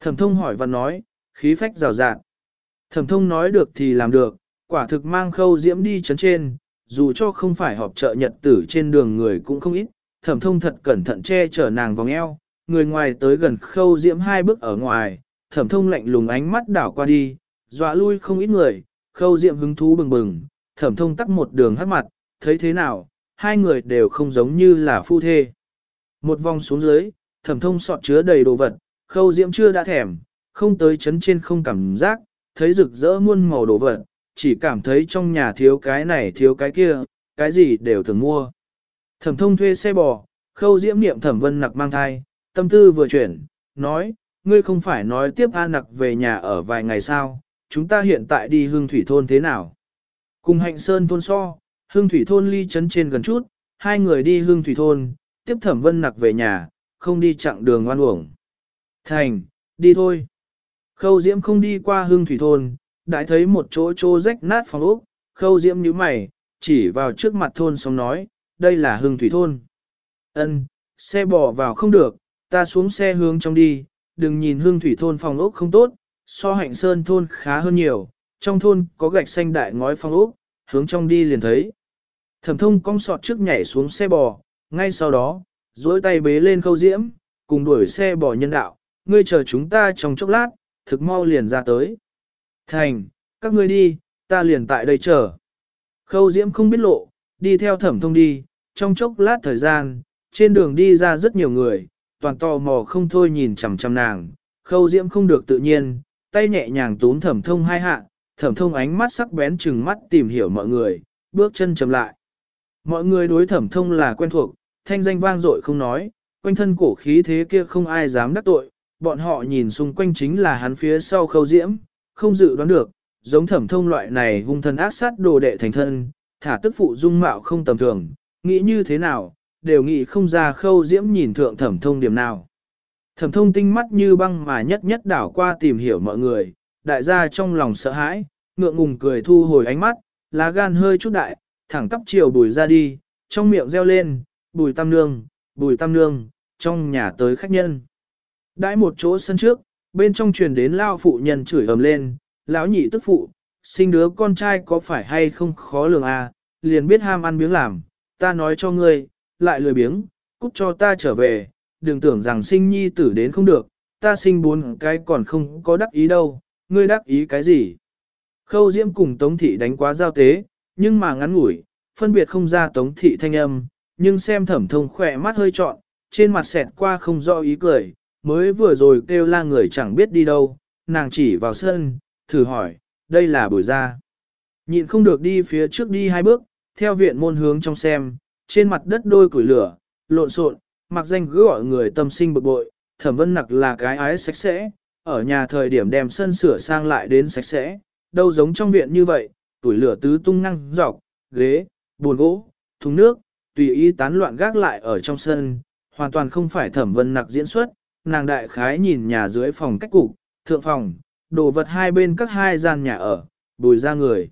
Thẩm thông hỏi và nói, khí phách rào rạt. Thẩm thông nói được thì làm được, quả thực mang khâu diễm đi chấn trên, dù cho không phải họp chợ nhật tử trên đường người cũng không ít, thẩm thông thật cẩn thận che chở nàng vòng eo, người ngoài tới gần khâu diễm hai bước ở ngoài, thẩm thông lạnh lùng ánh mắt đảo qua đi, dọa lui không ít người, khâu diễm hứng thú bừng bừng, thẩm thông tắt một đường hắt mặt, thấy thế nào, hai người đều không giống như là phu thê. Một vòng xuống dưới, thẩm thông sọt chứa đầy đồ vật, khâu diễm chưa đã thèm, không tới chấn trên không cảm giác, thấy rực rỡ muôn màu đồ vật, chỉ cảm thấy trong nhà thiếu cái này thiếu cái kia, cái gì đều thường mua. Thẩm thông thuê xe bò, khâu diễm niệm thẩm vân nặc mang thai, tâm tư vừa chuyển, nói, ngươi không phải nói tiếp A nặc về nhà ở vài ngày sao, chúng ta hiện tại đi hương thủy thôn thế nào? Cùng hạnh sơn thôn so, hương thủy thôn ly chấn trên gần chút, hai người đi hương thủy thôn, tiếp thẩm vân nặc về nhà, không đi chặng đường oan uổng. Thành, đi thôi. Khâu diễm không đi qua hương thủy thôn, đã thấy một chỗ chỗ rách nát phòng ốc, khâu diễm nhíu mày, chỉ vào trước mặt thôn xong nói, đây là hương thủy thôn. Ân, xe bỏ vào không được, ta xuống xe hướng trong đi, đừng nhìn hương thủy thôn phòng ốc không tốt, so hạnh sơn thôn khá hơn nhiều, trong thôn có gạch xanh đại ngói phòng ốc, hướng trong đi liền thấy. Thẩm thông cong sọt trước nhảy xuống xe bò, ngay sau đó, duỗi tay bế lên khâu diễm, cùng đuổi xe bò nhân đạo, ngươi chờ chúng ta trong chốc lát, thực mau liền ra tới. Thành, các ngươi đi, ta liền tại đây chờ. Khâu diễm không biết lộ, đi theo thẩm thông đi, trong chốc lát thời gian, trên đường đi ra rất nhiều người, toàn tò mò không thôi nhìn chằm chằm nàng, khâu diễm không được tự nhiên, tay nhẹ nhàng tún thẩm thông hai hạ, thẩm thông ánh mắt sắc bén chừng mắt tìm hiểu mọi người, bước chân chậm lại. Mọi người đối thẩm thông là quen thuộc, thanh danh vang dội không nói, quanh thân cổ khí thế kia không ai dám đắc tội, bọn họ nhìn xung quanh chính là hắn phía sau khâu diễm, không dự đoán được, giống thẩm thông loại này hung thần ác sát đồ đệ thành thân, thả tức phụ dung mạo không tầm thường, nghĩ như thế nào, đều nghĩ không ra khâu diễm nhìn thượng thẩm thông điểm nào. Thẩm thông tinh mắt như băng mà nhất nhất đảo qua tìm hiểu mọi người, đại gia trong lòng sợ hãi, ngượng ngùng cười thu hồi ánh mắt, lá gan hơi chút đại, thẳng tắp chiều bùi ra đi, trong miệng reo lên, bùi tam nương, bùi tam nương, trong nhà tới khách nhân. Đãi một chỗ sân trước, bên trong truyền đến lao phụ nhân chửi ầm lên, lão nhị tức phụ, sinh đứa con trai có phải hay không khó lường à, liền biết ham ăn miếng làm, ta nói cho ngươi, lại lười biếng, cút cho ta trở về, đừng tưởng rằng sinh nhi tử đến không được, ta sinh bốn cái còn không có đắc ý đâu, ngươi đắc ý cái gì. Khâu Diễm cùng Tống Thị đánh quá giao tế, nhưng mà ngắn ngủi, phân biệt không ra Tống Thị thanh âm, nhưng xem thẩm thông khỏe mắt hơi trọn, trên mặt xẹt qua không rõ ý cười, mới vừa rồi kêu la người chẳng biết đi đâu, nàng chỉ vào sân, thử hỏi, đây là buổi ra. Nhịn không được đi phía trước đi hai bước, theo viện môn hướng trong xem, trên mặt đất đôi củi lửa, lộn xộn, mặc danh cứ gọi người tâm sinh bực bội, thẩm vân nặc là cái ái sạch sẽ, ở nhà thời điểm đem sân sửa sang lại đến sạch sẽ, đâu giống trong viện như vậy, tuổi lửa tứ tung năng dọc, ghế, buồn gỗ, thùng nước, tùy ý tán loạn gác lại ở trong sân, hoàn toàn không phải thẩm vân nặc diễn xuất, nàng đại khái nhìn nhà dưới phòng cách cục, thượng phòng, đồ vật hai bên các hai gian nhà ở, bùi ra người.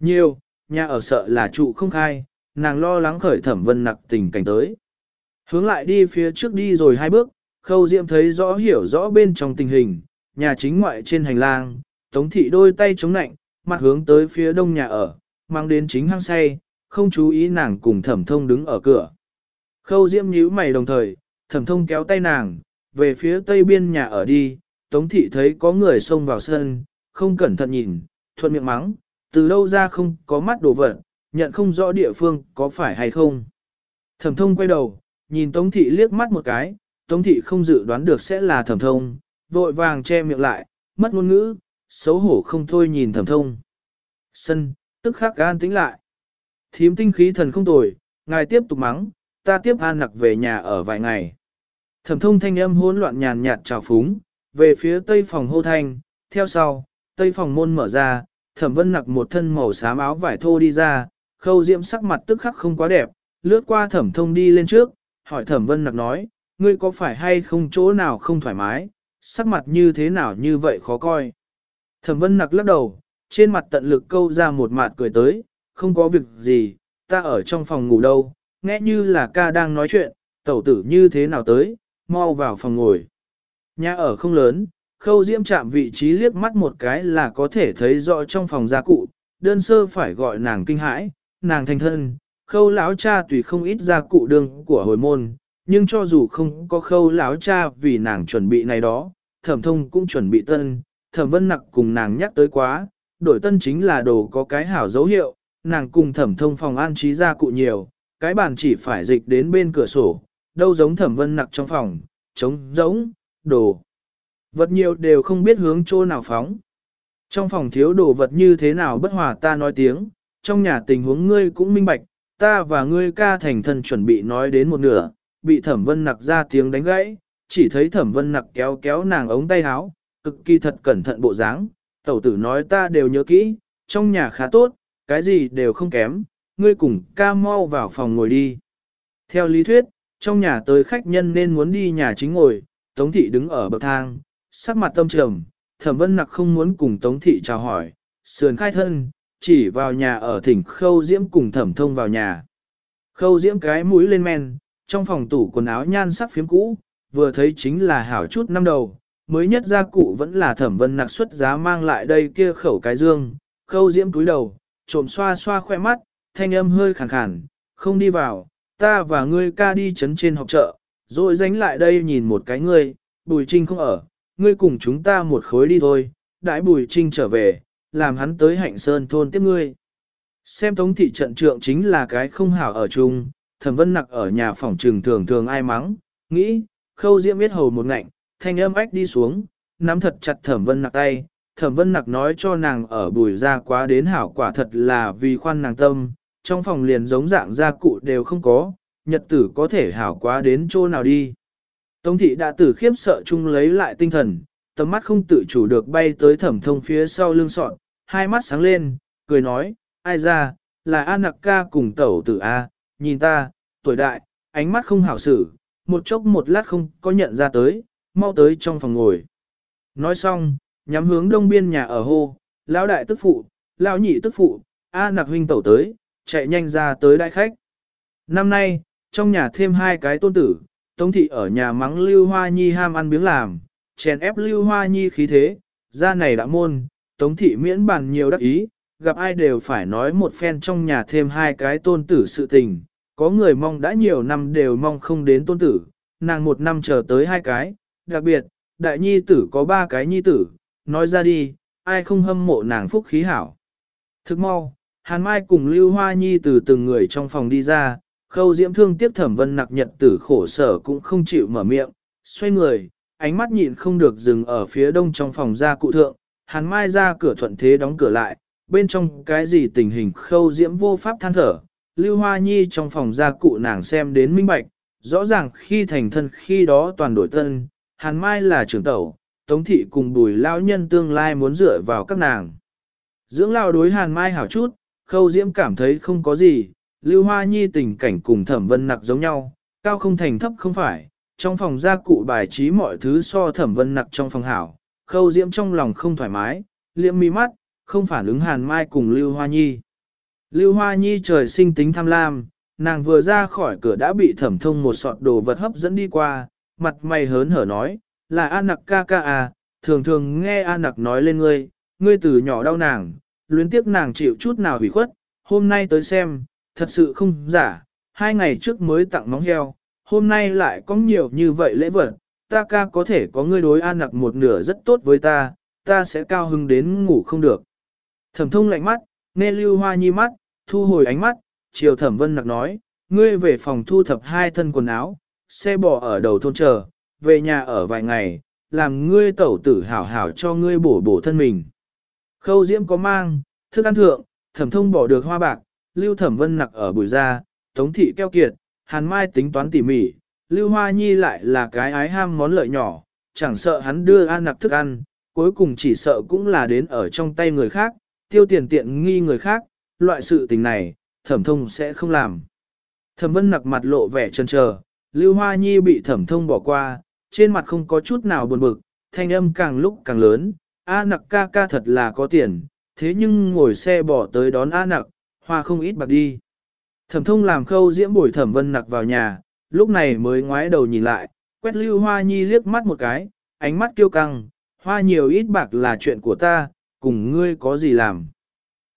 Nhiều, nhà ở sợ là trụ không khai, nàng lo lắng khởi thẩm vân nặc tình cảnh tới. Hướng lại đi phía trước đi rồi hai bước, khâu diệm thấy rõ hiểu rõ bên trong tình hình, nhà chính ngoại trên hành lang, tống thị đôi tay chống nạnh, mặt hướng tới phía đông nhà ở, mang đến chính hang say, không chú ý nàng cùng thẩm thông đứng ở cửa. Khâu Diệm nhíu mày đồng thời, thẩm thông kéo tay nàng, về phía tây biên nhà ở đi, tống thị thấy có người xông vào sân, không cẩn thận nhìn, thuận miệng mắng, từ đâu ra không có mắt đồ vật, nhận không rõ địa phương có phải hay không. Thẩm thông quay đầu, nhìn tống thị liếc mắt một cái, tống thị không dự đoán được sẽ là thẩm thông, vội vàng che miệng lại, mất ngôn ngữ, xấu hổ không thôi nhìn thẩm thông. Sân, tức khắc gan tính lại. Thím tinh khí thần không tồi, ngài tiếp tục mắng, ta tiếp an nặc về nhà ở vài ngày. Thẩm thông thanh âm hỗn loạn nhàn nhạt trào phúng, về phía tây phòng hô thanh, theo sau, tây phòng môn mở ra, thẩm vân nặc một thân màu xám áo vải thô đi ra, khâu diễm sắc mặt tức khắc không quá đẹp, lướt qua thẩm thông đi lên trước, hỏi thẩm vân nặc nói, ngươi có phải hay không chỗ nào không thoải mái, sắc mặt như thế nào như vậy khó coi. Thẩm vân nặc lắc đầu, trên mặt tận lực câu ra một mặt cười tới, không có việc gì, ta ở trong phòng ngủ đâu, nghe như là ca đang nói chuyện, tẩu tử như thế nào tới, mau vào phòng ngồi. Nhà ở không lớn, khâu diễm chạm vị trí liếc mắt một cái là có thể thấy rõ trong phòng gia cụ, đơn sơ phải gọi nàng kinh hãi, nàng thành thân, khâu lão cha tùy không ít gia cụ đường của hồi môn, nhưng cho dù không có khâu lão cha vì nàng chuẩn bị này đó, thẩm thông cũng chuẩn bị tân, thẩm vân nặc cùng nàng nhắc tới quá, đổi tân chính là đồ có cái hảo dấu hiệu, nàng cùng thẩm thông phòng an trí gia cụ nhiều, cái bàn chỉ phải dịch đến bên cửa sổ, đâu giống thẩm vân nặc trong phòng, trống giống, đồ. Vật nhiều đều không biết hướng chỗ nào phóng. Trong phòng thiếu đồ vật như thế nào bất hòa ta nói tiếng, trong nhà tình huống ngươi cũng minh bạch, ta và ngươi ca thành thân chuẩn bị nói đến một nửa, bị thẩm vân nặc ra tiếng đánh gãy, chỉ thấy thẩm vân nặc kéo kéo nàng ống tay áo, cực kỳ thật cẩn thận bộ dáng. Tẩu tử nói ta đều nhớ kỹ, trong nhà khá tốt, cái gì đều không kém, ngươi cùng ca mau vào phòng ngồi đi. Theo lý thuyết, trong nhà tới khách nhân nên muốn đi nhà chính ngồi, Tống Thị đứng ở bậc thang, sắc mặt tâm trầm, thẩm vân nặc không muốn cùng Tống Thị chào hỏi, sườn khai thân, chỉ vào nhà ở thỉnh khâu diễm cùng thẩm thông vào nhà. Khâu diễm cái mũi lên men, trong phòng tủ quần áo nhan sắc phiếm cũ, vừa thấy chính là hảo chút năm đầu, mới nhất gia cụ vẫn là thẩm vân nặc xuất giá mang lại đây kia khẩu cái dương, khâu diễm túi đầu, trộm xoa xoa khoe mắt, thanh âm hơi khàn khàn, không đi vào, ta và ngươi ca đi chấn trên học chợ, rồi dánh lại đây nhìn một cái ngươi, bùi trinh không ở, ngươi cùng chúng ta một khối đi thôi, đãi bùi trinh trở về, làm hắn tới hạnh sơn thôn tiếp ngươi. Xem tống thị trận trượng chính là cái không hảo ở chung, thẩm vân nặc ở nhà phòng trường thường thường ai mắng, nghĩ, khâu diễm biết hầu một ngạnh, thanh âm ách đi xuống, nắm thật chặt thẩm vân nặc tay, thẩm vân nặc nói cho nàng ở bùi ra quá đến hảo quả thật là vì khoan nàng tâm, trong phòng liền giống dạng gia cụ đều không có, nhật tử có thể hảo quá đến chỗ nào đi. Tống thị đã tử khiếp sợ chung lấy lại tinh thần, tầm mắt không tự chủ được bay tới thẩm thông phía sau lưng sọn, hai mắt sáng lên, cười nói, ai ra, là A nặc ca cùng tẩu tử A, nhìn ta, tuổi đại, ánh mắt không hảo xử, một chốc một lát không có nhận ra tới, mau tới trong phòng ngồi. Nói xong, nhắm hướng đông biên nhà ở hô, lão đại tức phụ, lão nhị tức phụ, A nặc huynh tẩu tới, chạy nhanh ra tới đại khách. Năm nay, trong nhà thêm hai cái tôn tử, Tống thị ở nhà mắng Lưu Hoa Nhi ham ăn biếng làm, chèn ép Lưu Hoa Nhi khí thế, ra này đã môn, Tống thị miễn bàn nhiều đắc ý, gặp ai đều phải nói một phen trong nhà thêm hai cái tôn tử sự tình, có người mong đã nhiều năm đều mong không đến tôn tử, nàng một năm chờ tới hai cái, đặc biệt, đại nhi tử có ba cái nhi tử, nói ra đi, ai không hâm mộ nàng phúc khí hảo. Thức mau, Hàn Mai cùng Lưu Hoa Nhi từ từng người trong phòng đi ra, khâu diễm thương tiếp thẩm vân nặc nhật tử khổ sở cũng không chịu mở miệng, xoay người, ánh mắt nhịn không được dừng ở phía đông trong phòng gia cụ thượng, Hàn Mai ra cửa thuận thế đóng cửa lại, bên trong cái gì tình hình khâu diễm vô pháp than thở, Lưu Hoa Nhi trong phòng gia cụ nàng xem đến minh bạch, rõ ràng khi thành thân khi đó toàn đổi tân, Hàn Mai là trưởng tẩu, Tống Thị cùng bùi lão nhân tương lai muốn dựa vào các nàng. Dưỡng lao đối Hàn Mai hảo chút, khâu diễm cảm thấy không có gì, Lưu Hoa Nhi tình cảnh cùng thẩm vân nặc giống nhau, cao không thành thấp không phải, trong phòng gia cụ bài trí mọi thứ so thẩm vân nặc trong phòng hảo, khâu diễm trong lòng không thoải mái, liệm mi mắt, không phản ứng Hàn Mai cùng Lưu Hoa Nhi. Lưu Hoa Nhi trời sinh tính tham lam, nàng vừa ra khỏi cửa đã bị thẩm thông một sọt đồ vật hấp dẫn đi qua, mặt mày hớn hở nói, là A nặc ca ca à, thường thường nghe A nặc nói lên ngươi, ngươi từ nhỏ đau nàng, luyến tiếc nàng chịu chút nào hủy khuất, hôm nay tới xem, thật sự không giả, hai ngày trước mới tặng móng heo, hôm nay lại có nhiều như vậy lễ vật, ta ca có thể có ngươi đối an nặc một nửa rất tốt với ta, ta sẽ cao hưng đến ngủ không được. Thẩm thông lạnh mắt, nghe lưu hoa nhi mắt, thu hồi ánh mắt, chiều thẩm vân nặc nói, ngươi về phòng thu thập hai thân quần áo, xe bò ở đầu thôn chờ, về nhà ở vài ngày, làm ngươi tẩu tử hảo hảo cho ngươi bổ bổ thân mình. Khâu diễm có mang, thức ăn thượng, thẩm thông bỏ được hoa bạc, lưu thẩm vân nặc ở bùi ra, tống thị keo kiệt, hàn mai tính toán tỉ mỉ, lưu hoa nhi lại là cái ái ham món lợi nhỏ, chẳng sợ hắn đưa an nặc thức ăn, cuối cùng chỉ sợ cũng là đến ở trong tay người khác, tiêu tiền tiện nghi người khác, loại sự tình này, thẩm thông sẽ không làm. Thẩm vân nặc mặt lộ vẻ chân chờ, Lưu Hoa Nhi bị thẩm thông bỏ qua, trên mặt không có chút nào buồn bực, thanh âm càng lúc càng lớn, A nặc ca ca thật là có tiền, thế nhưng ngồi xe bỏ tới đón A nặc, hoa không ít bạc đi. Thẩm thông làm khâu diễm bồi thẩm vân nặc vào nhà, lúc này mới ngoái đầu nhìn lại, quét Lưu Hoa Nhi liếc mắt một cái, ánh mắt kiêu căng, hoa nhiều ít bạc là chuyện của ta, cùng ngươi có gì làm.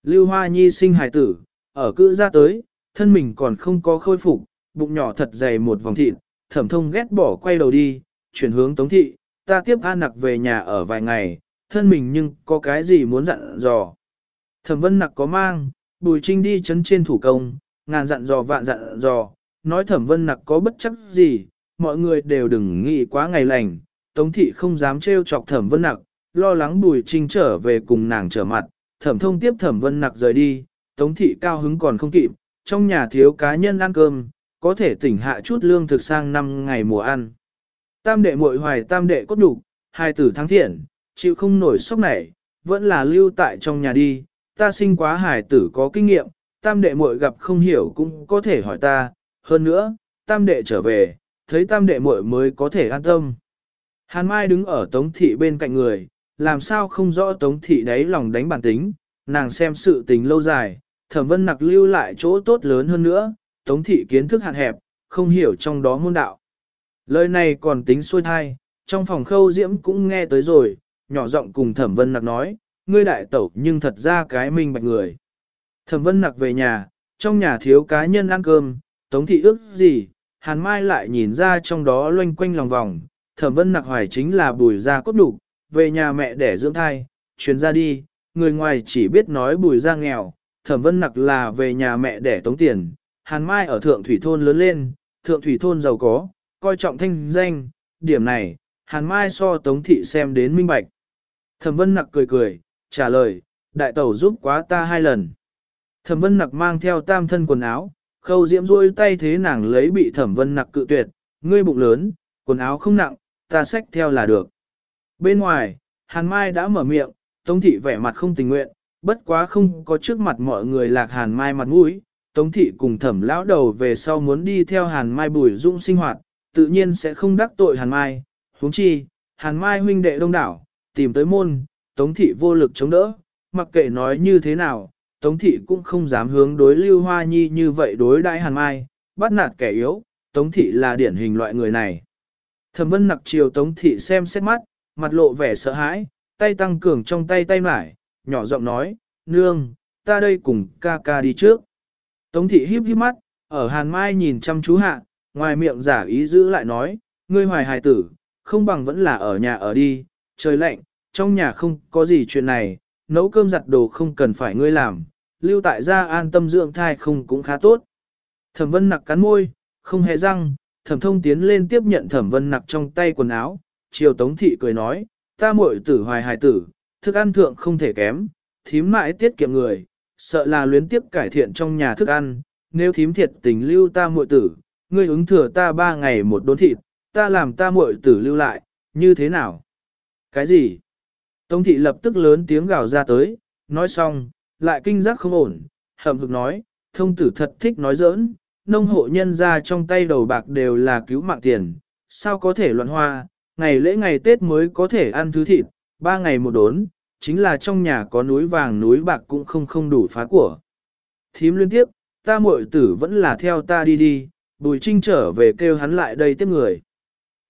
Lưu Hoa Nhi sinh hài tử, ở cữ ra tới, thân mình còn không có khôi phục, bụng nhỏ thật dày một vòng thịt, thẩm thông ghét bỏ quay đầu đi, chuyển hướng tống thị, ta tiếp an nặc về nhà ở vài ngày, thân mình nhưng có cái gì muốn dặn dò. Thẩm vân nặc có mang, bùi trinh đi chấn trên thủ công, ngàn dặn dò vạn dặn dò, nói thẩm vân nặc có bất chấp gì, mọi người đều đừng nghĩ quá ngày lành, tống thị không dám trêu chọc thẩm vân nặc, lo lắng bùi trinh trở về cùng nàng trở mặt, thẩm thông tiếp thẩm vân nặc rời đi, tống thị cao hứng còn không kịp, trong nhà thiếu cá nhân ăn cơm, có thể tỉnh hạ chút lương thực sang năm ngày mùa ăn. Tam đệ muội hoài tam đệ cốt đục, hai tử thắng thiện, chịu không nổi sốc này, vẫn là lưu tại trong nhà đi, ta sinh quá hải tử có kinh nghiệm, tam đệ muội gặp không hiểu cũng có thể hỏi ta, hơn nữa, tam đệ trở về, thấy tam đệ muội mới có thể an tâm. Hàn Mai đứng ở tống thị bên cạnh người, làm sao không rõ tống thị đáy lòng đánh bản tính, nàng xem sự tình lâu dài, thẩm vân nặc lưu lại chỗ tốt lớn hơn nữa, tống thị kiến thức hạn hẹp, không hiểu trong đó môn đạo. Lời này còn tính xuôi thai, trong phòng khâu diễm cũng nghe tới rồi, nhỏ giọng cùng thẩm vân nặc nói, ngươi đại tẩu nhưng thật ra cái minh bạch người. Thẩm vân nặc về nhà, trong nhà thiếu cá nhân ăn cơm, tống thị ước gì, hàn mai lại nhìn ra trong đó loanh quanh lòng vòng, thẩm vân nặc hoài chính là bùi ra cốt đủ, về nhà mẹ để dưỡng thai, chuyến ra đi, người ngoài chỉ biết nói bùi ra nghèo, thẩm vân nặc là về nhà mẹ để tống tiền, Hàn Mai ở Thượng Thủy Thôn lớn lên, Thượng Thủy Thôn giàu có, coi trọng thanh danh, điểm này, Hàn Mai so Tống Thị xem đến minh bạch. Thẩm Vân Nặc cười cười, trả lời, đại tẩu giúp quá ta hai lần. Thẩm Vân Nặc mang theo tam thân quần áo, khâu diễm rôi tay thế nàng lấy bị Thẩm Vân Nặc cự tuyệt, ngươi bụng lớn, quần áo không nặng, ta xách theo là được. Bên ngoài, Hàn Mai đã mở miệng, Tống Thị vẻ mặt không tình nguyện, bất quá không có trước mặt mọi người lạc Hàn Mai mặt mũi. Tống Thị cùng thẩm lão đầu về sau muốn đi theo Hàn Mai bùi dung sinh hoạt, tự nhiên sẽ không đắc tội Hàn Mai. huống chi, Hàn Mai huynh đệ đông đảo, tìm tới môn, Tống Thị vô lực chống đỡ, mặc kệ nói như thế nào, Tống Thị cũng không dám hướng đối Lưu Hoa Nhi như vậy đối đãi Hàn Mai, bắt nạt kẻ yếu, Tống Thị là điển hình loại người này. Thẩm vân nặc chiều Tống Thị xem xét mắt, mặt lộ vẻ sợ hãi, tay tăng cường trong tay tay mải, nhỏ giọng nói, nương, ta đây cùng ca ca đi trước. Tống Thị híp híp mắt, ở Hàn Mai nhìn chăm chú hạ, ngoài miệng giả ý giữ lại nói, ngươi hoài hài tử, không bằng vẫn là ở nhà ở đi, trời lạnh, trong nhà không có gì chuyện này, nấu cơm giặt đồ không cần phải ngươi làm, lưu tại gia an tâm dưỡng thai không cũng khá tốt. Thẩm vân nặc cắn môi, không hề răng, thẩm thông tiến lên tiếp nhận thẩm vân nặc trong tay quần áo, chiều tống thị cười nói, ta muội tử hoài hài tử, thức ăn thượng không thể kém, thím mãi tiết kiệm người, sợ là luyến tiếp cải thiện trong nhà thức ăn, nếu thím thiệt tình lưu ta muội tử, ngươi ứng thừa ta ba ngày một đốn thịt, ta làm ta muội tử lưu lại, như thế nào? Cái gì? Tống thị lập tức lớn tiếng gào ra tới, nói xong, lại kinh giác không ổn, hậm hực nói, thông tử thật thích nói giỡn, nông hộ nhân ra trong tay đầu bạc đều là cứu mạng tiền, sao có thể loạn hoa, ngày lễ ngày Tết mới có thể ăn thứ thịt, ba ngày một đốn, chính là trong nhà có núi vàng núi bạc cũng không không đủ phá của. Thím liên tiếp, ta muội tử vẫn là theo ta đi đi, bùi trinh trở về kêu hắn lại đây tiếp người.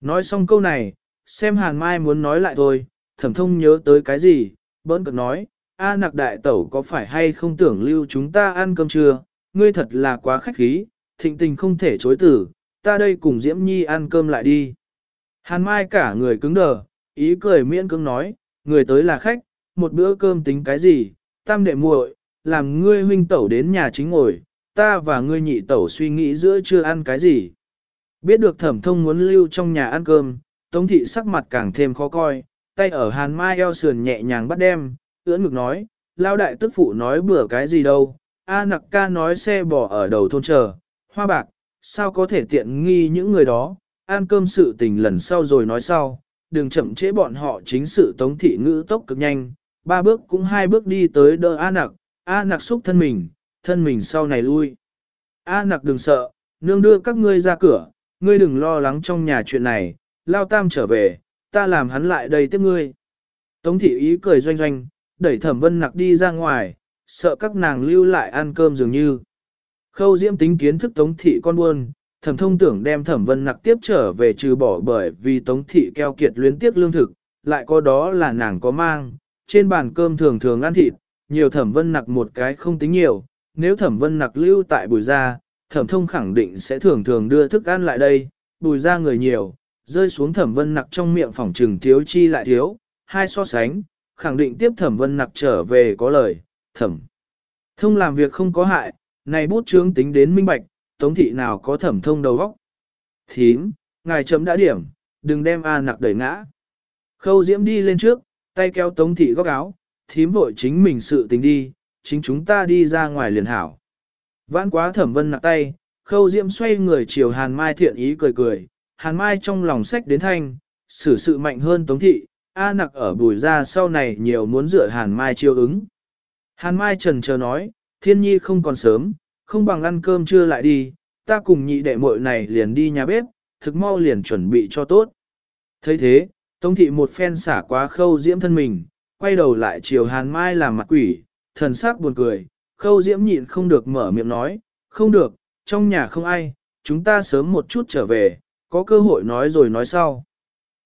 Nói xong câu này, xem hàn mai muốn nói lại thôi, thẩm thông nhớ tới cái gì, bỡn cực nói, A nặc đại tẩu có phải hay không tưởng lưu chúng ta ăn cơm trưa, ngươi thật là quá khách khí, thịnh tình không thể chối tử, ta đây cùng Diễm Nhi ăn cơm lại đi. Hàn Mai cả người cứng đờ, ý cười miễn cưỡng nói, người tới là khách, một bữa cơm tính cái gì, tam đệ muội, làm ngươi huynh tẩu đến nhà chính ngồi, ta và ngươi nhị tẩu suy nghĩ giữa chưa ăn cái gì. Biết được thẩm thông muốn lưu trong nhà ăn cơm, Tống thị sắc mặt càng thêm khó coi, tay ở hàn mai eo sườn nhẹ nhàng bắt đem, ưỡn ngực nói, lao đại tức phụ nói bừa cái gì đâu, A nặc ca nói xe bỏ ở đầu thôn chờ, hoa bạc, sao có thể tiện nghi những người đó, ăn cơm sự tình lần sau rồi nói sau, đừng chậm trễ bọn họ chính sự tống thị ngữ tốc cực nhanh, ba bước cũng hai bước đi tới đỡ A nặc, A nặc xúc thân mình, thân mình sau này lui. A nặc đừng sợ, nương đưa các ngươi ra cửa, ngươi đừng lo lắng trong nhà chuyện này, lao tam trở về, ta làm hắn lại đây tiếp ngươi. Tống thị ý cười doanh doanh, đẩy thẩm vân nặc đi ra ngoài, sợ các nàng lưu lại ăn cơm dường như. Khâu diễm tính kiến thức tống thị con buôn, thẩm thông tưởng đem thẩm vân nặc tiếp trở về trừ bỏ bởi vì tống thị keo kiệt luyến tiếc lương thực, lại có đó là nàng có mang, trên bàn cơm thường thường ăn thịt, nhiều thẩm vân nặc một cái không tính nhiều, nếu thẩm vân nặc lưu tại bùi gia, thẩm thông khẳng định sẽ thường thường đưa thức ăn lại đây, bùi gia người nhiều, rơi xuống thẩm vân nặc trong miệng phòng trừng thiếu chi lại thiếu, hai so sánh, khẳng định tiếp thẩm vân nặc trở về có lời, thẩm. Thông làm việc không có hại, này bút chướng tính đến minh bạch, tống thị nào có thẩm thông đầu óc. Thím, ngài chấm đã điểm, đừng đem A nặc đẩy ngã. Khâu diễm đi lên trước, tay kéo tống thị góc áo, thím vội chính mình sự tình đi, chính chúng ta đi ra ngoài liền hảo. Vãn quá thẩm vân nặc tay, khâu diễm xoay người chiều hàn mai thiện ý cười cười, hàn mai trong lòng sách đến thanh, xử sự mạnh hơn tống thị, A nặc ở bùi ra sau này nhiều muốn dựa hàn mai chiêu ứng. Hàn mai trần chờ nói, thiên nhi không còn sớm, không bằng ăn cơm trưa lại đi, ta cùng nhị đệ muội này liền đi nhà bếp, thực mau liền chuẩn bị cho tốt. thấy thế, Tống thị một phen xả quá khâu diễm thân mình, quay đầu lại chiều hàn mai làm mặt quỷ, thần sắc buồn cười, khâu diễm nhịn không được mở miệng nói, không được, trong nhà không ai, chúng ta sớm một chút trở về, có cơ hội nói rồi nói sau.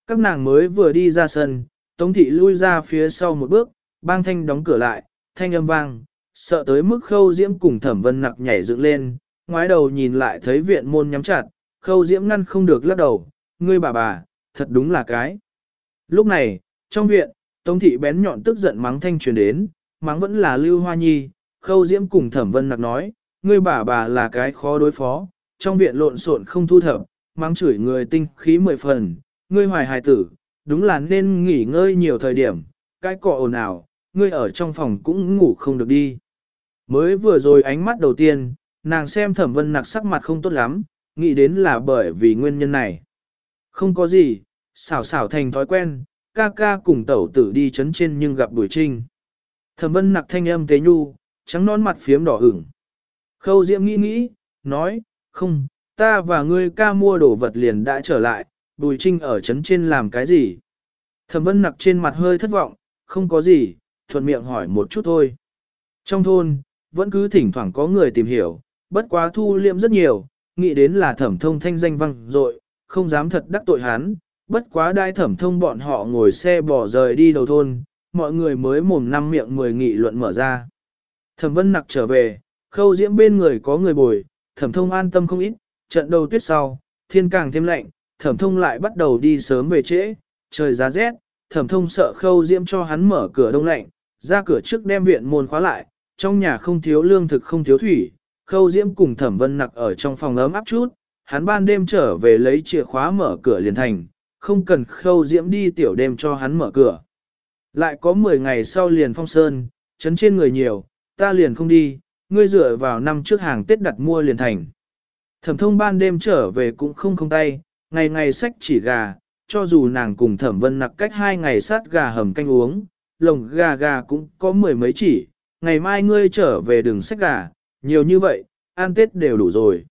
Các nàng mới vừa đi ra sân, Tống thị lui ra phía sau một bước, bang thanh đóng cửa lại, thanh âm vang, sợ tới mức khâu diễm cùng thẩm vân nặc nhảy dựng lên, ngoái đầu nhìn lại thấy viện môn nhắm chặt, khâu diễm ngăn không được lắc đầu, ngươi bà bà, thật đúng là cái. Lúc này, trong viện, Tống thị bén nhọn tức giận mắng thanh truyền đến, mắng vẫn là Lưu Hoa Nhi, khâu diễm cùng thẩm vân nặc nói, ngươi bà bà là cái khó đối phó, trong viện lộn xộn không thu thập, mắng chửi người tinh khí mười phần, ngươi hoài hài tử, đúng là nên nghỉ ngơi nhiều thời điểm, cái cọ ồn ào, ngươi ở trong phòng cũng ngủ không được đi. Mới vừa rồi ánh mắt đầu tiên, nàng xem thẩm vân nặc sắc mặt không tốt lắm, nghĩ đến là bởi vì nguyên nhân này. Không có gì, xảo xảo thành thói quen, ca ca cùng tẩu tử đi chấn trên nhưng gặp đuổi trinh. Thẩm vân nặc thanh âm tế nhu, trắng non mặt phiếm đỏ ửng. Khâu diễm nghĩ nghĩ, nói, không, ta và ngươi ca mua đồ vật liền đã trở lại, bùi trinh ở chấn trên làm cái gì? Thẩm vân nặc trên mặt hơi thất vọng, không có gì, thuận miệng hỏi một chút thôi. Trong thôn, vẫn cứ thỉnh thoảng có người tìm hiểu, bất quá thu liệm rất nhiều, nghĩ đến là thẩm thông thanh danh văng dội, không dám thật đắc tội hắn, bất quá đai thẩm thông bọn họ ngồi xe bỏ rời đi đầu thôn, mọi người mới mồm năm miệng mười nghị luận mở ra. Thẩm vân nặc trở về, khâu diễm bên người có người bồi, thẩm thông an tâm không ít, trận đầu tuyết sau, thiên càng thêm lạnh, thẩm thông lại bắt đầu đi sớm về trễ, trời giá rét, thẩm thông sợ khâu diễm cho hắn mở cửa đông lạnh, ra cửa trước đem viện môn khóa lại, trong nhà không thiếu lương thực không thiếu thủy, khâu diễm cùng thẩm vân nặc ở trong phòng ấm áp chút, hắn ban đêm trở về lấy chìa khóa mở cửa liền thành, không cần khâu diễm đi tiểu đêm cho hắn mở cửa. Lại có 10 ngày sau liền phong sơn, chấn trên người nhiều, ta liền không đi, ngươi dựa vào năm trước hàng Tết đặt mua liền thành. Thẩm thông ban đêm trở về cũng không không tay, ngày ngày sách chỉ gà, cho dù nàng cùng thẩm vân nặc cách hai ngày sát gà hầm canh uống, lồng gà gà cũng có mười mấy chỉ, ngày mai ngươi trở về đường sách gà, nhiều như vậy, ăn tết đều đủ rồi.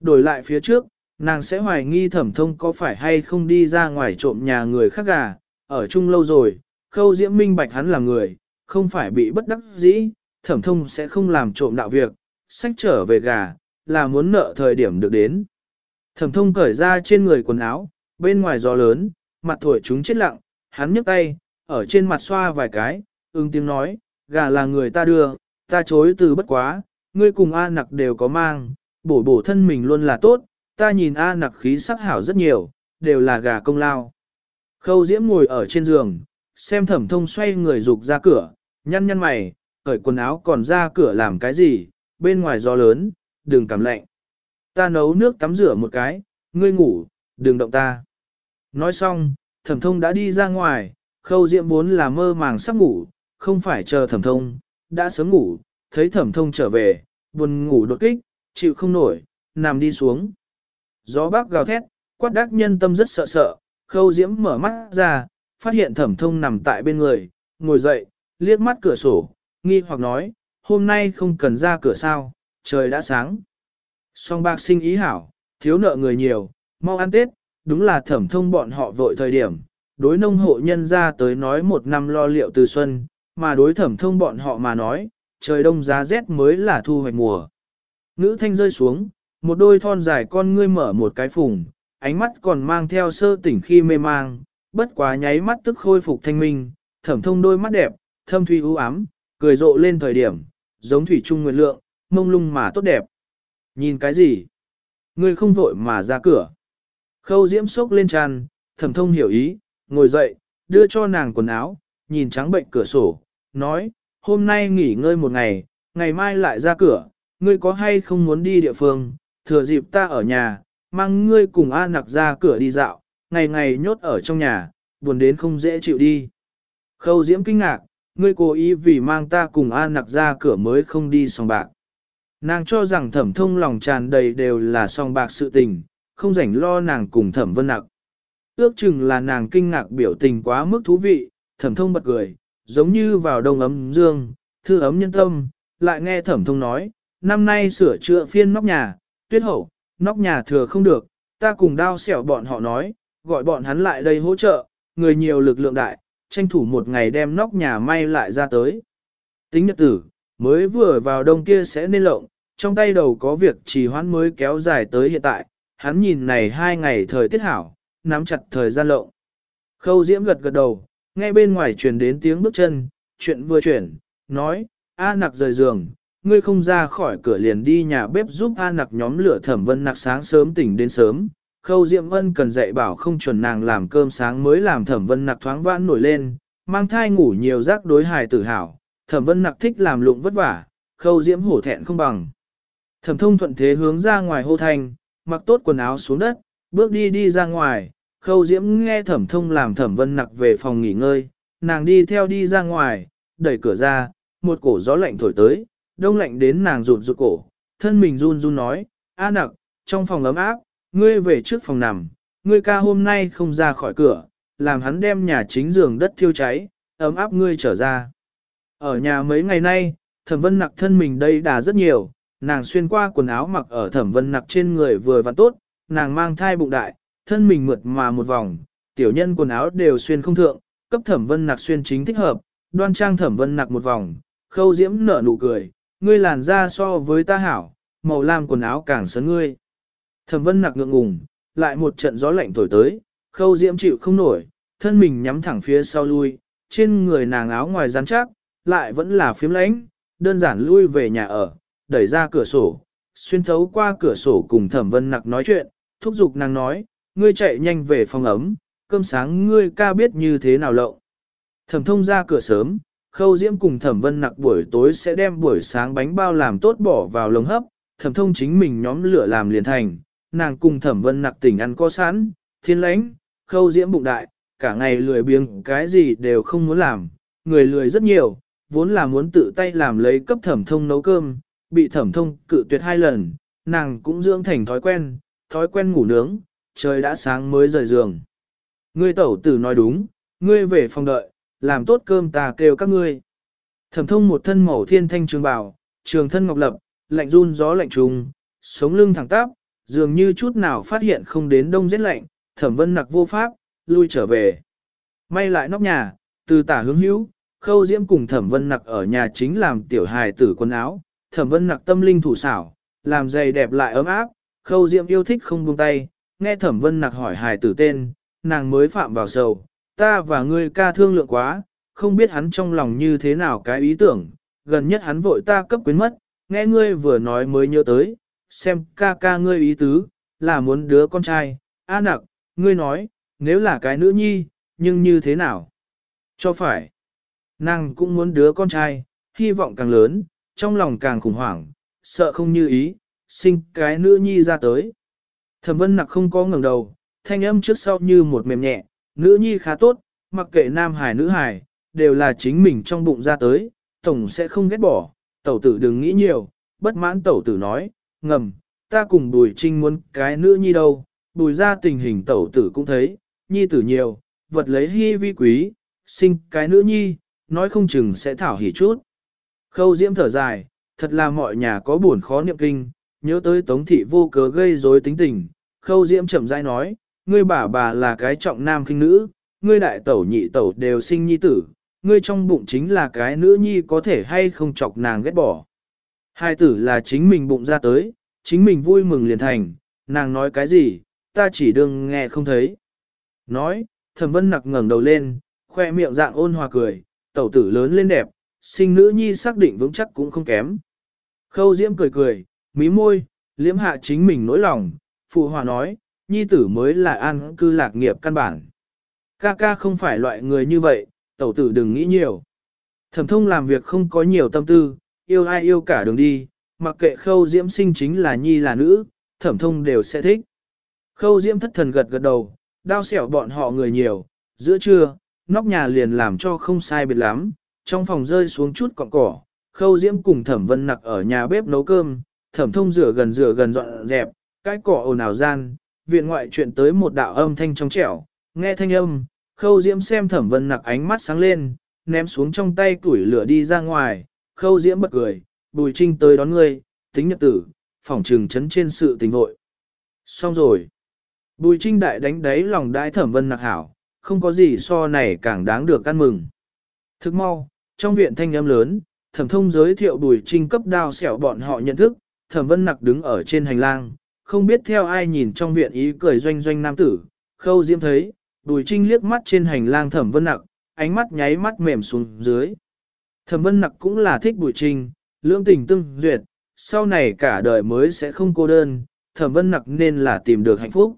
Đổi lại phía trước, nàng sẽ hoài nghi thẩm thông có phải hay không đi ra ngoài trộm nhà người khác gà, ở chung lâu rồi, khâu diễm minh bạch hắn là người, không phải bị bất đắc dĩ, thẩm thông sẽ không làm trộm đạo việc, sách trở về gà, là muốn nợ thời điểm được đến. Thẩm thông cởi ra trên người quần áo, bên ngoài gió lớn, mặt thổi chúng chết lặng, hắn nhấc tay, ở trên mặt xoa vài cái, ưng tiếng nói, gà là người ta đưa, ta chối từ bất quá, ngươi cùng A nặc đều có mang, bổ bổ thân mình luôn là tốt, ta nhìn A nặc khí sắc hảo rất nhiều, đều là gà công lao. Khâu diễm ngồi ở trên giường, xem thẩm thông xoay người rục ra cửa, nhăn nhăn mày, cởi quần áo còn ra cửa làm cái gì, bên ngoài gió lớn, đừng cảm lạnh. Ta nấu nước tắm rửa một cái, ngươi ngủ, đừng động ta. Nói xong, thẩm thông đã đi ra ngoài, khâu diễm vốn là mơ màng sắp ngủ, không phải chờ thẩm thông, đã sớm ngủ, thấy thẩm thông trở về, buồn ngủ đột kích, chịu không nổi, nằm đi xuống. Gió bác gào thét, quát đắc nhân tâm rất sợ sợ, khâu diễm mở mắt ra, phát hiện thẩm thông nằm tại bên người, ngồi dậy, liếc mắt cửa sổ, nghi hoặc nói, hôm nay không cần ra cửa sao, trời đã sáng. Song bạc sinh ý hảo, thiếu nợ người nhiều, mau ăn Tết, đúng là thẩm thông bọn họ vội thời điểm, đối nông hộ nhân ra tới nói một năm lo liệu từ xuân, mà đối thẩm thông bọn họ mà nói, trời đông giá rét mới là thu hoạch mùa. Ngữ thanh rơi xuống, một đôi thon dài con ngươi mở một cái phùng, ánh mắt còn mang theo sơ tỉnh khi mê mang, bất quá nháy mắt tức khôi phục thanh minh, thẩm thông đôi mắt đẹp, thâm thủy ưu ám, cười rộ lên thời điểm, giống thủy trung nguyệt lượng, mông lung mà tốt đẹp. Nhìn cái gì? Ngươi không vội mà ra cửa. Khâu diễm sốc lên tràn, thẩm thông hiểu ý, ngồi dậy, đưa cho nàng quần áo, nhìn trắng bệnh cửa sổ, nói, hôm nay nghỉ ngơi một ngày, ngày mai lại ra cửa, ngươi có hay không muốn đi địa phương, thừa dịp ta ở nhà, mang ngươi cùng A nặc ra cửa đi dạo, ngày ngày nhốt ở trong nhà, buồn đến không dễ chịu đi. Khâu diễm kinh ngạc, ngươi cố ý vì mang ta cùng A nặc ra cửa mới không đi sòng bạc. Nàng cho rằng thẩm thông lòng tràn đầy đều là song bạc sự tình, không rảnh lo nàng cùng thẩm vân nặc. Ước chừng là nàng kinh ngạc biểu tình quá mức thú vị, thẩm thông bật cười, giống như vào đông ấm dương, thư ấm nhân tâm, lại nghe thẩm thông nói, năm nay sửa chữa phiên nóc nhà, tuyết hậu, nóc nhà thừa không được, ta cùng đao xẻo bọn họ nói, gọi bọn hắn lại đây hỗ trợ, người nhiều lực lượng đại, tranh thủ một ngày đem nóc nhà may lại ra tới. Tính nhật tử, mới vừa vào đông kia sẽ nên lộng, trong tay đầu có việc trì hoãn mới kéo dài tới hiện tại, hắn nhìn này hai ngày thời tiết hảo, nắm chặt thời gian lộng. Khâu diễm gật gật đầu, nghe bên ngoài truyền đến tiếng bước chân, chuyện vừa chuyển, nói, A nặc rời giường, ngươi không ra khỏi cửa liền đi nhà bếp giúp A nặc nhóm lửa thẩm vân nặc sáng sớm tỉnh đến sớm. Khâu Diệm Ân cần dạy bảo không chuẩn nàng làm cơm sáng mới làm thẩm vân nặc thoáng vãn nổi lên, mang thai ngủ nhiều rác đối hài tử hảo, thẩm vân nặc thích làm lụng vất vả, khâu diễm hổ thẹn không bằng. Thẩm thông thuận thế hướng ra ngoài hô thành, mặc tốt quần áo xuống đất, bước đi đi ra ngoài, khâu diễm nghe thẩm thông làm thẩm vân nặc về phòng nghỉ ngơi, nàng đi theo đi ra ngoài, đẩy cửa ra, một cổ gió lạnh thổi tới, đông lạnh đến nàng rụt rụt cổ, thân mình run run nói, a nặc, trong phòng ấm áp, ngươi về trước phòng nằm, ngươi ca hôm nay không ra khỏi cửa, làm hắn đem nhà chính giường đất thiêu cháy, ấm áp ngươi trở ra. Ở nhà mấy ngày nay, thẩm vân nặc thân mình đây đã rất nhiều, nàng xuyên qua quần áo mặc ở thẩm vân nặc trên người vừa và tốt, nàng mang thai bụng đại, thân mình mượt mà một vòng, tiểu nhân quần áo đều xuyên không thượng, cấp thẩm vân nặc xuyên chính thích hợp, đoan trang thẩm vân nặc một vòng, khâu diễm nở nụ cười, ngươi làn da so với ta hảo, màu lam quần áo càng sấn ngươi. Thẩm vân nặc ngượng ngùng, lại một trận gió lạnh thổi tới, khâu diễm chịu không nổi, thân mình nhắm thẳng phía sau lui, trên người nàng áo ngoài rắn chắc, lại vẫn là phiếm lãnh, đơn giản lui về nhà ở, đẩy ra cửa sổ, xuyên thấu qua cửa sổ cùng thẩm vân nặc nói chuyện, thúc giục nàng nói, ngươi chạy nhanh về phòng ấm, cơm sáng ngươi ca biết như thế nào lộng. Thẩm thông ra cửa sớm, khâu diễm cùng thẩm vân nặc buổi tối sẽ đem buổi sáng bánh bao làm tốt bỏ vào lồng hấp, thẩm thông chính mình nhóm lửa làm liền thành, nàng cùng thẩm vân nặc tỉnh ăn có sẵn, thiên lãnh, khâu diễm bụng đại, cả ngày lười biếng cái gì đều không muốn làm, người lười rất nhiều, vốn là muốn tự tay làm lấy cấp thẩm thông nấu cơm, bị thẩm thông cự tuyệt hai lần, nàng cũng dưỡng thành thói quen, thói quen ngủ nướng, trời đã sáng mới rời giường. Ngươi tẩu tử nói đúng, ngươi về phòng đợi, làm tốt cơm ta kêu các ngươi. Thẩm thông một thân màu thiên thanh trường bào, trường thân ngọc lập, lạnh run gió lạnh trùng, sống lưng thẳng tắp, dường như chút nào phát hiện không đến đông rét lạnh, thẩm vân nặc vô pháp, lui trở về. May lại nóc nhà, từ tả hướng hữu, khâu diễm cùng thẩm vân nặc ở nhà chính làm tiểu hài tử quần áo, thẩm vân nặc tâm linh thủ xảo, làm giày đẹp lại ấm áp, khâu diễm yêu thích không buông tay, nghe thẩm vân nặc hỏi hài tử tên, nàng mới phạm vào sầu, ta và ngươi ca thương lượng quá, không biết hắn trong lòng như thế nào cái ý tưởng, gần nhất hắn vội ta cấp quyến mất, nghe ngươi vừa nói mới nhớ tới, xem ca ca ngươi ý tứ, là muốn đứa con trai, a nặc, ngươi nói, nếu là cái nữ nhi, nhưng như thế nào? Cho phải. Nàng cũng muốn đứa con trai, hy vọng càng lớn, trong lòng càng khủng hoảng, sợ không như ý, sinh cái nữ nhi ra tới. Thẩm vân nặc không có ngẩng đầu, thanh âm trước sau như một mềm nhẹ, nữ nhi khá tốt, mặc kệ nam hải nữ hải, đều là chính mình trong bụng ra tới, tổng sẽ không ghét bỏ, tẩu tử đừng nghĩ nhiều, bất mãn tẩu tử nói, ngầm, ta cùng bùi trinh muốn cái nữ nhi đâu, bùi ra tình hình tẩu tử cũng thấy, nhi tử nhiều, vật lấy hy vi quý, sinh cái nữ nhi, nói không chừng sẽ thảo hỉ chút. Khâu diễm thở dài, thật là mọi nhà có buồn khó niệm kinh, nhớ tới tống thị vô cớ gây rối tính tình, khâu diễm chậm rãi nói, ngươi bà bà là cái trọng nam kinh nữ, ngươi đại tẩu nhị tẩu đều sinh nhi tử, ngươi trong bụng chính là cái nữ nhi có thể hay không chọc nàng ghét bỏ. Hai tử là chính mình bụng ra tới, chính mình vui mừng liền thành, nàng nói cái gì, ta chỉ đừng nghe không thấy. Nói, thẩm vân nặc ngẩng đầu lên, khoe miệng dạng ôn hòa cười, tẩu tử lớn lên đẹp, sinh nữ nhi xác định vững chắc cũng không kém. Khâu diễm cười cười, mí môi, liễm hạ chính mình nỗi lòng, phụ hòa nói, nhi tử mới là an cư lạc nghiệp căn bản. Ca ca không phải loại người như vậy, tẩu tử đừng nghĩ nhiều. Thẩm thông làm việc không có nhiều tâm tư, yêu ai yêu cả đường đi, mặc kệ khâu diễm sinh chính là nhi là nữ, thẩm thông đều sẽ thích. Khâu diễm thất thần gật gật đầu, đao xẻo bọn họ người nhiều, giữa trưa, nóc nhà liền làm cho không sai biệt lắm, trong phòng rơi xuống chút cọng cỏ, khâu diễm cùng thẩm vân nặc ở nhà bếp nấu cơm, thẩm thông rửa gần rửa gần dọn dẹp, cái cỏ ồn ào gian, viện ngoại chuyện tới một đạo âm thanh trong trẻo, nghe thanh âm, khâu diễm xem thẩm vân nặc ánh mắt sáng lên, ném xuống trong tay củi lửa đi ra ngoài, khâu diễm bật cười, bùi trinh tới đón ngươi, tính nhật tử, phỏng trừng chấn trên sự tình hội. Xong rồi. Bùi trinh đại đánh đáy lòng đại thẩm vân nặc hảo, không có gì so này càng đáng được ăn mừng. Thức mau, trong viện thanh âm lớn, thẩm thông giới thiệu bùi trinh cấp đao xẻo bọn họ nhận thức, thẩm vân nặc đứng ở trên hành lang, không biết theo ai nhìn trong viện ý cười doanh doanh nam tử, khâu diễm thấy, bùi trinh liếc mắt trên hành lang thẩm vân nặc, ánh mắt nháy mắt mềm xuống dưới. Thẩm vân nặc cũng là thích bùi trinh, lương tình tương duyệt, sau này cả đời mới sẽ không cô đơn, thẩm vân nặc nên là tìm được hạnh phúc.